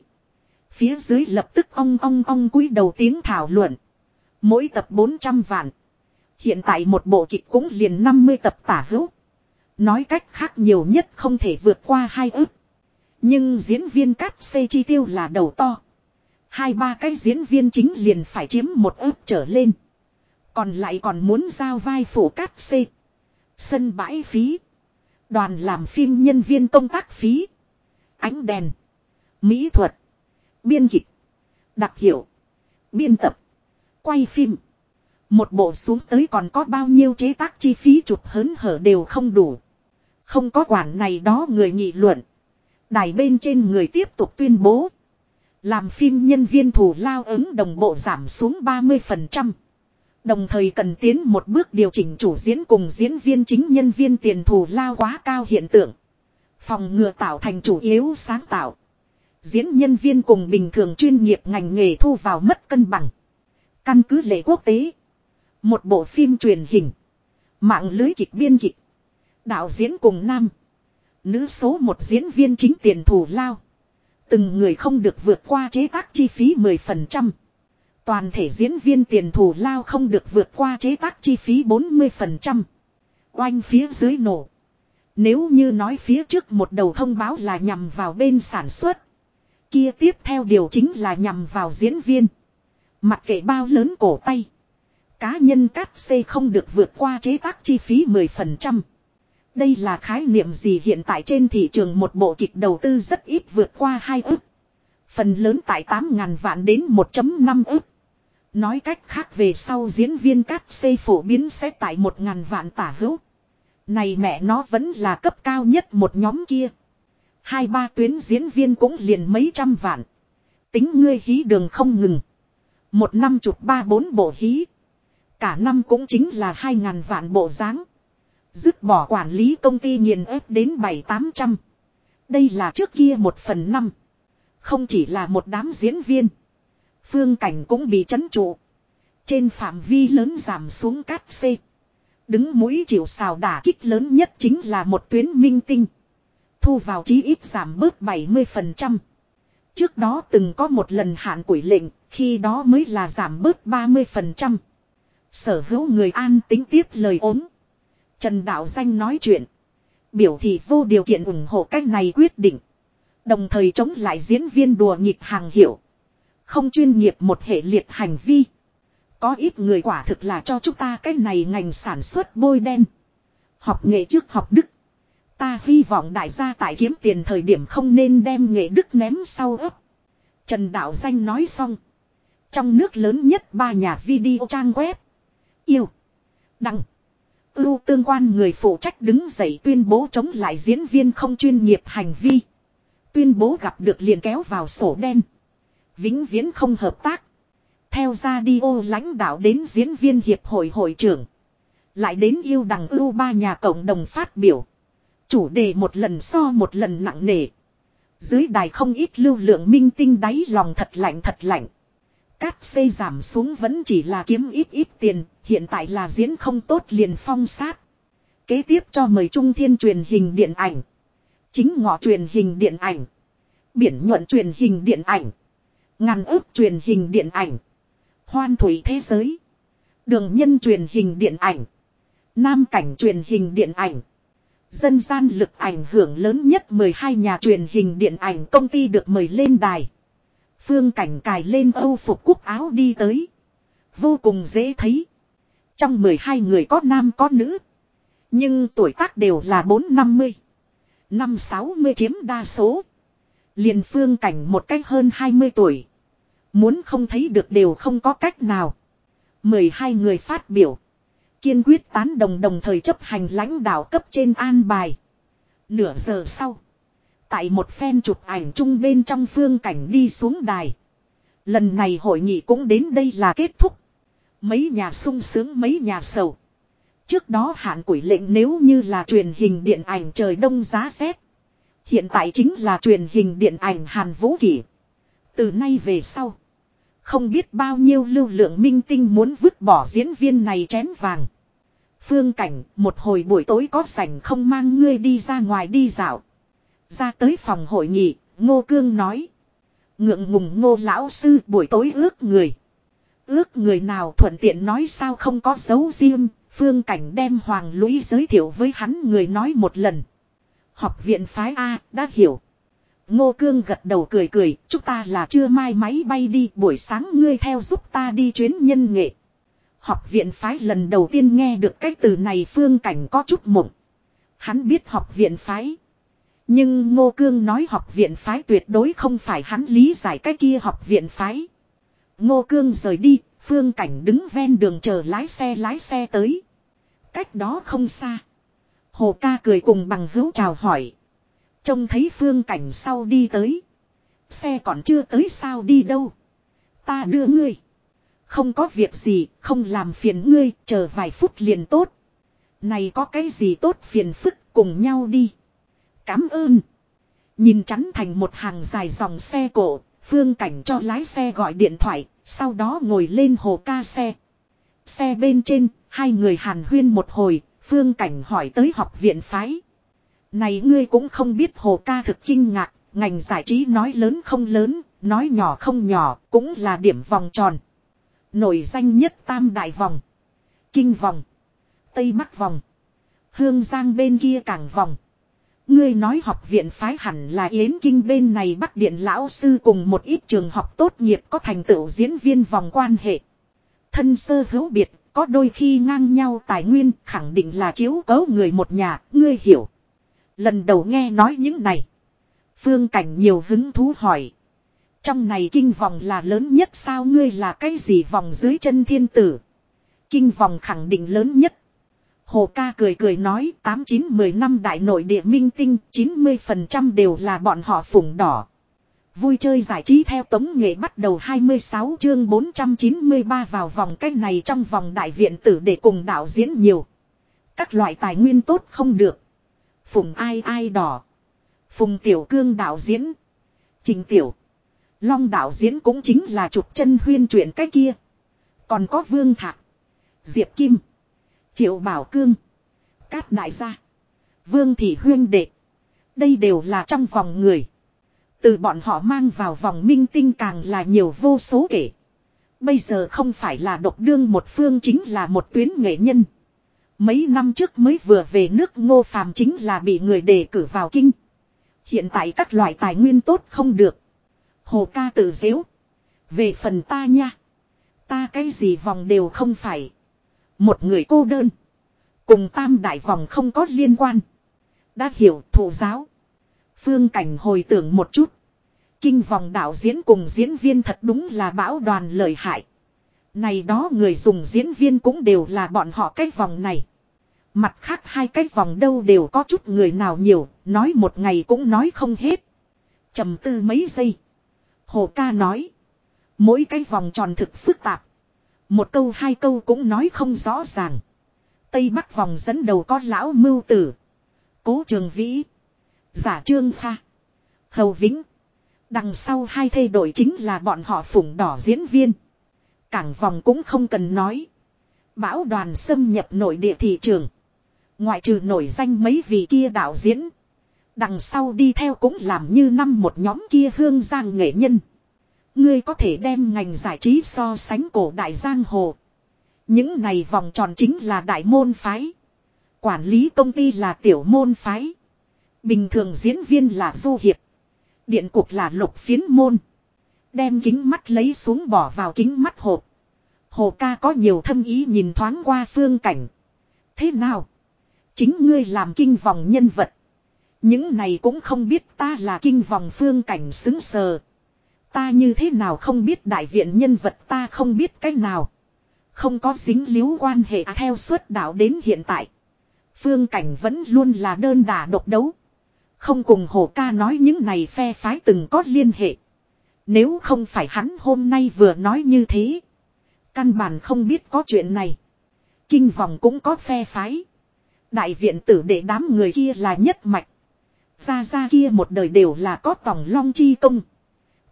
Phía dưới lập tức ong ong ong cúi đầu tiếng thảo luận. Mỗi tập 400 vạn. Hiện tại một bộ kịch cũng liền 50 tập tả hữu. Nói cách khác nhiều nhất không thể vượt qua hai ức. Nhưng diễn viên cắt xê chi tiêu là đầu to. Hai ba cái diễn viên chính liền phải chiếm một ước trở lên. Còn lại còn muốn giao vai phủ cắt xê. Sân bãi phí. Đoàn làm phim nhân viên công tác phí. Ánh đèn. Mỹ thuật. Biên kịch. Đặc hiệu. Biên tập. Quay phim. Một bộ xuống tới còn có bao nhiêu chế tác chi phí chụp hớn hở đều không đủ. Không có quản này đó người nghị luận. Đài bên trên người tiếp tục tuyên bố. Làm phim nhân viên thủ lao ứng đồng bộ giảm xuống 30%. Đồng thời cần tiến một bước điều chỉnh chủ diễn cùng diễn viên chính nhân viên tiền thù lao quá cao hiện tượng. Phòng ngừa tạo thành chủ yếu sáng tạo. Diễn nhân viên cùng bình thường chuyên nghiệp ngành nghề thu vào mất cân bằng. Căn cứ lệ quốc tế. Một bộ phim truyền hình. Mạng lưới kịch biên kịch. Đạo diễn cùng nam. Nữ số một diễn viên chính tiền thủ lao. Từng người không được vượt qua chế tác chi phí 10%. Toàn thể diễn viên tiền thủ lao không được vượt qua chế tác chi phí 40%. Oanh phía dưới nổ. Nếu như nói phía trước một đầu thông báo là nhằm vào bên sản xuất. Kia tiếp theo điều chính là nhằm vào diễn viên. Mặc kệ bao lớn cổ tay. Cá nhân cắt xê không được vượt qua chế tác chi phí 10%. Đây là khái niệm gì hiện tại trên thị trường một bộ kịch đầu tư rất ít vượt qua 2 ức. Phần lớn tại 8.000 vạn đến 1.5 ức. Nói cách khác về sau, diễn viên cắt xê phổ biến sẽ tại 1.000 vạn tả hữu. Này mẹ nó vẫn là cấp cao nhất một nhóm kia. Hai ba tuyến diễn viên cũng liền mấy trăm vạn. Tính ngươi hí đường không ngừng. Một năm chụp ba bốn bộ hí. Cả năm cũng chính là hai ngàn vạn bộ dáng. Dứt bỏ quản lý công ty nghiền ép đến bảy tám trăm. Đây là trước kia một phần năm. Không chỉ là một đám diễn viên. Phương cảnh cũng bị chấn trụ. Trên phạm vi lớn giảm xuống cát xê. Đứng mũi chịu xào đả kích lớn nhất chính là một tuyến minh tinh. Thu vào chí ít giảm bớt 70%. Trước đó từng có một lần hạn quỷ lệnh, khi đó mới là giảm bớt 30%. Sở hữu người an tính tiếp lời ốm. Trần Đạo Danh nói chuyện. Biểu thị vô điều kiện ủng hộ cách này quyết định. Đồng thời chống lại diễn viên đùa nghịch hàng hiệu. Không chuyên nghiệp một hệ liệt hành vi. Có ít người quả thực là cho chúng ta cái này ngành sản xuất bôi đen. Học nghệ trước học đức. Ta hy vọng đại gia tại kiếm tiền thời điểm không nên đem nghệ đức ném sau ấp. Trần Đạo Danh nói xong. Trong nước lớn nhất ba nhà video trang web. Yêu. Đăng. Ưu tương quan người phụ trách đứng dậy tuyên bố chống lại diễn viên không chuyên nghiệp hành vi. Tuyên bố gặp được liền kéo vào sổ đen. Vĩnh viễn không hợp tác. Theo ra đi ô lãnh đạo đến diễn viên hiệp hội hội trưởng. Lại đến yêu đằng ưu ba nhà cộng đồng phát biểu. Chủ đề một lần so một lần nặng nề. Dưới đài không ít lưu lượng minh tinh đáy lòng thật lạnh thật lạnh. Cát xây giảm xuống vẫn chỉ là kiếm ít ít tiền, hiện tại là diễn không tốt liền phong sát. Kế tiếp cho mời Trung Thiên truyền hình điện ảnh. Chính ngọ truyền hình điện ảnh. Biển nhuận truyền hình điện ảnh. Ngàn ước truyền hình điện ảnh. Hoan thủy thế giới. Đường nhân truyền hình điện ảnh. Nam cảnh truyền hình điện ảnh. Dân gian lực ảnh hưởng lớn nhất 12 nhà truyền hình điện ảnh công ty được mời lên đài. Phương cảnh cài lên âu phục quốc áo đi tới. Vô cùng dễ thấy. Trong 12 người có nam có nữ. Nhưng tuổi tác đều là 4-50. Năm 60 chiếm đa số. Liền phương cảnh một cách hơn 20 tuổi. Muốn không thấy được đều không có cách nào. 12 người phát biểu. Kiên quyết tán đồng đồng thời chấp hành lãnh đạo cấp trên an bài. Nửa giờ sau. Tại một phen chụp ảnh chung bên trong phương cảnh đi xuống đài. Lần này hội nghị cũng đến đây là kết thúc. Mấy nhà sung sướng mấy nhà sầu. Trước đó hạn quỷ lệnh nếu như là truyền hình điện ảnh trời đông giá rét. Hiện tại chính là truyền hình điện ảnh Hàn Vũ Kỷ. Từ nay về sau. Không biết bao nhiêu lưu lượng minh tinh muốn vứt bỏ diễn viên này chén vàng. Phương cảnh, một hồi buổi tối có sảnh không mang ngươi đi ra ngoài đi dạo. Ra tới phòng hội nghị, Ngô Cương nói. Ngượng ngùng ngô lão sư buổi tối ước người. Ước người nào thuận tiện nói sao không có dấu riêng, phương cảnh đem Hoàng Lũy giới thiệu với hắn người nói một lần. Học viện phái A, đã hiểu. Ngô Cương gật đầu cười cười, chúng ta là chưa mai máy bay đi, buổi sáng ngươi theo giúp ta đi chuyến nhân nghệ. Học viện phái lần đầu tiên nghe được cái từ này phương cảnh có chút mộng. Hắn biết học viện phái. Nhưng Ngô Cương nói học viện phái tuyệt đối không phải hắn lý giải cái kia học viện phái. Ngô Cương rời đi, phương cảnh đứng ven đường chờ lái xe lái xe tới. Cách đó không xa. Hồ ca cười cùng bằng hữu chào hỏi. Trông thấy phương cảnh sau đi tới. Xe còn chưa tới sao đi đâu. Ta đưa ngươi. Không có việc gì, không làm phiền ngươi, chờ vài phút liền tốt. Này có cái gì tốt phiền phức, cùng nhau đi. Cám ơn. Nhìn chắn thành một hàng dài dòng xe cổ, phương cảnh cho lái xe gọi điện thoại, sau đó ngồi lên hồ ca xe. Xe bên trên, hai người hàn huyên một hồi, phương cảnh hỏi tới học viện phái. Này ngươi cũng không biết hồ ca thực kinh ngạc, ngành giải trí nói lớn không lớn, nói nhỏ không nhỏ, cũng là điểm vòng tròn. Nổi danh nhất tam đại vòng. Kinh vòng. Tây Bắc vòng. Hương Giang bên kia cảng vòng. Ngươi nói học viện phái hẳn là Yến Kinh bên này Bắc Điện Lão Sư cùng một ít trường học tốt nghiệp có thành tựu diễn viên vòng quan hệ. Thân sơ hữu biệt, có đôi khi ngang nhau tài nguyên khẳng định là chiếu cấu người một nhà, ngươi hiểu. Lần đầu nghe nói những này. Phương Cảnh nhiều hứng thú hỏi. Trong này kinh vòng là lớn nhất sao ngươi là cái gì vòng dưới chân thiên tử. Kinh vòng khẳng định lớn nhất. Hồ ca cười cười nói 8-9-10 năm đại nội địa minh tinh 90% đều là bọn họ phủng đỏ. Vui chơi giải trí theo tống nghệ bắt đầu 26 chương 493 vào vòng cách này trong vòng đại viện tử để cùng đạo diễn nhiều. Các loại tài nguyên tốt không được. Phùng ai ai đỏ. Phùng tiểu cương đạo diễn. Trình tiểu. Long đạo diễn cũng chính là chụp chân huyên chuyện cái kia. Còn có vương thạc. Diệp Kim. Triệu Bảo Cương. Cát đại gia. Vương Thị Huyên Đệ. Đây đều là trong vòng người. Từ bọn họ mang vào vòng minh tinh càng là nhiều vô số kể. Bây giờ không phải là độc đương một phương chính là một tuyến nghệ nhân. Mấy năm trước mới vừa về nước ngô phàm chính là bị người đề cử vào kinh. Hiện tại các loại tài nguyên tốt không được. Hồ ca tự dễu. Về phần ta nha. Ta cái gì vòng đều không phải. Một người cô đơn. Cùng tam đại vòng không có liên quan. Đã hiểu thủ giáo. Phương cảnh hồi tưởng một chút. Kinh vòng đạo diễn cùng diễn viên thật đúng là bão đoàn lợi hại. Này đó người dùng diễn viên cũng đều là bọn họ cái vòng này. Mặt khác hai cái vòng đâu đều có chút người nào nhiều, nói một ngày cũng nói không hết. trầm tư mấy giây. Hồ ca nói. Mỗi cái vòng tròn thực phức tạp. Một câu hai câu cũng nói không rõ ràng. Tây Bắc vòng dẫn đầu có lão mưu tử. Cố trường vĩ. Giả trương pha. Hầu vĩnh. Đằng sau hai thê đội chính là bọn họ phủng đỏ diễn viên. Cảng vòng cũng không cần nói. Bão đoàn xâm nhập nội địa thị trường. Ngoại trừ nổi danh mấy vị kia đạo diễn. Đằng sau đi theo cũng làm như năm một nhóm kia hương giang nghệ nhân. Ngươi có thể đem ngành giải trí so sánh cổ đại giang hồ. Những này vòng tròn chính là đại môn phái. Quản lý công ty là tiểu môn phái. Bình thường diễn viên là du hiệp. Điện cục là lục phiến môn. Đem kính mắt lấy xuống bỏ vào kính mắt hộp. Hồ ca có nhiều thâm ý nhìn thoáng qua phương cảnh. Thế nào? Chính ngươi làm kinh vòng nhân vật. Những này cũng không biết ta là kinh vòng phương cảnh xứng sờ. Ta như thế nào không biết đại viện nhân vật ta không biết cách nào. Không có dính líu quan hệ à, theo suốt đạo đến hiện tại. Phương cảnh vẫn luôn là đơn đà độc đấu. Không cùng hồ ca nói những này phe phái từng có liên hệ. Nếu không phải hắn hôm nay vừa nói như thế. Căn bản không biết có chuyện này. Kinh vòng cũng có phe phái. Đại viện tử để đám người kia là nhất mạch. Ra ra kia một đời đều là có tòng long chi công.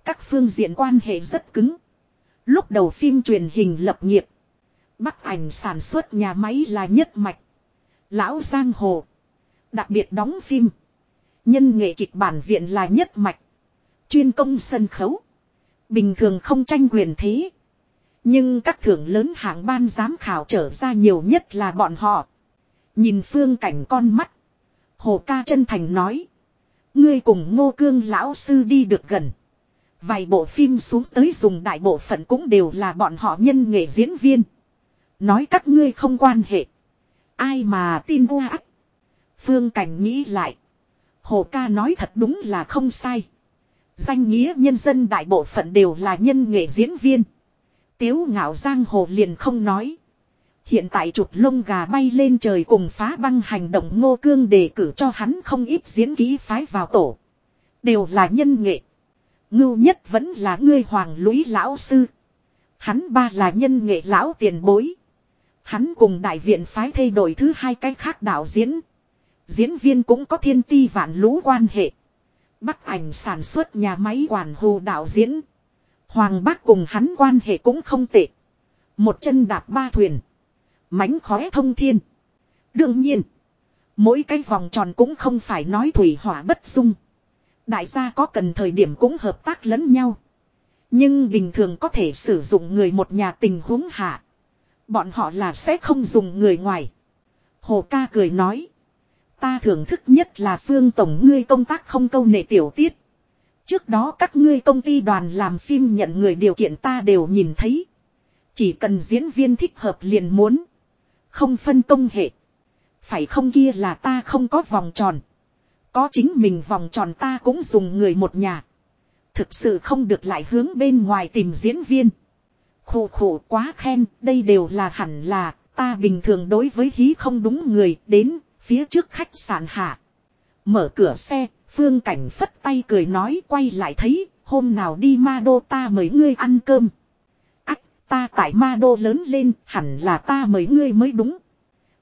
Các phương diện quan hệ rất cứng. Lúc đầu phim truyền hình lập nghiệp. Bắc ảnh sản xuất nhà máy là nhất mạch. Lão Giang Hồ. Đặc biệt đóng phim. Nhân nghệ kịch bản viện là nhất mạch. Chuyên công sân khấu. Bình thường không tranh quyền thế. Nhưng các thưởng lớn hạng ban giám khảo trở ra nhiều nhất là bọn họ. Nhìn phương cảnh con mắt. Hồ ca chân thành nói. Ngươi cùng ngô cương lão sư đi được gần. Vài bộ phim xuống tới dùng đại bộ phận cũng đều là bọn họ nhân nghệ diễn viên. Nói các ngươi không quan hệ. Ai mà tin vua ác. Phương Cảnh nghĩ lại. Hồ ca nói thật đúng là không sai. Danh nghĩa nhân dân đại bộ phận đều là nhân nghệ diễn viên. Tiếu ngạo giang hồ liền không nói. Hiện tại chụp lông gà bay lên trời cùng phá băng hành động ngô cương đề cử cho hắn không ít diễn ký phái vào tổ. Đều là nhân nghệ. Ngưu nhất vẫn là ngươi hoàng lũy lão sư. Hắn ba là nhân nghệ lão tiền bối. Hắn cùng đại viện phái thay đổi thứ hai cái khác đạo diễn. Diễn viên cũng có thiên ti vạn lũ quan hệ. Bắc ảnh sản xuất nhà máy quản hồ đạo diễn. Hoàng bác cùng hắn quan hệ cũng không tệ. Một chân đạp ba thuyền. Mánh khóe thông thiên. Đương nhiên. Mỗi cái vòng tròn cũng không phải nói thủy hỏa bất dung. Đại gia có cần thời điểm cũng hợp tác lẫn nhau. Nhưng bình thường có thể sử dụng người một nhà tình huống hạ. Bọn họ là sẽ không dùng người ngoài. Hồ ca cười nói. Ta thưởng thức nhất là phương tổng ngươi công tác không câu nệ tiểu tiết. Trước đó các ngươi công ty đoàn làm phim nhận người điều kiện ta đều nhìn thấy. Chỉ cần diễn viên thích hợp liền muốn. Không phân công hệ. Phải không kia là ta không có vòng tròn. Có chính mình vòng tròn ta cũng dùng người một nhà. Thực sự không được lại hướng bên ngoài tìm diễn viên. Khổ khổ quá khen, đây đều là hẳn là, ta bình thường đối với hí không đúng người đến phía trước khách sạn hạ. Mở cửa xe, phương cảnh phất tay cười nói quay lại thấy, hôm nào đi ma đô ta mời ngươi ăn cơm. Ách, ta tại ma đô lớn lên, hẳn là ta mời ngươi mới đúng.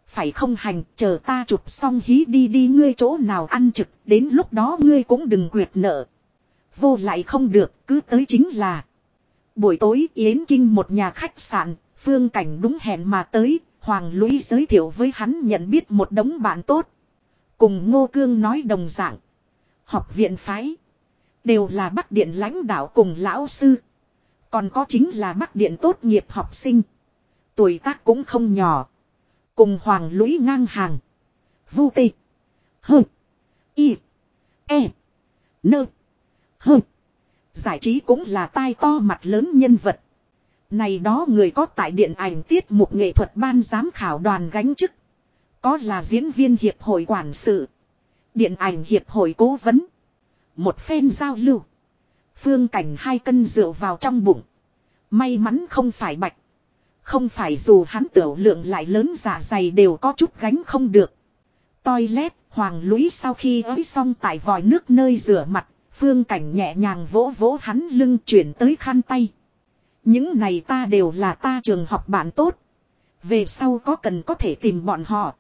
Phải không hành, chờ ta chụp xong hí đi đi ngươi chỗ nào ăn trực, đến lúc đó ngươi cũng đừng quyệt nợ. Vô lại không được, cứ tới chính là. Buổi tối Yến Kinh một nhà khách sạn, phương cảnh đúng hẹn mà tới, Hoàng Lũy giới thiệu với hắn nhận biết một đống bạn tốt. Cùng Ngô Cương nói đồng dạng. Học viện phái. Đều là Bắc Điện lãnh đạo cùng lão sư. Còn có chính là Bắc Điện tốt nghiệp học sinh. Tuổi tác cũng không nhỏ. Cùng Hoàng Lũy ngang hàng. Vu tê. Hơ. Y. E. Nơ. Hơ. Giải trí cũng là tai to mặt lớn nhân vật. Này đó người có tại điện ảnh tiết mục nghệ thuật ban giám khảo đoàn gánh chức. Có là diễn viên hiệp hội quản sự. Điện ảnh hiệp hội cố vấn. Một phen giao lưu. Phương cảnh hai cân rượu vào trong bụng. May mắn không phải bạch. Không phải dù hắn tiểu lượng lại lớn dạ dày đều có chút gánh không được. Toilet, hoàng lũy sau khi ới xong tại vòi nước nơi rửa mặt, phương cảnh nhẹ nhàng vỗ vỗ hắn lưng chuyển tới khăn tay. Những này ta đều là ta trường học bạn tốt. Về sau có cần có thể tìm bọn họ.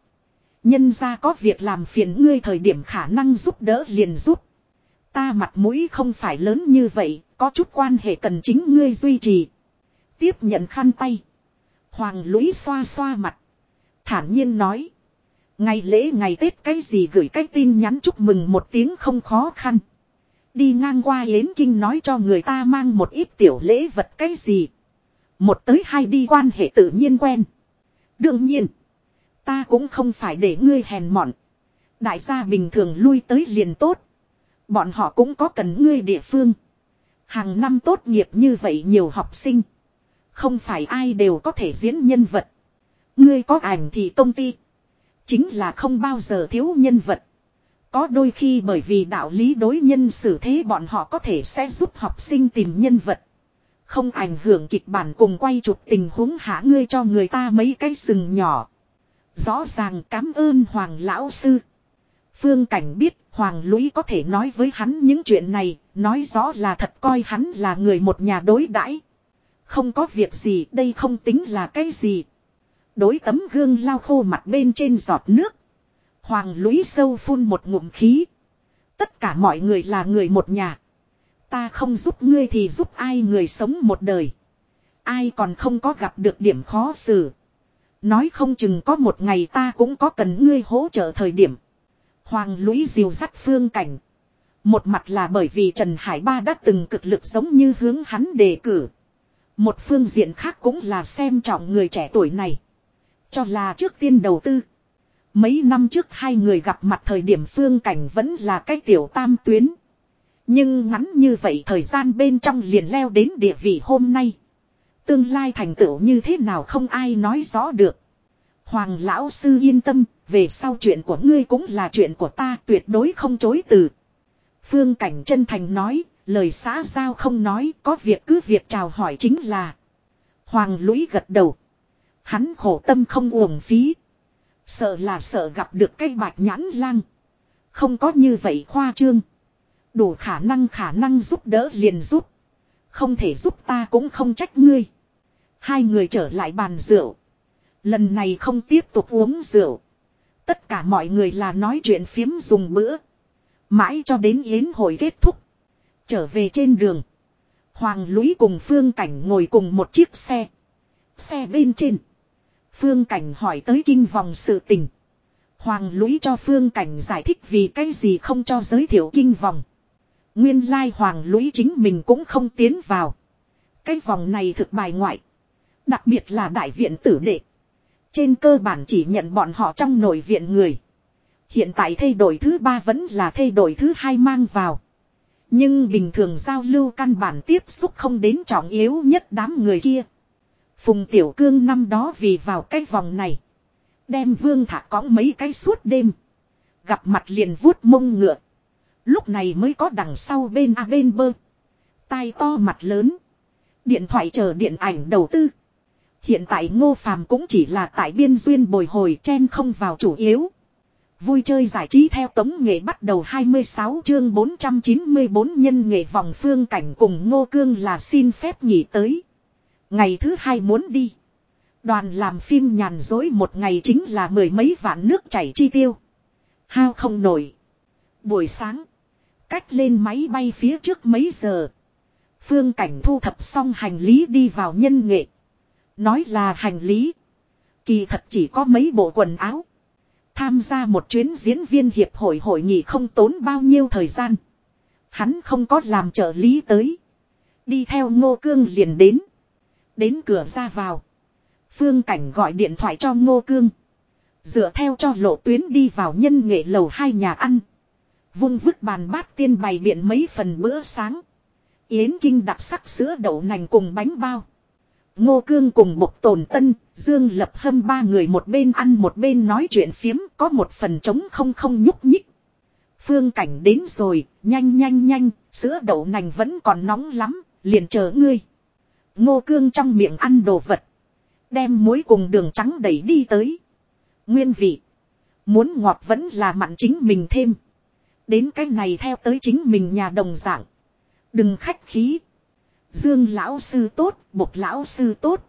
Nhân ra có việc làm phiền ngươi thời điểm khả năng giúp đỡ liền giúp. Ta mặt mũi không phải lớn như vậy, có chút quan hệ cần chính ngươi duy trì. Tiếp nhận khăn tay. Hoàng lũy xoa xoa mặt. Thản nhiên nói. Ngày lễ ngày Tết cái gì gửi cái tin nhắn chúc mừng một tiếng không khó khăn. Đi ngang qua Yến Kinh nói cho người ta mang một ít tiểu lễ vật cái gì. Một tới hai đi quan hệ tự nhiên quen. Đương nhiên. Ta cũng không phải để ngươi hèn mọn. Đại gia bình thường lui tới liền tốt. Bọn họ cũng có cần ngươi địa phương. Hàng năm tốt nghiệp như vậy nhiều học sinh. Không phải ai đều có thể diễn nhân vật. Ngươi có ảnh thì công ty. Chính là không bao giờ thiếu nhân vật. Có đôi khi bởi vì đạo lý đối nhân xử thế bọn họ có thể sẽ giúp học sinh tìm nhân vật. Không ảnh hưởng kịch bản cùng quay chụp tình huống hạ ngươi cho người ta mấy cái sừng nhỏ. Rõ ràng cảm ơn Hoàng Lão Sư. Phương Cảnh biết Hoàng Lũy có thể nói với hắn những chuyện này, nói rõ là thật coi hắn là người một nhà đối đãi. Không có việc gì, đây không tính là cái gì. Đối tấm gương lau khô mặt bên trên giọt nước. Hoàng lũy sâu phun một ngụm khí. Tất cả mọi người là người một nhà. Ta không giúp ngươi thì giúp ai người sống một đời. Ai còn không có gặp được điểm khó xử. Nói không chừng có một ngày ta cũng có cần ngươi hỗ trợ thời điểm. Hoàng lũy diều dắt phương cảnh. Một mặt là bởi vì Trần Hải Ba đã từng cực lực giống như hướng hắn đề cử. Một phương diện khác cũng là xem trọng người trẻ tuổi này. Cho là trước tiên đầu tư. Mấy năm trước hai người gặp mặt thời điểm phương cảnh vẫn là cái tiểu tam tuyến. Nhưng ngắn như vậy thời gian bên trong liền leo đến địa vị hôm nay. Tương lai thành tựu như thế nào không ai nói rõ được. Hoàng lão sư yên tâm, về sau chuyện của ngươi cũng là chuyện của ta tuyệt đối không chối từ. Phương Cảnh chân thành nói, lời xã giao không nói, có việc cứ việc chào hỏi chính là. Hoàng lũy gật đầu. Hắn khổ tâm không uổng phí. Sợ là sợ gặp được cây bạch nhãn lang. Không có như vậy khoa trương. Đủ khả năng khả năng giúp đỡ liền giúp. Không thể giúp ta cũng không trách ngươi. Hai người trở lại bàn rượu. Lần này không tiếp tục uống rượu. Tất cả mọi người là nói chuyện phiếm dùng bữa. Mãi cho đến yến hội kết thúc. Trở về trên đường. Hoàng Lũy cùng Phương Cảnh ngồi cùng một chiếc xe. Xe bên trên. Phương Cảnh hỏi tới kinh vòng sự tình. Hoàng Lũy cho Phương Cảnh giải thích vì cái gì không cho giới thiệu kinh vòng. Nguyên lai Hoàng Lũy chính mình cũng không tiến vào. Cái vòng này thực bài ngoại. Đặc biệt là đại viện tử đệ. Trên cơ bản chỉ nhận bọn họ trong nội viện người. Hiện tại thay đổi thứ ba vẫn là thay đổi thứ hai mang vào. Nhưng bình thường giao lưu căn bản tiếp xúc không đến trọng yếu nhất đám người kia. Phùng Tiểu Cương năm đó vì vào cái vòng này. Đem vương thả cõng mấy cái suốt đêm. Gặp mặt liền vuốt mông ngựa. Lúc này mới có đằng sau bên a bên bơ. Tai to mặt lớn. Điện thoại chờ điện ảnh đầu tư. Hiện tại ngô phàm cũng chỉ là tại biên duyên bồi hồi chen không vào chủ yếu. Vui chơi giải trí theo tống nghệ bắt đầu 26 chương 494 nhân nghệ vòng phương cảnh cùng ngô cương là xin phép nghỉ tới. Ngày thứ hai muốn đi. Đoàn làm phim nhàn dối một ngày chính là mười mấy vạn nước chảy chi tiêu. Hao không nổi. Buổi sáng. Cách lên máy bay phía trước mấy giờ. Phương cảnh thu thập xong hành lý đi vào nhân nghệ. Nói là hành lý. Kỳ thật chỉ có mấy bộ quần áo. Tham gia một chuyến diễn viên hiệp hội hội nghị không tốn bao nhiêu thời gian. Hắn không có làm trợ lý tới. Đi theo ngô cương liền đến. Đến cửa ra vào. Phương Cảnh gọi điện thoại cho Ngô Cương. Dựa theo cho lộ tuyến đi vào nhân nghệ lầu hai nhà ăn. Vung vứt bàn bát tiên bày biện mấy phần bữa sáng. Yến Kinh đặc sắc sữa đậu nành cùng bánh bao. Ngô Cương cùng Bộc Tồn Tân, Dương Lập Hâm ba người một bên ăn một bên nói chuyện phiếm có một phần trống không không nhúc nhích. Phương Cảnh đến rồi, nhanh nhanh nhanh, sữa đậu nành vẫn còn nóng lắm, liền chờ ngươi. Ngô Cương trong miệng ăn đồ vật. Đem muối cùng đường trắng đẩy đi tới. Nguyên vị. Muốn ngọt vẫn là mặn chính mình thêm. Đến cái này theo tới chính mình nhà đồng dạng. Đừng khách khí. Dương lão sư tốt, bột lão sư tốt.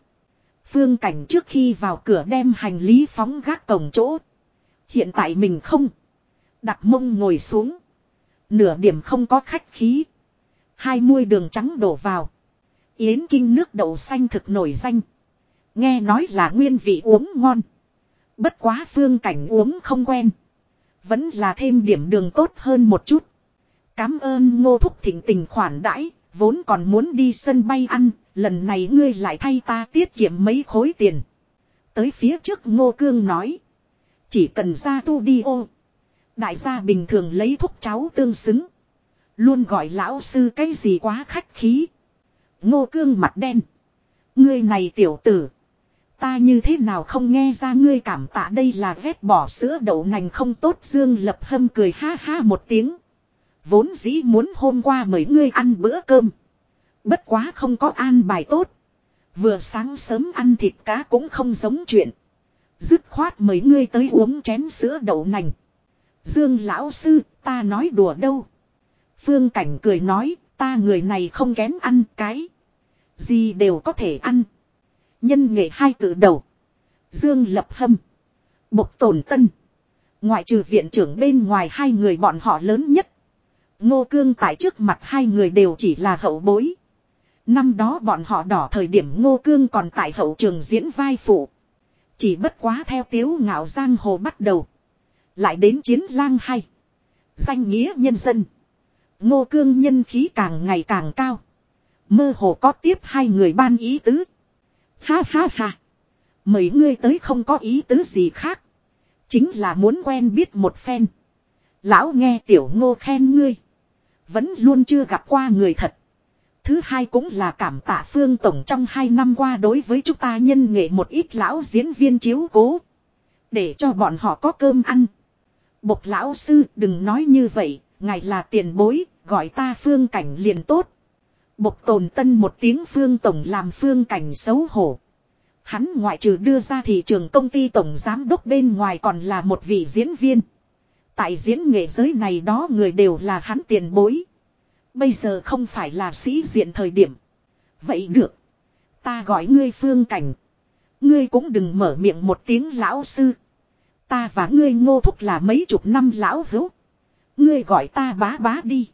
Phương cảnh trước khi vào cửa đem hành lý phóng gác cổng chỗ. Hiện tại mình không. Đặt mông ngồi xuống. Nửa điểm không có khách khí. Hai muôi đường trắng đổ vào. Yến kinh nước đậu xanh thực nổi danh. Nghe nói là nguyên vị uống ngon. Bất quá phương cảnh uống không quen. Vẫn là thêm điểm đường tốt hơn một chút. Cám ơn ngô thúc thỉnh tình khoản đãi, vốn còn muốn đi sân bay ăn, lần này ngươi lại thay ta tiết kiệm mấy khối tiền. Tới phía trước ngô cương nói. Chỉ cần ra tu đi ô. Đại gia bình thường lấy thuốc cháu tương xứng. Luôn gọi lão sư cái gì quá khách khí. Ngô cương mặt đen. Ngươi này tiểu tử. Ta như thế nào không nghe ra ngươi cảm tạ đây là vét bỏ sữa đậu nành không tốt Dương Lập Hâm cười ha ha một tiếng. Vốn dĩ muốn hôm qua mời ngươi ăn bữa cơm. Bất quá không có an bài tốt. Vừa sáng sớm ăn thịt cá cũng không giống chuyện. Dứt khoát mời ngươi tới uống chén sữa đậu nành. Dương lão sư, ta nói đùa đâu. Phương Cảnh cười nói, ta người này không kén ăn cái. Gì đều có thể ăn. Nhân nghệ hai cử đầu. Dương Lập Hâm. Bộc Tổn Tân. Ngoại trừ viện trưởng bên ngoài hai người bọn họ lớn nhất. Ngô Cương tại trước mặt hai người đều chỉ là hậu bối. Năm đó bọn họ đỏ thời điểm Ngô Cương còn tại hậu trường diễn vai phụ. Chỉ bất quá theo tiếu ngạo giang hồ bắt đầu. Lại đến chiến lang hay. Danh nghĩa nhân dân. Ngô Cương nhân khí càng ngày càng cao. Mơ hồ có tiếp hai người ban ý tứ. Ha ha ha. Mấy ngươi tới không có ý tứ gì khác. Chính là muốn quen biết một phen. Lão nghe tiểu ngô khen ngươi. Vẫn luôn chưa gặp qua người thật. Thứ hai cũng là cảm tạ phương tổng trong hai năm qua đối với chúng ta nhân nghệ một ít lão diễn viên chiếu cố. Để cho bọn họ có cơm ăn. Bộc lão sư đừng nói như vậy, ngài là tiền bối, gọi ta phương cảnh liền tốt. Bộc tồn tân một tiếng phương tổng làm phương cảnh xấu hổ. Hắn ngoại trừ đưa ra thị trường công ty tổng giám đốc bên ngoài còn là một vị diễn viên. Tại diễn nghệ giới này đó người đều là hắn tiền bối. Bây giờ không phải là sĩ diện thời điểm. Vậy được. Ta gọi ngươi phương cảnh. Ngươi cũng đừng mở miệng một tiếng lão sư. Ta và ngươi ngô thúc là mấy chục năm lão hữu. Ngươi gọi ta bá bá đi.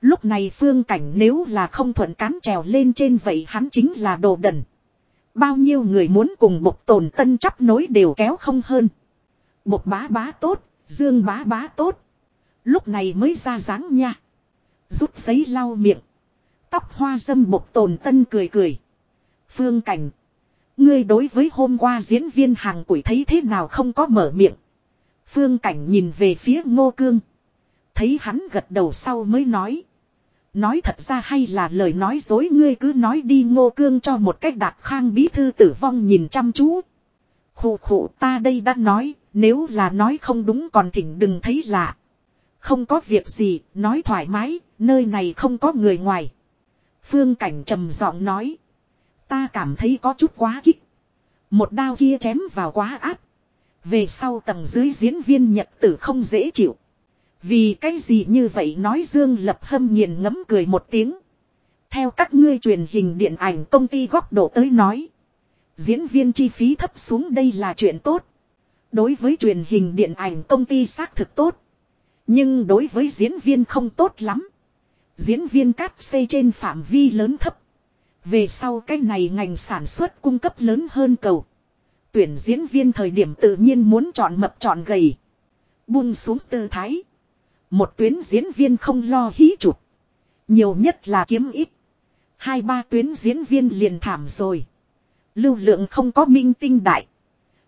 Lúc này phương cảnh nếu là không thuận cán trèo lên trên vậy hắn chính là đồ đần. Bao nhiêu người muốn cùng bộc tồn tân chấp nối đều kéo không hơn. Bộc bá bá tốt, dương bá bá tốt. Lúc này mới ra dáng nha. Rút giấy lau miệng. Tóc hoa dâm bộc tồn tân cười cười. Phương cảnh. Ngươi đối với hôm qua diễn viên hàng quỷ thấy thế nào không có mở miệng. Phương cảnh nhìn về phía ngô cương. Thấy hắn gật đầu sau mới nói. Nói thật ra hay là lời nói dối ngươi cứ nói đi ngô cương cho một cách đạt khang bí thư tử vong nhìn chăm chú. Khủ khủ ta đây đã nói, nếu là nói không đúng còn thỉnh đừng thấy lạ. Không có việc gì, nói thoải mái, nơi này không có người ngoài. Phương Cảnh trầm giọng nói. Ta cảm thấy có chút quá kích. Một đao kia chém vào quá áp. Về sau tầng dưới diễn viên nhật tử không dễ chịu. Vì cái gì như vậy nói Dương Lập Hâm nghiền ngấm cười một tiếng. Theo các ngươi truyền hình điện ảnh công ty góc độ tới nói. Diễn viên chi phí thấp xuống đây là chuyện tốt. Đối với truyền hình điện ảnh công ty xác thực tốt. Nhưng đối với diễn viên không tốt lắm. Diễn viên cắt xây trên phạm vi lớn thấp. Về sau cái này ngành sản xuất cung cấp lớn hơn cầu. Tuyển diễn viên thời điểm tự nhiên muốn chọn mập chọn gầy. Buông xuống tư thái. Một tuyến diễn viên không lo hí chụp. Nhiều nhất là kiếm ít. Hai ba tuyến diễn viên liền thảm rồi. Lưu lượng không có minh tinh đại.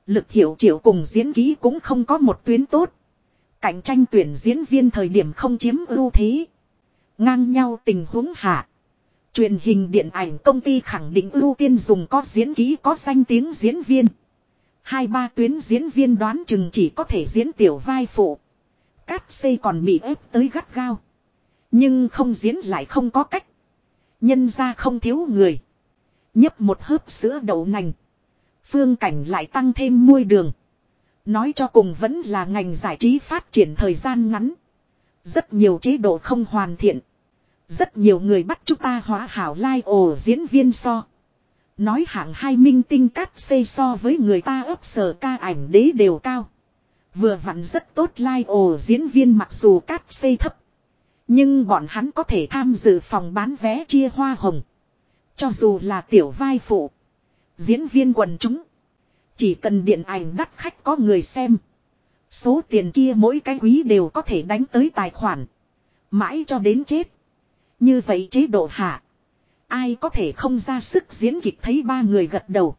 Lực hiệu triệu cùng diễn ký cũng không có một tuyến tốt. Cạnh tranh tuyển diễn viên thời điểm không chiếm ưu thế. Ngang nhau tình huống hạ. Truyền hình điện ảnh công ty khẳng định ưu tiên dùng có diễn ký, có danh tiếng diễn viên. Hai ba tuyến diễn viên đoán chừng chỉ có thể diễn tiểu vai phụ. Cát xây còn bị ép tới gắt gao. Nhưng không diễn lại không có cách. Nhân ra không thiếu người. Nhấp một hớp sữa đậu nành. Phương cảnh lại tăng thêm muôi đường. Nói cho cùng vẫn là ngành giải trí phát triển thời gian ngắn. Rất nhiều chế độ không hoàn thiện. Rất nhiều người bắt chúng ta hóa hảo lai like ồ diễn viên so. Nói hạng hai minh tinh cắt xây so với người ta ấp sở ca ảnh đế đều cao. Vừa vặn rất tốt lai like ồ diễn viên mặc dù cắt xây thấp. Nhưng bọn hắn có thể tham dự phòng bán vé chia hoa hồng. Cho dù là tiểu vai phụ. Diễn viên quần chúng. Chỉ cần điện ảnh đắt khách có người xem. Số tiền kia mỗi cái quý đều có thể đánh tới tài khoản. Mãi cho đến chết. Như vậy chế độ hạ. Ai có thể không ra sức diễn kịch thấy ba người gật đầu.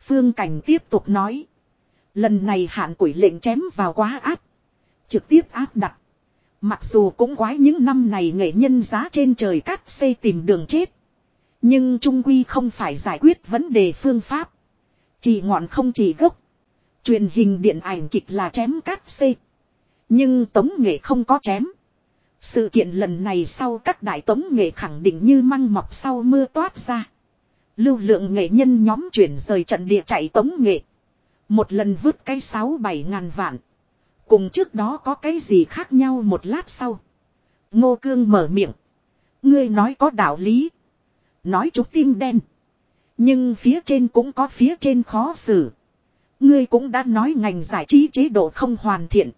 Phương Cảnh tiếp tục nói. Lần này hạn quỷ lệnh chém vào quá áp. Trực tiếp áp đặt. Mặc dù cũng quái những năm này nghệ nhân giá trên trời cắt xây tìm đường chết. Nhưng trung quy không phải giải quyết vấn đề phương pháp. Chỉ ngọn không chỉ gốc. Truyền hình điện ảnh kịch là chém cắt xê. Nhưng tống nghệ không có chém. Sự kiện lần này sau các đại tống nghệ khẳng định như măng mọc sau mưa toát ra. Lưu lượng nghệ nhân nhóm chuyển rời trận địa chạy tống nghệ. Một lần vứt cái sáu bảy ngàn vạn. Cùng trước đó có cái gì khác nhau một lát sau. Ngô Cương mở miệng. Ngươi nói có đạo lý. Nói chút tim đen. Nhưng phía trên cũng có phía trên khó xử. Ngươi cũng đã nói ngành giải trí chế độ không hoàn thiện.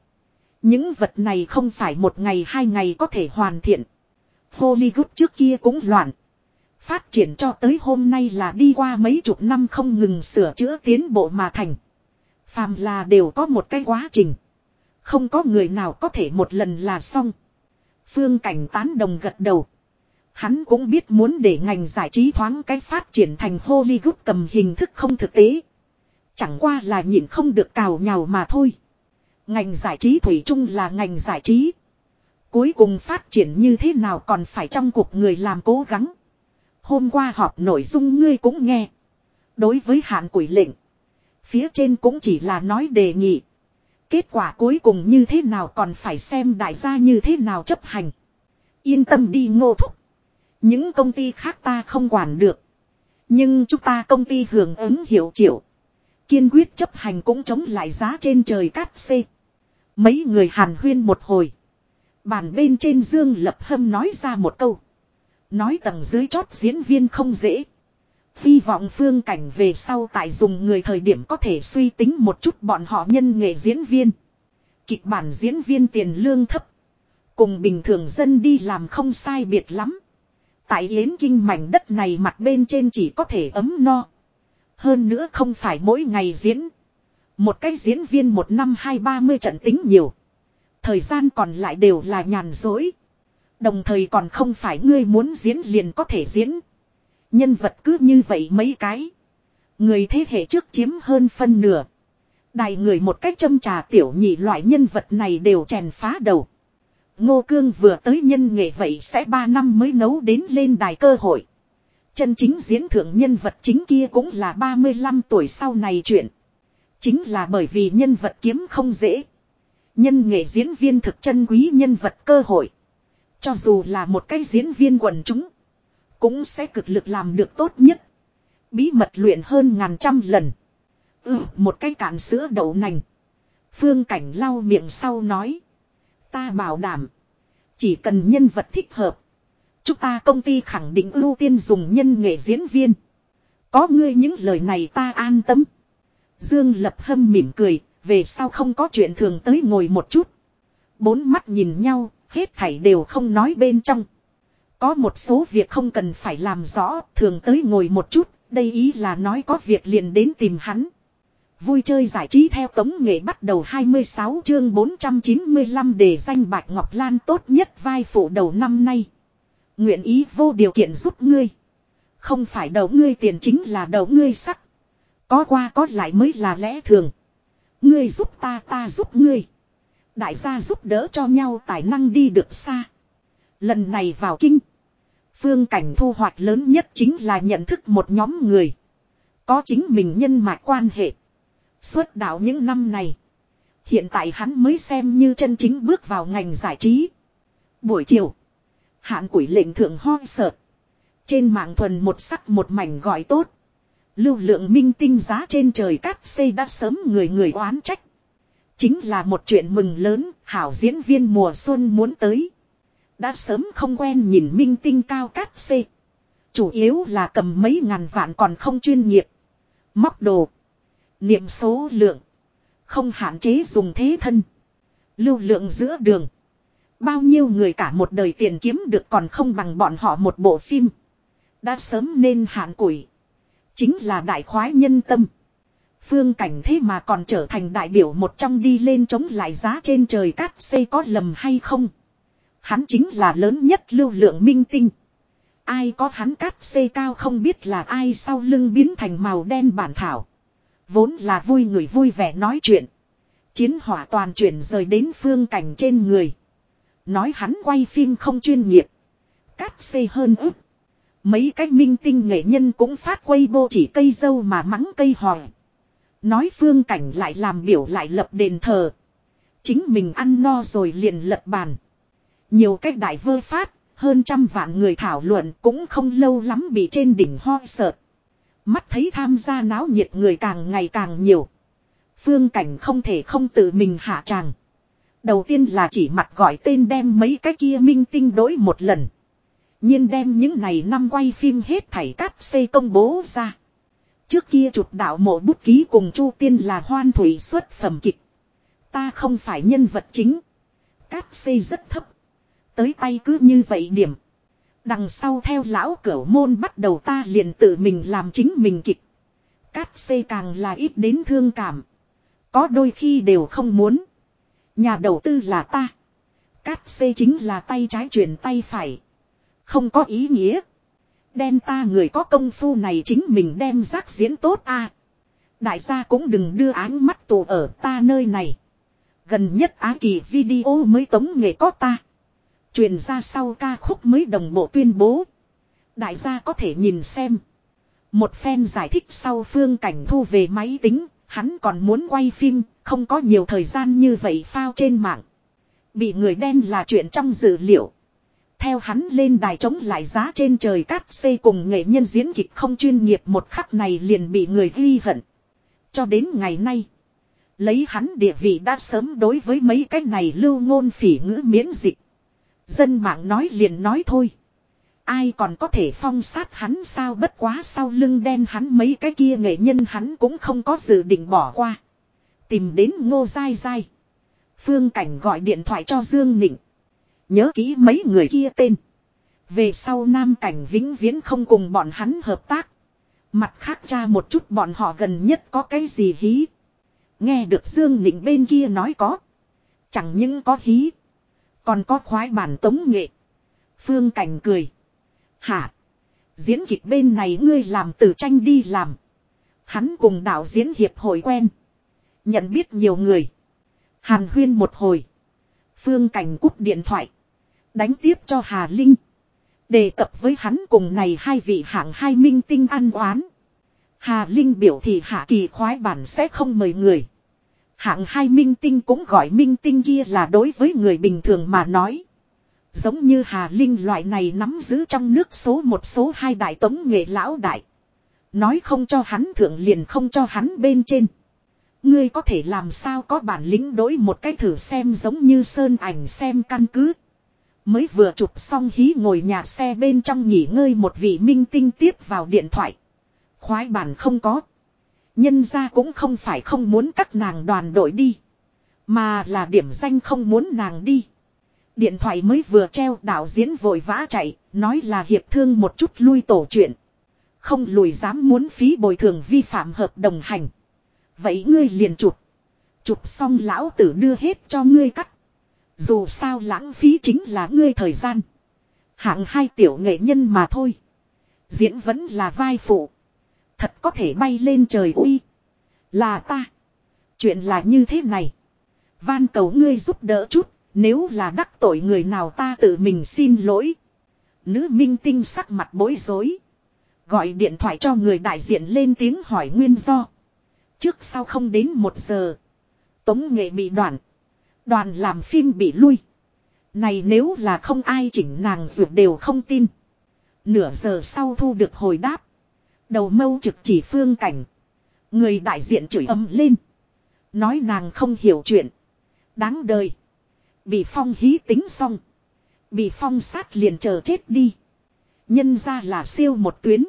Những vật này không phải một ngày hai ngày có thể hoàn thiện. Hollywood trước kia cũng loạn. Phát triển cho tới hôm nay là đi qua mấy chục năm không ngừng sửa chữa tiến bộ mà thành. Phàm là đều có một cái quá trình. Không có người nào có thể một lần là xong. Phương cảnh tán đồng gật đầu. Hắn cũng biết muốn để ngành giải trí thoáng cái phát triển thành Hollywood cầm hình thức không thực tế. Chẳng qua là nhìn không được cào nhào mà thôi. Ngành giải trí Thủy chung là ngành giải trí. Cuối cùng phát triển như thế nào còn phải trong cuộc người làm cố gắng. Hôm qua họp nội dung ngươi cũng nghe. Đối với hạn quỷ lệnh. Phía trên cũng chỉ là nói đề nghị. Kết quả cuối cùng như thế nào còn phải xem đại gia như thế nào chấp hành. Yên tâm đi, ngô thúc. Những công ty khác ta không quản được. Nhưng chúng ta công ty hưởng ứng hiệu triệu. Kiên quyết chấp hành cũng chống lại giá trên trời cát xê. Mấy người hàn huyên một hồi. Bàn bên trên Dương Lập Hâm nói ra một câu. Nói tầng dưới chót diễn viên không dễ. Hy vọng phương cảnh về sau tại dùng người thời điểm có thể suy tính một chút bọn họ nhân nghệ diễn viên. Kịch bản diễn viên tiền lương thấp. Cùng bình thường dân đi làm không sai biệt lắm. Tại Yến Kinh mảnh đất này mặt bên trên chỉ có thể ấm no. Hơn nữa không phải mỗi ngày diễn. Một cái diễn viên một năm hai ba mươi trận tính nhiều. Thời gian còn lại đều là nhàn dối. Đồng thời còn không phải ngươi muốn diễn liền có thể diễn. Nhân vật cứ như vậy mấy cái. Người thế hệ trước chiếm hơn phân nửa. Đài người một cách châm trà tiểu nhị loại nhân vật này đều chèn phá đầu. Ngô Cương vừa tới nhân nghệ vậy sẽ 3 năm mới nấu đến lên đài cơ hội. Chân chính diễn thưởng nhân vật chính kia cũng là 35 tuổi sau này chuyện. Chính là bởi vì nhân vật kiếm không dễ. Nhân nghệ diễn viên thực chân quý nhân vật cơ hội. Cho dù là một cái diễn viên quần chúng. Cũng sẽ cực lực làm được tốt nhất. Bí mật luyện hơn ngàn trăm lần. Ừ, một cái cạn sữa đậu nành. Phương Cảnh lau miệng sau nói. Ta bảo đảm. Chỉ cần nhân vật thích hợp. Chúng ta công ty khẳng định ưu tiên dùng nhân nghệ diễn viên. Có ngươi những lời này ta an tâm. Dương Lập Hâm mỉm cười, về sau không có chuyện thường tới ngồi một chút. Bốn mắt nhìn nhau, hết thảy đều không nói bên trong. Có một số việc không cần phải làm rõ, thường tới ngồi một chút, đây ý là nói có việc liền đến tìm hắn. Vui chơi giải trí theo tống nghệ bắt đầu 26 chương 495 để danh Bạch Ngọc Lan tốt nhất vai phụ đầu năm nay. Nguyện ý vô điều kiện giúp ngươi. Không phải đầu ngươi tiền chính là đầu ngươi sắc. Có qua có lại mới là lẽ thường. Ngươi giúp ta ta giúp ngươi. Đại gia giúp đỡ cho nhau tài năng đi được xa. Lần này vào kinh. Phương cảnh thu hoạch lớn nhất chính là nhận thức một nhóm người. Có chính mình nhân mạch quan hệ. Xuất đạo những năm này. Hiện tại hắn mới xem như chân chính bước vào ngành giải trí. Buổi chiều. Hạn quỷ lệnh thượng ho sợt. Trên mạng thuần một sắc một mảnh gọi tốt. Lưu lượng minh tinh giá trên trời cát xây đã sớm người người oán trách. Chính là một chuyện mừng lớn, hảo diễn viên mùa xuân muốn tới. Đã sớm không quen nhìn minh tinh cao cát xây, Chủ yếu là cầm mấy ngàn vạn còn không chuyên nghiệp. Móc đồ. Niệm số lượng. Không hạn chế dùng thế thân. Lưu lượng giữa đường. Bao nhiêu người cả một đời tiền kiếm được còn không bằng bọn họ một bộ phim. Đã sớm nên hạn củi. Chính là đại khoái nhân tâm. Phương cảnh thế mà còn trở thành đại biểu một trong đi lên chống lại giá trên trời cát xây có lầm hay không. Hắn chính là lớn nhất lưu lượng minh tinh. Ai có hắn cát xây cao không biết là ai sau lưng biến thành màu đen bản thảo. Vốn là vui người vui vẻ nói chuyện. Chiến hỏa toàn chuyển rời đến phương cảnh trên người. Nói hắn quay phim không chuyên nghiệp. Cát xây hơn ức. Mấy cái minh tinh nghệ nhân cũng phát quay vô chỉ cây dâu mà mắng cây hòi. Nói phương cảnh lại làm biểu lại lập đền thờ. Chính mình ăn no rồi liền lật bàn. Nhiều cách đại vơ phát, hơn trăm vạn người thảo luận cũng không lâu lắm bị trên đỉnh ho sợt. Mắt thấy tham gia náo nhiệt người càng ngày càng nhiều. Phương cảnh không thể không tự mình hạ tràng. Đầu tiên là chỉ mặt gọi tên đem mấy cái kia minh tinh đối một lần. nhiên đem những này năm quay phim hết thảy cắt xây công bố ra. Trước kia chụp đạo mộ bút ký cùng Chu Tiên là hoan thủy xuất phẩm kịch. Ta không phải nhân vật chính. Cát xây rất thấp. Tới tay cứ như vậy điểm. Đằng sau theo lão cửu môn bắt đầu ta liền tự mình làm chính mình kịch. Cát xê càng là ít đến thương cảm. Có đôi khi đều không muốn. Nhà đầu tư là ta. Cát xê chính là tay trái chuyển tay phải. Không có ý nghĩa. Đen ta người có công phu này chính mình đem rác diễn tốt a. Đại gia cũng đừng đưa áng mắt tù ở ta nơi này. Gần nhất á kỳ video mới tống nghệ có ta. Truyền ra sau ca khúc mới đồng bộ tuyên bố. Đại gia có thể nhìn xem. Một fan giải thích sau phương cảnh thu về máy tính, hắn còn muốn quay phim, không có nhiều thời gian như vậy phao trên mạng. Bị người đen là chuyện trong dữ liệu. Theo hắn lên đài chống lại giá trên trời cát xây cùng nghệ nhân diễn kịch không chuyên nghiệp một khắc này liền bị người ghi hận. Cho đến ngày nay. Lấy hắn địa vị đã sớm đối với mấy cái này lưu ngôn phỉ ngữ miễn dịch. Dân mạng nói liền nói thôi. Ai còn có thể phong sát hắn sao bất quá sau lưng đen hắn mấy cái kia nghệ nhân hắn cũng không có dự định bỏ qua. Tìm đến ngô dai dai. Phương Cảnh gọi điện thoại cho Dương Nịnh. Nhớ kỹ mấy người kia tên. Về sau Nam Cảnh vĩnh viễn không cùng bọn hắn hợp tác. Mặt khác cha một chút bọn họ gần nhất có cái gì hí. Nghe được Dương Nịnh bên kia nói có. Chẳng những có hí. Còn có khoái bản tống nghệ. Phương Cảnh cười. Hả? Diễn kịch bên này ngươi làm từ tranh đi làm. Hắn cùng đạo diễn hiệp hội quen. Nhận biết nhiều người. Hàn huyên một hồi. Phương Cảnh cúp điện thoại. Đánh tiếp cho Hà Linh. Đề cập với hắn cùng này hai vị hạng hai minh tinh ăn oán. Hà Linh biểu thị hạ kỳ khoái bản sẽ không mời người. Hạng hai minh tinh cũng gọi minh tinh kia là đối với người bình thường mà nói. Giống như Hà Linh loại này nắm giữ trong nước số một số hai đại tống nghệ lão đại. Nói không cho hắn thượng liền không cho hắn bên trên. Ngươi có thể làm sao có bản lĩnh đối một cái thử xem giống như sơn ảnh xem căn cứ. Mới vừa chụp xong hí ngồi nhà xe bên trong nghỉ ngơi một vị minh tinh tiếp vào điện thoại. Khoái bản không có. Nhân ra cũng không phải không muốn các nàng đoàn đội đi. Mà là điểm danh không muốn nàng đi. Điện thoại mới vừa treo đạo diễn vội vã chạy, nói là hiệp thương một chút lui tổ chuyện. Không lùi dám muốn phí bồi thường vi phạm hợp đồng hành. Vậy ngươi liền chụp. Chụp xong lão tử đưa hết cho ngươi cắt. Dù sao lãng phí chính là ngươi thời gian. Hạng hai tiểu nghệ nhân mà thôi. Diễn vẫn là vai phụ. Thật có thể bay lên trời uy. Là ta. Chuyện là như thế này. Van cầu ngươi giúp đỡ chút. Nếu là đắc tội người nào ta tự mình xin lỗi. Nữ minh tinh sắc mặt bối rối. Gọi điện thoại cho người đại diện lên tiếng hỏi nguyên do. Trước sau không đến một giờ. Tống nghệ bị đoạn. Đoàn làm phim bị lui. Này nếu là không ai chỉnh nàng dược đều không tin. Nửa giờ sau thu được hồi đáp. Đầu mâu trực chỉ phương cảnh. Người đại diện chửi âm lên. Nói nàng không hiểu chuyện. Đáng đời. Bị phong hí tính xong. Bị phong sát liền chờ chết đi. Nhân ra là siêu một tuyến.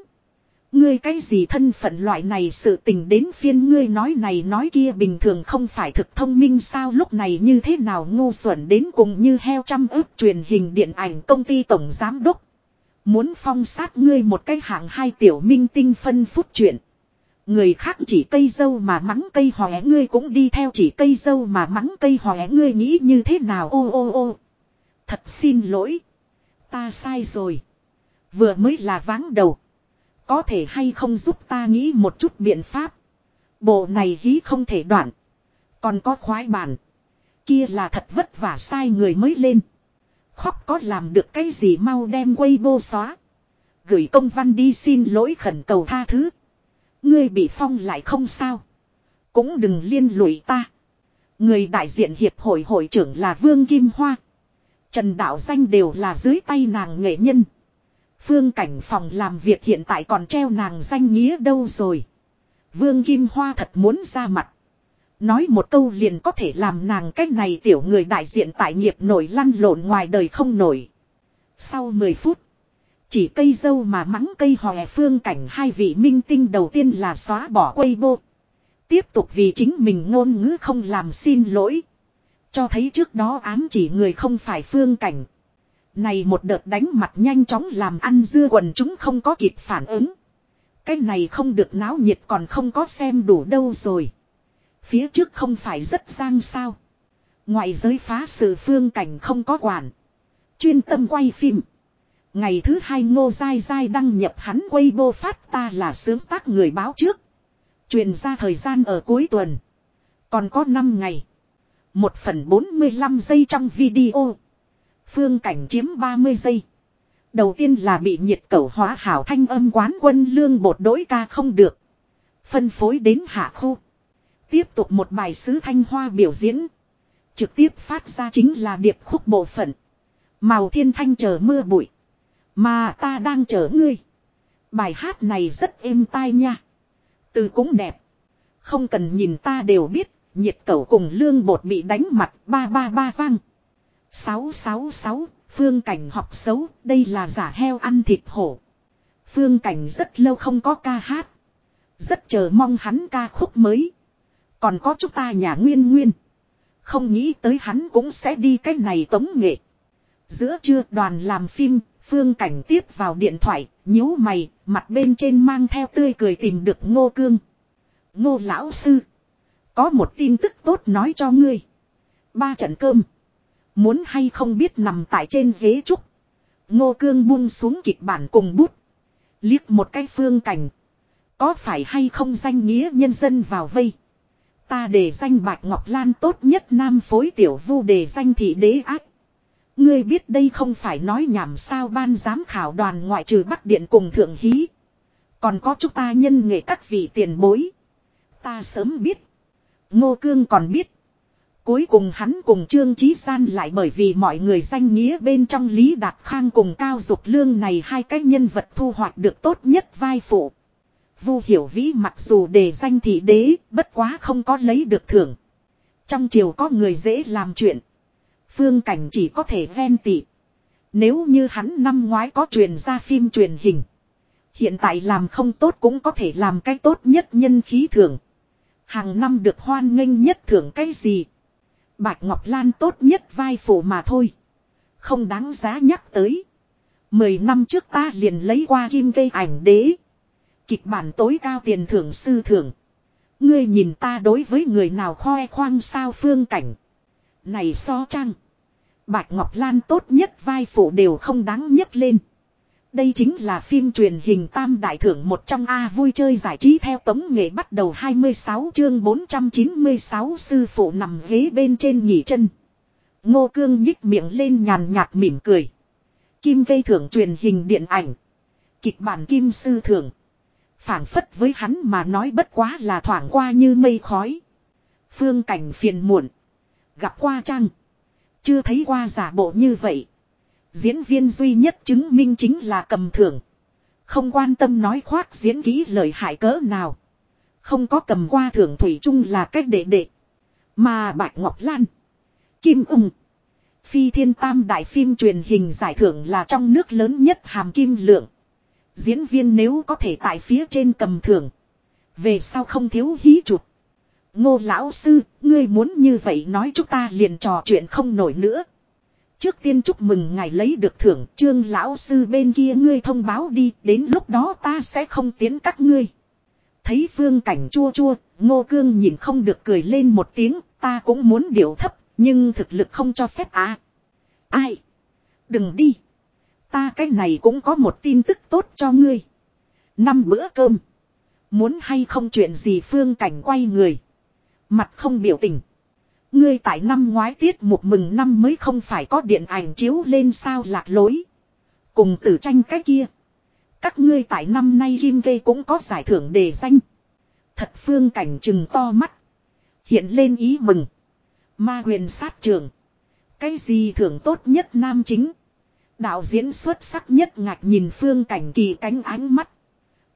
Ngươi cái gì thân phận loại này sự tình đến phiên ngươi nói này nói kia bình thường không phải thực thông minh sao lúc này như thế nào ngu xuẩn đến cùng như heo trăm ước truyền hình điện ảnh công ty tổng giám đốc. Muốn phong sát ngươi một cái hạng hai tiểu minh tinh phân phút chuyện. Người khác chỉ cây dâu mà mắng cây hòe ngươi cũng đi theo chỉ cây dâu mà mắng cây hòe ngươi nghĩ như thế nào ô ô ô. Thật xin lỗi. Ta sai rồi. Vừa mới là váng đầu. Có thể hay không giúp ta nghĩ một chút biện pháp. Bộ này hí không thể đoạn. Còn có khoái bản. Kia là thật vất vả sai người mới lên. Khóc có làm được cái gì mau đem quay bô xóa. Gửi công văn đi xin lỗi khẩn cầu tha thứ. Ngươi bị phong lại không sao. Cũng đừng liên lụy ta. Người đại diện hiệp hội hội trưởng là Vương Kim Hoa. Trần Đạo Danh đều là dưới tay nàng nghệ nhân. Phương cảnh phòng làm việc hiện tại còn treo nàng danh nghĩa đâu rồi. Vương Kim Hoa thật muốn ra mặt. Nói một câu liền có thể làm nàng cách này tiểu người đại diện tại nghiệp nổi lăn lộn ngoài đời không nổi. Sau 10 phút. Chỉ cây dâu mà mắng cây hòe phương cảnh hai vị minh tinh đầu tiên là xóa bỏ quay bô. Tiếp tục vì chính mình ngôn ngữ không làm xin lỗi. Cho thấy trước đó ám chỉ người không phải phương cảnh. Này một đợt đánh mặt nhanh chóng làm ăn dưa quần chúng không có kịp phản ứng. Cái này không được náo nhiệt còn không có xem đủ đâu rồi. Phía trước không phải rất giang sao. Ngoại giới phá sự phương cảnh không có quản. Chuyên tâm quay phim. Ngày thứ hai ngô dai dai đăng nhập hắn quay bô phát ta là sướng tác người báo trước. Truyền ra thời gian ở cuối tuần. Còn có 5 ngày. Một phần 45 giây trong video. Phương cảnh chiếm 30 giây. Đầu tiên là bị nhiệt cẩu hóa hảo thanh âm quán quân lương bột đối ca không được. Phân phối đến hạ khu. Tiếp tục một bài sứ thanh hoa biểu diễn. Trực tiếp phát ra chính là điệp khúc bộ phận. Màu thiên thanh chờ mưa bụi. Mà ta đang chờ ngươi. Bài hát này rất êm tai nha. Từ cũng đẹp. Không cần nhìn ta đều biết, nhiệt cẩu cùng lương bột bị đánh mặt ba ba ba vang. 666, phương cảnh học xấu, đây là giả heo ăn thịt hổ. Phương cảnh rất lâu không có ca hát. Rất chờ mong hắn ca khúc mới. Còn có chúng ta nhà nguyên nguyên. Không nghĩ tới hắn cũng sẽ đi cách này tống nghệ. Giữa trưa đoàn làm phim, phương cảnh tiếp vào điện thoại, nhíu mày, mặt bên trên mang theo tươi cười tìm được ngô cương. Ngô lão sư. Có một tin tức tốt nói cho ngươi. Ba trận cơm. Muốn hay không biết nằm tại trên ghế trúc. Ngô cương buông xuống kịch bản cùng bút. Liếc một cái phương cảnh. Có phải hay không danh nghĩa nhân dân vào vây. Ta để danh Bạch Ngọc Lan tốt nhất nam phối tiểu vu để danh thị đế ác. Ngươi biết đây không phải nói nhảm sao ban giám khảo đoàn ngoại trừ Bắc Điện cùng Thượng Hí. Còn có chúng ta nhân nghệ các vị tiền bối. Ta sớm biết. Ngô Cương còn biết. Cuối cùng hắn cùng Trương Chí San lại bởi vì mọi người danh nghĩa bên trong Lý Đạt Khang cùng Cao Dục Lương này hai cái nhân vật thu hoạch được tốt nhất vai phụ. Vu Hiểu Vĩ mặc dù đề danh thị đế, bất quá không có lấy được thưởng. Trong triều có người dễ làm chuyện. Phương Cảnh chỉ có thể ven tị. Nếu như hắn năm ngoái có truyền ra phim truyền hình. Hiện tại làm không tốt cũng có thể làm cái tốt nhất nhân khí thưởng. Hàng năm được hoan nghênh nhất thưởng cái gì. Bạch Ngọc Lan tốt nhất vai phụ mà thôi. Không đáng giá nhắc tới. Mười năm trước ta liền lấy qua kim cây ảnh đế. Kịch bản tối cao tiền thưởng sư thưởng. Ngươi nhìn ta đối với người nào khoe khoang sao phương cảnh. Này so chăng Bạch Ngọc Lan tốt nhất vai phụ đều không đáng nhất lên. Đây chính là phim truyền hình tam đại thưởng một trong A vui chơi giải trí theo tống nghệ bắt đầu 26 chương 496 sư phụ nằm ghế bên trên nghỉ chân. Ngô Cương nhích miệng lên nhàn nhạt mỉm cười. Kim cây thưởng truyền hình điện ảnh. Kịch bản kim sư thưởng phảng phất với hắn mà nói bất quá là thoảng qua như mây khói. Phương cảnh phiền muộn. Gặp qua trăng. Chưa thấy qua giả bộ như vậy. Diễn viên duy nhất chứng minh chính là cầm thưởng. Không quan tâm nói khoác diễn kỹ lời hại cỡ nào. Không có cầm qua thưởng thủy chung là cách đệ đệ. Mà Bạch Ngọc Lan. Kim ung. Phi thiên tam đại phim truyền hình giải thưởng là trong nước lớn nhất hàm kim lượng. Diễn viên nếu có thể tại phía trên cầm thưởng. Về sau không thiếu hí chụp. Ngô lão sư, ngươi muốn như vậy nói chúng ta liền trò chuyện không nổi nữa. Trước tiên chúc mừng ngài lấy được thưởng trương lão sư bên kia ngươi thông báo đi, đến lúc đó ta sẽ không tiến các ngươi. Thấy phương cảnh chua chua, ngô cương nhìn không được cười lên một tiếng, ta cũng muốn điệu thấp, nhưng thực lực không cho phép à. Ai? Đừng đi. Ta cái này cũng có một tin tức tốt cho ngươi. Năm bữa cơm. Muốn hay không chuyện gì phương cảnh quay người. Mặt không biểu tình. Ngươi tại năm ngoái tiết một mừng năm mới không phải có điện ảnh chiếu lên sao lạc lối. Cùng tử tranh cái kia. Các ngươi tại năm nay kim kê cũng có giải thưởng đề danh. Thật phương cảnh trừng to mắt. Hiện lên ý mừng. Ma huyền sát trường. Cái gì thưởng tốt nhất nam chính. Đạo diễn xuất sắc nhất ngạc nhìn phương cảnh kỳ cánh ánh mắt.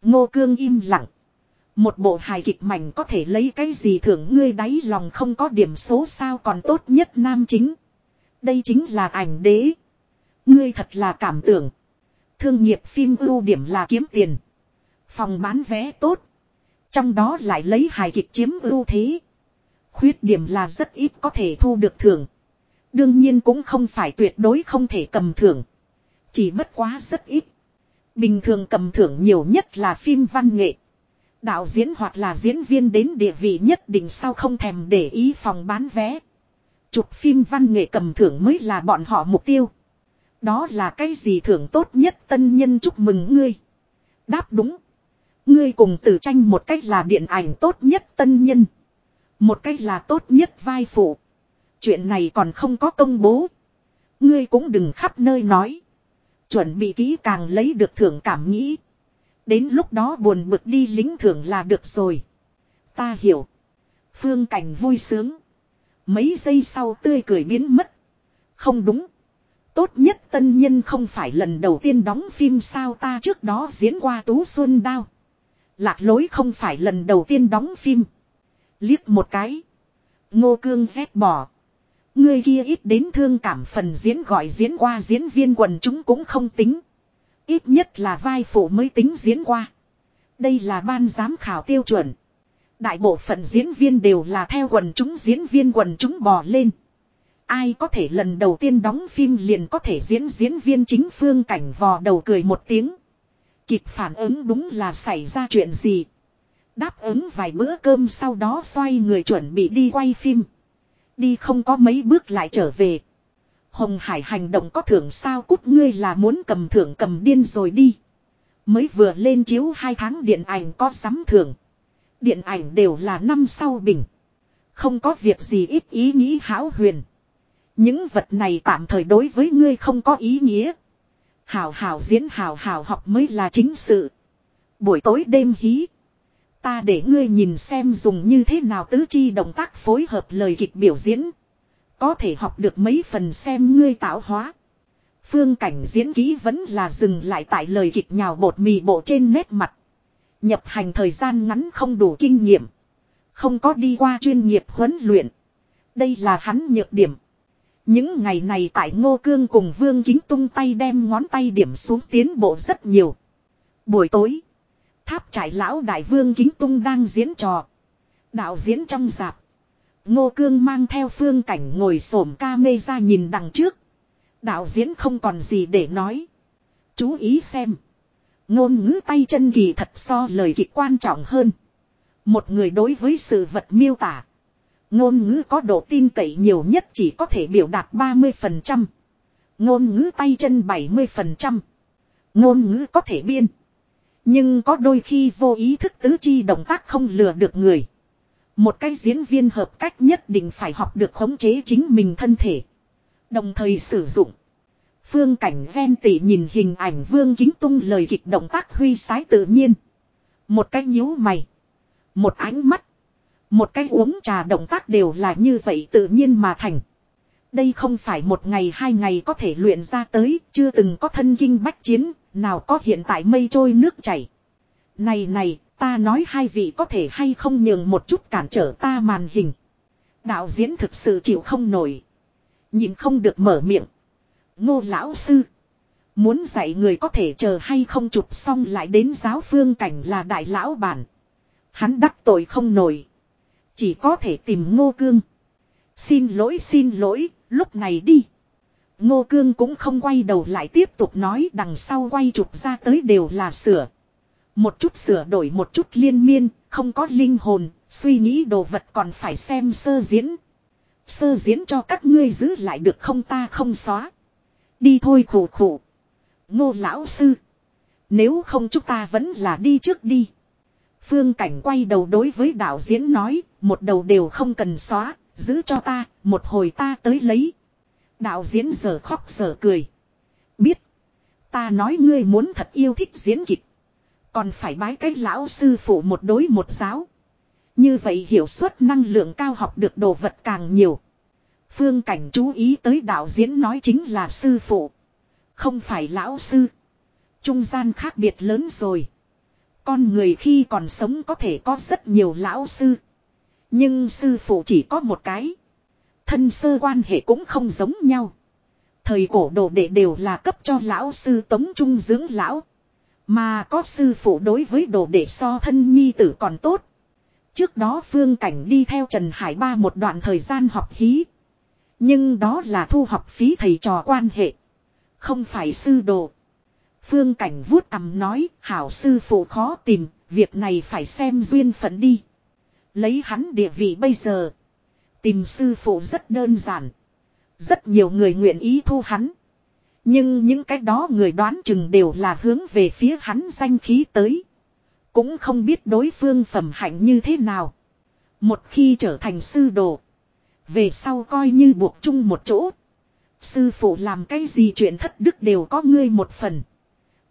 Ngô cương im lặng. Một bộ hài kịch mảnh có thể lấy cái gì thưởng ngươi đáy lòng không có điểm số sao còn tốt nhất nam chính. Đây chính là ảnh đế. Ngươi thật là cảm tưởng. Thương nghiệp phim ưu điểm là kiếm tiền. Phòng bán vé tốt. Trong đó lại lấy hài kịch chiếm ưu thế. Khuyết điểm là rất ít có thể thu được thưởng. Đương nhiên cũng không phải tuyệt đối không thể cầm thưởng. Chỉ bất quá rất ít. Bình thường cầm thưởng nhiều nhất là phim văn nghệ. Đạo diễn hoặc là diễn viên đến địa vị nhất định sau không thèm để ý phòng bán vé. Chụp phim văn nghệ cầm thưởng mới là bọn họ mục tiêu. Đó là cái gì thưởng tốt nhất tân nhân chúc mừng ngươi. Đáp đúng. Ngươi cùng tử tranh một cách là điện ảnh tốt nhất tân nhân. Một cách là tốt nhất vai phụ. Chuyện này còn không có công bố. Ngươi cũng đừng khắp nơi nói. Chuẩn bị kỹ càng lấy được thưởng cảm nghĩ. Đến lúc đó buồn bực đi lính thưởng là được rồi. Ta hiểu. Phương cảnh vui sướng. Mấy giây sau tươi cười biến mất. Không đúng. Tốt nhất tân nhân không phải lần đầu tiên đóng phim sao ta trước đó diễn qua Tú Xuân Đao. Lạc lối không phải lần đầu tiên đóng phim. Liếc một cái. Ngô cương dép bỏ ngươi kia ít đến thương cảm phần diễn gọi diễn qua diễn viên quần chúng cũng không tính. Ít nhất là vai phụ mới tính diễn qua. Đây là ban giám khảo tiêu chuẩn. Đại bộ phận diễn viên đều là theo quần chúng diễn viên quần chúng bò lên. Ai có thể lần đầu tiên đóng phim liền có thể diễn diễn viên chính phương cảnh vò đầu cười một tiếng. Kịp phản ứng đúng là xảy ra chuyện gì. Đáp ứng vài bữa cơm sau đó xoay người chuẩn bị đi quay phim. Đi không có mấy bước lại trở về. Hồng Hải hành động có thưởng sao cút ngươi là muốn cầm thưởng cầm điên rồi đi. Mới vừa lên chiếu hai tháng điện ảnh có sắm thưởng. Điện ảnh đều là năm sau bình. Không có việc gì ít ý nghĩ hão huyền. Những vật này tạm thời đối với ngươi không có ý nghĩa. Hảo hảo diễn hảo hảo học mới là chính sự. Buổi tối đêm hí. Ta để ngươi nhìn xem dùng như thế nào tứ chi động tác phối hợp lời kịch biểu diễn. Có thể học được mấy phần xem ngươi tạo hóa. Phương cảnh diễn kỹ vẫn là dừng lại tại lời kịch nhào bột mì bộ trên nét mặt. Nhập hành thời gian ngắn không đủ kinh nghiệm. Không có đi qua chuyên nghiệp huấn luyện. Đây là hắn nhược điểm. Những ngày này tại Ngô Cương cùng Vương Kính tung tay đem ngón tay điểm xuống tiến bộ rất nhiều. Buổi tối. Tháp trải lão đại Vương Kính tung đang diễn trò. Đạo diễn trong dạp. Ngô Cương mang theo phương cảnh ngồi xổm ca mê ra nhìn đằng trước. Đạo diễn không còn gì để nói. Chú ý xem. Ngôn ngữ tay chân kỳ thật so lời kịch quan trọng hơn. Một người đối với sự vật miêu tả. Ngôn ngữ có độ tin cậy nhiều nhất chỉ có thể biểu đạt 30%. Ngôn ngữ tay chân 70%. Ngôn ngữ có thể biên. Nhưng có đôi khi vô ý thức tứ chi động tác không lừa được người. Một cái diễn viên hợp cách nhất định phải học được khống chế chính mình thân thể. Đồng thời sử dụng. Phương cảnh ven tỉ nhìn hình ảnh vương kính tung lời kịch động tác huy sái tự nhiên. Một cái nhíu mày. Một ánh mắt. Một cái uống trà động tác đều là như vậy tự nhiên mà thành. Đây không phải một ngày hai ngày có thể luyện ra tới, chưa từng có thân kinh bách chiến, nào có hiện tại mây trôi nước chảy. Này này, ta nói hai vị có thể hay không nhường một chút cản trở ta màn hình. Đạo diễn thực sự chịu không nổi. Nhìn không được mở miệng. Ngô lão sư. Muốn dạy người có thể chờ hay không chụp xong lại đến giáo phương cảnh là đại lão bản. Hắn đắc tội không nổi. Chỉ có thể tìm ngô cương. Xin lỗi xin lỗi, lúc này đi. Ngô cương cũng không quay đầu lại tiếp tục nói đằng sau quay chụp ra tới đều là sửa. Một chút sửa đổi một chút liên miên, không có linh hồn, suy nghĩ đồ vật còn phải xem sơ diễn. Sơ diễn cho các ngươi giữ lại được không ta không xóa. Đi thôi khổ khổ. Ngô lão sư. Nếu không chúng ta vẫn là đi trước đi. Phương cảnh quay đầu đối với đạo diễn nói, một đầu đều không cần xóa, giữ cho ta, một hồi ta tới lấy. Đạo diễn giờ khóc giờ cười. Biết. Ta nói ngươi muốn thật yêu thích diễn kịch. Còn phải bái cái lão sư phụ một đối một giáo. Như vậy hiệu suất năng lượng cao học được đồ vật càng nhiều. Phương Cảnh chú ý tới đạo diễn nói chính là sư phụ. Không phải lão sư. Trung gian khác biệt lớn rồi. Con người khi còn sống có thể có rất nhiều lão sư. Nhưng sư phụ chỉ có một cái. Thân sơ quan hệ cũng không giống nhau. Thời cổ đồ đệ đều là cấp cho lão sư tống trung dưỡng lão. Mà có sư phụ đối với đồ đệ so thân nhi tử còn tốt. Trước đó phương cảnh đi theo Trần Hải Ba một đoạn thời gian học hí. Nhưng đó là thu học phí thầy trò quan hệ. Không phải sư đồ. Phương Cảnh vuốt cầm nói, hảo sư phụ khó tìm, việc này phải xem duyên phận đi. Lấy hắn địa vị bây giờ. Tìm sư phụ rất đơn giản. Rất nhiều người nguyện ý thu hắn. Nhưng những cái đó người đoán chừng đều là hướng về phía hắn danh khí tới. Cũng không biết đối phương phẩm hạnh như thế nào. Một khi trở thành sư đồ. Về sau coi như buộc chung một chỗ. Sư phụ làm cái gì chuyện thất đức đều có ngươi một phần.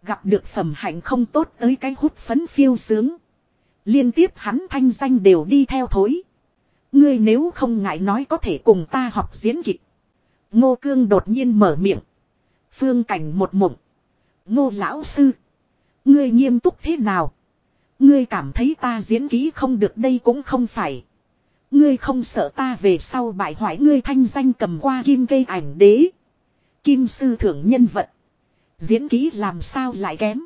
Gặp được phẩm hạnh không tốt tới cái hút phấn phiêu sướng. Liên tiếp hắn thanh danh đều đi theo thối. Ngươi nếu không ngại nói có thể cùng ta học diễn kịch. Ngô Cương đột nhiên mở miệng. Phương cảnh một mộng. Ngô lão sư. Ngươi nghiêm túc thế nào? Ngươi cảm thấy ta diễn kỹ không được đây cũng không phải. Ngươi không sợ ta về sau bại hoại ngươi thanh danh cầm qua kim cây ảnh đế. Kim sư thưởng nhân vật. Diễn kỹ làm sao lại kém.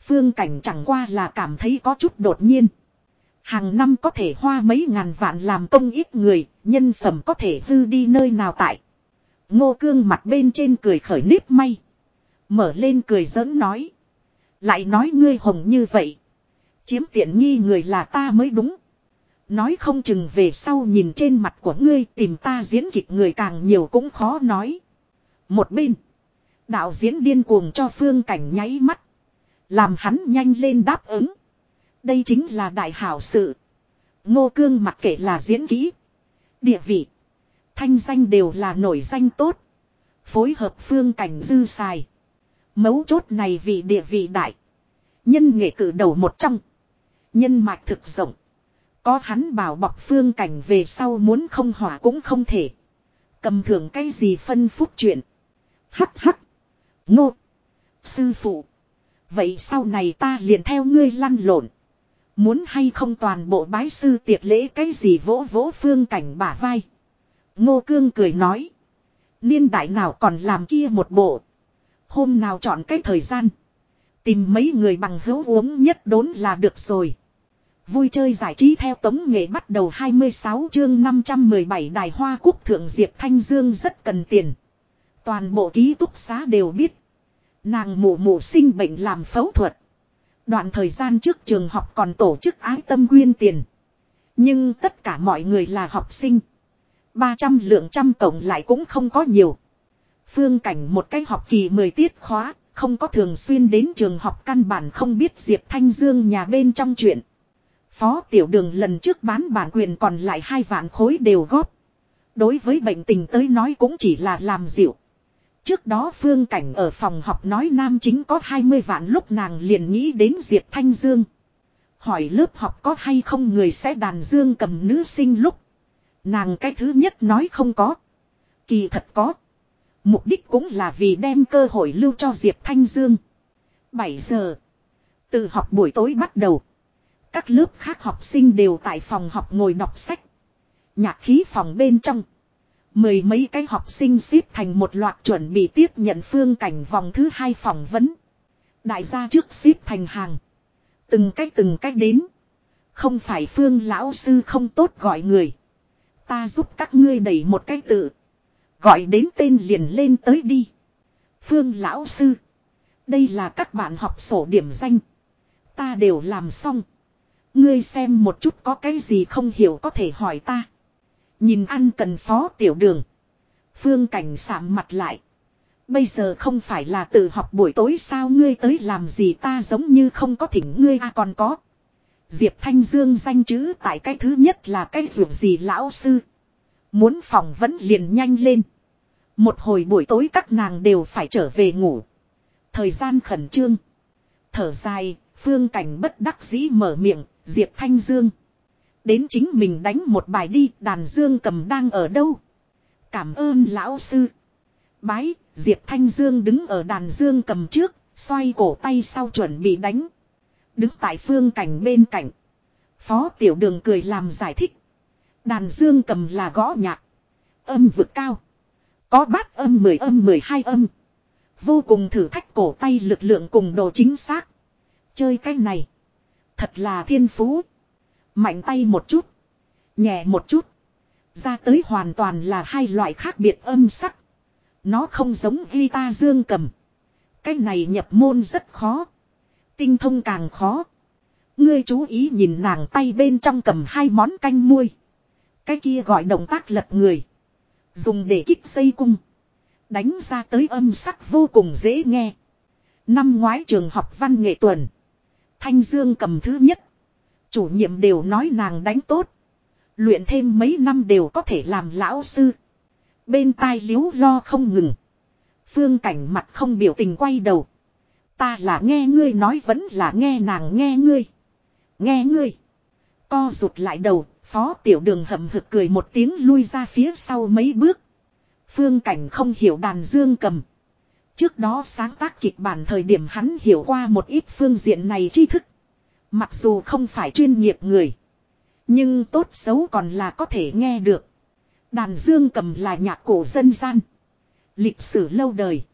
Phương cảnh chẳng qua là cảm thấy có chút đột nhiên. Hàng năm có thể hoa mấy ngàn vạn làm công ít người, nhân phẩm có thể hư đi nơi nào tại. Ngô cương mặt bên trên cười khởi nếp may. Mở lên cười giỡn nói. Lại nói ngươi hồng như vậy. Chiếm tiện nghi người là ta mới đúng. Nói không chừng về sau nhìn trên mặt của ngươi tìm ta diễn kịch người càng nhiều cũng khó nói. Một bên. Đạo diễn điên cuồng cho phương cảnh nháy mắt. Làm hắn nhanh lên đáp ứng. Đây chính là đại hảo sự. Ngô cương mặc kệ là diễn kỹ. Địa vị. Thanh danh đều là nổi danh tốt. Phối hợp phương cảnh dư xài. Mấu chốt này vì địa vị đại. Nhân nghệ cử đầu một trong. Nhân mạch thực rộng. Có hắn bảo bọc phương cảnh về sau muốn không hỏa cũng không thể. Cầm thưởng cái gì phân phúc chuyện. Hắc hắc. Ngô. Sư phụ. Vậy sau này ta liền theo ngươi lăn lộn. Muốn hay không toàn bộ bái sư tiệc lễ cái gì vỗ vỗ phương cảnh bả vai. Ngô Cương cười nói. Niên đại nào còn làm kia một bộ. Hôm nào chọn cái thời gian. Tìm mấy người bằng hữu uống nhất đốn là được rồi. Vui chơi giải trí theo tống nghệ bắt đầu 26 chương 517 đài hoa quốc thượng Diệp Thanh Dương rất cần tiền. Toàn bộ ký túc xá đều biết. Nàng mụ mụ sinh bệnh làm phẫu thuật. Đoạn thời gian trước trường học còn tổ chức ái tâm quyên tiền. Nhưng tất cả mọi người là học sinh. 300 lượng trăm cộng lại cũng không có nhiều. Phương cảnh một cái học kỳ 10 tiết khóa, không có thường xuyên đến trường học căn bản không biết Diệp Thanh Dương nhà bên trong chuyện. Phó tiểu đường lần trước bán bản quyền còn lại hai vạn khối đều góp. Đối với bệnh tình tới nói cũng chỉ là làm dịu. Trước đó phương cảnh ở phòng học nói nam chính có 20 vạn lúc nàng liền nghĩ đến Diệp Thanh Dương. Hỏi lớp học có hay không người sẽ đàn dương cầm nữ sinh lúc. Nàng cái thứ nhất nói không có. Kỳ thật có. Mục đích cũng là vì đem cơ hội lưu cho Diệp Thanh Dương. 7 giờ. Từ học buổi tối bắt đầu. Các lớp khác học sinh đều tại phòng học ngồi đọc sách. Nhạc khí phòng bên trong. Mười mấy cái học sinh xếp thành một loạt chuẩn bị tiếp nhận phương cảnh vòng thứ hai phỏng vấn. Đại gia trước xếp thành hàng. Từng cách từng cách đến. Không phải phương lão sư không tốt gọi người. Ta giúp các ngươi đẩy một cái tự. Gọi đến tên liền lên tới đi. Phương lão sư. Đây là các bạn học sổ điểm danh. Ta đều làm xong. Ngươi xem một chút có cái gì không hiểu có thể hỏi ta. Nhìn ăn cần phó tiểu đường. Phương cảnh sạm mặt lại. Bây giờ không phải là tự học buổi tối sao ngươi tới làm gì ta giống như không có thỉnh ngươi à còn có. Diệp Thanh Dương danh chữ tại cái thứ nhất là cái ruộng gì lão sư. Muốn phòng vẫn liền nhanh lên. Một hồi buổi tối các nàng đều phải trở về ngủ. Thời gian khẩn trương. Thở dài, phương cảnh bất đắc dĩ mở miệng, Diệp Thanh Dương. Đến chính mình đánh một bài đi, đàn dương cầm đang ở đâu? Cảm ơn lão sư. Bái, Diệp Thanh Dương đứng ở đàn dương cầm trước, xoay cổ tay sau chuẩn bị đánh. Đứng tại phương cảnh bên cạnh. Phó tiểu đường cười làm giải thích. Đàn dương cầm là gõ nhạc. Âm vực cao. Có bát âm 10 âm 12 âm. Vô cùng thử thách cổ tay lực lượng cùng độ chính xác. Chơi cái này. Thật là thiên phú. Mạnh tay một chút. Nhẹ một chút. Ra tới hoàn toàn là hai loại khác biệt âm sắc. Nó không giống guitar dương cầm. Cái này nhập môn rất khó. Tinh thông càng khó. Ngươi chú ý nhìn nàng tay bên trong cầm hai món canh muôi. Cái kia gọi động tác lật người. Dùng để kích dây cung. Đánh ra tới âm sắc vô cùng dễ nghe. Năm ngoái trường học văn nghệ tuần. Thanh Dương cầm thứ nhất. Chủ nhiệm đều nói nàng đánh tốt. Luyện thêm mấy năm đều có thể làm lão sư. Bên tai liếu lo không ngừng. Phương cảnh mặt không biểu tình quay đầu. Ta là nghe ngươi nói vẫn là nghe nàng nghe ngươi. Nghe ngươi. Co rụt lại đầu, phó tiểu đường hậm hực cười một tiếng lui ra phía sau mấy bước. Phương cảnh không hiểu đàn dương cầm. Trước đó sáng tác kịch bản thời điểm hắn hiểu qua một ít phương diện này tri thức. Mặc dù không phải chuyên nghiệp người. Nhưng tốt xấu còn là có thể nghe được. Đàn dương cầm là nhạc cổ dân gian. Lịch sử lâu đời.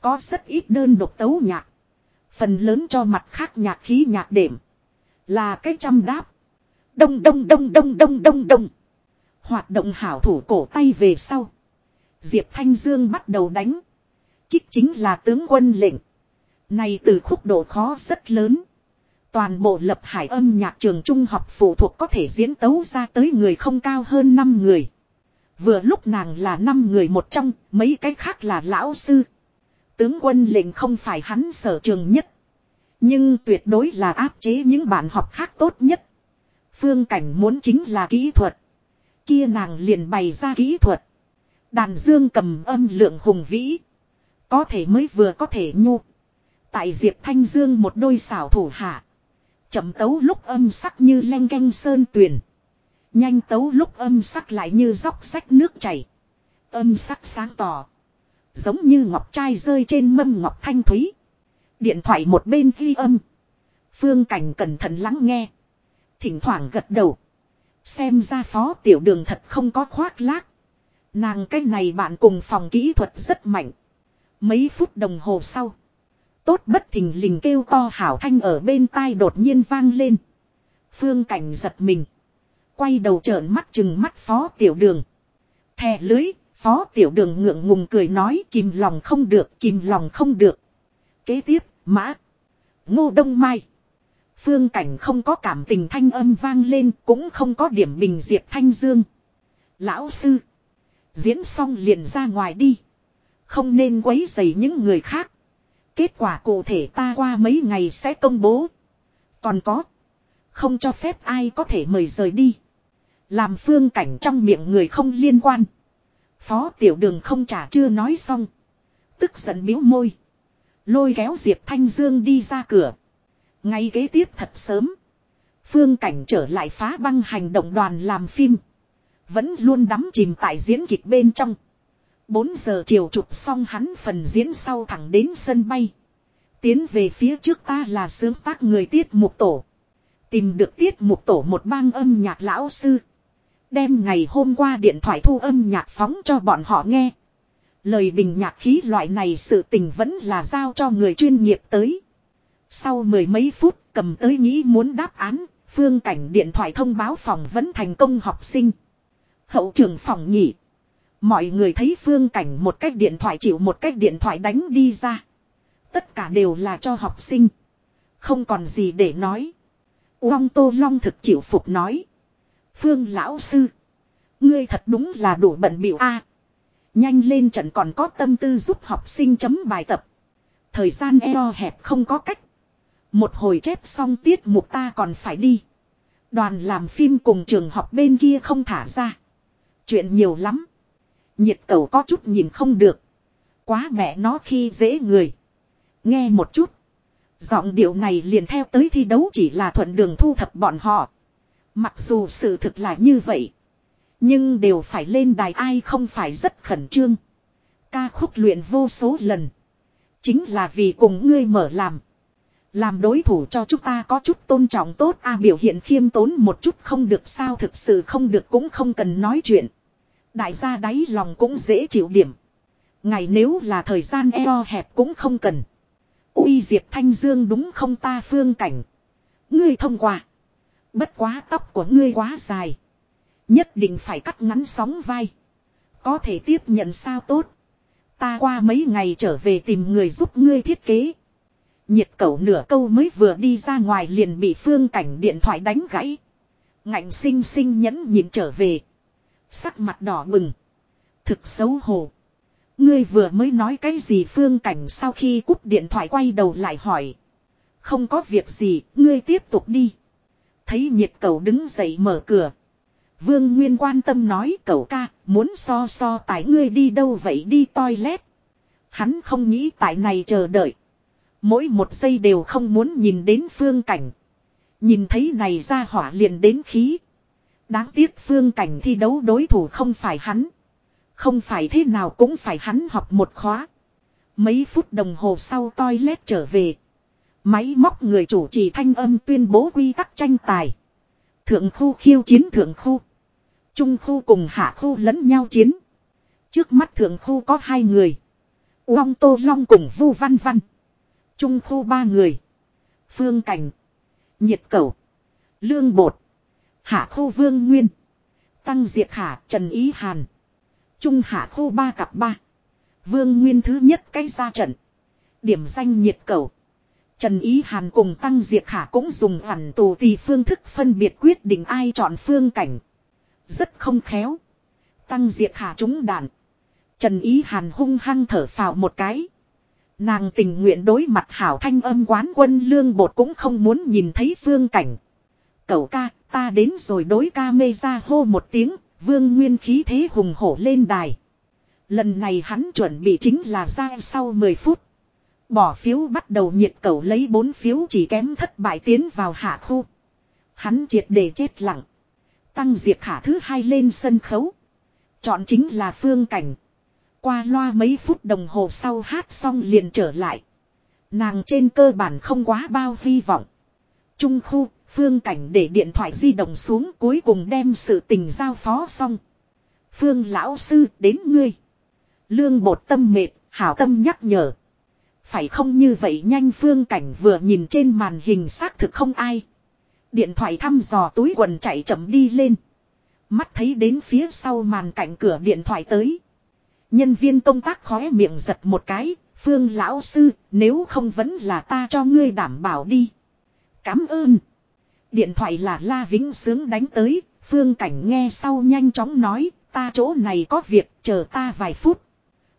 Có rất ít đơn độc tấu nhạc. Phần lớn cho mặt khác nhạc khí nhạc đệm. Là cái trăm đáp. Đông đông đông đông đông đông đông. Hoạt động hảo thủ cổ tay về sau. Diệp Thanh Dương bắt đầu đánh. Kích chính là tướng quân lệnh. Này từ khúc độ khó rất lớn. Toàn bộ lập hải âm nhạc trường trung học phụ thuộc có thể diễn tấu ra tới người không cao hơn 5 người. Vừa lúc nàng là 5 người một trong, mấy cái khác là lão sư. Tướng quân lệnh không phải hắn sở trường nhất. Nhưng tuyệt đối là áp chế những bạn học khác tốt nhất. Phương cảnh muốn chính là kỹ thuật. Kia nàng liền bày ra kỹ thuật. Đàn dương cầm âm lượng hùng vĩ. Có thể mới vừa có thể nhu. Tại Diệp Thanh Dương một đôi xảo thủ hạ. Chậm tấu lúc âm sắc như len canh sơn tuyền. Nhanh tấu lúc âm sắc lại như dốc sách nước chảy. Âm sắc sáng tỏ. Giống như ngọc trai rơi trên mâm ngọc thanh thúy. Điện thoại một bên ghi âm. Phương cảnh cẩn thận lắng nghe. Thỉnh thoảng gật đầu. Xem ra phó tiểu đường thật không có khoác lác. Nàng cái này bạn cùng phòng kỹ thuật rất mạnh. Mấy phút đồng hồ sau. Tốt bất thình lình kêu to hảo thanh ở bên tai đột nhiên vang lên. Phương cảnh giật mình. Quay đầu trợn mắt chừng mắt phó tiểu đường. Thè lưới, phó tiểu đường ngượng ngùng cười nói kìm lòng không được, kìm lòng không được. Kế tiếp, mã. Ngô Đông Mai. Phương cảnh không có cảm tình thanh âm vang lên, cũng không có điểm bình diệp thanh dương. Lão sư. Diễn xong liền ra ngoài đi. Không nên quấy rầy những người khác. Kết quả cụ thể ta qua mấy ngày sẽ công bố. Còn có. Không cho phép ai có thể mời rời đi. Làm phương cảnh trong miệng người không liên quan. Phó tiểu đường không trả chưa nói xong. Tức giận biếu môi. Lôi kéo Diệp Thanh Dương đi ra cửa. Ngay kế tiếp thật sớm. Phương cảnh trở lại phá băng hành động đoàn làm phim. Vẫn luôn đắm chìm tại diễn kịch bên trong. 4 giờ chiều chụp xong hắn phần diễn sau thẳng đến sân bay. Tiến về phía trước ta là sướng tác người tiết mục tổ. Tìm được tiết mục tổ một bang âm nhạc lão sư. Đem ngày hôm qua điện thoại thu âm nhạc phóng cho bọn họ nghe. Lời bình nhạc khí loại này sự tình vẫn là giao cho người chuyên nghiệp tới. Sau mười mấy phút cầm tới nghĩ muốn đáp án, phương cảnh điện thoại thông báo phòng vẫn thành công học sinh. Hậu trưởng phòng nhỉ. Mọi người thấy phương cảnh một cách điện thoại chịu một cách điện thoại đánh đi ra. Tất cả đều là cho học sinh. Không còn gì để nói. Uông Tô Long thực chịu phục nói. Phương lão sư. Ngươi thật đúng là đủ bận biểu a. nhanh lên trận còn có tâm tư giúp học sinh chấm bài tập. Thời gian eo hẹp không có cách. Một hồi chép xong tiết mục ta còn phải đi. Đoàn làm phim cùng trường học bên kia không thả ra. Chuyện nhiều lắm. Nhiệt cầu có chút nhìn không được. Quá mẹ nó khi dễ người. Nghe một chút. Giọng điệu này liền theo tới thi đấu chỉ là thuận đường thu thập bọn họ. Mặc dù sự thực là như vậy. Nhưng đều phải lên đài ai không phải rất khẩn trương. Ca khúc luyện vô số lần. Chính là vì cùng ngươi mở làm. Làm đối thủ cho chúng ta có chút tôn trọng tốt a à, biểu hiện khiêm tốn một chút không được sao thực sự không được cũng không cần nói chuyện. Đại gia đáy lòng cũng dễ chịu điểm. Ngày nếu là thời gian eo hẹp cũng không cần. Uy Diệp Thanh Dương đúng không ta phương cảnh. Ngươi thông qua. Bất quá tóc của ngươi quá dài. Nhất định phải cắt ngắn sóng vai. Có thể tiếp nhận sao tốt. Ta qua mấy ngày trở về tìm người giúp ngươi thiết kế. Nhiệt cẩu nửa câu mới vừa đi ra ngoài liền bị phương cảnh điện thoại đánh gãy. Ngạnh sinh sinh nhẫn nhịn trở về. Sắc mặt đỏ bừng. Thực xấu hổ. Ngươi vừa mới nói cái gì phương cảnh sau khi cúp điện thoại quay đầu lại hỏi. Không có việc gì, ngươi tiếp tục đi. Thấy nhiệt cầu đứng dậy mở cửa. Vương Nguyên quan tâm nói cậu ca, muốn so so tải ngươi đi đâu vậy đi toilet. Hắn không nghĩ tại này chờ đợi. Mỗi một giây đều không muốn nhìn đến phương cảnh. Nhìn thấy này ra hỏa liền đến khí. Đáng tiếc phương cảnh thi đấu đối thủ không phải hắn. Không phải thế nào cũng phải hắn học một khóa. Mấy phút đồng hồ sau toilet trở về. Máy móc người chủ trì thanh âm tuyên bố quy tắc tranh tài. Thượng khu khiêu chiến thượng khu. Trung khu cùng hạ khu lẫn nhau chiến. Trước mắt thượng khu có hai người. Long Tô Long cùng Vu Văn Văn. Trung khu ba người. Phương Cảnh. Nhiệt cẩu, Lương Bột. Hạ khô Vương Nguyên. Tăng Diệt Hạ, Trần Ý Hàn. Trung hạ khô ba cặp ba. Vương Nguyên thứ nhất cái ra trận. Điểm danh nhiệt cầu. Trần Ý Hàn cùng Tăng Diệt Khả cũng dùng hẳn tù tì phương thức phân biệt quyết định ai chọn phương cảnh. Rất không khéo. Tăng Diệt Khả trúng đạn. Trần Ý Hàn hung hăng thở phào một cái. Nàng tình nguyện đối mặt hảo thanh âm quán quân lương bột cũng không muốn nhìn thấy phương cảnh. Cậu ca, ta đến rồi đối ca mê ra hô một tiếng, vương nguyên khí thế hùng hổ lên đài. Lần này hắn chuẩn bị chính là ra sau 10 phút. Bỏ phiếu bắt đầu nhiệt cầu lấy 4 phiếu chỉ kém thất bại tiến vào hạ khu. Hắn triệt để chết lặng. Tăng diệt khả thứ hai lên sân khấu. Chọn chính là phương cảnh. Qua loa mấy phút đồng hồ sau hát xong liền trở lại. Nàng trên cơ bản không quá bao hy vọng. Trung khu, Phương Cảnh để điện thoại di động xuống cuối cùng đem sự tình giao phó xong. Phương lão sư đến ngươi. Lương bột tâm mệt, hảo tâm nhắc nhở. Phải không như vậy nhanh Phương Cảnh vừa nhìn trên màn hình xác thực không ai. Điện thoại thăm dò túi quần chạy chậm đi lên. Mắt thấy đến phía sau màn cạnh cửa điện thoại tới. Nhân viên công tác khóe miệng giật một cái, Phương lão sư, nếu không vẫn là ta cho ngươi đảm bảo đi. Cám ơn. Điện thoại là La Vĩnh Sướng đánh tới, Phương Cảnh nghe sau nhanh chóng nói, ta chỗ này có việc, chờ ta vài phút.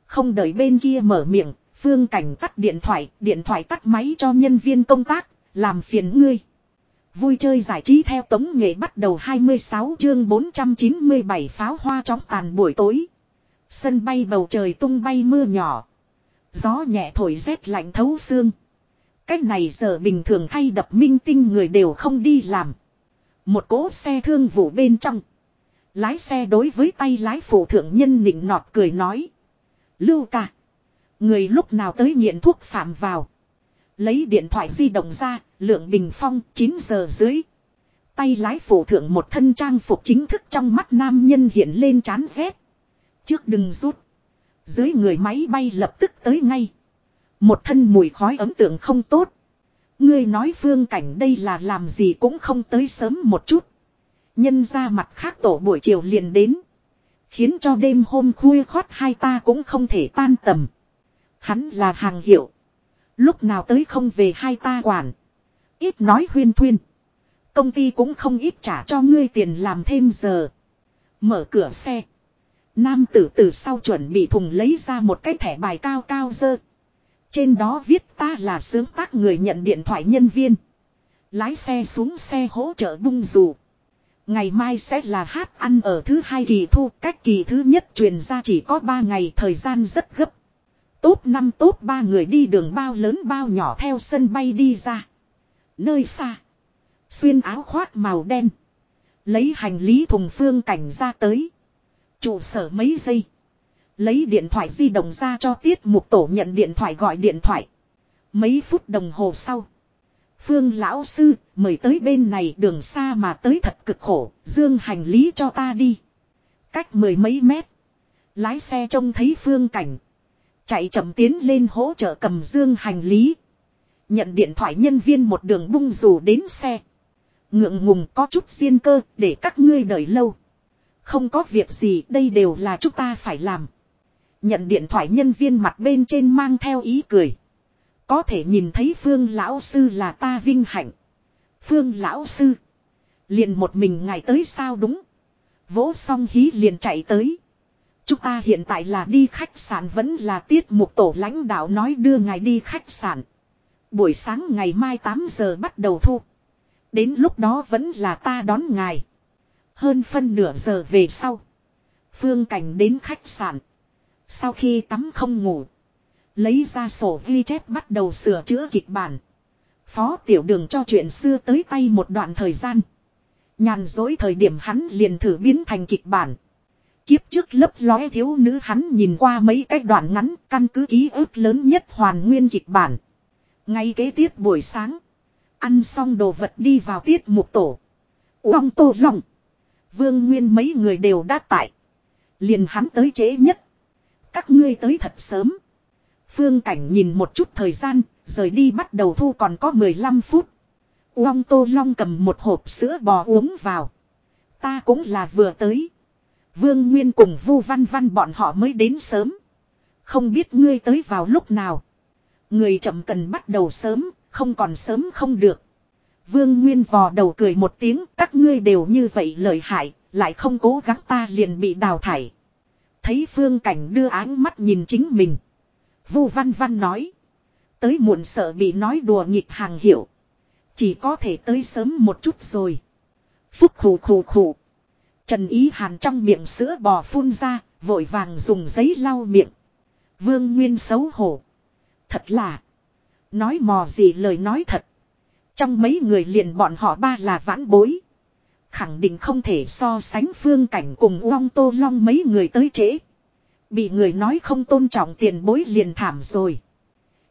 Không đợi bên kia mở miệng, Phương Cảnh tắt điện thoại, điện thoại tắt máy cho nhân viên công tác, làm phiền ngươi. Vui chơi giải trí theo tống nghệ bắt đầu 26 chương 497 pháo hoa chóng tàn buổi tối. Sân bay bầu trời tung bay mưa nhỏ. Gió nhẹ thổi rét lạnh thấu xương. Cách này giờ bình thường thay đập minh tinh người đều không đi làm. Một cỗ xe thương vụ bên trong. Lái xe đối với tay lái phụ thượng nhân nịnh nọt cười nói. Lưu ca. Người lúc nào tới nghiện thuốc phạm vào. Lấy điện thoại di động ra, lượng bình phong 9 giờ dưới. Tay lái phụ thượng một thân trang phục chính thức trong mắt nam nhân hiện lên chán ghét. Trước đừng rút. Dưới người máy bay lập tức tới ngay. Một thân mùi khói ấm tượng không tốt. Ngươi nói phương cảnh đây là làm gì cũng không tới sớm một chút. Nhân ra mặt khác tổ buổi chiều liền đến. Khiến cho đêm hôm khuya khót hai ta cũng không thể tan tầm. Hắn là hàng hiệu. Lúc nào tới không về hai ta quản. Ít nói huyên thuyên. Công ty cũng không ít trả cho ngươi tiền làm thêm giờ. Mở cửa xe. Nam tử từ sau chuẩn bị thùng lấy ra một cái thẻ bài cao cao dơ. Trên đó viết ta là sướng tác người nhận điện thoại nhân viên. Lái xe xuống xe hỗ trợ bung dù. Ngày mai sẽ là hát ăn ở thứ hai kỳ thu. Cách kỳ thứ nhất truyền ra chỉ có ba ngày, thời gian rất gấp. Tốt năm tốt ba người đi đường bao lớn bao nhỏ theo sân bay đi ra. Nơi xa. Xuyên áo khoác màu đen. Lấy hành lý thùng phương cảnh ra tới. Trụ sở mấy giây. Lấy điện thoại di động ra cho tiết mục tổ nhận điện thoại gọi điện thoại. Mấy phút đồng hồ sau. Phương lão sư, mời tới bên này, đường xa mà tới thật cực khổ. Dương hành lý cho ta đi. Cách mười mấy mét. Lái xe trông thấy phương cảnh. Chạy chậm tiến lên hỗ trợ cầm dương hành lý. Nhận điện thoại nhân viên một đường bung rủ đến xe. Ngượng ngùng có chút xiên cơ, để các ngươi đợi lâu. Không có việc gì, đây đều là chúng ta phải làm. Nhận điện thoại nhân viên mặt bên trên mang theo ý cười. Có thể nhìn thấy Phương Lão Sư là ta vinh hạnh. Phương Lão Sư. Liền một mình ngài tới sao đúng. Vỗ xong hí liền chạy tới. Chúng ta hiện tại là đi khách sạn vẫn là tiết mục tổ lãnh đạo nói đưa ngài đi khách sạn. Buổi sáng ngày mai 8 giờ bắt đầu thu. Đến lúc đó vẫn là ta đón ngài. Hơn phân nửa giờ về sau. Phương Cảnh đến khách sạn. Sau khi tắm không ngủ. Lấy ra sổ ghi chép bắt đầu sửa chữa kịch bản. Phó tiểu đường cho chuyện xưa tới tay một đoạn thời gian. Nhàn dối thời điểm hắn liền thử biến thành kịch bản. Kiếp trước lấp lóe thiếu nữ hắn nhìn qua mấy cái đoạn ngắn, căn cứ ký ức lớn nhất hoàn nguyên kịch bản. Ngay kế tiếp buổi sáng. Ăn xong đồ vật đi vào tiết mục tổ. Uông tô lòng. Vương Nguyên mấy người đều đã tại. Liền hắn tới trễ nhất. Các ngươi tới thật sớm. Phương Cảnh nhìn một chút thời gian, rời đi bắt đầu thu còn có 15 phút. Uông Tô Long cầm một hộp sữa bò uống vào. Ta cũng là vừa tới. Vương Nguyên cùng Vu Văn Văn bọn họ mới đến sớm. Không biết ngươi tới vào lúc nào. Người chậm cần bắt đầu sớm, không còn sớm không được. Vương Nguyên vò đầu cười một tiếng, các ngươi đều như vậy lợi hại, lại không cố gắng ta liền bị đào thải. Thấy Phương Cảnh đưa áng mắt nhìn chính mình. Vu Văn Văn nói. Tới muộn sợ bị nói đùa nghịch hàng hiệu. Chỉ có thể tới sớm một chút rồi. Phúc khủ khủ khủ. Trần Ý Hàn trong miệng sữa bò phun ra, vội vàng dùng giấy lau miệng. Vương Nguyên xấu hổ. Thật là. Nói mò gì lời nói thật. Trong mấy người liền bọn họ ba là vãn bối. Khẳng định không thể so sánh phương cảnh cùng Uông Tô Long mấy người tới trễ. Bị người nói không tôn trọng tiền bối liền thảm rồi.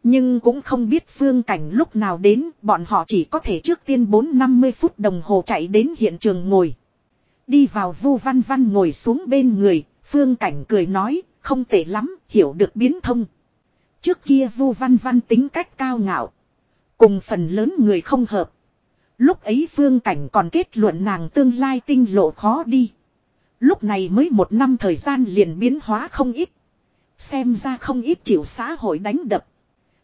Nhưng cũng không biết phương cảnh lúc nào đến, bọn họ chỉ có thể trước tiên 4-50 phút đồng hồ chạy đến hiện trường ngồi. Đi vào vu văn văn ngồi xuống bên người, phương cảnh cười nói, không tệ lắm, hiểu được biến thông. Trước kia vu văn văn tính cách cao ngạo. Cùng phần lớn người không hợp. Lúc ấy phương cảnh còn kết luận nàng tương lai tinh lộ khó đi. Lúc này mới một năm thời gian liền biến hóa không ít. Xem ra không ít chịu xã hội đánh đập.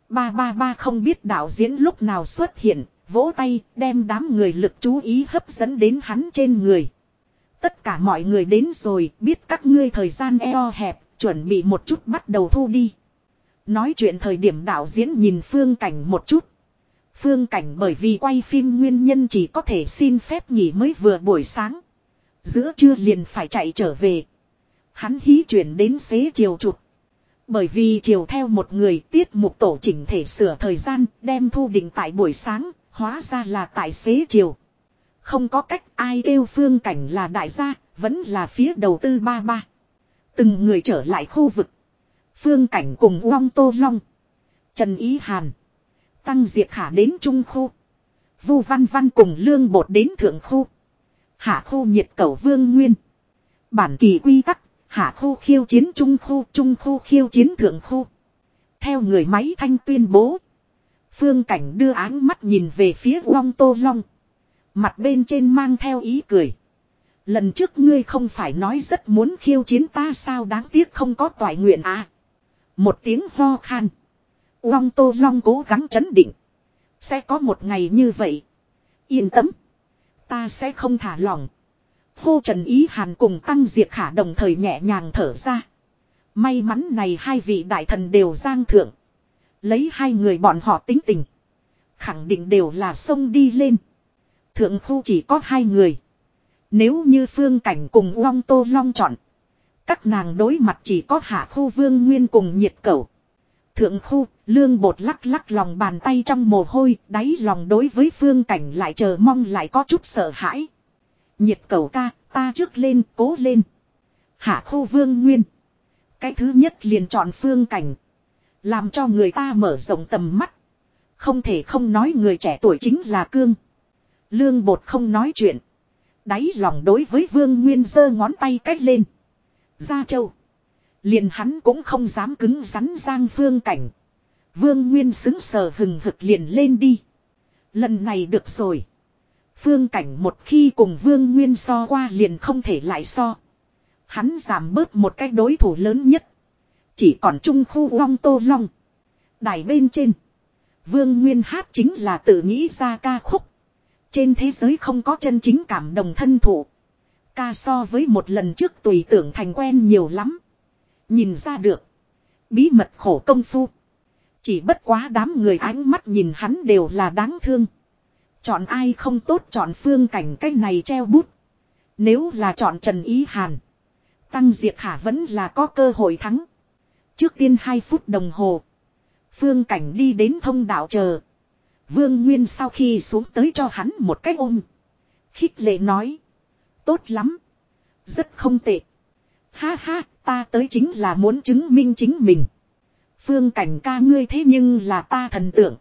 Ba ba ba không biết đạo diễn lúc nào xuất hiện, vỗ tay, đem đám người lực chú ý hấp dẫn đến hắn trên người. Tất cả mọi người đến rồi, biết các ngươi thời gian eo hẹp, chuẩn bị một chút bắt đầu thu đi. Nói chuyện thời điểm đạo diễn nhìn phương cảnh một chút. Phương cảnh bởi vì quay phim nguyên nhân chỉ có thể xin phép nghỉ mới vừa buổi sáng. Giữa trưa liền phải chạy trở về. Hắn hí chuyển đến xế chiều chụp. Bởi vì chiều theo một người tiết mục tổ chỉnh thể sửa thời gian đem thu định tại buổi sáng, hóa ra là tại xế chiều. Không có cách ai kêu phương cảnh là đại gia, vẫn là phía đầu tư ba ba. Từng người trở lại khu vực. Phương cảnh cùng Long Tô Long. Trần Ý Hàn. Tăng Diệt Khả đến Trung Khu. Vu Văn Văn cùng Lương Bột đến Thượng Khu. Hạ Khu nhiệt cầu Vương Nguyên. Bản kỳ quy tắc Hạ khu khiêu chiến trung khu, trung khu khiêu chiến thượng khu. Theo người máy thanh tuyên bố. Phương Cảnh đưa áng mắt nhìn về phía Long Tô Long. Mặt bên trên mang theo ý cười. Lần trước ngươi không phải nói rất muốn khiêu chiến ta sao đáng tiếc không có toại nguyện à. Một tiếng ho khan. Long Tô Long cố gắng chấn định. Sẽ có một ngày như vậy. Yên tâm. Ta sẽ không thả lỏng. Hô Trần Ý Hàn cùng Tăng Diệt Khả đồng thời nhẹ nhàng thở ra. May mắn này hai vị đại thần đều giang thượng. Lấy hai người bọn họ tính tình. Khẳng định đều là sông đi lên. Thượng khu chỉ có hai người. Nếu như phương cảnh cùng Long Tô Long chọn. Các nàng đối mặt chỉ có hạ khu vương nguyên cùng nhiệt cầu. Thượng khu, lương bột lắc lắc lòng bàn tay trong mồ hôi, đáy lòng đối với phương cảnh lại chờ mong lại có chút sợ hãi. Nhiệt cầu ca, ta trước lên, cố lên. Hạ khu vương nguyên. Cái thứ nhất liền chọn phương cảnh. Làm cho người ta mở rộng tầm mắt. Không thể không nói người trẻ tuổi chính là cương. Lương bột không nói chuyện. Đáy lòng đối với vương nguyên giơ ngón tay cách lên. Gia châu. Liền hắn cũng không dám cứng rắn giang phương cảnh. Vương nguyên xứng sờ hừng hực liền lên đi. Lần này được rồi. Phương cảnh một khi cùng Vương Nguyên so qua liền không thể lại so. Hắn giảm bớt một cái đối thủ lớn nhất. Chỉ còn trung khu long tô long. Đài bên trên. Vương Nguyên hát chính là tự nghĩ ra ca khúc. Trên thế giới không có chân chính cảm đồng thân thụ. Ca so với một lần trước tùy tưởng thành quen nhiều lắm. Nhìn ra được. Bí mật khổ công phu. Chỉ bất quá đám người ánh mắt nhìn hắn đều là đáng thương. Chọn ai không tốt chọn phương cảnh cái này treo bút. Nếu là chọn Trần Ý Hàn. Tăng Diệp Khả vẫn là có cơ hội thắng. Trước tiên 2 phút đồng hồ. Phương cảnh đi đến thông đạo chờ. Vương Nguyên sau khi xuống tới cho hắn một cái ôm. Khích lệ nói. Tốt lắm. Rất không tệ. Ha ha, ta tới chính là muốn chứng minh chính mình. Phương cảnh ca ngươi thế nhưng là ta thần tượng.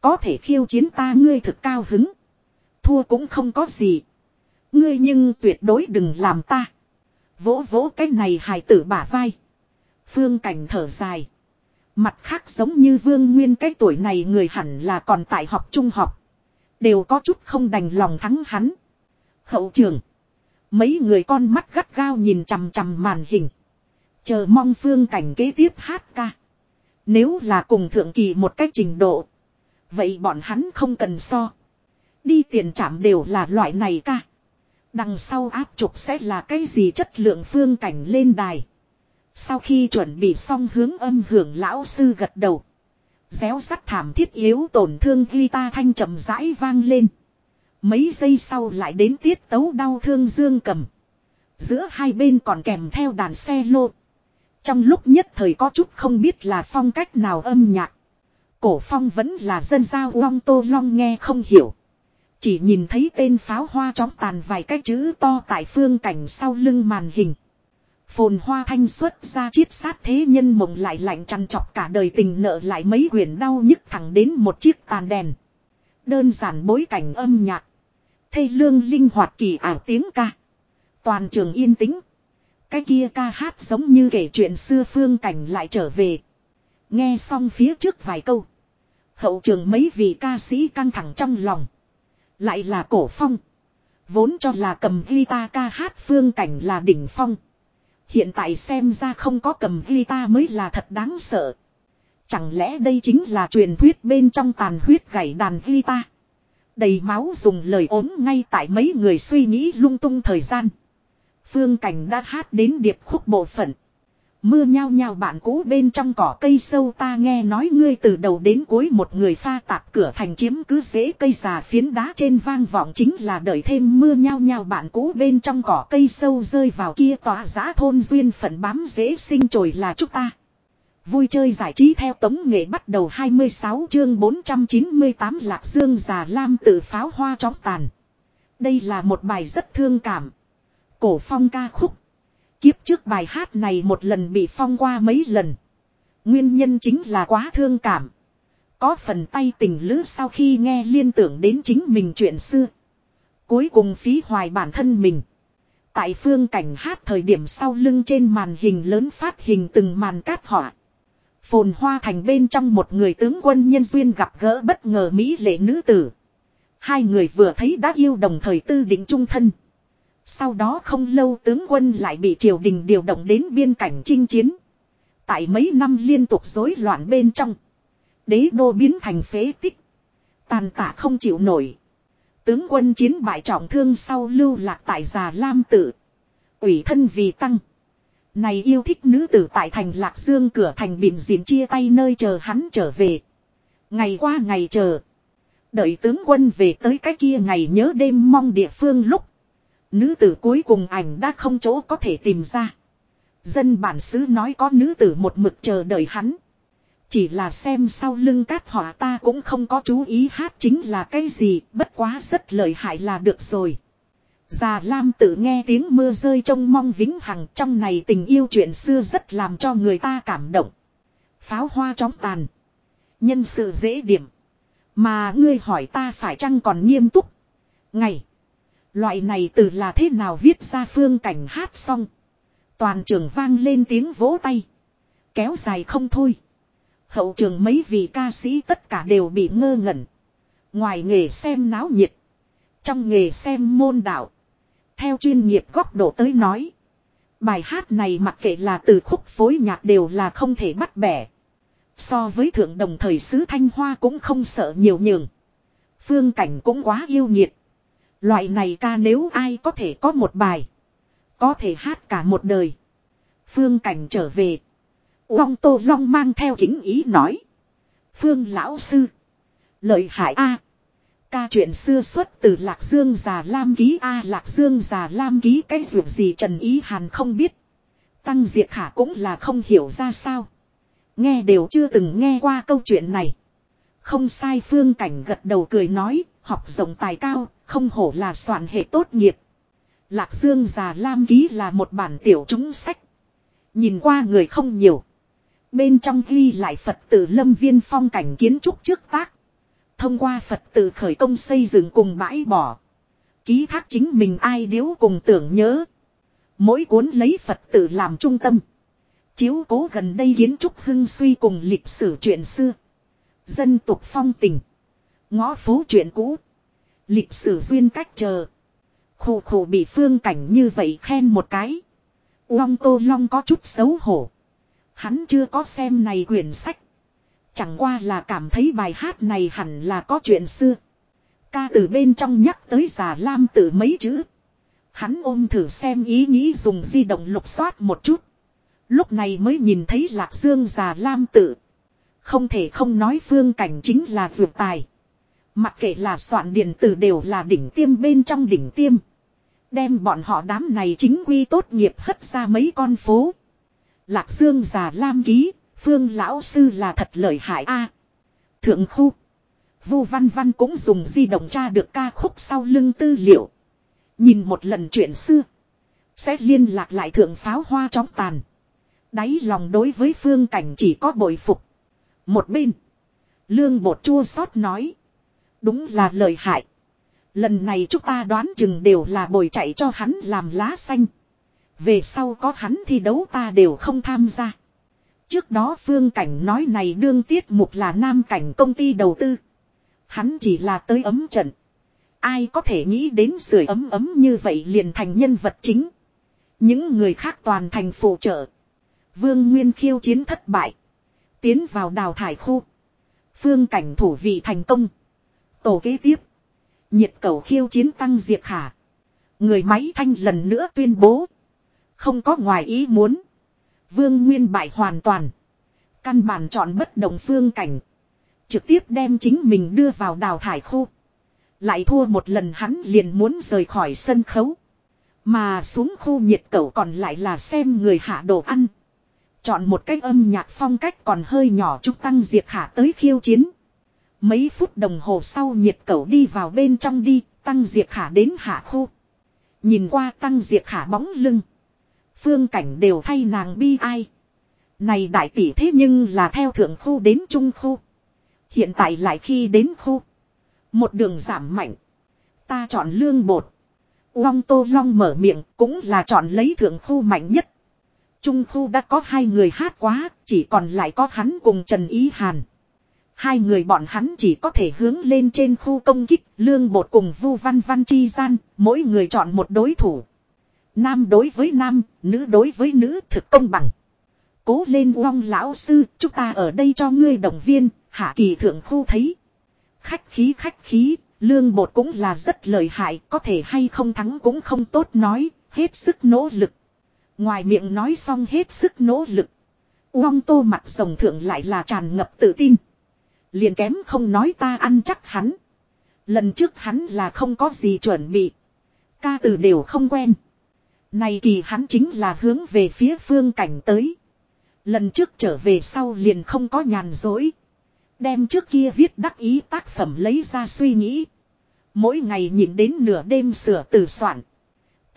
Có thể khiêu chiến ta ngươi thực cao hứng. Thua cũng không có gì. Ngươi nhưng tuyệt đối đừng làm ta. Vỗ vỗ cái này hài tử bả vai. Phương cảnh thở dài. Mặt khác giống như vương nguyên cái tuổi này người hẳn là còn tại học trung học. Đều có chút không đành lòng thắng hắn. Hậu trường. Mấy người con mắt gắt gao nhìn chằm chằm màn hình. Chờ mong phương cảnh kế tiếp hát ca. Nếu là cùng thượng kỳ một cách trình độ. Vậy bọn hắn không cần so. Đi tiền trảm đều là loại này ca. Đằng sau áp trục sẽ là cái gì chất lượng phương cảnh lên đài. Sau khi chuẩn bị xong hướng âm hưởng lão sư gật đầu. Déo sắt thảm thiết yếu tổn thương guitar thanh chậm rãi vang lên. Mấy giây sau lại đến tiết tấu đau thương dương cầm. Giữa hai bên còn kèm theo đàn xe lô. Trong lúc nhất thời có chút không biết là phong cách nào âm nhạc. Cổ phong vẫn là dân giao long tô long nghe không hiểu. Chỉ nhìn thấy tên pháo hoa chóng tàn vài cái chữ to tại phương cảnh sau lưng màn hình. Phồn hoa thanh xuất ra chiết sát thế nhân mộng lại lạnh chăn chọc cả đời tình nợ lại mấy quyển đau nhức thẳng đến một chiếc tàn đèn. Đơn giản bối cảnh âm nhạc. Thê lương linh hoạt kỳ ảo tiếng ca. Toàn trường yên tĩnh. Cái kia ca hát giống như kể chuyện xưa phương cảnh lại trở về. Nghe xong phía trước vài câu. Hậu trường mấy vị ca sĩ căng thẳng trong lòng. Lại là cổ phong. Vốn cho là cầm guitar ca hát phương cảnh là đỉnh phong. Hiện tại xem ra không có cầm guitar mới là thật đáng sợ. Chẳng lẽ đây chính là truyền thuyết bên trong tàn huyết gảy đàn guitar. Đầy máu dùng lời ốm ngay tại mấy người suy nghĩ lung tung thời gian. Phương Cảnh đã hát đến điệp khúc bộ phận. Mưa nhao nhao bạn cũ bên trong cỏ cây sâu ta nghe nói ngươi từ đầu đến cuối một người pha tạp cửa thành chiếm cứ dễ cây già phiến đá trên vang vọng chính là đợi thêm mưa nhao nhao bạn cũ bên trong cỏ cây sâu rơi vào kia tỏa giã thôn duyên phận bám dễ sinh trồi là chúng ta. Vui chơi giải trí theo tống nghệ bắt đầu 26 chương 498 Lạc Dương già lam tự pháo hoa chóng tàn. Đây là một bài rất thương cảm. Cổ phong ca khúc. Kiếp trước bài hát này một lần bị phong qua mấy lần. Nguyên nhân chính là quá thương cảm. Có phần tay tình lữ sau khi nghe liên tưởng đến chính mình chuyện xưa. Cuối cùng phí hoài bản thân mình. Tại phương cảnh hát thời điểm sau lưng trên màn hình lớn phát hình từng màn cát họa. Phồn hoa thành bên trong một người tướng quân nhân duyên gặp gỡ bất ngờ Mỹ lệ nữ tử. Hai người vừa thấy đã yêu đồng thời tư định trung thân. Sau đó không lâu tướng quân lại bị triều đình điều động đến biên cảnh chinh chiến. Tại mấy năm liên tục rối loạn bên trong. Đế đô biến thành phế tích. Tàn tạ không chịu nổi. Tướng quân chiến bại trọng thương sau lưu lạc tại già Lam Tử. Ủy thân vì tăng. Này yêu thích nữ tử tại thành Lạc Dương cửa thành bịn dịn chia tay nơi chờ hắn trở về. Ngày qua ngày chờ. Đợi tướng quân về tới cái kia ngày nhớ đêm mong địa phương lúc. Nữ tử cuối cùng ảnh đã không chỗ có thể tìm ra. Dân bản xứ nói có nữ tử một mực chờ đợi hắn. Chỉ là xem sau lưng cát họa ta cũng không có chú ý hát chính là cái gì, bất quá rất lợi hại là được rồi. Già Lam tự nghe tiếng mưa rơi trông mong vĩnh hằng trong này tình yêu chuyện xưa rất làm cho người ta cảm động. Pháo hoa chóng tàn. Nhân sự dễ điểm. Mà ngươi hỏi ta phải chăng còn nghiêm túc. Ngày. Loại này từ là thế nào viết ra phương cảnh hát xong. Toàn trường vang lên tiếng vỗ tay. Kéo dài không thôi. Hậu trường mấy vị ca sĩ tất cả đều bị ngơ ngẩn. Ngoài nghề xem náo nhiệt. Trong nghề xem môn đạo. Theo chuyên nghiệp góc độ tới nói. Bài hát này mặc kệ là từ khúc phối nhạc đều là không thể bắt bẻ. So với thượng đồng thời sứ Thanh Hoa cũng không sợ nhiều nhường. Phương cảnh cũng quá yêu nhiệt. Loại này ca nếu ai có thể có một bài. Có thể hát cả một đời. Phương cảnh trở về. Long Tô Long mang theo kính ý nói. Phương lão sư. Lợi hại A. Ca chuyện xưa xuất từ Lạc Dương già Lam ký A Lạc Dương già Lam ký cái việc gì Trần Ý Hàn không biết. Tăng Diệt Khả cũng là không hiểu ra sao. Nghe đều chưa từng nghe qua câu chuyện này. Không sai phương cảnh gật đầu cười nói, học rộng tài cao, không hổ là soạn hệ tốt nghiệp. Lạc Dương già Lam ký là một bản tiểu chúng sách. Nhìn qua người không nhiều. Bên trong ghi lại Phật tử lâm viên phong cảnh kiến trúc trước tác. Thông qua Phật tử khởi công xây dựng cùng bãi bỏ. Ký thác chính mình ai điếu cùng tưởng nhớ. Mỗi cuốn lấy Phật tử làm trung tâm. Chiếu cố gần đây kiến trúc hưng suy cùng lịch sử chuyện xưa. Dân tục phong tình. Ngõ phố chuyện cũ. Lịch sử duyên cách chờ. Khổ khổ bị phương cảnh như vậy khen một cái. Long Tô Long có chút xấu hổ. Hắn chưa có xem này quyển sách. Chẳng qua là cảm thấy bài hát này hẳn là có chuyện xưa. Ca từ bên trong nhắc tới già lam tử mấy chữ. Hắn ôm thử xem ý nghĩ dùng di động lục soát một chút. Lúc này mới nhìn thấy lạc dương già lam tử. Không thể không nói phương cảnh chính là vượt tài. Mặc kệ là soạn điện tử đều là đỉnh tiêm bên trong đỉnh tiêm. Đem bọn họ đám này chính quy tốt nghiệp hất ra mấy con phố. Lạc Dương già lam ký, phương lão sư là thật lợi hại a. thượng khu. Vu Văn Văn cũng dùng di động tra được ca khúc sau lưng tư liệu. Nhìn một lần chuyện xưa. Sẽ liên lạc lại thượng pháo hoa chóng tàn. Đáy lòng đối với phương cảnh chỉ có bội phục. Một bên. Lương bột chua xót nói. Đúng là lời hại. Lần này chúng ta đoán chừng đều là bồi chạy cho hắn làm lá xanh. Về sau có hắn thi đấu ta đều không tham gia. Trước đó phương cảnh nói này đương tiết mục là nam cảnh công ty đầu tư. Hắn chỉ là tới ấm trận. Ai có thể nghĩ đến sưởi ấm ấm như vậy liền thành nhân vật chính. Những người khác toàn thành phụ trợ. Vương Nguyên khiêu chiến thất bại. Tiến vào đào thải khu. Phương cảnh thủ vị thành công. Tổ kế tiếp. Nhiệt cầu khiêu chiến tăng diệt khả. Người máy thanh lần nữa tuyên bố. Không có ngoài ý muốn. Vương Nguyên bại hoàn toàn. Căn bản chọn bất đồng phương cảnh. Trực tiếp đem chính mình đưa vào đào thải khu. Lại thua một lần hắn liền muốn rời khỏi sân khấu. Mà xuống khu nhiệt cầu còn lại là xem người hạ đồ ăn. Chọn một cách âm nhạc phong cách còn hơi nhỏ chúc tăng diệt khả tới khiêu chiến. Mấy phút đồng hồ sau nhiệt cầu đi vào bên trong đi, tăng diệt khả đến hạ khu. Nhìn qua tăng diệt khả bóng lưng. Phương cảnh đều thay nàng bi ai. Này đại tỷ thế nhưng là theo thượng khu đến trung khu. Hiện tại lại khi đến khu. Một đường giảm mạnh. Ta chọn lương bột. Long Tô Long mở miệng cũng là chọn lấy thượng khu mạnh nhất. Trung khu đã có hai người hát quá, chỉ còn lại có hắn cùng Trần Ý Hàn. Hai người bọn hắn chỉ có thể hướng lên trên khu công kích, lương bột cùng vu văn văn chi gian, mỗi người chọn một đối thủ. Nam đối với nam, nữ đối với nữ thực công bằng. Cố lên uong lão sư, chúng ta ở đây cho ngươi động viên, hạ kỳ thượng khu thấy. Khách khí khách khí, lương bột cũng là rất lợi hại, có thể hay không thắng cũng không tốt nói, hết sức nỗ lực. Ngoài miệng nói xong hết sức nỗ lực. Uong tô mặt rồng thượng lại là tràn ngập tự tin. Liền kém không nói ta ăn chắc hắn. Lần trước hắn là không có gì chuẩn bị. Ca từ đều không quen. Này kỳ hắn chính là hướng về phía phương cảnh tới. Lần trước trở về sau liền không có nhàn dối. Đem trước kia viết đắc ý tác phẩm lấy ra suy nghĩ. Mỗi ngày nhìn đến nửa đêm sửa từ soạn.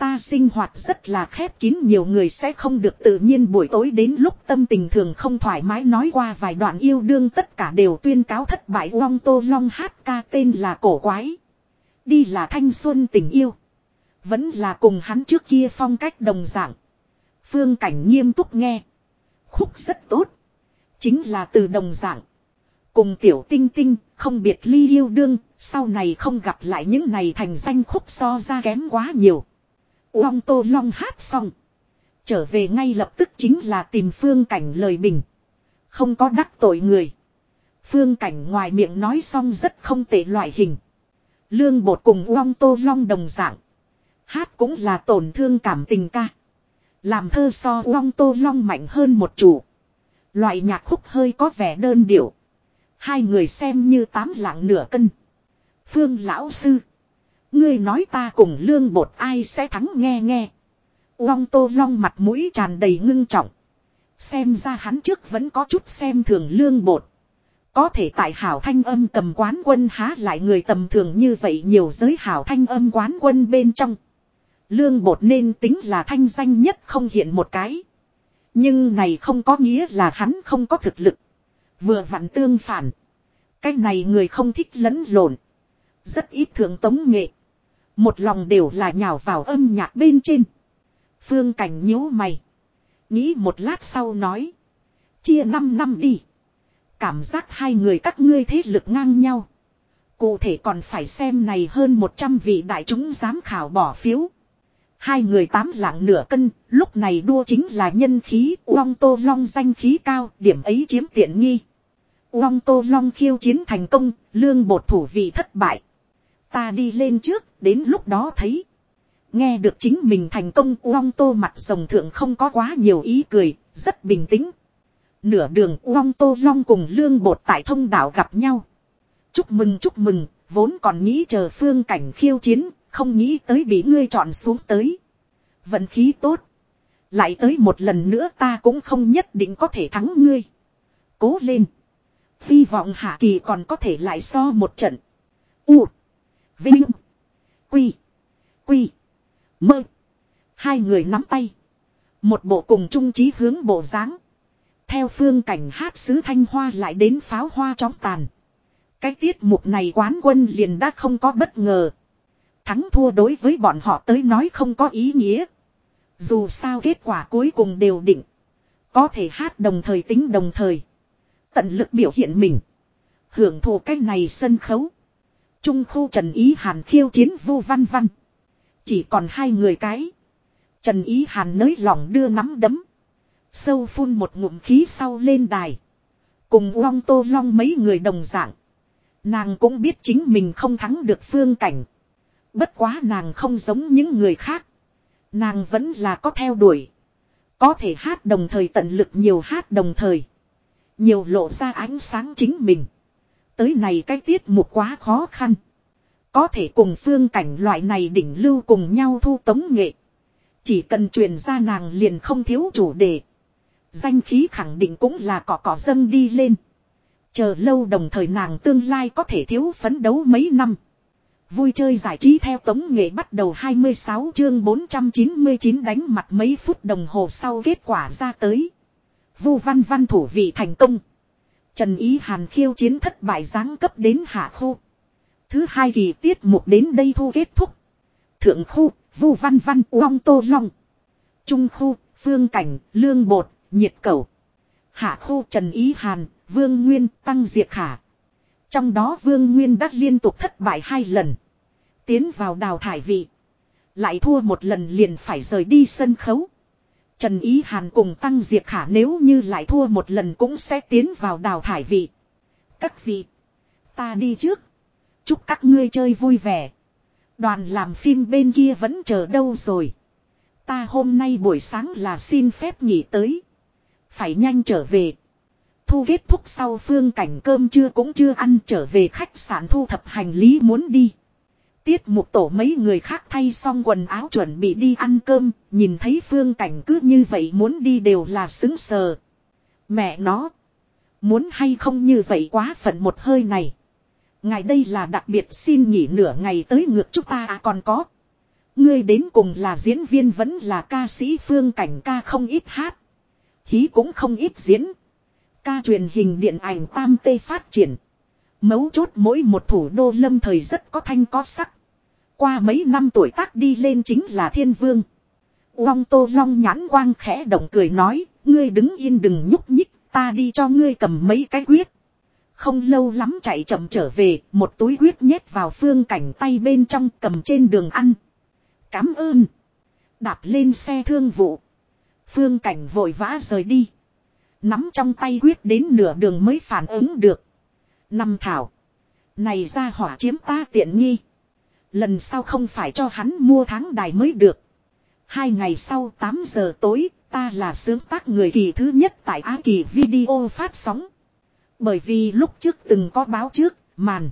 Ta sinh hoạt rất là khép kín nhiều người sẽ không được tự nhiên buổi tối đến lúc tâm tình thường không thoải mái nói qua vài đoạn yêu đương tất cả đều tuyên cáo thất bại long tô long hát ca tên là cổ quái. Đi là thanh xuân tình yêu. Vẫn là cùng hắn trước kia phong cách đồng dạng. Phương cảnh nghiêm túc nghe. Khúc rất tốt. Chính là từ đồng dạng. Cùng tiểu tinh tinh, không biệt ly yêu đương, sau này không gặp lại những này thành danh khúc so ra kém quá nhiều. Long Tô Long hát xong. Trở về ngay lập tức chính là tìm phương cảnh lời bình. Không có đắc tội người. Phương cảnh ngoài miệng nói xong rất không tệ loại hình. Lương bột cùng Long Tô Long đồng dạng. Hát cũng là tổn thương cảm tình ca. Làm thơ so Long Tô Long mạnh hơn một chủ. Loại nhạc khúc hơi có vẻ đơn điệu. Hai người xem như tám lạng nửa cân. Phương lão sư. Ngươi nói ta cùng lương bột ai sẽ thắng nghe nghe. Long tô long mặt mũi tràn đầy ngưng trọng. Xem ra hắn trước vẫn có chút xem thường lương bột. Có thể tại hảo thanh âm cầm quán quân há lại người tầm thường như vậy nhiều giới hảo thanh âm quán quân bên trong. Lương bột nên tính là thanh danh nhất không hiện một cái. Nhưng này không có nghĩa là hắn không có thực lực. Vừa vặn tương phản. Cái này người không thích lẫn lộn. Rất ít thượng tống nghệ. Một lòng đều là nhào vào âm nhạc bên trên. Phương Cảnh nhíu mày. Nghĩ một lát sau nói. Chia 5 năm đi. Cảm giác hai người các ngươi thế lực ngang nhau. Cụ thể còn phải xem này hơn 100 vị đại chúng giám khảo bỏ phiếu. Hai người tám lạng nửa cân, lúc này đua chính là nhân khí, Uông Tô Long danh khí cao, điểm ấy chiếm tiện nghi. Uông Tô Long khiêu chiến thành công, lương bột thủ vị thất bại. Ta đi lên trước, đến lúc đó thấy. Nghe được chính mình thành công Uông Tô mặt rồng thượng không có quá nhiều ý cười, rất bình tĩnh. Nửa đường Uông Tô Long cùng lương bột tại thông đảo gặp nhau. Chúc mừng chúc mừng, vốn còn nghĩ chờ phương cảnh khiêu chiến, không nghĩ tới bị ngươi chọn xuống tới. Vận khí tốt. Lại tới một lần nữa ta cũng không nhất định có thể thắng ngươi. Cố lên. Hy vọng Hạ Kỳ còn có thể lại so một trận. U. Vinh. Quy. Quy. Mơ. Hai người nắm tay. Một bộ cùng chung trí hướng bộ dáng Theo phương cảnh hát sứ thanh hoa lại đến pháo hoa chóng tàn. Cái tiết mục này quán quân liền đã không có bất ngờ. Thắng thua đối với bọn họ tới nói không có ý nghĩa. Dù sao kết quả cuối cùng đều định. Có thể hát đồng thời tính đồng thời. Tận lực biểu hiện mình. Hưởng thụ cách này sân khấu. Trung khu Trần Ý Hàn khiêu chiến vu văn văn. Chỉ còn hai người cái. Trần Ý Hàn nới lỏng đưa nắm đấm. Sâu phun một ngụm khí sau lên đài. Cùng Long Tô Long mấy người đồng dạng. Nàng cũng biết chính mình không thắng được phương cảnh. Bất quá nàng không giống những người khác. Nàng vẫn là có theo đuổi. Có thể hát đồng thời tận lực nhiều hát đồng thời. Nhiều lộ ra ánh sáng chính mình. Tới này cái tiết mục quá khó khăn. Có thể cùng phương cảnh loại này đỉnh lưu cùng nhau thu tống nghệ. Chỉ cần truyền ra nàng liền không thiếu chủ đề. Danh khí khẳng định cũng là cỏ cỏ dâng đi lên. Chờ lâu đồng thời nàng tương lai có thể thiếu phấn đấu mấy năm. Vui chơi giải trí theo tống nghệ bắt đầu 26 chương 499 đánh mặt mấy phút đồng hồ sau kết quả ra tới. Vu văn văn thủ vị thành công. Trần Ý Hàn khiêu chiến thất bại giáng cấp đến hạ khu. Thứ hai kỳ tiết mục đến đây thu kết thúc. Thượng khu, Vu văn văn Uông tô long. Trung khu, phương cảnh, lương bột, nhiệt cầu. Hạ khu Trần Ý Hàn, Vương Nguyên, Tăng Diệt Khả. Trong đó Vương Nguyên đã liên tục thất bại hai lần. Tiến vào đào thải vị. Lại thua một lần liền phải rời đi sân khấu. Trần Ý Hàn cùng Tăng Diệt Khả nếu như lại thua một lần cũng sẽ tiến vào đào thải vị. Các vị. Ta đi trước. Chúc các ngươi chơi vui vẻ. Đoàn làm phim bên kia vẫn chờ đâu rồi. Ta hôm nay buổi sáng là xin phép nghỉ tới. Phải nhanh trở về. Thu kết thúc sau phương cảnh cơm trưa cũng chưa ăn trở về khách sạn thu thập hành lý muốn đi. Tiết mục tổ mấy người khác thay xong quần áo chuẩn bị đi ăn cơm, nhìn thấy phương cảnh cứ như vậy muốn đi đều là xứng sờ. Mẹ nó, muốn hay không như vậy quá phận một hơi này. Ngày đây là đặc biệt xin nghỉ nửa ngày tới ngược chúng ta à còn có. Ngươi đến cùng là diễn viên vẫn là ca sĩ phương cảnh ca không ít hát. Hí cũng không ít diễn. Ca truyền hình điện ảnh tam tê phát triển. Mấu chốt mỗi một thủ đô lâm thời rất có thanh có sắc. Qua mấy năm tuổi tác đi lên chính là thiên vương. Long tô long nhãn quang khẽ động cười nói, ngươi đứng yên đừng nhúc nhích, ta đi cho ngươi cầm mấy cái quyết. Không lâu lắm chạy chậm trở về, một túi quyết nhét vào phương cảnh tay bên trong cầm trên đường ăn. Cám ơn. Đạp lên xe thương vụ. Phương cảnh vội vã rời đi. Nắm trong tay quyết đến nửa đường mới phản ứng được. Năm thảo. Này ra hỏa chiếm ta tiện nghi. Lần sau không phải cho hắn mua tháng đài mới được. Hai ngày sau 8 giờ tối, ta là sướng tác người kỳ thứ nhất tại Á Kỳ video phát sóng. Bởi vì lúc trước từng có báo trước, màn.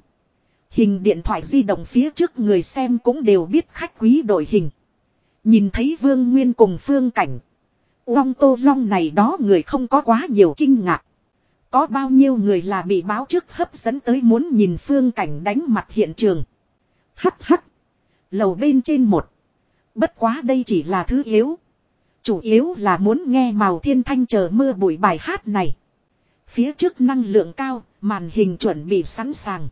Hình điện thoại di động phía trước người xem cũng đều biết khách quý đổi hình. Nhìn thấy Vương Nguyên cùng Phương Cảnh. Long Tô Long này đó người không có quá nhiều kinh ngạc. Có bao nhiêu người là bị báo trước hấp dẫn tới muốn nhìn Phương Cảnh đánh mặt hiện trường. Hắc hắc. Lầu bên trên một. Bất quá đây chỉ là thứ yếu. Chủ yếu là muốn nghe màu thiên thanh chờ mưa bụi bài hát này. Phía trước năng lượng cao, màn hình chuẩn bị sẵn sàng.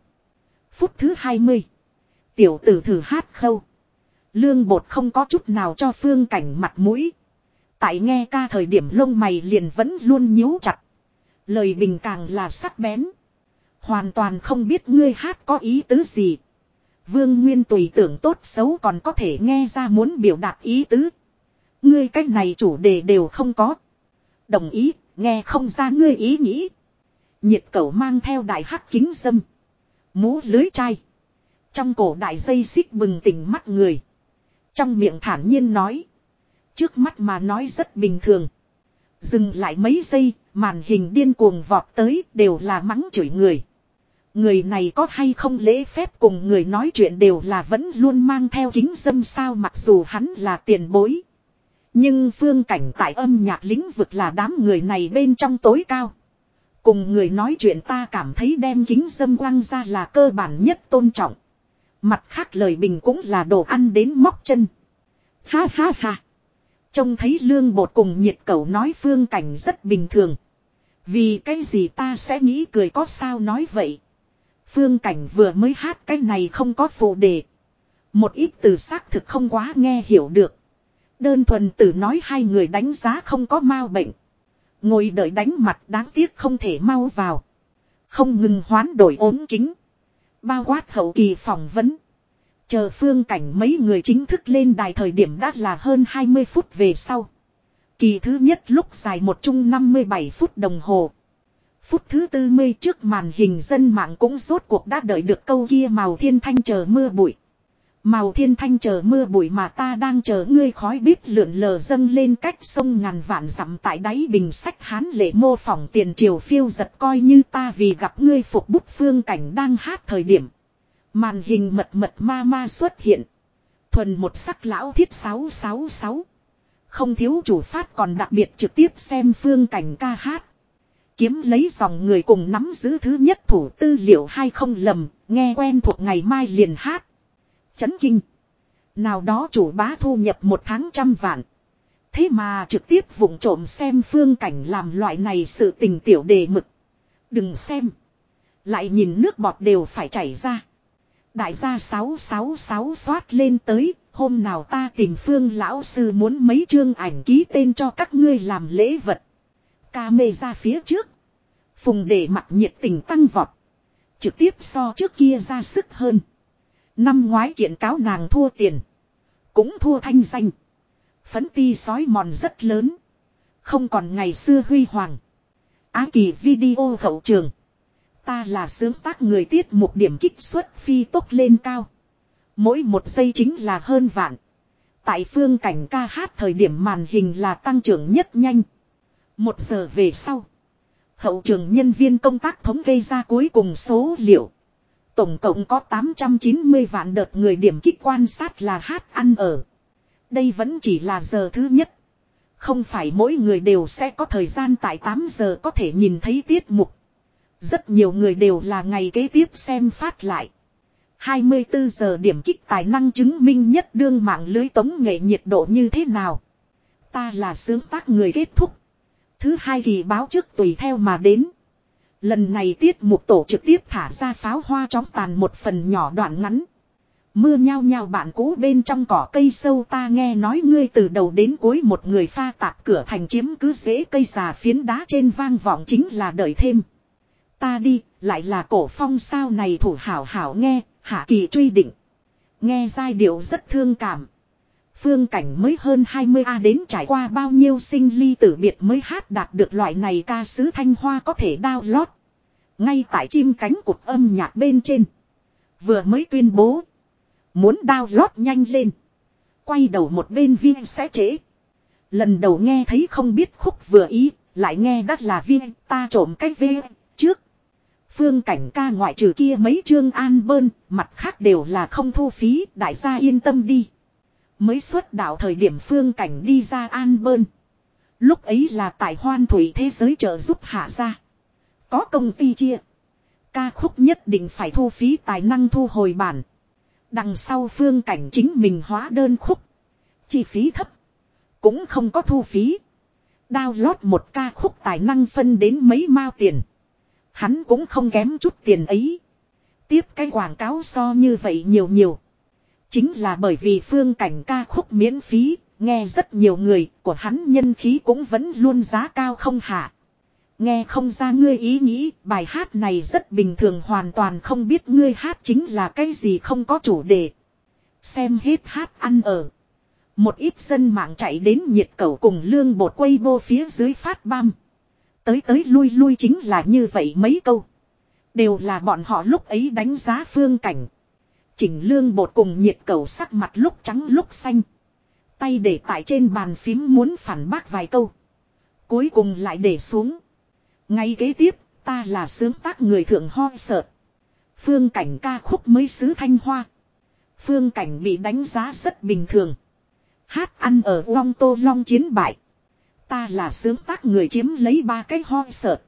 Phút thứ 20. Tiểu tử thử hát khâu. Lương bột không có chút nào cho phương cảnh mặt mũi. Tại nghe ca thời điểm lông mày liền vẫn luôn nhíu chặt. Lời bình càng là sắc bén. Hoàn toàn không biết ngươi hát có ý tứ gì. Vương Nguyên tùy tưởng tốt xấu còn có thể nghe ra muốn biểu đạt ý tứ. Ngươi cách này chủ đề đều không có. Đồng ý, nghe không ra ngươi ý nghĩ. Nhiệt cầu mang theo đại hắc kính dâm. Mũ lưới chai. Trong cổ đại dây xích bừng tỉnh mắt người. Trong miệng thản nhiên nói. Trước mắt mà nói rất bình thường. Dừng lại mấy giây, màn hình điên cuồng vọt tới đều là mắng chửi người. Người này có hay không lễ phép cùng người nói chuyện đều là vẫn luôn mang theo kính dâm sao mặc dù hắn là tiền bối. Nhưng phương cảnh tại âm nhạc lĩnh vực là đám người này bên trong tối cao. Cùng người nói chuyện ta cảm thấy đem kính dâm quăng ra là cơ bản nhất tôn trọng. Mặt khác lời bình cũng là đồ ăn đến móc chân. Ha ha ha. Trông thấy lương bột cùng nhiệt cầu nói phương cảnh rất bình thường. Vì cái gì ta sẽ nghĩ cười có sao nói vậy. Phương cảnh vừa mới hát cái này không có phụ đề. Một ít từ xác thực không quá nghe hiểu được. Đơn thuần tử nói hai người đánh giá không có mau bệnh. Ngồi đợi đánh mặt đáng tiếc không thể mau vào. Không ngừng hoán đổi ốm kính. Bao quát hậu kỳ phỏng vấn. Chờ phương cảnh mấy người chính thức lên đài thời điểm đã là hơn 20 phút về sau. Kỳ thứ nhất lúc dài một chung 57 phút đồng hồ. Phút thứ tư mươi trước màn hình dân mạng cũng rốt cuộc đã đợi được câu kia màu thiên thanh chờ mưa bụi. Màu thiên thanh chờ mưa bụi mà ta đang chờ ngươi khói bếp lượn lờ dâng lên cách sông ngàn vạn dặm tại đáy bình sách hán lệ mô phỏng tiền triều phiêu giật coi như ta vì gặp ngươi phục bút phương cảnh đang hát thời điểm. Màn hình mật mật ma ma xuất hiện. Thuần một sắc lão thiết 666. Không thiếu chủ phát còn đặc biệt trực tiếp xem phương cảnh ca hát. Kiếm lấy dòng người cùng nắm giữ thứ nhất thủ tư liệu hay không lầm, nghe quen thuộc ngày mai liền hát. Chấn kinh. Nào đó chủ bá thu nhập một tháng trăm vạn. Thế mà trực tiếp vụng trộm xem phương cảnh làm loại này sự tình tiểu đề mực. Đừng xem. Lại nhìn nước bọt đều phải chảy ra. Đại gia 666 xoát lên tới, hôm nào ta tìm phương lão sư muốn mấy chương ảnh ký tên cho các ngươi làm lễ vật. Ca mê ra phía trước. Phùng để mặt nhiệt tình tăng vọt. Trực tiếp so trước kia ra sức hơn. Năm ngoái kiện cáo nàng thua tiền. Cũng thua thanh danh. Phấn ti sói mòn rất lớn. Không còn ngày xưa huy hoàng. Á kỳ video hậu trường. Ta là sướng tác người tiết một điểm kích xuất phi tốc lên cao. Mỗi một giây chính là hơn vạn. Tại phương cảnh ca hát thời điểm màn hình là tăng trưởng nhất nhanh. Một giờ về sau. Hậu trường nhân viên công tác thống kê ra cuối cùng số liệu. Tổng cộng có 890 vạn đợt người điểm kích quan sát là hát ăn ở. Đây vẫn chỉ là giờ thứ nhất. Không phải mỗi người đều sẽ có thời gian tại 8 giờ có thể nhìn thấy tiết mục. Rất nhiều người đều là ngày kế tiếp xem phát lại. 24 giờ điểm kích tài năng chứng minh nhất đương mạng lưới tống nghệ nhiệt độ như thế nào. Ta là sướng tác người kết thúc. Thứ hai kỳ báo trước tùy theo mà đến. Lần này tiết mục tổ trực tiếp thả ra pháo hoa chóng tàn một phần nhỏ đoạn ngắn. Mưa nhao nhao bạn cũ bên trong cỏ cây sâu ta nghe nói ngươi từ đầu đến cuối một người pha tạp cửa thành chiếm cứ dễ cây xà phiến đá trên vang vọng chính là đợi thêm. Ta đi, lại là cổ phong sao này thủ hảo hảo nghe, hạ kỳ truy định. Nghe giai điệu rất thương cảm. Phương cảnh mới hơn 20A đến trải qua bao nhiêu sinh ly tử biệt mới hát đạt được loại này ca sứ thanh hoa có thể đao lót. Ngay tại chim cánh cụt âm nhạc bên trên. Vừa mới tuyên bố. Muốn đao lót nhanh lên. Quay đầu một bên viên sẽ trễ. Lần đầu nghe thấy không biết khúc vừa ý. Lại nghe đắt là viên ta trộm cách viên trước. Phương cảnh ca ngoại trừ kia mấy chương an bơn. Mặt khác đều là không thu phí. Đại gia yên tâm đi. Mới xuất đạo thời điểm phương cảnh đi ra an bơn. Lúc ấy là tại hoan thủy thế giới trợ giúp hạ ra. Có công ty chia. Ca khúc nhất định phải thu phí tài năng thu hồi bản. Đằng sau phương cảnh chính mình hóa đơn khúc. Chi phí thấp. Cũng không có thu phí. Download một ca khúc tài năng phân đến mấy mao tiền. Hắn cũng không kém chút tiền ấy. Tiếp cái quảng cáo so như vậy nhiều nhiều. Chính là bởi vì phương cảnh ca khúc miễn phí, nghe rất nhiều người của hắn nhân khí cũng vẫn luôn giá cao không hạ. Nghe không ra ngươi ý nghĩ, bài hát này rất bình thường hoàn toàn không biết ngươi hát chính là cái gì không có chủ đề. Xem hết hát ăn ở. Một ít dân mạng chạy đến nhiệt cầu cùng lương bột quay vô phía dưới phát băm. Tới tới lui lui chính là như vậy mấy câu. Đều là bọn họ lúc ấy đánh giá phương cảnh. Chỉnh lương bột cùng nhiệt cầu sắc mặt lúc trắng lúc xanh. Tay để tại trên bàn phím muốn phản bác vài câu. Cuối cùng lại để xuống. Ngay kế tiếp, ta là sướng tác người thượng ho sợ. Phương cảnh ca khúc mới xứ thanh hoa. Phương cảnh bị đánh giá rất bình thường. Hát ăn ở long tô long chiến bại. Ta là sướng tác người chiếm lấy ba cái ho sợ.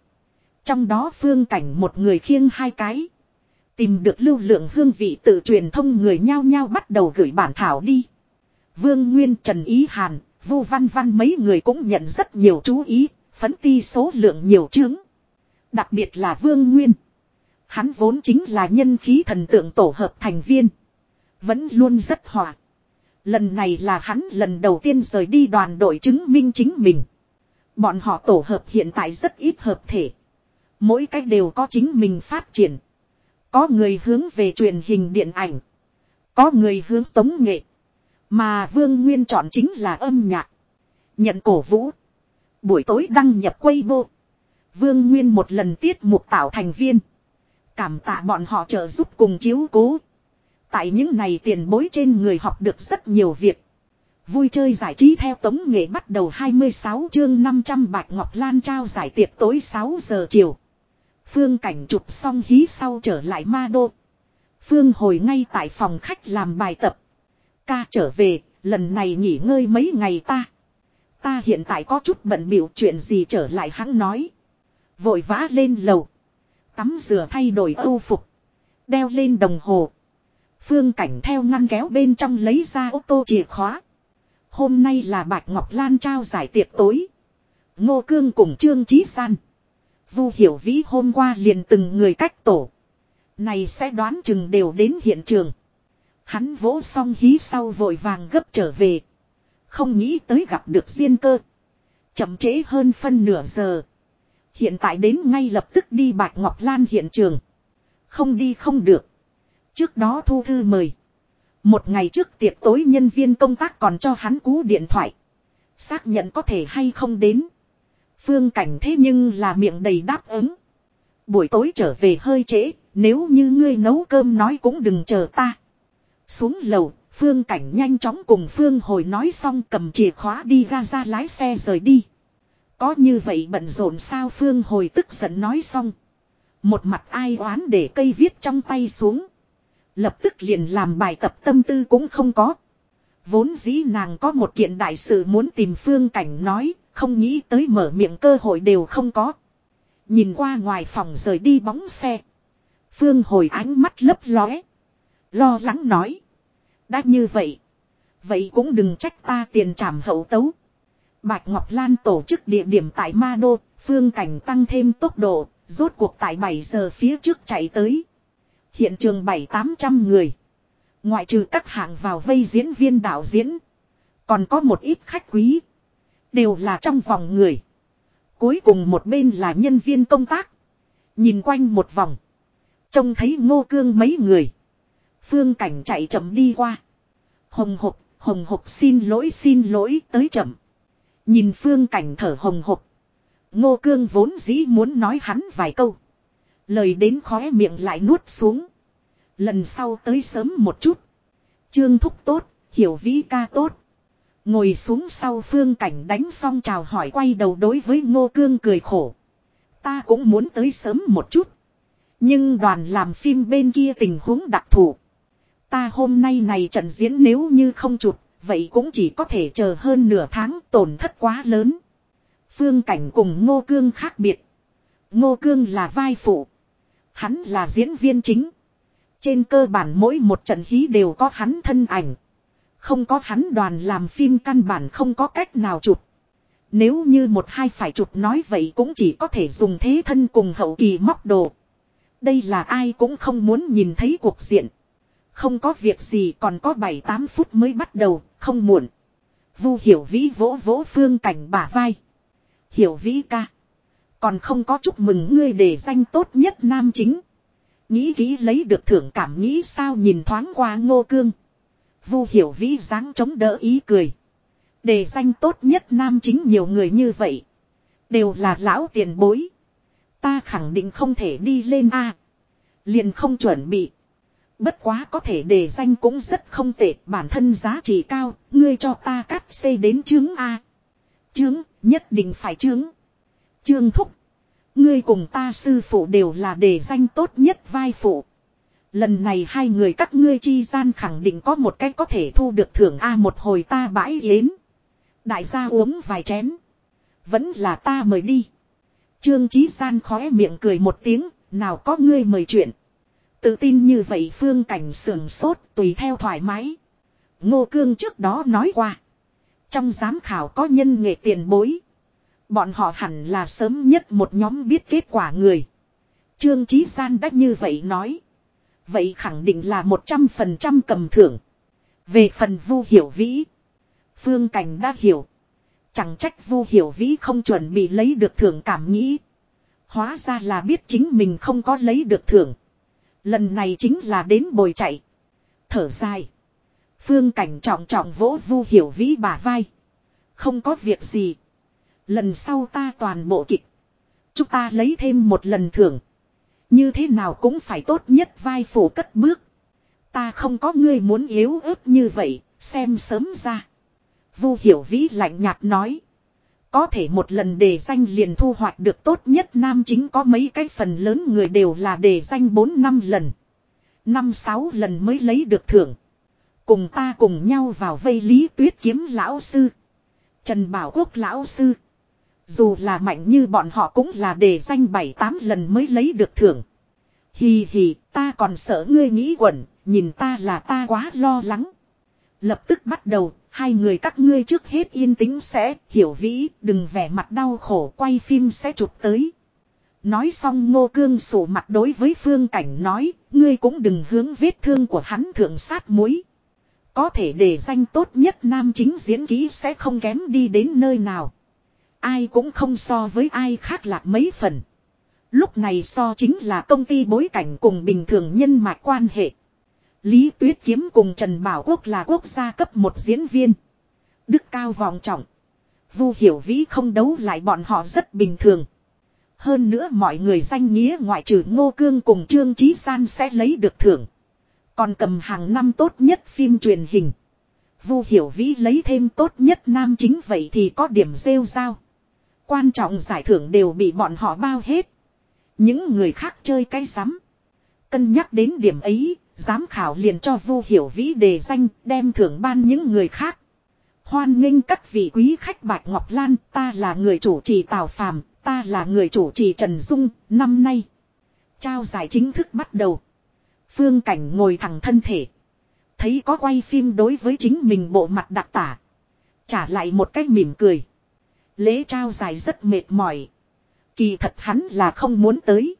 Trong đó phương cảnh một người khiêng hai cái. Tìm được lưu lượng hương vị tự truyền thông người nhao nhao bắt đầu gửi bản thảo đi. Vương Nguyên Trần Ý Hàn, Vu văn văn mấy người cũng nhận rất nhiều chú ý, phấn ti số lượng nhiều chứng. Đặc biệt là Vương Nguyên. Hắn vốn chính là nhân khí thần tượng tổ hợp thành viên. Vẫn luôn rất hòa. Lần này là hắn lần đầu tiên rời đi đoàn đội chứng minh chính mình. Bọn họ tổ hợp hiện tại rất ít hợp thể. Mỗi cách đều có chính mình phát triển. Có người hướng về truyền hình điện ảnh. Có người hướng tống nghệ. Mà Vương Nguyên chọn chính là âm nhạc. Nhận cổ vũ. Buổi tối đăng nhập Weibo. Vương Nguyên một lần tiết mục tạo thành viên. Cảm tạ bọn họ trợ giúp cùng chiếu cố. Tại những này tiền bối trên người học được rất nhiều việc. Vui chơi giải trí theo tống nghệ bắt đầu 26 chương 500 bạch ngọc lan trao giải tiệc tối 6 giờ chiều. Phương cảnh chụp xong hí sau trở lại ma đô. Phương hồi ngay tại phòng khách làm bài tập. Ca trở về, lần này nghỉ ngơi mấy ngày ta. Ta hiện tại có chút bận biểu chuyện gì trở lại hắn nói. Vội vã lên lầu. Tắm rửa thay đổi âu phục. Đeo lên đồng hồ. Phương cảnh theo ngăn kéo bên trong lấy ra ô tô chìa khóa. Hôm nay là Bạch Ngọc Lan trao giải tiệc tối. Ngô Cương cùng Trương Chí San. Vu Hiểu Vĩ hôm qua liền từng người cách tổ. Này sẽ đoán chừng đều đến hiện trường. Hắn vỗ xong hí sau vội vàng gấp trở về. Không nghĩ tới gặp được Diên cơ. Chậm trễ hơn phân nửa giờ. Hiện tại đến ngay lập tức đi Bạch Ngọc Lan hiện trường. Không đi không được. Trước đó thu thư mời. Một ngày trước tiệc tối nhân viên công tác còn cho hắn cú điện thoại. Xác nhận có thể hay không đến. Phương cảnh thế nhưng là miệng đầy đáp ứng. Buổi tối trở về hơi trễ, nếu như ngươi nấu cơm nói cũng đừng chờ ta. Xuống lầu, Phương cảnh nhanh chóng cùng Phương hồi nói xong cầm chìa khóa đi ra ra lái xe rời đi. Có như vậy bận rộn sao Phương hồi tức giận nói xong. Một mặt ai oán để cây viết trong tay xuống. Lập tức liền làm bài tập tâm tư cũng không có. Vốn dĩ nàng có một kiện đại sự muốn tìm phương cảnh nói, không nghĩ tới mở miệng cơ hội đều không có. Nhìn qua ngoài phòng rời đi bóng xe. Phương hồi ánh mắt lấp lóe. Lo lắng nói. Đã như vậy. Vậy cũng đừng trách ta tiền trảm hậu tấu. Bạch Ngọc Lan tổ chức địa điểm tại Ma Đô, phương cảnh tăng thêm tốc độ, rốt cuộc tại 7 giờ phía trước chạy tới. Hiện trường 7-800 người. Ngoại trừ các hạng vào vây diễn viên đạo diễn. Còn có một ít khách quý. Đều là trong vòng người. Cuối cùng một bên là nhân viên công tác. Nhìn quanh một vòng. Trông thấy ngô cương mấy người. Phương cảnh chạy chậm đi qua. Hồng hộc, hồng hộc xin lỗi xin lỗi tới chậm. Nhìn phương cảnh thở hồng hộc. Ngô cương vốn dĩ muốn nói hắn vài câu. Lời đến khóe miệng lại nuốt xuống. Lần sau tới sớm một chút. Trương thúc tốt, hiểu vĩ ca tốt. Ngồi xuống sau phương cảnh đánh xong chào hỏi quay đầu đối với ngô cương cười khổ. Ta cũng muốn tới sớm một chút. Nhưng đoàn làm phim bên kia tình huống đặc thù. Ta hôm nay này trận diễn nếu như không chụp, vậy cũng chỉ có thể chờ hơn nửa tháng tổn thất quá lớn. Phương cảnh cùng ngô cương khác biệt. Ngô cương là vai phụ. Hắn là diễn viên chính. Trên cơ bản mỗi một trận hí đều có hắn thân ảnh. Không có hắn đoàn làm phim căn bản không có cách nào chụp. Nếu như một hai phải chụp nói vậy cũng chỉ có thể dùng thế thân cùng hậu kỳ móc đồ. Đây là ai cũng không muốn nhìn thấy cuộc diện. Không có việc gì còn có 7-8 phút mới bắt đầu, không muộn. Vu hiểu vĩ vỗ vỗ phương cảnh bả vai. Hiểu vĩ ca. Còn không có chúc mừng ngươi để danh tốt nhất nam chính. Nghĩ kỹ lấy được thưởng cảm nghĩ sao nhìn thoáng qua ngô cương. Vu hiểu vĩ dáng chống đỡ ý cười. Đề danh tốt nhất nam chính nhiều người như vậy. Đều là lão tiền bối. Ta khẳng định không thể đi lên A. Liền không chuẩn bị. Bất quá có thể đề danh cũng rất không tệ. Bản thân giá trị cao. Ngươi cho ta cắt xây đến chứng A. Chứng nhất định phải chứng. Trương thúc. Ngươi cùng ta sư phụ đều là đề danh tốt nhất vai phụ. Lần này hai người các ngươi chi gian khẳng định có một cách có thể thu được thưởng A một hồi ta bãi yến. Đại gia uống vài chén. Vẫn là ta mời đi. Trương Chí San khóe miệng cười một tiếng, nào có ngươi mời chuyện. Tự tin như vậy phương cảnh sườn sốt tùy theo thoải mái. Ngô Cương trước đó nói qua. Trong giám khảo có nhân nghệ tiền bối. Bọn họ hẳn là sớm nhất một nhóm biết kết quả người. Trương Chí San đã như vậy nói. Vậy khẳng định là 100% cầm thưởng. Về phần vu hiểu vĩ. Phương Cảnh đã hiểu. Chẳng trách vu hiểu vĩ không chuẩn bị lấy được thưởng cảm nghĩ. Hóa ra là biết chính mình không có lấy được thưởng. Lần này chính là đến bồi chạy. Thở dài. Phương Cảnh trọng trọng vỗ vu hiểu vĩ bả vai. Không có việc gì. Lần sau ta toàn bộ kịch. Chúng ta lấy thêm một lần thưởng. Như thế nào cũng phải tốt nhất vai phủ cất bước. Ta không có ngươi muốn yếu ớt như vậy, xem sớm ra. Vu hiểu vĩ lạnh nhạt nói. Có thể một lần đề danh liền thu hoạch được tốt nhất nam chính có mấy cái phần lớn người đều là đề danh 4 năm lần. 5-6 lần mới lấy được thưởng. Cùng ta cùng nhau vào vây lý tuyết kiếm lão sư. Trần Bảo Quốc lão sư. Dù là mạnh như bọn họ cũng là đề danh 7-8 lần mới lấy được thưởng. Hì hì, ta còn sợ ngươi nghĩ quẩn, nhìn ta là ta quá lo lắng. Lập tức bắt đầu, hai người các ngươi trước hết yên tĩnh sẽ, hiểu vĩ, đừng vẻ mặt đau khổ quay phim sẽ chụp tới. Nói xong ngô cương sổ mặt đối với phương cảnh nói, ngươi cũng đừng hướng vết thương của hắn thượng sát muối. Có thể để danh tốt nhất nam chính diễn ký sẽ không kém đi đến nơi nào. Ai cũng không so với ai khác lạc mấy phần. Lúc này so chính là công ty bối cảnh cùng bình thường nhân mạch quan hệ. Lý Tuyết Kiếm cùng Trần Bảo Quốc là quốc gia cấp một diễn viên. Đức cao vòng trọng. Vu Hiểu Vĩ không đấu lại bọn họ rất bình thường. Hơn nữa mọi người danh nghĩa ngoại trừ Ngô Cương cùng Trương Chí San sẽ lấy được thưởng. Còn cầm hàng năm tốt nhất phim truyền hình. Vu Hiểu Vĩ lấy thêm tốt nhất nam chính vậy thì có điểm rêu rao. Quan trọng giải thưởng đều bị bọn họ bao hết. Những người khác chơi cái rắm. Cân nhắc đến điểm ấy, giám khảo liền cho Vu Hiểu Vĩ đề danh, đem thưởng ban những người khác. Hoan nghênh các vị quý khách Bạch Ngọc Lan, ta là người chủ trì Tào Phàm, ta là người chủ trì Trần Dung, năm nay. Trao giải chính thức bắt đầu. Phương Cảnh ngồi thẳng thân thể. Thấy có quay phim đối với chính mình bộ mặt đặc tả. Trả lại một cách mỉm cười. Lễ trao giải rất mệt mỏi. Kỳ thật hắn là không muốn tới.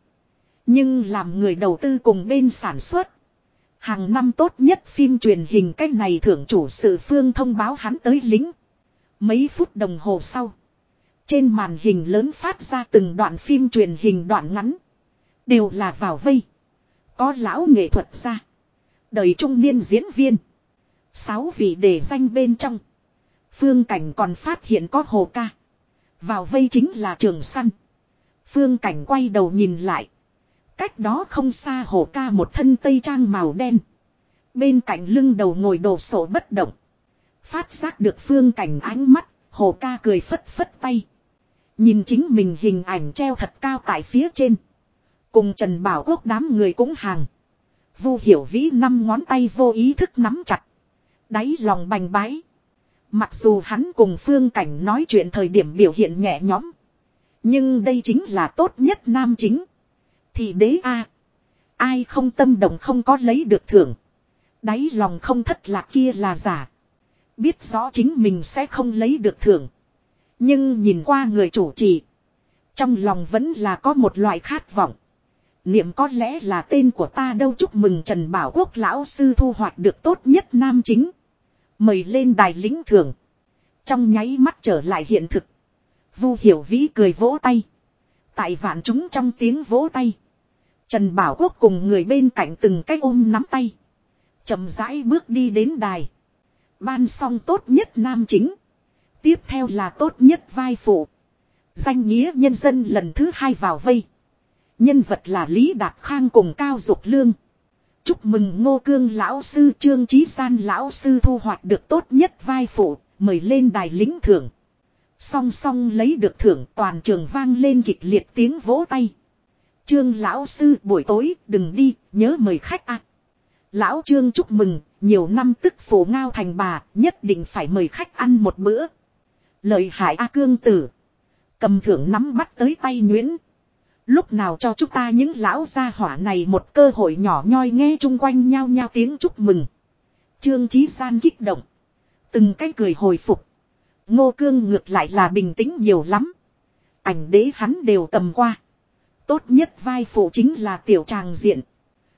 Nhưng làm người đầu tư cùng bên sản xuất. Hàng năm tốt nhất phim truyền hình cách này thưởng chủ sự phương thông báo hắn tới lính. Mấy phút đồng hồ sau. Trên màn hình lớn phát ra từng đoạn phim truyền hình đoạn ngắn. Đều là vào vây. Có lão nghệ thuật ra. Đời trung niên diễn viên. Sáu vị đề danh bên trong. Phương cảnh còn phát hiện có hồ ca. Vào vây chính là trường săn. Phương cảnh quay đầu nhìn lại. Cách đó không xa hồ ca một thân tây trang màu đen. Bên cạnh lưng đầu ngồi đồ sổ bất động. Phát giác được phương cảnh ánh mắt, hồ ca cười phất phất tay. Nhìn chính mình hình ảnh treo thật cao tại phía trên. Cùng Trần Bảo Quốc đám người cũng hàng. Vu hiểu vĩ năm ngón tay vô ý thức nắm chặt. Đáy lòng bành bái. Mặc dù hắn cùng phương cảnh nói chuyện thời điểm biểu hiện nhẹ nhõm. Nhưng đây chính là tốt nhất nam chính. Thì đế a Ai không tâm động không có lấy được thưởng. Đáy lòng không thất lạc kia là giả. Biết rõ chính mình sẽ không lấy được thưởng. Nhưng nhìn qua người chủ trì. Trong lòng vẫn là có một loại khát vọng. Niệm có lẽ là tên của ta đâu chúc mừng Trần Bảo Quốc lão sư thu hoạch được tốt nhất nam chính. Mời lên đài lính thưởng. Trong nháy mắt trở lại hiện thực. Vu hiểu vĩ cười vỗ tay. Tại vạn chúng trong tiếng vỗ tay. Trần Bảo Quốc cùng người bên cạnh từng cái ôm nắm tay. chậm rãi bước đi đến đài. Ban xong tốt nhất nam chính. Tiếp theo là tốt nhất vai phụ. Danh nghĩa nhân dân lần thứ hai vào vây. Nhân vật là Lý Đạt Khang cùng Cao Dục Lương. Chúc mừng Ngô Cương lão sư Trương trí San lão sư thu hoạch được tốt nhất vai phụ, mời lên đài lính thưởng. Song song lấy được thưởng toàn trường vang lên kịch liệt tiếng vỗ tay. Trương lão sư buổi tối đừng đi, nhớ mời khách ạ. Lão Trương chúc mừng, nhiều năm tức phổ ngao thành bà, nhất định phải mời khách ăn một bữa. Lời hại A cương tử. Cầm thưởng nắm bắt tới tay nhuyễn. Lúc nào cho chúng ta những lão gia hỏa này một cơ hội nhỏ nhoi nghe chung quanh nhau nhau tiếng chúc mừng. Trương Chí San kích động. Từng cái cười hồi phục. Ngô Cương ngược lại là bình tĩnh nhiều lắm. Ảnh đế hắn đều tầm qua. Tốt nhất vai phụ chính là tiểu tràng diện.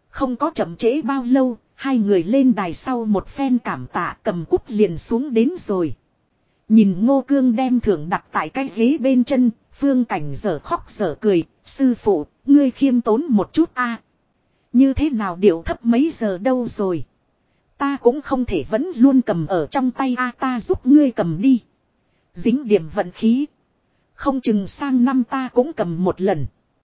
Không có chậm trễ bao lâu, hai người lên đài sau một phen cảm tạ cầm cúp liền xuống đến rồi. Nhìn ngô cương đem thưởng đặt tại cái ghế bên chân, phương cảnh dở khóc dở cười, sư phụ, ngươi khiêm tốn một chút a Như thế nào điệu thấp mấy giờ đâu rồi. Ta cũng không thể vẫn luôn cầm ở trong tay a ta giúp ngươi cầm đi. Dính điểm vận khí. Không chừng sang năm ta cũng cầm một lần.